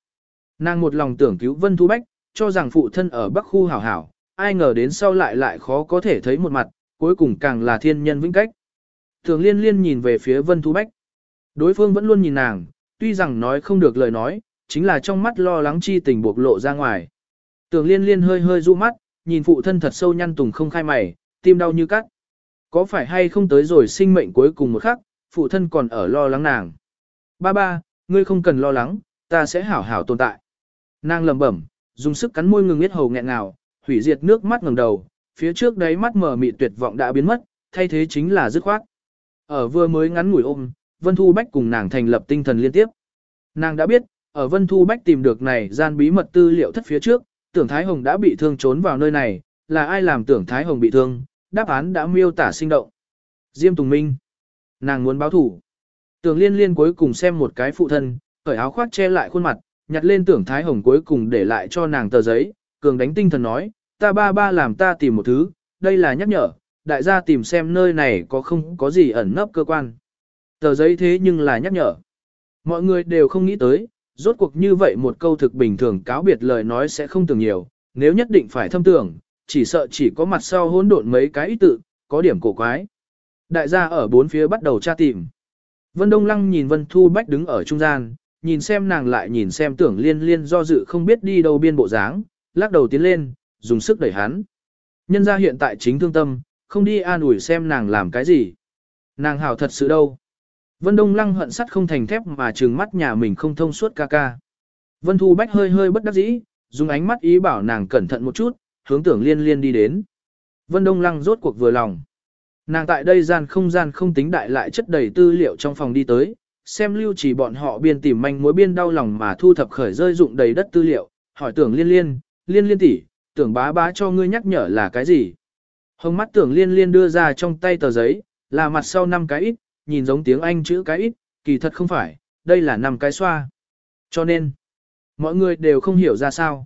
S1: Nàng một lòng tưởng cứu Vân Thu Bách, cho rằng phụ thân ở Bắc khu hảo hảo, ai ngờ đến sau lại lại khó có thể thấy một mặt, cuối cùng càng là thiên nhân vĩnh cách. Tưởng liên liên nhìn về phía Vân Thu Bách. Đối phương vẫn luôn nhìn nàng, tuy rằng nói không được lời nói, chính là trong mắt lo lắng chi tình bộc lộ ra ngoài. Tưởng liên liên hơi hơi du mắt, nhìn phụ thân thật sâu nhăn tùng không khai mày, tim đau như cắt. Có phải hay không tới rồi sinh mệnh cuối cùng một khắc, phụ thân còn ở lo lắng nàng. Ba ba, ngươi không cần lo lắng, ta sẽ hảo hảo tồn tại. Nàng lẩm bẩm, dùng sức cắn môi ngừng biết hầu nghẹn ngào, hủy diệt nước mắt ngẩng đầu, phía trước đấy mắt mờ mịt tuyệt vọng đã biến mất, thay thế chính là dứt khoát. Ở vừa mới ngắn ngủi ôm, Vân Thu Bách cùng nàng thành lập tinh thần liên tiếp. Nàng đã biết, ở Vân Thu Bách tìm được này gian bí mật tư liệu thất phía trước, tưởng Thái Hồng đã bị thương trốn vào nơi này, là ai làm tưởng Thái Hồng bị thương, đáp án đã miêu tả sinh động. Diêm Tùng Minh. Nàng muốn báo thủ. Tưởng liên liên cuối cùng xem một cái phụ thân, cởi áo khoác che lại khuôn mặt, nhặt lên tưởng Thái Hồng cuối cùng để lại cho nàng tờ giấy, cường đánh tinh thần nói, ta ba ba làm ta tìm một thứ, đây là nhắc nhở, đại gia tìm xem nơi này có không có gì ẩn nấp cơ quan. Tờ giấy thế nhưng là nhắc nhở. Mọi người đều không nghĩ tới, rốt cuộc như vậy một câu thực bình thường cáo biệt lời nói sẽ không tưởng nhiều, nếu nhất định phải thâm tưởng, chỉ sợ chỉ có mặt sau hỗn độn mấy cái ý tự, có điểm cổ quái. Đại gia ở bốn phía bắt đầu tra tìm. Vân Đông Lăng nhìn Vân Thu Bách đứng ở trung gian, nhìn xem nàng lại nhìn xem tưởng liên liên do dự không biết đi đâu biên bộ dáng, lắc đầu tiến lên, dùng sức đẩy hắn. Nhân gia hiện tại chính thương tâm, không đi an ủi xem nàng làm cái gì. Nàng hảo thật sự đâu. Vân Đông Lăng hận sắt không thành thép mà trừng mắt nhà mình không thông suốt ca ca. Vân Thu Bách hơi hơi bất đắc dĩ, dùng ánh mắt ý bảo nàng cẩn thận một chút, hướng tưởng liên liên đi đến. Vân Đông Lăng rốt cuộc vừa lòng. Nàng tại đây gian không gian không tính đại lại chất đầy tư liệu trong phòng đi tới, xem lưu chỉ bọn họ biên tìm manh mối biên đau lòng mà thu thập khởi rơi dụng đầy đất tư liệu, hỏi tưởng liên liên, liên liên tỷ, tưởng bá bá cho ngươi nhắc nhở là cái gì. Hồng mắt tưởng liên liên đưa ra trong tay tờ giấy, là mặt sau năm cái ít, nhìn giống tiếng Anh chữ cái ít, kỳ thật không phải, đây là năm cái xoa. Cho nên, mọi người đều không hiểu ra sao.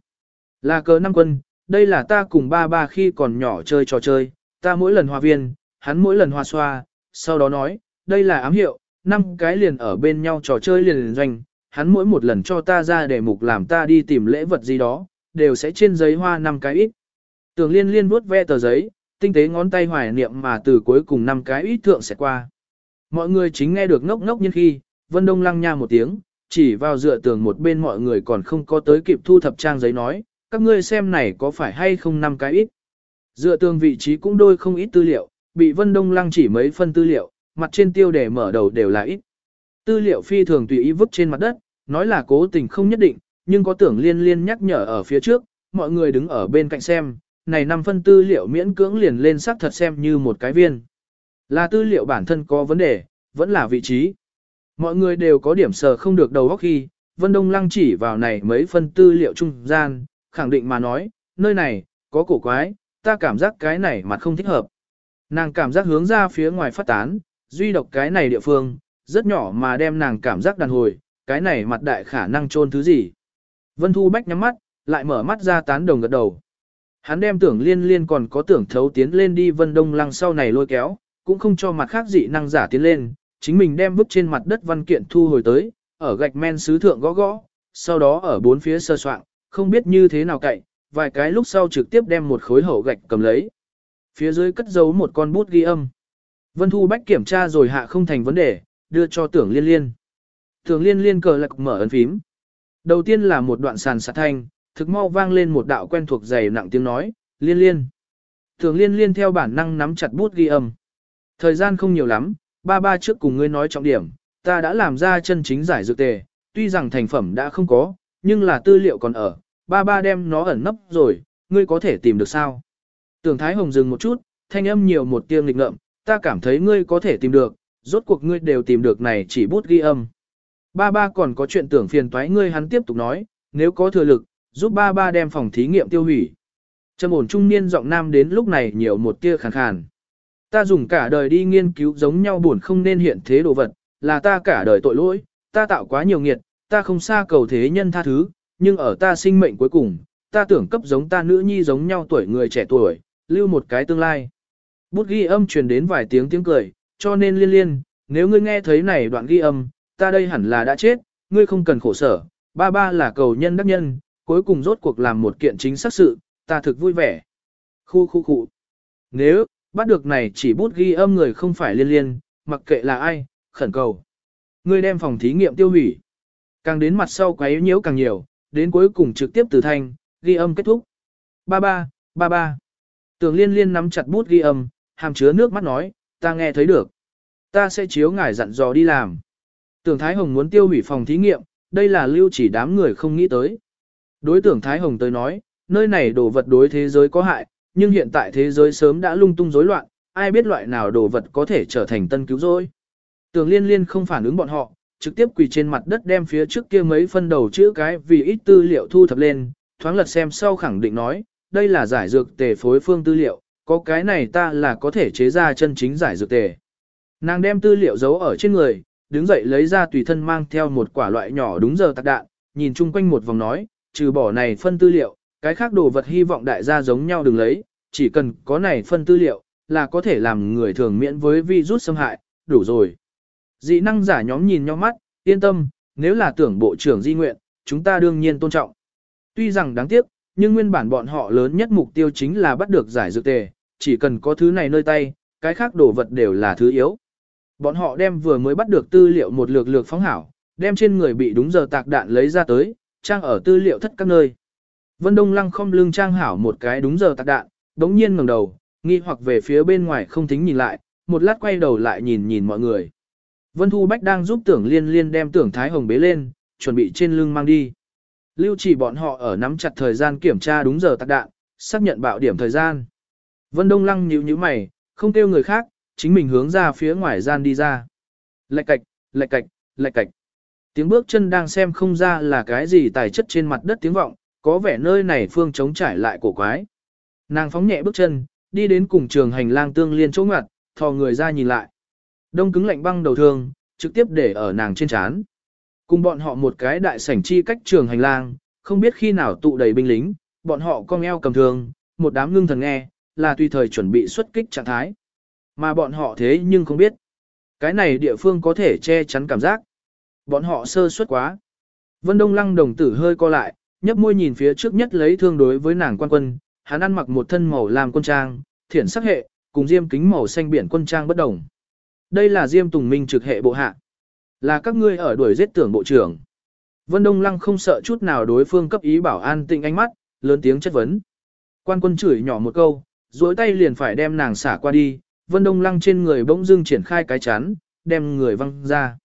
S1: Là cờ năm quân, đây là ta cùng ba ba khi còn nhỏ chơi trò chơi, ta mỗi lần hòa viên, hắn mỗi lần hòa xoa, sau đó nói, đây là ám hiệu, năm cái liền ở bên nhau trò chơi liền liền doanh, hắn mỗi một lần cho ta ra đề mục làm ta đi tìm lễ vật gì đó, đều sẽ trên giấy hoa năm cái ít. Tường liên liên vuốt ve tờ giấy, tinh tế ngón tay hoài niệm mà từ cuối cùng năm cái ít thượng sẽ qua. Mọi người chính nghe được ngốc ngốc nhân khi, Vân Đông lăng nha một tiếng, chỉ vào dựa tường một bên mọi người còn không có tới kịp thu thập trang giấy nói, các ngươi xem này có phải hay không năm cái ít. Dựa tường vị trí cũng đôi không ít tư liệu, bị Vân Đông lăng chỉ mấy phân tư liệu, mặt trên tiêu đề mở đầu đều là ít. Tư liệu phi thường tùy ý vứt trên mặt đất, nói là cố tình không nhất định, nhưng có tưởng liên liên nhắc nhở ở phía trước, mọi người đứng ở bên cạnh xem, này năm phân tư liệu miễn cưỡng liền lên sắc thật xem như một cái viên. Là tư liệu bản thân có vấn đề, vẫn là vị trí. Mọi người đều có điểm sờ không được đầu óc khi, Vân Đông Lăng chỉ vào này mấy phân tư liệu trung gian, khẳng định mà nói, nơi này, có cổ quái, ta cảm giác cái này mặt không thích hợp. Nàng cảm giác hướng ra phía ngoài phát tán, duy độc cái này địa phương, rất nhỏ mà đem nàng cảm giác đàn hồi, cái này mặt đại khả năng trôn thứ gì. Vân Thu Bách nhắm mắt, lại mở mắt ra tán đồng gật đầu. Hắn đem tưởng liên liên còn có tưởng thấu tiến lên đi Vân Đông Lăng sau này lôi kéo, cũng không cho mặt khác dị năng giả tiến lên, chính mình đem vứt trên mặt đất văn kiện thu hồi tới, ở gạch men sứ thượng gõ gõ, sau đó ở bốn phía sơ soạn, không biết như thế nào cậy, vài cái lúc sau trực tiếp đem một khối hậu gạch cầm lấy. Phía dưới cất giấu một con bút ghi âm. Vân Thu Bách kiểm tra rồi hạ không thành vấn đề, đưa cho tưởng liên liên. Tưởng liên liên cờ lạc mở ấn phím. Đầu tiên là một đoạn sàn sạt thanh, thực mau vang lên một đạo quen thuộc dày nặng tiếng nói, liên liên. Tưởng liên liên theo bản năng nắm chặt bút ghi âm. Thời gian không nhiều lắm, ba ba trước cùng ngươi nói trọng điểm, ta đã làm ra chân chính giải dược tề, tuy rằng thành phẩm đã không có, nhưng là tư liệu còn ở, ba ba đem nó ẩn nấp rồi, ngươi có thể tìm được sao? Tưởng Thái Hồng dừng một chút, thanh âm nhiều một tiếng lịch ngợm, ta cảm thấy ngươi có thể tìm được, rốt cuộc ngươi đều tìm được này chỉ bút ghi âm. Ba ba còn có chuyện tưởng phiền toái ngươi hắn tiếp tục nói, nếu có thừa lực, giúp ba ba đem phòng thí nghiệm tiêu hủy. Trầm ổn trung niên giọng nam đến lúc này nhiều một tia khàn khàn. Ta dùng cả đời đi nghiên cứu giống nhau buồn không nên hiện thế đồ vật, là ta cả đời tội lỗi, ta tạo quá nhiều nghiệt, ta không xa cầu thế nhân tha thứ, nhưng ở ta sinh mệnh cuối cùng, ta tưởng cấp giống ta nữ nhi giống nhau tuổi người trẻ tuổi, lưu một cái tương lai. Bút ghi âm truyền đến vài tiếng tiếng cười, cho nên liên liên, nếu ngươi nghe thấy này đoạn ghi âm, ta đây hẳn là đã chết, ngươi không cần khổ sở, ba ba là cầu nhân đắc nhân, cuối cùng rốt cuộc làm một kiện chính xác sự, ta thực vui vẻ. Khu khu khu. Nếu, bắt được này chỉ bút ghi âm người không phải liên liên, mặc kệ là ai, khẩn cầu. Ngươi đem phòng thí nghiệm tiêu hủy. Càng đến mặt sau quấy nhiễu càng nhiều, đến cuối cùng trực tiếp từ thanh, ghi âm kết thúc. Ba ba, ba ba. Tưởng liên liên nắm chặt bút ghi âm, hàm chứa nước mắt nói, ta nghe thấy được. Ta sẽ chiếu ngài dặn dò đi làm. Tưởng Thái Hồng muốn tiêu hủy phòng thí nghiệm, đây là lưu chỉ đám người không nghĩ tới. Đối tưởng Thái Hồng tới nói, nơi này đồ vật đối thế giới có hại, nhưng hiện tại thế giới sớm đã lung tung rối loạn, ai biết loại nào đồ vật có thể trở thành tân cứu rỗi. tường liên liên không phản ứng bọn họ, trực tiếp quỳ trên mặt đất đem phía trước kia mấy phân đầu chữ cái vì ít tư liệu thu thập lên, thoáng lật xem sau khẳng định nói, đây là giải dược tề phối phương tư liệu, có cái này ta là có thể chế ra chân chính giải dược tề. Nàng đem tư liệu giấu ở trên người, đứng dậy lấy ra tùy thân mang theo một quả loại nhỏ đúng giờ tạc đạn, nhìn chung quanh một vòng nói, trừ bỏ này phân tư liệu, cái khác đồ vật hy vọng đại gia giống nhau đừng lấy, chỉ cần có này phân tư liệu, là có thể làm người thường miễn với virus xâm hại, đủ rồi. Dị năng giả nhóm nhìn nhau mắt, yên tâm, nếu là tưởng bộ trưởng di nguyện, chúng ta đương nhiên tôn trọng. Tuy rằng đáng tiếc, nhưng nguyên bản bọn họ lớn nhất mục tiêu chính là bắt được giải dược tề, chỉ cần có thứ này nơi tay, cái khác đồ vật đều là thứ yếu. Bọn họ đem vừa mới bắt được tư liệu một lược lược phóng hảo, đem trên người bị đúng giờ tạc đạn lấy ra tới, trang ở tư liệu thất các nơi. Vân Đông Lăng không lưng trang hảo một cái đúng giờ tạc đạn, đống nhiên ngẩng đầu, nghi hoặc về phía bên ngoài không thính nhìn lại, một lát quay đầu lại nhìn nhìn mọi người. Vân Thu Bách đang giúp tưởng liên liên đem tưởng Thái Hồng bế lên, chuẩn bị trên lưng mang đi. Lưu chỉ bọn họ ở nắm chặt thời gian kiểm tra đúng giờ tạc đạn, xác nhận bạo điểm thời gian. Vân Đông Lăng nhíu nhíu mày, không kêu người khác, chính mình hướng ra phía ngoài gian đi ra. Lạch cạch, lạch cạch, lạch cạch. Tiếng bước chân đang xem không ra là cái gì tài chất trên mặt đất tiếng vọng, có vẻ nơi này phương chống trải lại cổ quái. Nàng phóng nhẹ bước chân, đi đến cùng trường hành lang tương liên chỗ ngoặt, thò người ra nhìn lại. Đông cứng lạnh băng đầu thương, trực tiếp để ở nàng trên chán. Cùng bọn họ một cái đại sảnh chi cách trường hành lang, không biết khi nào tụ đầy binh lính, bọn họ cong eo cầm thương, một đám ngưng thần nghe, là tùy thời chuẩn bị xuất kích trạng thái. Mà bọn họ thế nhưng không biết. Cái này địa phương có thể che chắn cảm giác. Bọn họ sơ suất quá. Vân Đông Lăng đồng tử hơi co lại, nhấp môi nhìn phía trước nhất lấy thương đối với nàng quan quân, hắn ăn mặc một thân màu làm quân trang, thiển sắc hệ, cùng diêm kính màu xanh biển quân trang bất đồng. Đây là diêm tùng minh trực hệ bộ hạ. Là các ngươi ở đuổi giết tưởng bộ trưởng. Vân Đông Lăng không sợ chút nào đối phương cấp ý bảo an tĩnh ánh mắt, lớn tiếng chất vấn. Quan quân chửi nhỏ một câu, duỗi tay liền phải đem nàng xả qua đi, Vân Đông Lăng trên người bỗng dưng triển khai cái chắn, đem người văng ra.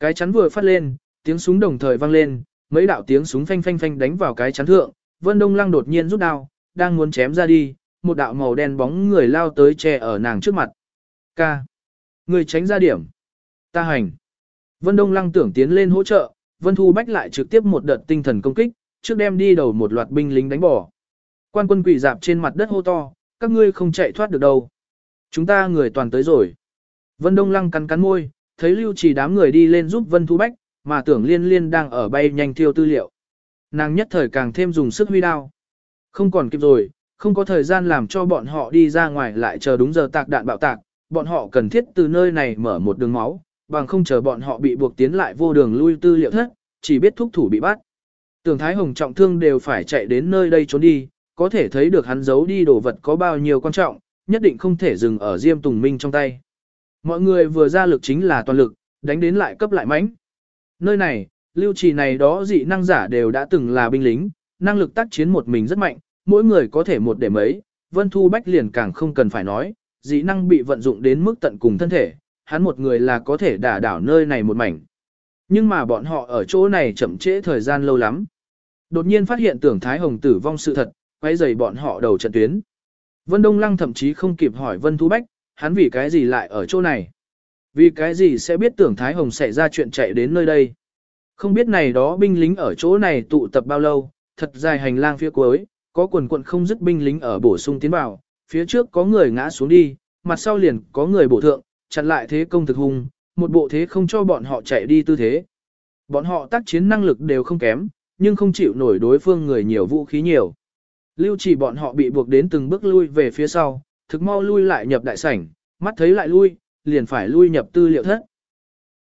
S1: Cái chắn vừa phát lên, tiếng súng đồng thời vang lên, mấy đạo tiếng súng phanh phanh phanh đánh vào cái chắn thượng, Vân Đông Lăng đột nhiên rút đao, đang muốn chém ra đi, một đạo màu đen bóng người lao tới che ở nàng trước mặt. Ca. Người tránh ra điểm. Ta hành. Vân Đông Lăng tưởng tiến lên hỗ trợ, Vân Thu Bách lại trực tiếp một đợt tinh thần công kích, trước đem đi đầu một loạt binh lính đánh bỏ. Quan quân quỷ dạp trên mặt đất hô to, các ngươi không chạy thoát được đâu. Chúng ta người toàn tới rồi. Vân Đông Lăng cắn cắn môi, thấy lưu chỉ đám người đi lên giúp Vân Thu Bách, mà tưởng liên liên đang ở bay nhanh thiêu tư liệu. Nàng nhất thời càng thêm dùng sức huy đao. Không còn kịp rồi, không có thời gian làm cho bọn họ đi ra ngoài lại chờ đúng giờ tạc đạn bạo tạc, bọn họ cần thiết từ nơi này mở một đường máu, bằng không chờ bọn họ bị buộc tiến lại vô đường lui tư liệu thất, chỉ biết thúc thủ bị bắt. Tưởng Thái Hồng trọng thương đều phải chạy đến nơi đây trốn đi, có thể thấy được hắn giấu đi đồ vật có bao nhiêu quan trọng, nhất định không thể dừng ở Diêm Tùng Minh trong tay. Mọi người vừa ra lực chính là toàn lực, đánh đến lại cấp lại mãnh. Nơi này, lưu trì này đó dị năng giả đều đã từng là binh lính, năng lực tác chiến một mình rất mạnh, mỗi người có thể một để mấy, Vân Thu Bách liền càng không cần phải nói, dị năng bị vận dụng đến mức tận cùng thân thể, hắn một người là có thể đả đảo nơi này một mảnh. Nhưng mà bọn họ ở chỗ này chậm trễ thời gian lâu lắm. Đột nhiên phát hiện tưởng Thái Hồng tử vong sự thật, quay dày bọn họ đầu trận tuyến. Vân Đông Lăng thậm chí không kịp hỏi Vân Thu Bách, hắn vì cái gì lại ở chỗ này? Vì cái gì sẽ biết tưởng Thái Hồng xảy ra chuyện chạy đến nơi đây? Không biết này đó binh lính ở chỗ này tụ tập bao lâu, thật dài hành lang phía cuối, có quần quận không dứt binh lính ở bổ sung tiến vào, phía trước có người ngã xuống đi, mặt sau liền có người bổ thượng, chặn lại thế công thực hung, một bộ thế không cho bọn họ chạy đi tư thế. Bọn họ tác chiến năng lực đều không kém, nhưng không chịu nổi đối phương người nhiều vũ khí nhiều. Lưu chỉ bọn họ bị buộc đến từng bước lui về phía sau, thực mau lui lại nhập đại sảnh, mắt thấy lại lui, liền phải lui nhập tư liệu thất.